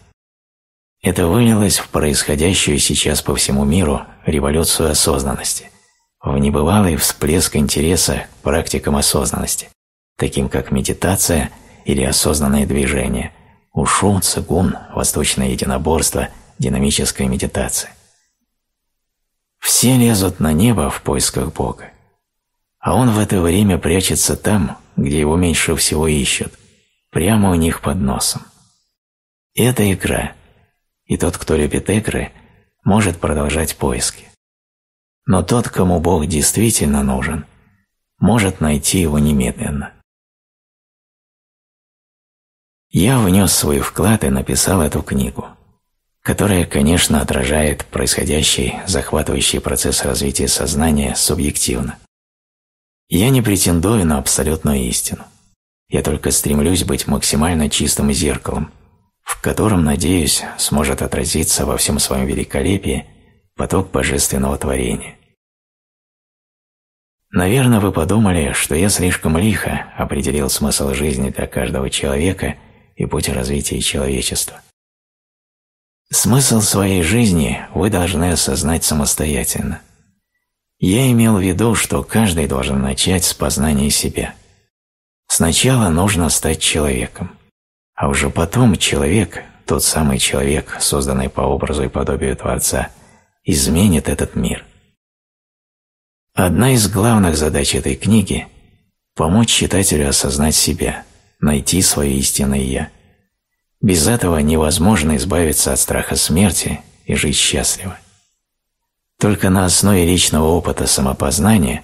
Это вылилось в происходящую сейчас по всему миру революцию осознанности, в небывалый всплеск интереса к практикам осознанности, таким как медитация или осознанное движение, ушу, цигун, восточное единоборство, динамическая медитация. Все лезут на небо в поисках Бога, а он в это время прячется там, где его меньше всего ищут – прямо у них под носом. Это игра, и тот, кто любит игры, может продолжать поиски. Но тот, кому Бог действительно нужен, может найти его немедленно. Я внес свой вклад и написал эту книгу, которая, конечно, отражает происходящий захватывающий процесс развития сознания субъективно. Я не претендую на абсолютную истину. Я только стремлюсь быть максимально чистым зеркалом, в котором, надеюсь, сможет отразиться во всем своем великолепии поток божественного творения. Наверное, вы подумали, что я слишком лихо определил смысл жизни для каждого человека и путь развития человечества. Смысл своей жизни вы должны осознать самостоятельно. Я имел в виду, что каждый должен начать с познания себя – Сначала нужно стать человеком, а уже потом человек, тот самый человек, созданный по образу и подобию Творца, изменит этот мир. Одна из главных задач этой книги – помочь читателю осознать себя, найти свое истинное «я». Без этого невозможно избавиться от страха смерти и жить счастливо. Только на основе личного опыта самопознания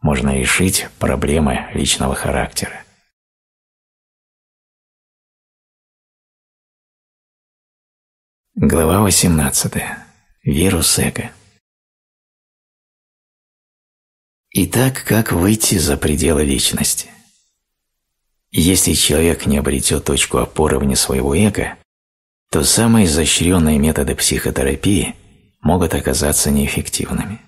можно решить проблемы личного характера. Глава 18. Вирус эго. Итак, как выйти за пределы личности? Если человек не обретет точку опоры вне своего эго, то самые изощренные методы психотерапии могут оказаться неэффективными.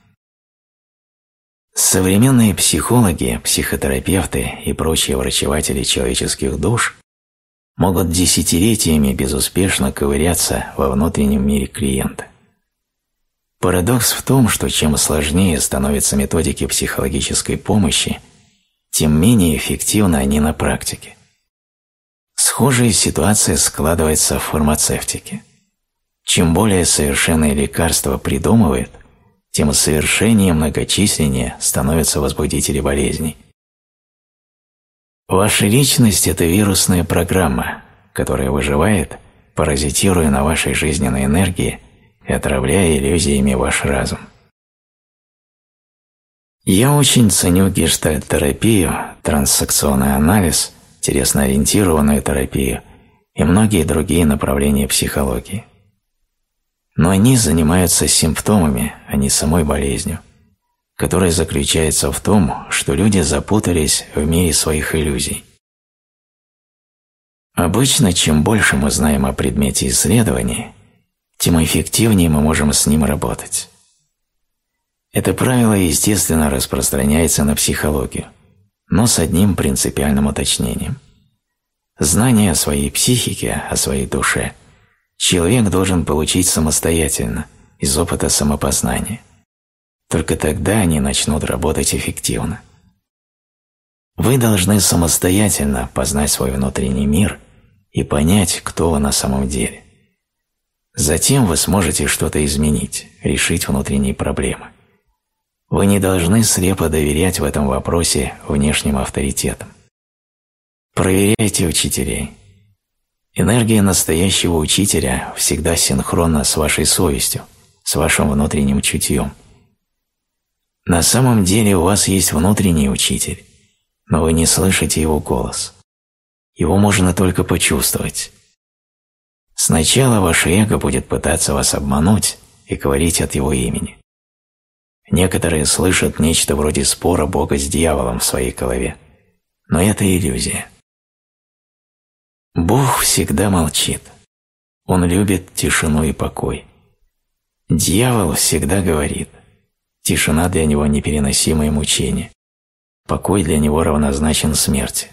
Современные психологи, психотерапевты и прочие врачеватели человеческих душ могут десятилетиями безуспешно ковыряться во внутреннем мире клиента. Парадокс в том, что чем сложнее становятся методики психологической помощи, тем менее эффективны они на практике. Схожая ситуация складывается в фармацевтике. Чем более совершенные лекарства придумывают, тем совершеннее и многочисленнее становятся возбудители болезней. Ваша личность – это вирусная программа, которая выживает, паразитируя на вашей жизненной энергии и отравляя иллюзиями ваш разум. Я очень ценю гештальт-терапию, транссекционный анализ, телесно-ориентированную терапию и многие другие направления психологии. Но они занимаются симптомами, а не самой болезнью – которая заключается в том, что люди запутались в мире своих иллюзий. Обычно, чем больше мы знаем о предмете исследования, тем эффективнее мы можем с ним работать. Это правило, естественно, распространяется на психологию, но с одним принципиальным уточнением. Знание о своей психике, о своей душе человек должен получить самостоятельно, из опыта самопознания – только тогда они начнут работать эффективно. Вы должны самостоятельно познать свой внутренний мир и понять, кто вы на самом деле. Затем вы сможете что-то изменить, решить внутренние проблемы. Вы не должны слепо доверять в этом вопросе внешним авторитетам. Проверяйте учителей. Энергия настоящего учителя всегда синхронна с вашей совестью, с вашим внутренним чутьем – на самом деле у вас есть внутренний учитель, но вы не слышите его голос. Его можно только почувствовать. Сначала ваше эго будет пытаться вас обмануть и говорить от его имени. Некоторые слышат нечто вроде спора Бога с дьяволом в своей голове, но это иллюзия. Бог всегда молчит. Он любит тишину и покой. Дьявол всегда говорит – Тишина для него – непереносимое мучение. Покой для него равнозначен смерти.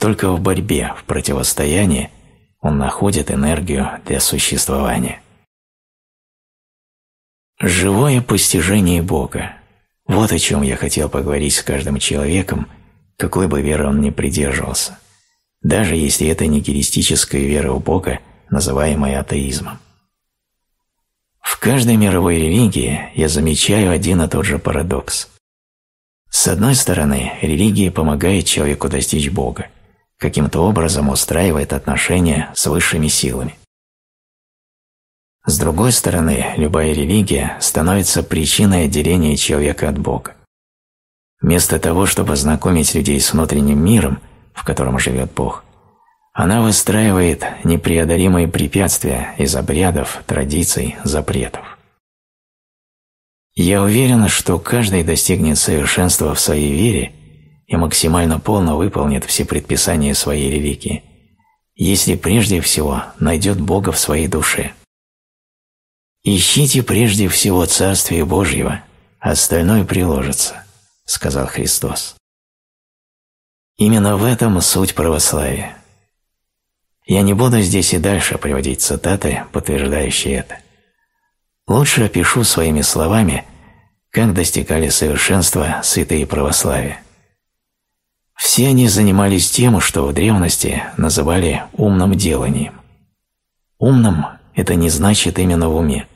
Только в борьбе, в противостоянии он находит энергию для существования. Живое постижение Бога – вот о чем я хотел поговорить с каждым человеком, какой бы веры он ни придерживался, даже если это нигилистическая вера в Бога, называемая атеизмом. В каждой мировой религии я замечаю один и тот же парадокс. С одной стороны, религия помогает человеку достичь Бога, каким-то образом устраивает отношения с высшими силами. С другой стороны, любая религия становится причиной отделения человека от Бога. Вместо того, чтобы знакомить людей с внутренним миром, в котором живет Бог, она выстраивает непреодолимые препятствия из обрядов, традиций, запретов. Я уверен, что каждый достигнет совершенства в своей вере и максимально полно выполнит все предписания своей религии, если прежде всего найдет Бога в своей душе. «Ищите прежде всего Царствие Божьего, остальное приложится», — сказал Христос. Именно в этом суть православия. Я не буду здесь и дальше приводить цитаты, подтверждающие это. Лучше опишу своими словами, как достигали совершенства святые православия. Все они занимались тем, что в древности называли умным деланием. Умным – это не значит именно в уме.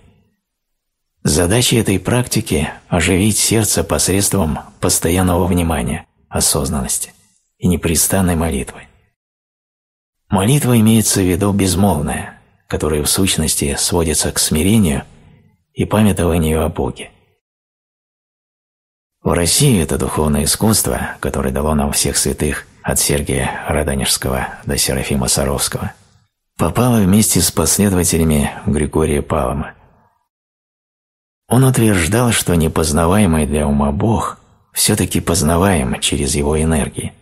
Задача этой практики – оживить сердце посредством постоянного внимания, осознанности и непрестанной молитвы. Молитва имеется в виду безмолвная, которая в сущности сводится к смирению и памятованию о Боге. В России это духовное искусство, которое дало нам всех святых от Сергия Радонежского до Серафима Саровского, попало вместе с последователями Григория Палома. Он утверждал, что непознаваемый для ума Бог все-таки познаваем через его энергии.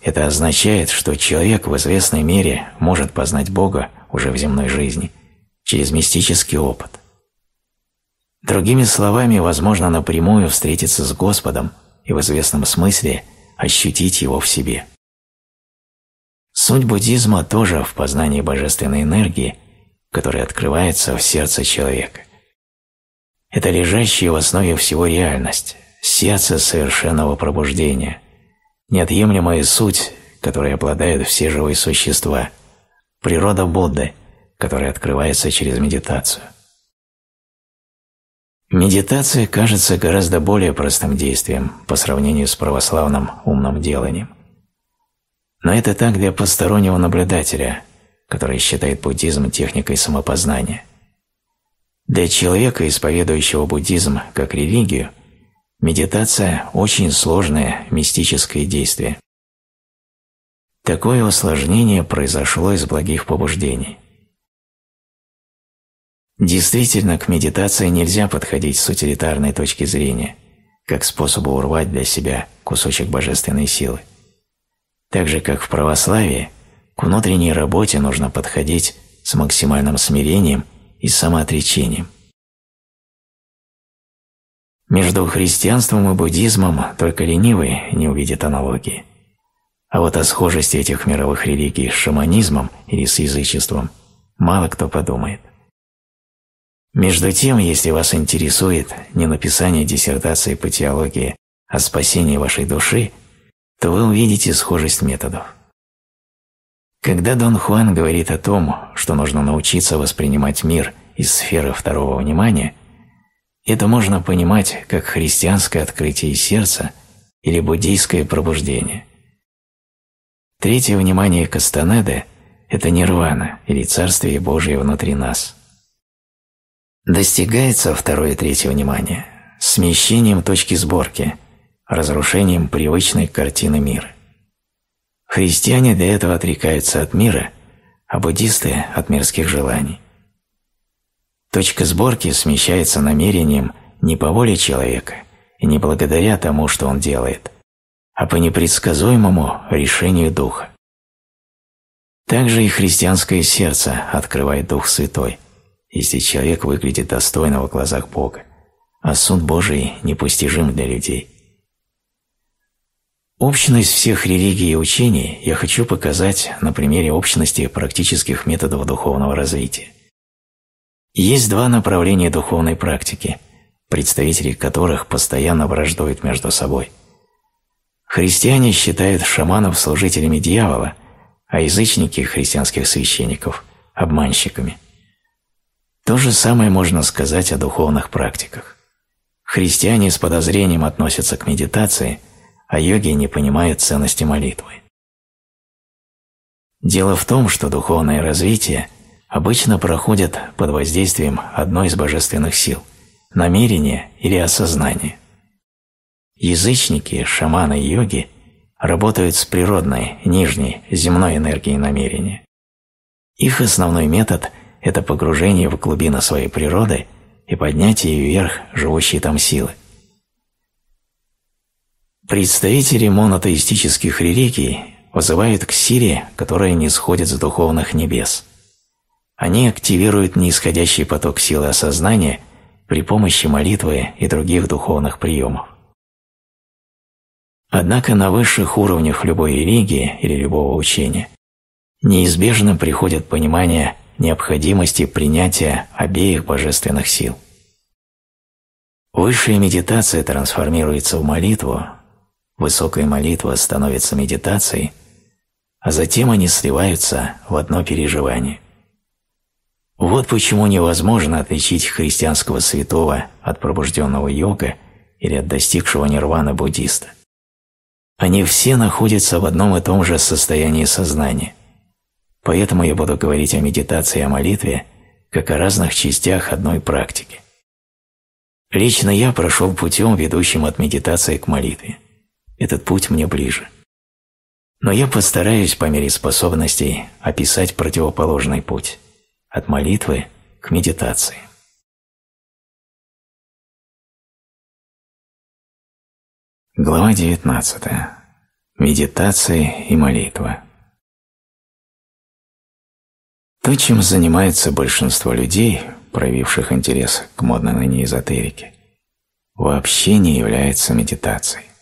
Это означает, что человек в известной мере может познать Бога уже в земной жизни через мистический опыт. Другими словами, возможно напрямую встретиться с Господом и в известном смысле ощутить Его в себе. Суть буддизма тоже в познании божественной энергии, которая открывается в сердце человека. Это лежащая в основе всего реальность, сердце совершенного пробуждения, неотъемлемая суть, которой обладают все живые существа, природа Будды, которая открывается через медитацию. Медитация кажется гораздо более простым действием по сравнению с православным умным деланием. Но это так для постороннего наблюдателя, который считает буддизм техникой самопознания. Для человека, исповедующего буддизм как религию, медитация – очень сложное мистическое действие. Такое усложнение произошло из благих побуждений. Действительно, к медитации нельзя подходить с утилитарной точки зрения, как способу урвать для себя кусочек божественной силы. Так же, как в православии, к внутренней работе нужно подходить с максимальным смирением и самоотречением. Между христианством и буддизмом только ленивый не увидит аналогии. А вот о схожести этих мировых религий с шаманизмом или с язычеством мало кто подумает. Между тем, если вас интересует не написание диссертации по теологии, а спасение вашей души, то вы увидите схожесть методов. Когда Дон Хуан говорит о том, что нужно научиться воспринимать мир из сферы второго внимания, это можно понимать как христианское открытие сердца или буддийское пробуждение. Третье внимание Кастанеды – это нирвана или Царствие Божие внутри нас – Достигается второе и третье внимание смещением точки сборки, разрушением привычной картины мира. Христиане для этого отрекаются от мира, а буддисты – от мирских желаний. Точка сборки смещается намерением не по воле человека и не благодаря тому, что он делает, а по непредсказуемому решению Духа. Также и христианское сердце открывает Дух Святой, если человек выглядит достойно в глазах Бога, а суд Божий непостижим для людей. Общность всех религий и учений я хочу показать на примере общности практических методов духовного развития. Есть два направления духовной практики, представители которых постоянно враждуют между собой. Христиане считают шаманов служителями дьявола, а язычники христианских священников – обманщиками. То же самое можно сказать о духовных практиках. Христиане с подозрением относятся к медитации, а йоги не понимают ценности молитвы. Дело в том, что духовное развитие обычно проходит под воздействием одной из божественных сил – намерения или осознания. Язычники, шаманы и йоги работают с природной, нижней, земной энергией намерения. Их основной метод – это погружение в глубину своей природы и поднятие вверх живущей там силы. Представители монотеистических религий вызывают к силе, которая не сходит с духовных небес. Они активируют неисходящий поток силы осознания при помощи молитвы и других духовных приемов. Однако на высших уровнях любой религии или любого учения неизбежно приходит понимание необходимости принятия обеих божественных сил. Высшая медитация трансформируется в молитву, высокая молитва становится медитацией, а затем они сливаются в одно переживание. Вот почему невозможно отличить христианского святого от пробужденного йога или от достигшего нирваны буддиста. Они все находятся в одном и том же состоянии сознания. Поэтому я буду говорить о медитации и о молитве как о разных частях одной практики. Лично я прошел путем, ведущим от медитации к молитве. Этот путь мне ближе. Но я постараюсь по мере способностей описать противоположный путь – от молитвы к медитации. Глава 19. Медитация и молитва. То, чем занимается большинство людей, проявивших интерес к модной ныне эзотерике, вообще не является медитацией.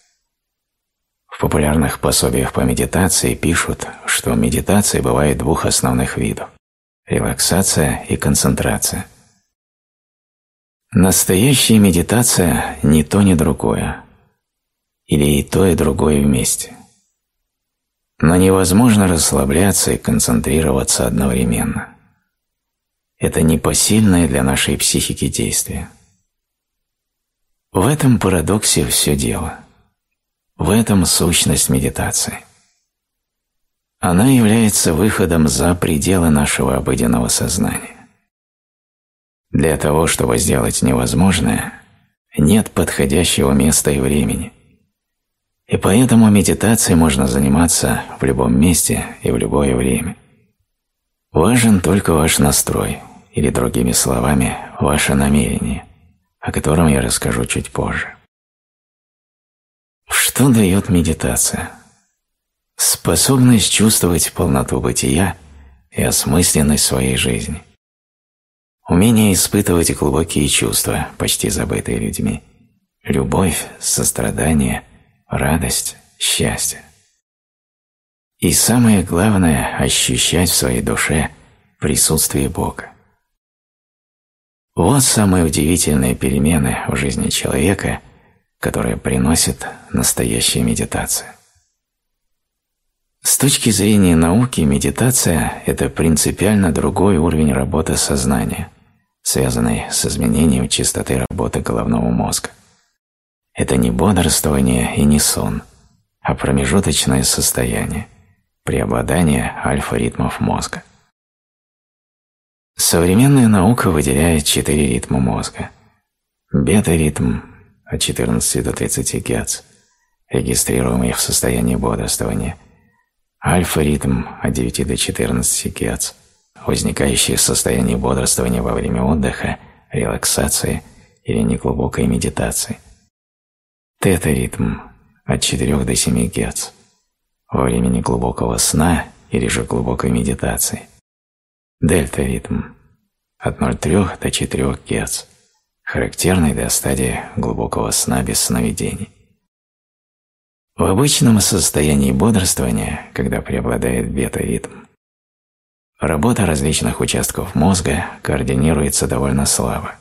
В популярных пособиях по медитации пишут, что медитация бывает двух основных видов – релаксация и концентрация. Настоящая медитация – не то, ни другое – или и то, и другое вместе. Но невозможно расслабляться и концентрироваться одновременно. Это непосильное для нашей психики действие. В этом парадоксе все дело. В этом сущность медитации. Она является выходом за пределы нашего обыденного сознания. Для того, чтобы сделать невозможное, нет подходящего места и времени – и поэтому медитацией можно заниматься в любом месте и в любое время. Важен только ваш настрой, или другими словами, ваше намерение, о котором я расскажу чуть позже. Что дает медитация? Способность чувствовать полноту бытия и осмысленность своей жизни. Умение испытывать глубокие чувства, почти забытые людьми. Любовь, сострадание – радость, счастье. И самое главное – ощущать в своей душе присутствие Бога. Вот самые удивительные перемены в жизни человека, которые приносит настоящая медитация. С точки зрения науки, медитация – это принципиально другой уровень работы сознания, связанный с изменением частоты работы головного мозга. Это не бодрствование и не сон, а промежуточное состояние, преобладание альфа-ритмов мозга. Современная наука выделяет четыре ритма мозга. Бета-ритм от 14 до 30 Гц, регистрируемый в состоянии бодрствования, альфа-ритм от 9 до 14 Гц, возникающий в состоянии бодрствования во время отдыха, релаксации или неглубокой медитации – Тета-ритм от 4 до 7 Гц во времени глубокого сна или же глубокой медитации. Дельта-ритм от 0,3 до 4 Гц, характерный для стадии глубокого сна без сновидений. В обычном состоянии бодрствования, когда преобладает бета-ритм, работа различных участков мозга координируется довольно слабо.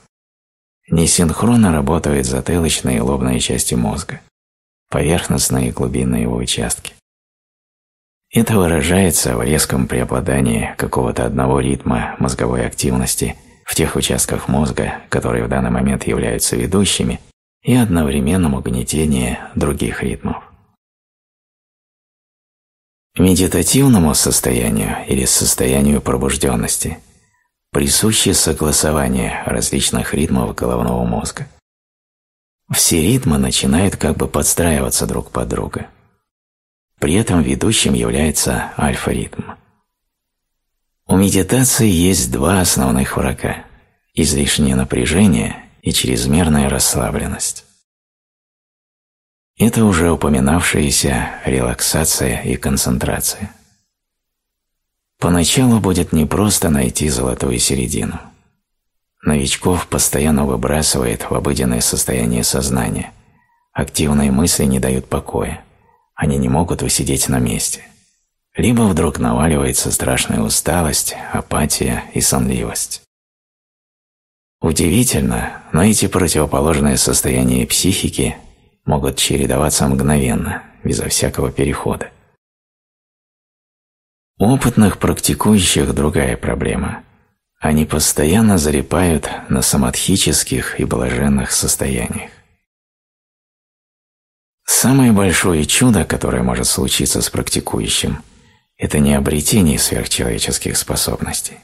Несинхронно работают затылочные и лобные части мозга, поверхностные и глубинные его участки. Это выражается в резком преобладании какого-то одного ритма мозговой активности в тех участках мозга, которые в данный момент являются ведущими, и одновременном угнетении других ритмов. Медитативному состоянию или состоянию пробужденности – присуще согласование различных ритмов головного мозга. Все ритмы начинают как бы подстраиваться друг под друга. При этом ведущим является альфа-ритм. У медитации есть два основных врага – излишнее напряжение и чрезмерная расслабленность. Это уже упоминавшиеся релаксация и концентрация – Поначалу будет непросто найти золотую середину. Новичков постоянно выбрасывает в обыденное состояние сознания. Активные мысли не дают покоя. Они не могут усидеть на месте. Либо вдруг наваливается страшная усталость, апатия и сонливость. Удивительно, но эти противоположные состояния психики могут чередоваться мгновенно, безо всякого перехода. У опытных практикующих другая проблема. Они постоянно залипают на самадхических и блаженных состояниях. Самое большое чудо, которое может случиться с практикующим, это не обретение сверхчеловеческих способностей.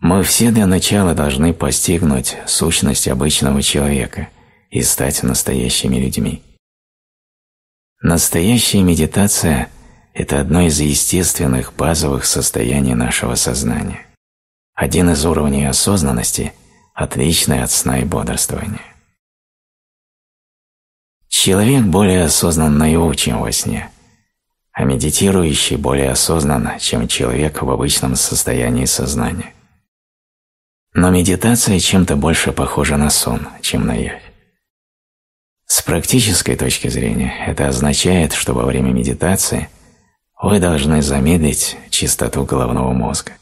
Мы все для начала должны постигнуть сущность обычного человека и стать настоящими людьми. Настоящая медитация – это одно из естественных базовых состояний нашего сознания, один из уровней осознанности, отличный от сна и бодрствования. Человек более осознан наяву, чем во сне, а медитирующий более осознан, чем человек в обычном состоянии сознания. Но медитация чем-то больше похожа на сон, чем на явь. С практической точки зрения это означает, что во время медитации вы должны замедлить частоту головного мозга.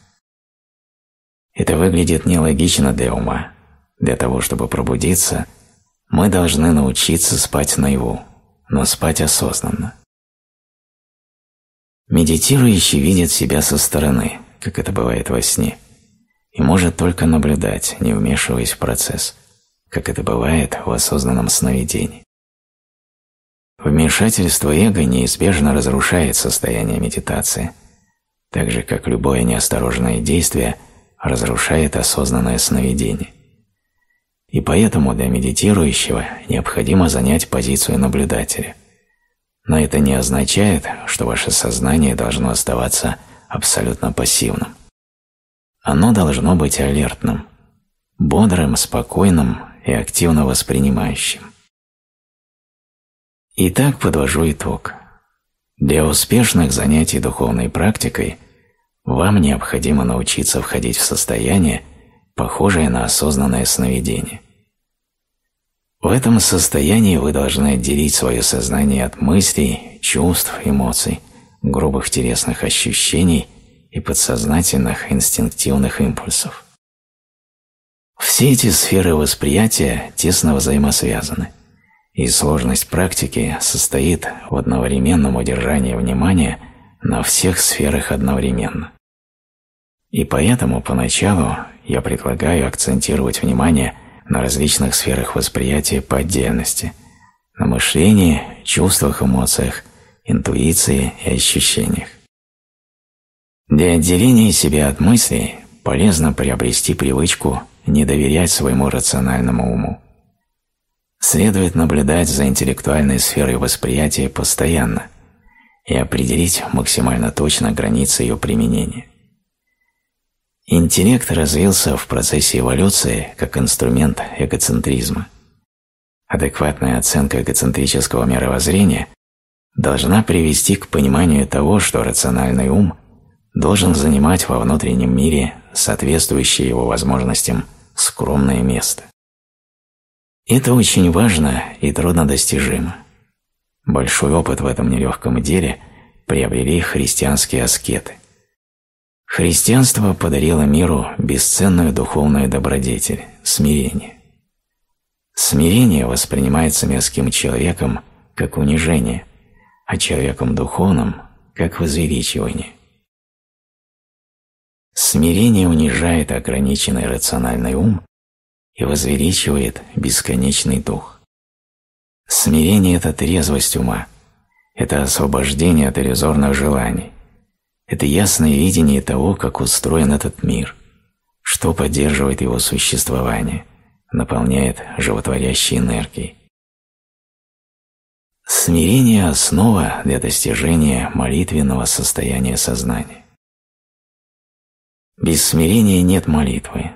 Это выглядит нелогично для ума. Для того, чтобы пробудиться, мы должны научиться спать наяву, но спать осознанно. Медитирующий видит себя со стороны, как это бывает во сне – и может только наблюдать, не вмешиваясь в процесс, как это бывает в осознанном сновидении. Вмешательство эго неизбежно разрушает состояние медитации, так же как любое неосторожное действие разрушает осознанное сновидение. И поэтому для медитирующего необходимо занять позицию наблюдателя. Но это не означает, что ваше сознание должно оставаться абсолютно пассивным. Оно должно быть алертным, бодрым, спокойным и активно воспринимающим. Итак, подвожу итог. Для успешных занятий духовной практикой вам необходимо научиться входить в состояние, похожее на осознанное сновидение. В этом состоянии вы должны отделить свое сознание от мыслей, чувств, эмоций, грубых телесных ощущений и подсознательных инстинктивных импульсов. Все эти сферы восприятия тесно взаимосвязаны, и сложность практики состоит в одновременном удержании внимания на всех сферах одновременно. И поэтому поначалу я предлагаю акцентировать внимание на различных сферах восприятия по отдельности, на мышлении, чувствах, эмоциях, интуиции и ощущениях. Для отделения себя от мыслей полезно приобрести привычку не доверять своему рациональному уму. Следует наблюдать за интеллектуальной сферой восприятия постоянно и определить максимально точно границы ее применения. Интеллект развился в процессе эволюции как инструмент эгоцентризма. Адекватная оценка эгоцентрического мировоззрения должна привести к пониманию того, что рациональный ум должен занимать во внутреннем мире соответствующее его возможностям скромное место. Это очень важно и труднодостижимо. Большой опыт в этом нелегком деле приобрели христианские аскеты. Христианство подарило миру бесценную духовную добродетель – смирение. Смирение воспринимается мирским человеком как унижение, а человеком духовным – как возвеличивание. Смирение унижает ограниченный рациональный ум и возвеличивает бесконечный дух. Смирение – это трезвость ума, это освобождение от иллюзорных желаний, это ясное видение того, как устроен этот мир, что поддерживает его существование, наполняет животворящей энергией. Смирение – основа для достижения молитвенного состояния сознания. Без смирения нет молитвы.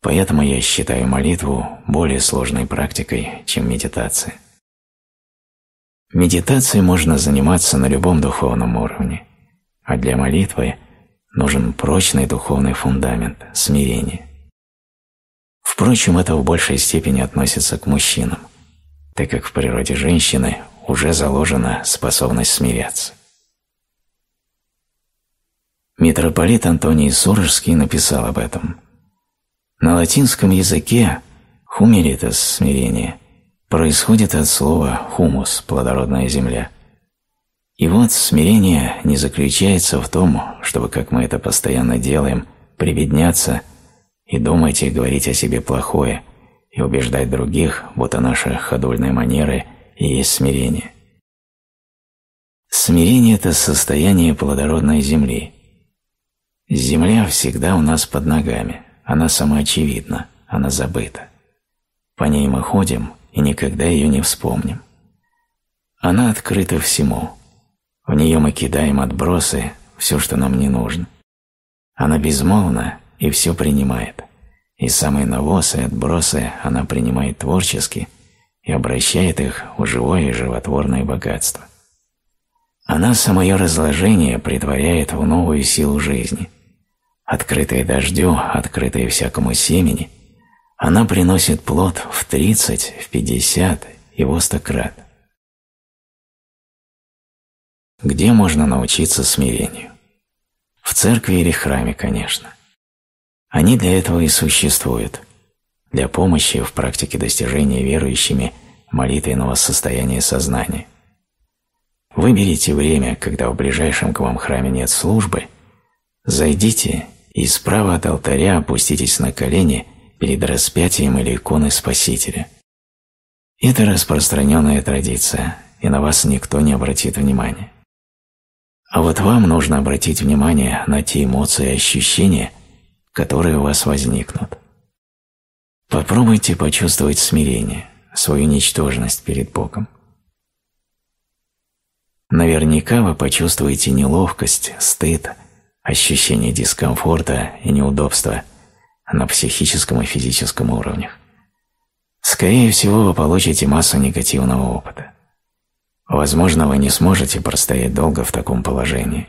Поэтому я считаю молитву более сложной практикой, чем медитация. Медитацией можно заниматься на любом духовном уровне, а для молитвы нужен прочный духовный фундамент – смирение. Впрочем, это в большей степени относится к мужчинам, так как в природе женщины уже заложена способность смиряться. Митрополит Антоний Сурожский написал об этом. На латинском языке «хумилитас» – смирение происходит от слова «хумус» – плодородная земля. И вот смирение не заключается в том, чтобы, как мы это постоянно делаем, прибедняться и думать и говорить о себе плохое, и убеждать других, будто наши ходульные манеры и есть смирение. Смирение – это состояние плодородной земли. Земля всегда у нас под ногами, она самоочевидна, она забыта. По ней мы ходим и никогда ее не вспомним. Она открыта всему. В нее мы кидаем отбросы, все, что нам не нужно. Она безмолвна и все принимает. И самые навосы и отбросы она принимает творчески и обращает их в живое и животворное богатство. Она самое разложение притворяет в новую силу жизни. Открытая дождю, открытая всякому семени, она приносит плод в 30, в 50 и в 100 крат. Где можно научиться смирению? В церкви или храме, конечно. Они для этого и существуют, для помощи в практике достижения верующими молитвенного состояния сознания. Выберите время, когда в ближайшем к вам храме нет службы, зайдите и справа от алтаря опуститесь на колени перед распятием или иконой Спасителя. Это распространенная традиция, и на вас никто не обратит внимания. А вот вам нужно обратить внимание на те эмоции и ощущения, которые у вас возникнут. Попробуйте почувствовать смирение, свою ничтожность перед Богом. Наверняка вы почувствуете неловкость, стыд, ощущение дискомфорта и неудобства на психическом и физическом уровнях. Скорее всего, вы получите массу негативного опыта. Возможно, вы не сможете простоять долго в таком положении,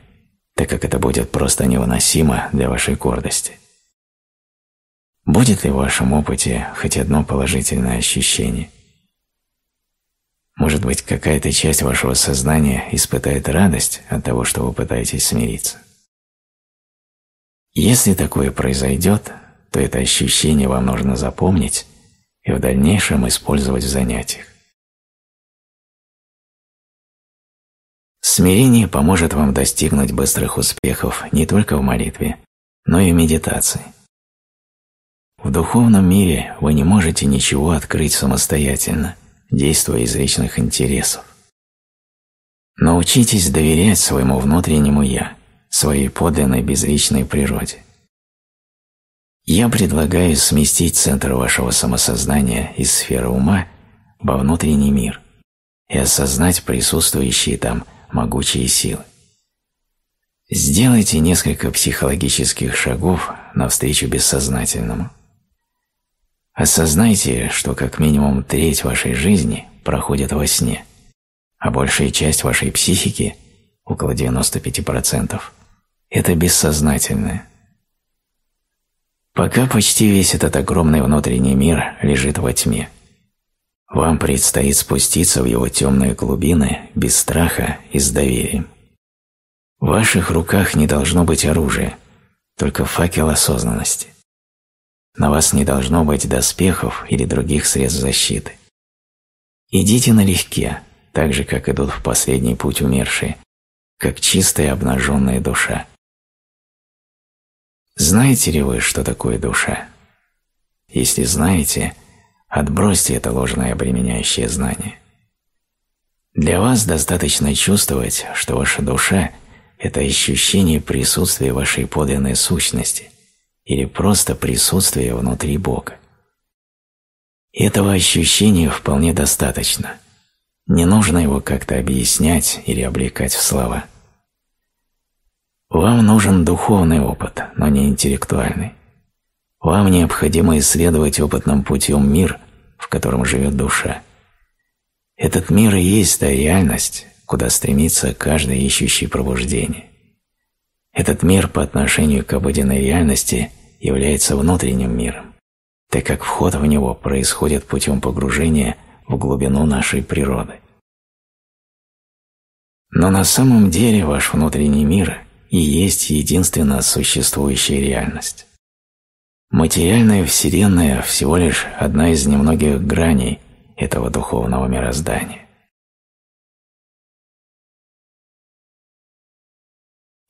так как это будет просто невыносимо для вашей гордости. Будет ли в вашем опыте хоть одно положительное ощущение – может быть, какая-то часть вашего сознания испытает радость от того, что вы пытаетесь смириться. Если такое произойдет, то это ощущение вам нужно запомнить и в дальнейшем использовать в занятиях. Смирение поможет вам достигнуть быстрых успехов не только в молитве, но и в медитации. В духовном мире вы не можете ничего открыть самостоятельно – действуя из личных интересов. Научитесь доверять своему внутреннему «я», своей подлинной безличной природе. Я предлагаю сместить центр вашего самосознания из сферы ума во внутренний мир и осознать присутствующие там могучие силы. Сделайте несколько психологических шагов навстречу бессознательному. Осознайте, что как минимум треть вашей жизни проходит во сне, а большая часть вашей психики, около 95%, это бессознательное. Пока почти весь этот огромный внутренний мир лежит во тьме. Вам предстоит спуститься в его темные глубины без страха и с доверием. В ваших руках не должно быть оружия, только факел осознанности. На вас не должно быть доспехов или других средств защиты. Идите налегке, так же, как идут в последний путь умершие, как чистая обнаженная душа. Знаете ли вы, что такое душа? Если знаете, отбросьте это ложное обременяющее знание. Для вас достаточно чувствовать, что ваша душа – это ощущение присутствия вашей подлинной сущности – или просто присутствие внутри Бога. Этого ощущения вполне достаточно. Не нужно его как-то объяснять или облекать в слова. Вам нужен духовный опыт, но не интеллектуальный. Вам необходимо исследовать опытным путем мир, в котором живет душа. Этот мир и есть та реальность, куда стремится каждый ищущий пробуждение. Этот мир по отношению к обыденной реальности является внутренним миром, так как вход в него происходит путем погружения в глубину нашей природы. Но на самом деле ваш внутренний мир и есть единственно существующая реальность. Материальная Вселенная всего лишь одна из немногих граней этого духовного мироздания.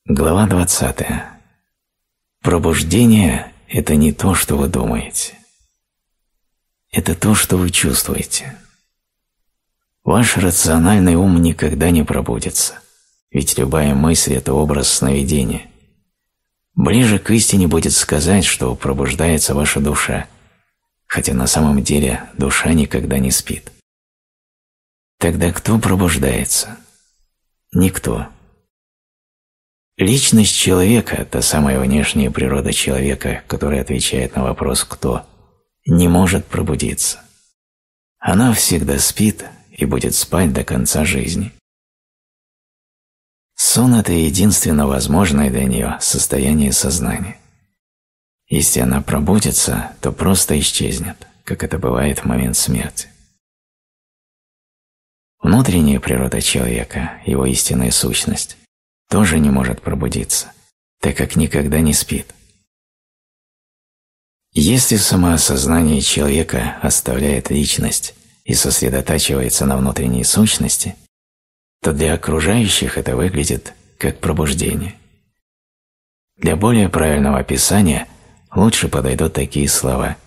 Глава 20. Пробуждение – это не то, что вы думаете. Это то, что вы чувствуете. Ваш рациональный ум никогда не пробудится, ведь любая мысль – это образ сновидения. Ближе к истине будет сказать, что пробуждается ваша душа, хотя на самом деле душа никогда не спит. Тогда кто пробуждается? Никто. Личность человека, та самая внешняя природа человека, которая отвечает на вопрос «кто?», не может пробудиться. Она всегда спит и будет спать до конца жизни. Сон – это единственно возможное для нее состояние сознания. Если она пробудится, то просто исчезнет, как это бывает в момент смерти. Внутренняя природа человека, его истинная сущность, тоже не может пробудиться, так как никогда не спит. Если самоосознание человека оставляет личность и сосредотачивается на внутренней сущности, то для окружающих это выглядит как пробуждение. Для более правильного описания лучше подойдут такие слова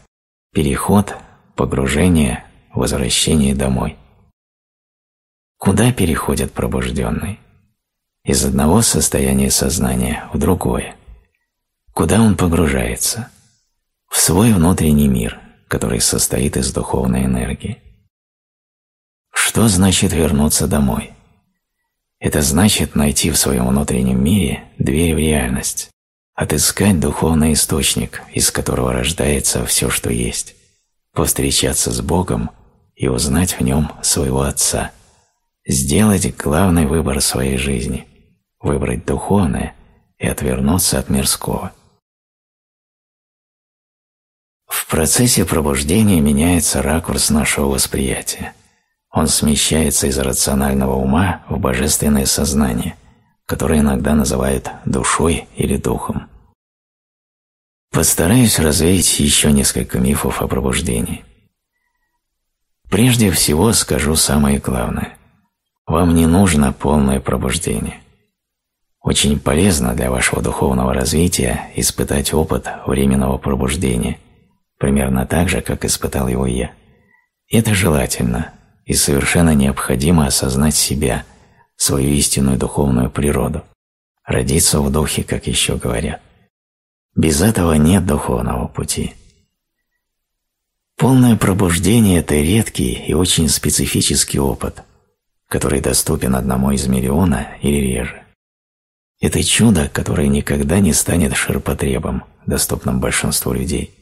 «переход», «погружение», «возвращение домой». Куда переходит пробужденный? Из одного состояния сознания в другое. Куда он погружается? В свой внутренний мир, который состоит из духовной энергии. Что значит вернуться домой? Это значит найти в своем внутреннем мире дверь в реальность, отыскать духовный источник, из которого рождается все, что есть, повстречаться с Богом и узнать в нем своего Отца, сделать главный выбор своей жизни, выбрать духовное и отвернуться от мирского. В процессе пробуждения меняется ракурс нашего восприятия – он смещается из рационального ума в божественное сознание, которое иногда называют душой или духом. Постараюсь развеять еще несколько мифов о пробуждении. Прежде всего скажу самое главное. Вам не нужно полное пробуждение. Очень полезно для вашего духовного развития испытать опыт временного пробуждения, примерно так же, как испытал его я. Это желательно, и совершенно необходимо осознать себя, свою истинную духовную природу, родиться в духе, как еще говорят. Без этого нет духовного пути. Полное пробуждение – это редкий и очень специфический опыт, который доступен одному из миллиона или реже. Это чудо, которое никогда не станет ширпотребом, доступным большинству людей.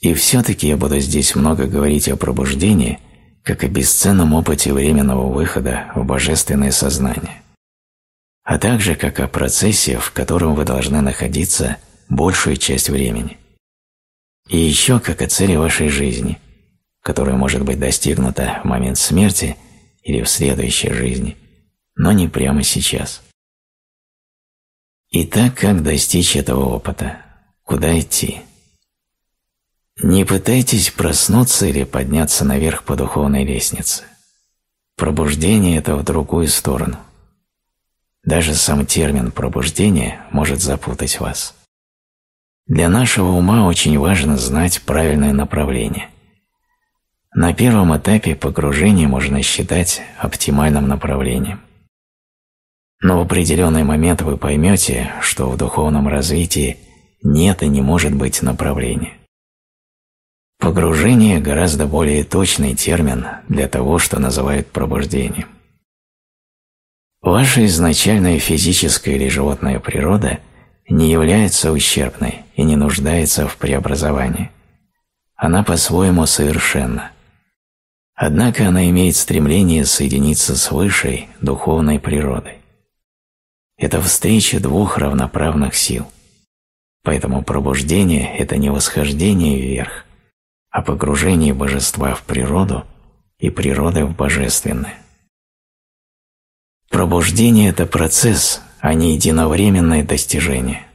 И все-таки я буду здесь много говорить о пробуждении, как о бесценном опыте временного выхода в божественное сознание, а также как о процессе, в котором вы должны находиться большую часть времени. И еще как о цели вашей жизни, которая может быть достигнута в момент смерти или в следующей жизни, но не прямо сейчас. Итак, как достичь этого опыта? Куда идти? Не пытайтесь проснуться или подняться наверх по духовной лестнице. Пробуждение – это в другую сторону. Даже сам термин «пробуждение» может запутать вас. Для нашего ума очень важно знать правильное направление. На первом этапе погружение можно считать оптимальным направлением. Но в определенный момент вы поймете, что в духовном развитии нет и не может быть направления. Погружение – гораздо более точный термин для того, что называют пробуждением. Ваша изначальная физическая или животная природа не является ущербной и не нуждается в преобразовании. Она по-своему совершенна. Однако она имеет стремление соединиться с высшей духовной природой. Это встреча двух равноправных сил. Поэтому пробуждение – это не восхождение вверх, о погружении божества в природу и природы в божественное. Пробуждение – это процесс, а не единовременное достижение.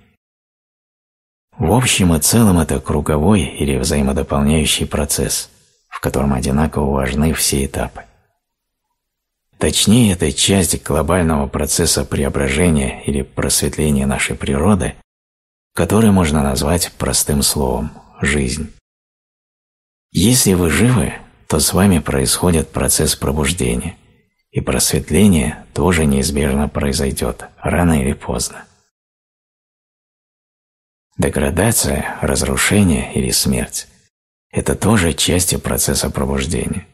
В общем и целом это круговой или взаимодополняющий процесс, в котором одинаково важны все этапы. Точнее, это часть глобального процесса преображения или просветления нашей природы, который можно назвать простым словом – жизнь. Если вы живы, то с вами происходит процесс пробуждения, и просветление тоже неизбежно произойдет, рано или поздно. Деградация, разрушение или смерть – это тоже части процесса пробуждения.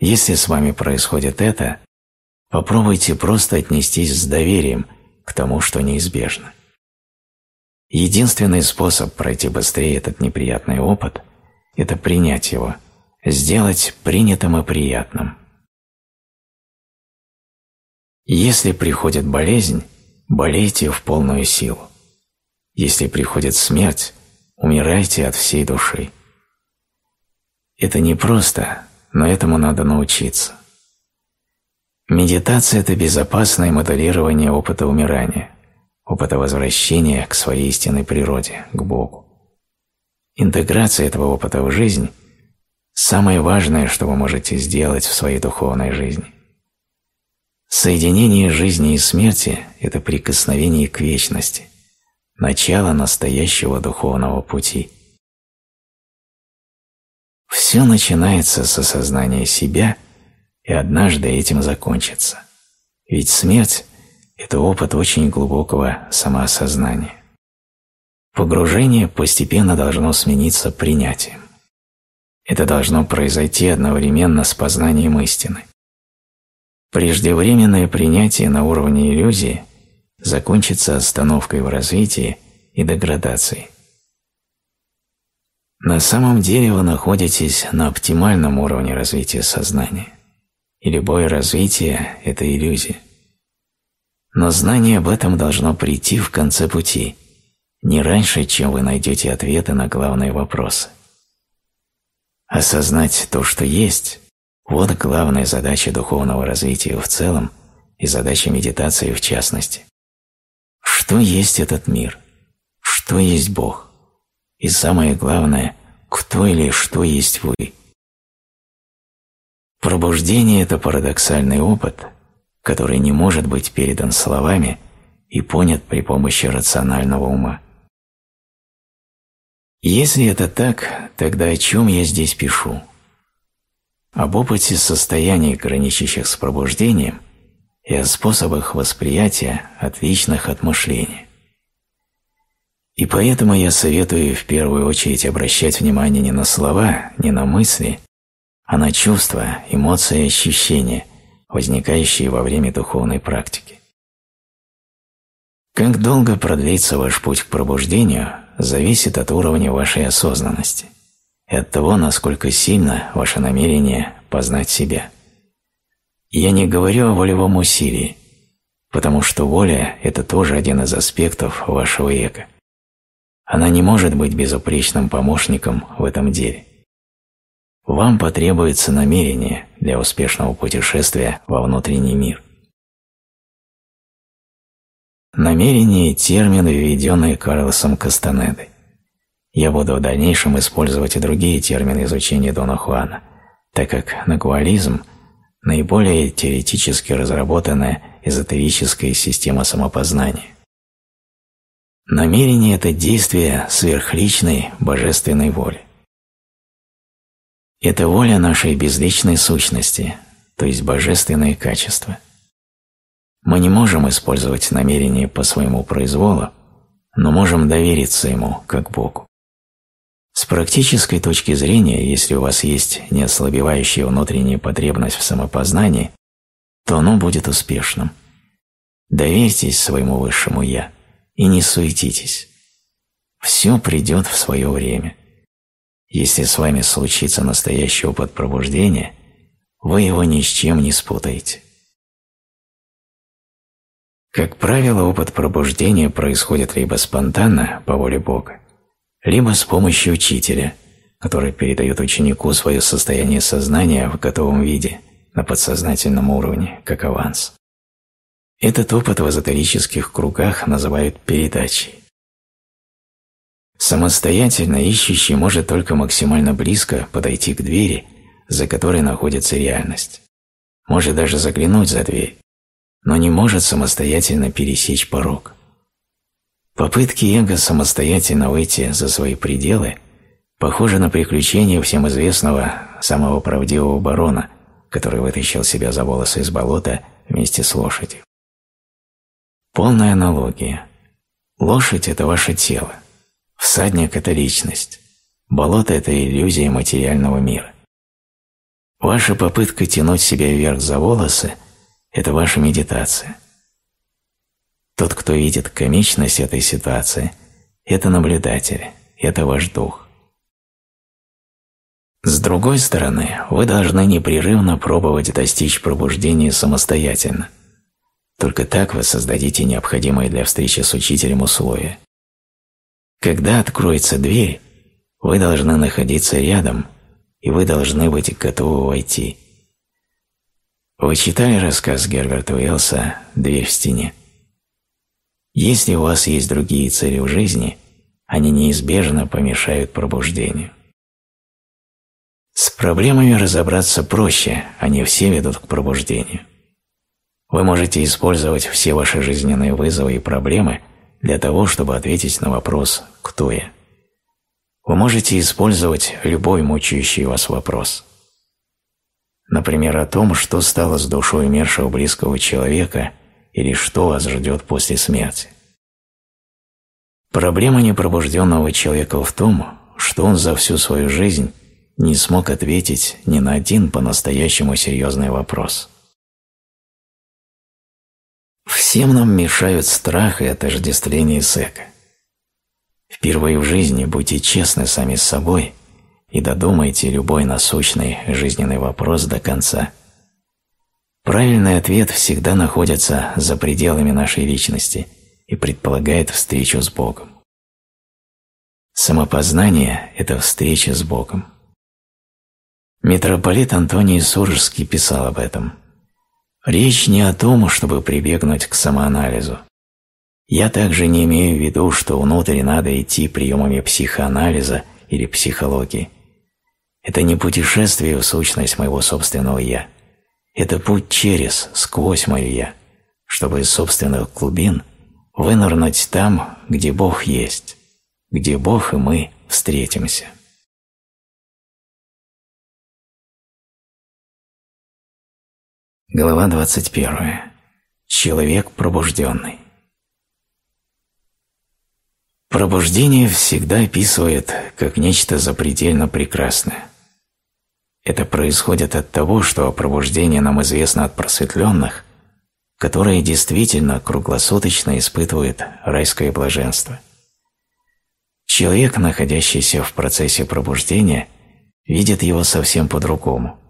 Если с вами происходит это, попробуйте просто отнестись с доверием к тому, что неизбежно. Единственный способ пройти быстрее этот неприятный опыт – это принять его, сделать принятым и приятным. Если приходит болезнь, болейте в полную силу. Если приходит смерть, умирайте от всей души. Это непросто, но этому надо научиться. Медитация – это безопасное моделирование опыта умирания, опыта возвращения к своей истинной природе, к Богу. Интеграция этого опыта в жизнь – самое важное, что вы можете сделать в своей духовной жизни. Соединение жизни и смерти – это прикосновение к вечности, начало настоящего духовного пути – все начинается с осознания себя, и однажды этим закончится. Ведь смерть – это опыт очень глубокого самоосознания. Погружение постепенно должно смениться принятием. Это должно произойти одновременно с познанием истины. Преждевременное принятие на уровне иллюзии закончится остановкой в развитии и деградацией. На самом деле вы находитесь на оптимальном уровне развития сознания, и любое развитие – это иллюзия. Но знание об этом должно прийти в конце пути, не раньше, чем вы найдете ответы на главные вопросы. Осознать то, что есть – вот главная задача духовного развития в целом и задача медитации в частности. Что есть этот мир? Что есть Бог? И самое главное, кто или что есть вы. Пробуждение – это парадоксальный опыт, который не может быть передан словами и понят при помощи рационального ума. Если это так, тогда о чем я здесь пишу? Об опыте состояний, граничащих с пробуждением, и о способах восприятия, отличных от мышления. И поэтому я советую в первую очередь обращать внимание не на слова, не на мысли, а на чувства, эмоции и ощущения, возникающие во время духовной практики. Как долго продлится ваш путь к пробуждению, зависит от уровня вашей осознанности и от того, насколько сильно ваше намерение познать себя. Я не говорю о волевом усилии, потому что воля – это тоже один из аспектов вашего эго. Она не может быть безупречным помощником в этом деле. Вам потребуется намерение для успешного путешествия во внутренний мир. Намерение – термин, введенный Карлосом Кастанедой. Я буду в дальнейшем использовать и другие термины изучения Дона Хуана, так как нагуализм – наиболее теоретически разработанная эзотерическая система самопознания. Намерение – это действие сверхличной божественной воли. Это воля нашей безличной сущности, то есть божественные качества. Мы не можем использовать намерение по своему произволу, но можем довериться ему, как Богу. С практической точки зрения, если у вас есть неослабевающая внутренняя потребность в самопознании, то оно будет успешным. Доверьтесь своему высшему «Я» и не суетитесь. Все придет в свое время. Если с вами случится настоящий опыт пробуждения, вы его ни с чем не спутаете. Как правило, опыт пробуждения происходит либо спонтанно, по воле Бога, либо с помощью учителя, который передает ученику свое состояние сознания в готовом виде, на подсознательном уровне, как аванс. Этот опыт в эзотерических кругах называют передачей. Самостоятельно ищущий может только максимально близко подойти к двери, за которой находится реальность. Может даже заглянуть за дверь, но не может самостоятельно пересечь порог. Попытки эго самостоятельно выйти за свои пределы похожи на приключения всем известного самого правдивого барона, который вытащил себя за волосы из болота вместе с лошадью. Полная аналогия. Лошадь – это ваше тело. Всадник – это личность. Болото – это иллюзия материального мира. Ваша попытка тянуть себя вверх за волосы – это ваша медитация. Тот, кто видит комичность этой ситуации – это наблюдатель, это ваш дух. С другой стороны, вы должны непрерывно пробовать достичь пробуждения самостоятельно. Только так вы создадите необходимые для встречи с учителем условия. Когда откроется дверь, вы должны находиться рядом, и вы должны быть готовы войти. Вы читали рассказ Герберта Уэллса «Дверь в стене»? Если у вас есть другие цели в жизни, они неизбежно помешают пробуждению. С проблемами разобраться проще, они все ведут к пробуждению. Вы можете использовать все ваши жизненные вызовы и проблемы – для того, чтобы ответить на вопрос «Кто я?». Вы можете использовать любой мучающий вас вопрос. Например, о том, что стало с душой умершего близкого человека или что вас ждет после смерти. Проблема непробужденного человека в том, что он за всю свою жизнь не смог ответить ни на один по-настоящему серьезный вопрос. Всем нам мешают страх и отождествление с эго. Впервые в жизни будьте честны сами с собой и додумайте любой насущный жизненный вопрос до конца. Правильный ответ всегда находится за пределами нашей личности и предполагает встречу с Богом. Самопознание – это встреча с Богом. Митрополит Антоний Суржский писал об этом – Речь не о том, чтобы прибегнуть к самоанализу. Я также не имею в виду, что внутрь надо идти приемами психоанализа или психологии. Это не путешествие в сущность моего собственного «я». Это путь через, сквозь мое «я», чтобы из собственных глубин вынырнуть там, где Бог есть, где Бог и мы встретимся. Глава 21. Человек пробужденный. Пробуждение всегда описывает как нечто запредельно прекрасное. Это происходит от того, что пробуждение нам известно от просветленных, которые действительно круглосуточно испытывают райское блаженство. Человек, находящийся в процессе пробуждения, видит его совсем по-другому –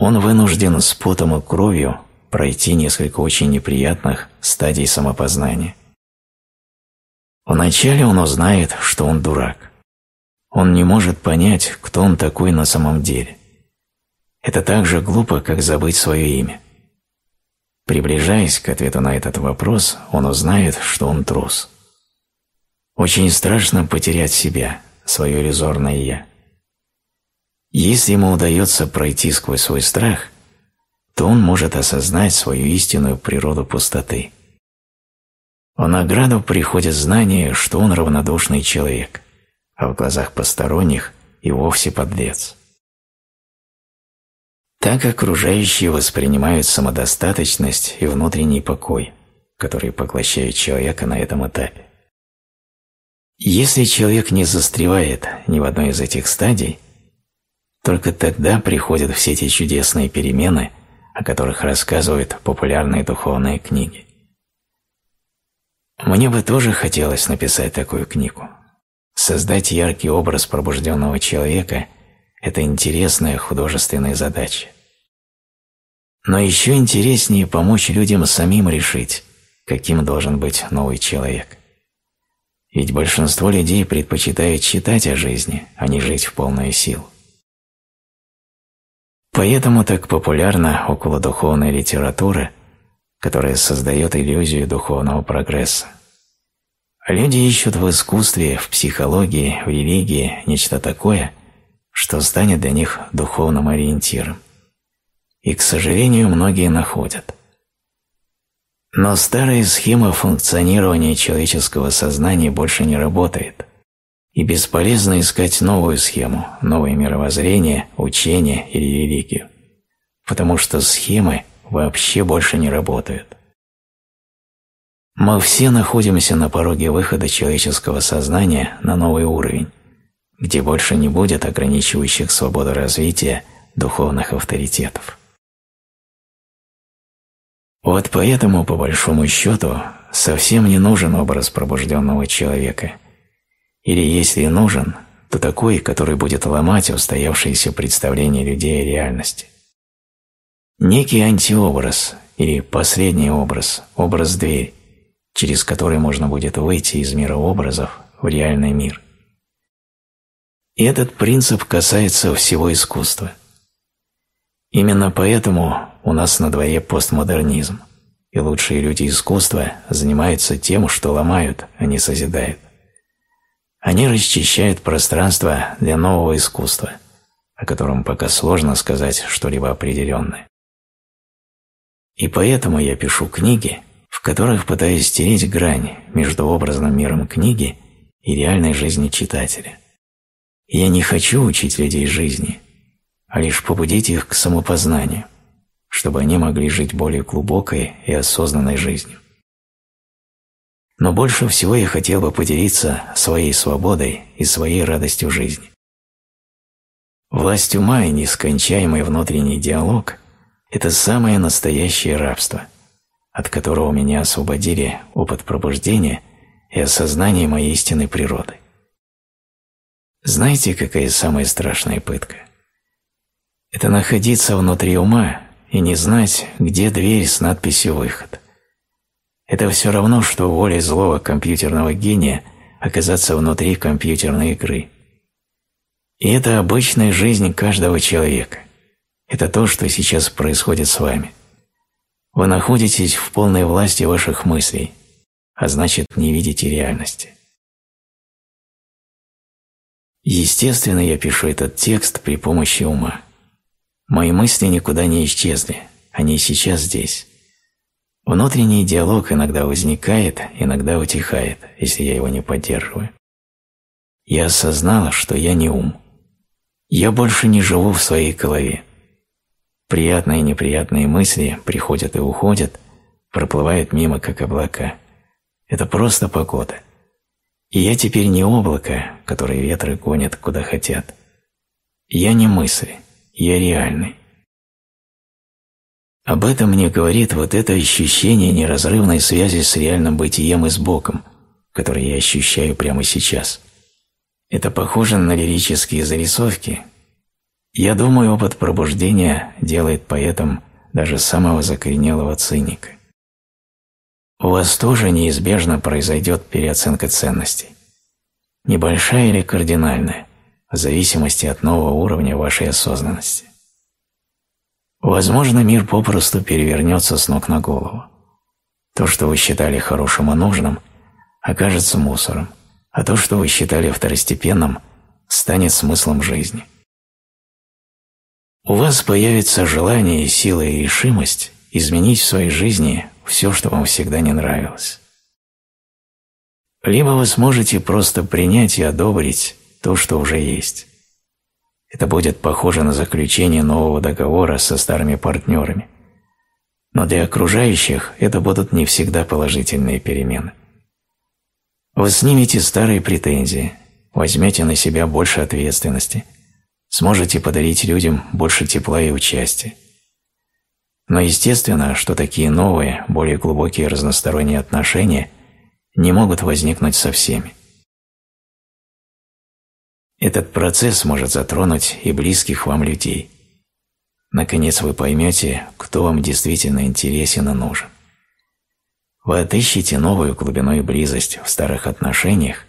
он вынужден с потом и кровью пройти несколько очень неприятных стадий самопознания. Вначале он узнает, что он дурак. Он не может понять, кто он такой на самом деле. Это так же глупо, как забыть свое имя. Приближаясь к ответу на этот вопрос, он узнает, что он трус. Очень страшно потерять себя, свое иллюзорное «я». Если ему удается пройти сквозь свой страх, то он может осознать свою истинную природу пустоты. В награду приходит знание, что он равнодушный человек, а в глазах посторонних и вовсе подлец. Так окружающие воспринимают самодостаточность и внутренний покой, который поглощает человека на этом этапе. Если человек не застревает ни в одной из этих стадий, только тогда приходят все эти чудесные перемены, о которых рассказывают популярные духовные книги. Мне бы тоже хотелось написать такую книгу. Создать яркий образ пробужденного человека – это интересная художественная задача. Но еще интереснее помочь людям самим решить, каким должен быть новый человек. Ведь большинство людей предпочитают читать о жизни, а не жить в полную силу. Поэтому так популярна околодуховная литература, которая создает иллюзию духовного прогресса. Люди ищут в искусстве, в психологии, в религии нечто такое, что станет для них духовным ориентиром. И, к сожалению, многие находят. Но старая схема функционирования человеческого сознания больше не работает, и бесполезно искать новую схему, новое мировоззрение, учение или религию, потому что схемы вообще больше не работают. Мы все находимся на пороге выхода человеческого сознания на новый уровень, где больше не будет ограничивающих свободу развития духовных авторитетов. Вот поэтому, по большому счету, совсем не нужен образ пробужденного человека. Или если нужен, то такой, который будет ломать устоявшиеся представления людей о реальности. Некий антиобраз или последний образ, образ-дверь, через который можно будет выйти из мира образов в реальный мир. И этот принцип касается всего искусства. Именно поэтому у нас на дворе постмодернизм, и лучшие люди искусства занимаются тем, что ломают, а не созидают. Они расчищают пространство для нового искусства, о котором пока сложно сказать что-либо определенное. И поэтому я пишу книги, в которых пытаюсь стереть грань между образным миром книги и реальной жизнью читателя. Я не хочу учить людей жизни, а лишь побудить их к самопознанию, чтобы они могли жить более глубокой и осознанной жизнью. Но больше всего я хотел бы поделиться своей свободой и своей радостью жизни. Власть ума и нескончаемый внутренний диалог – это самое настоящее рабство – от которого меня освободили опыт пробуждения и осознание моей истинной природы. Знаете, какая самая страшная пытка? Это находиться внутри ума и не знать, где дверь с надписью «Выход». Это все равно, что волей злого компьютерного гения оказаться внутри компьютерной игры. И это обычная жизнь каждого человека. Это то, что сейчас происходит с вами – вы находитесь в полной власти ваших мыслей, а значит не видите реальности. Естественно, я пишу этот текст при помощи ума. Мои мысли никуда не исчезли, они сейчас здесь. Внутренний диалог иногда возникает, иногда утихает, если я его не поддерживаю. Я осознала, что я не ум. Я больше не живу в своей голове. Приятные и неприятные мысли приходят и уходят, проплывают мимо, как облака. Это просто погода. Я теперь не облако, которое ветры гонят куда хотят. Я не мысли, я реальный. Об этом мне говорит вот это ощущение неразрывной связи с реальным бытием и с Богом, которое я ощущаю прямо сейчас. Это похоже на лирические зарисовки, я думаю, опыт пробуждения делает поэтом даже самого закоренелого циника. У вас тоже неизбежно произойдет переоценка ценностей. Небольшая или кардинальная, в зависимости от нового уровня вашей осознанности. Возможно, мир попросту перевернется с ног на голову. То, что вы считали хорошим и нужным, окажется мусором, а то, что вы считали второстепенным, станет смыслом жизни. У вас появится желание, сила и решимость изменить в своей жизни все, что вам всегда не нравилось. Либо вы сможете просто принять и одобрить то, что уже есть. Это будет похоже на заключение нового договора со старыми партнерами. Но для окружающих это будут не всегда положительные перемены. Вы снимете старые претензии, возьмете на себя больше ответственности – сможете подарить людям больше тепла и участия. Но естественно, что такие новые, более глубокие разносторонние отношения не могут возникнуть со всеми. Этот процесс может затронуть и близких вам людей. Наконец вы поймете, кто вам действительно интересен и нужен. Вы отыщете новую глубину и близость в старых отношениях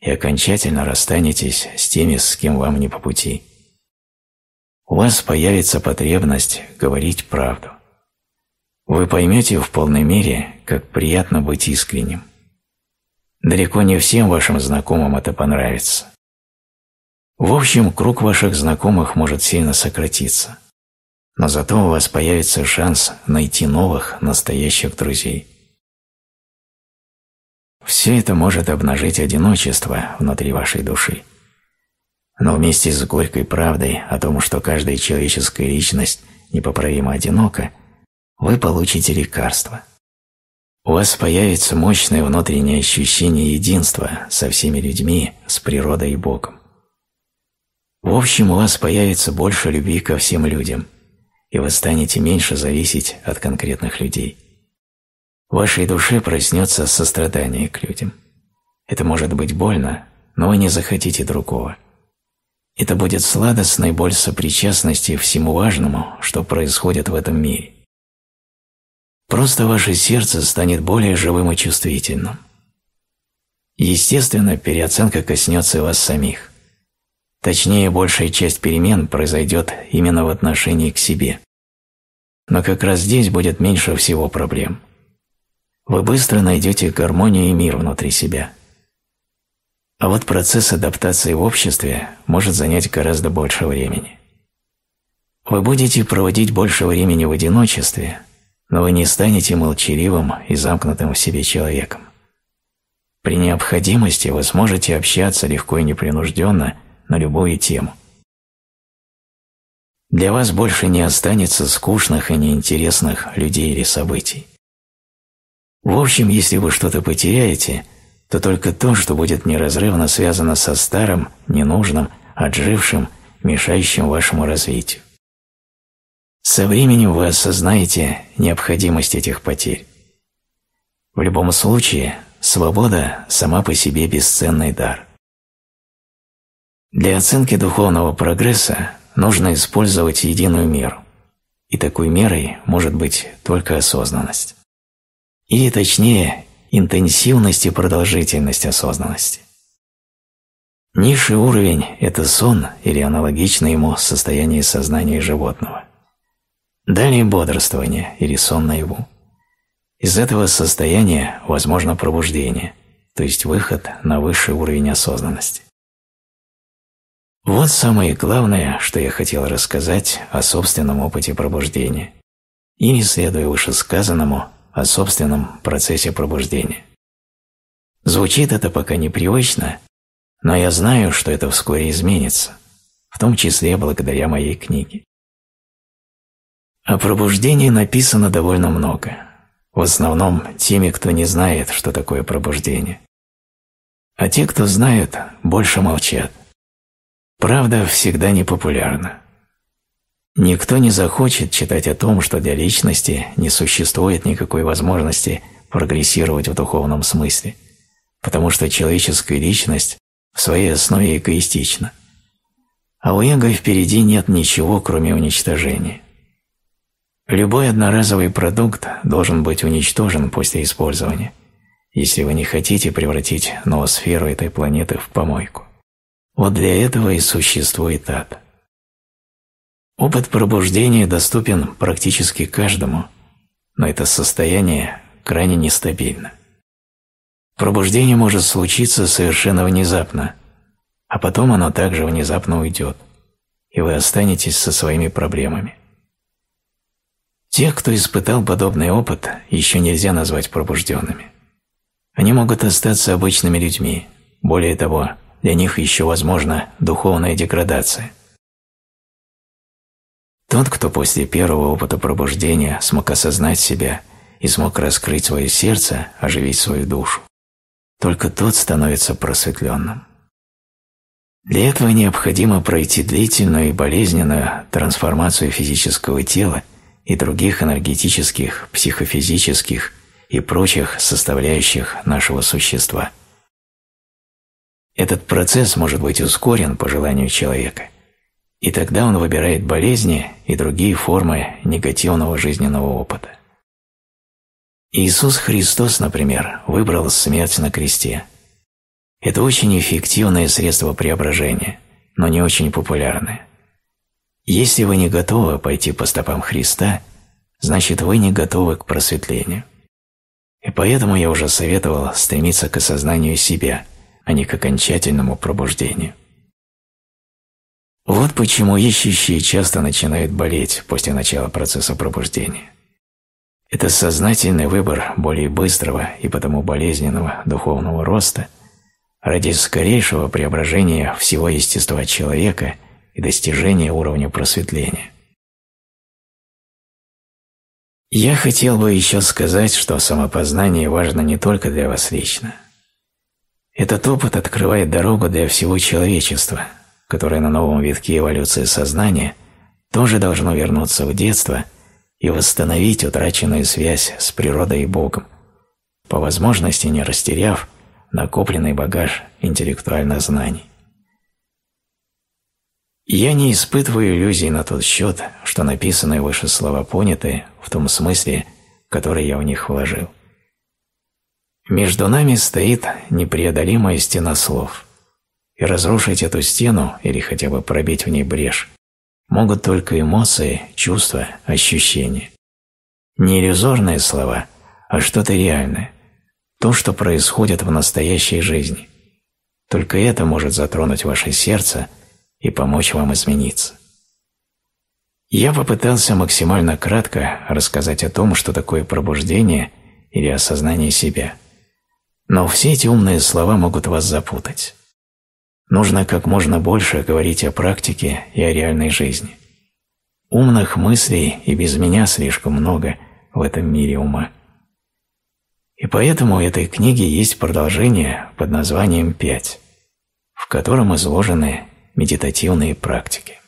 и окончательно расстанетесь с теми, с кем вам не по пути. У вас появится потребность говорить правду. Вы поймете в полной мере, как приятно быть искренним. Далеко не всем вашим знакомым это понравится. В общем, круг ваших знакомых может сильно сократиться, но зато у вас появится шанс найти новых, настоящих друзей. Все это может обнажить одиночество внутри вашей души. Но вместе с горькой правдой о том, что каждая человеческая личность непоправимо одинока, вы получите лекарство. У вас появится мощное внутреннее ощущение единства со всеми людьми, с природой и Богом. В общем, у вас появится больше любви ко всем людям, и вы станете меньше зависеть от конкретных людей. В вашей душе проснется сострадание к людям. Это может быть больно, но вы не захотите другого. Это будет сладостная боль сопричастности всему важному, что происходит в этом мире. Просто ваше сердце станет более живым и чувствительным. Естественно, переоценка коснется вас самих. Точнее, большая часть перемен произойдет именно в отношении к себе. Но как раз здесь будет меньше всего проблем. Вы быстро найдете гармонию и мир внутри себя. А вот процесс адаптации в обществе может занять гораздо больше времени. Вы будете проводить больше времени в одиночестве, но вы не станете молчаливым и замкнутым в себе человеком. При необходимости вы сможете общаться легко и непринужденно на любую тему. Для вас больше не останется скучных и неинтересных людей или событий. В общем, если вы что-то потеряете, то только то, что будет неразрывно связано со старым, ненужным, отжившим, мешающим вашему развитию. Со временем вы осознаете необходимость этих потерь. В любом случае, свобода сама по себе бесценный дар. Для оценки духовного прогресса нужно использовать единую меру, и такой мерой может быть только осознанность. Или точнее, интенсивность и продолжительность осознанности. Низший уровень – это сон или аналогичное ему состояние сознания животного. Далее бодрствование или сон наяву. Из этого состояния возможно пробуждение, то есть выход на высший уровень осознанности. Вот самое главное, что я хотел рассказать о собственном опыте пробуждения, и не следуя вышесказанному о собственном процессе пробуждения. Звучит это пока непривычно, но я знаю, что это вскоре изменится, в том числе благодаря моей книге. О пробуждении написано довольно много, в основном теми, кто не знает, что такое пробуждение. А те, кто знают, больше молчат – Правда всегда непопулярна. Никто не захочет читать о том, что для личности не существует никакой возможности прогрессировать в духовном смысле, потому что человеческая личность в своей основе эгоистична. А у эго впереди нет ничего, кроме уничтожения. Любой одноразовый продукт должен быть уничтожен после использования, если вы не хотите превратить ноосферу этой планеты в помойку. Вот для этого и существует ад. Опыт пробуждения доступен практически каждому, но это состояние крайне нестабильно. Пробуждение может случиться совершенно внезапно, а потом оно также внезапно уйдет, и вы останетесь со своими проблемами. Тех, кто испытал подобный опыт, еще нельзя назвать пробужденными. Они могут остаться обычными людьми, более того, для них еще возможна духовная деградация. Тот, кто после первого опыта пробуждения смог осознать себя и смог раскрыть свое сердце, оживить свою душу, только тот становится просветленным. Для этого необходимо пройти длительную и болезненную трансформацию физического тела и других энергетических, психофизических и прочих составляющих нашего существа – этот процесс может быть ускорен по желанию человека, и тогда он выбирает болезни и другие формы негативного жизненного опыта. Иисус Христос, например, выбрал смерть на кресте. Это очень эффективное средство преображения, но не очень популярное. Если вы не готовы пойти по стопам Христа, значит вы не готовы к просветлению. И поэтому я уже советовал стремиться к осознанию себя, а не к окончательному пробуждению. Вот почему ищущие часто начинают болеть после начала процесса пробуждения. Это сознательный выбор более быстрого и потому болезненного духовного роста ради скорейшего преображения всего естества человека и достижения уровня просветления. Я хотел бы еще сказать, что самопознание важно не только для вас лично. Этот опыт открывает дорогу для всего человечества, которое на новом витке эволюции сознания тоже должно вернуться в детство и восстановить утраченную связь с природой и Богом, по возможности не растеряв накопленный багаж интеллектуальных знаний. Я не испытываю иллюзий на тот счет, что написанные выше слова поняты в том смысле, который я в них вложил. Между нами стоит непреодолимая стена слов, и разрушить эту стену или хотя бы пробить в ней брешь могут только эмоции, чувства, ощущения. Не иллюзорные слова, а что-то реальное, то, что происходит в настоящей жизни. Только это может затронуть ваше сердце – и помочь вам измениться. Я попытался максимально кратко рассказать о том, что такое пробуждение или осознание себя. Но все эти умные слова могут вас запутать. Нужно как можно больше говорить о практике и о реальной жизни. Умных мыслей и без меня слишком много в этом мире ума. И поэтому у этой книги есть продолжение под названием «Пять», в котором изложены медитативные практики.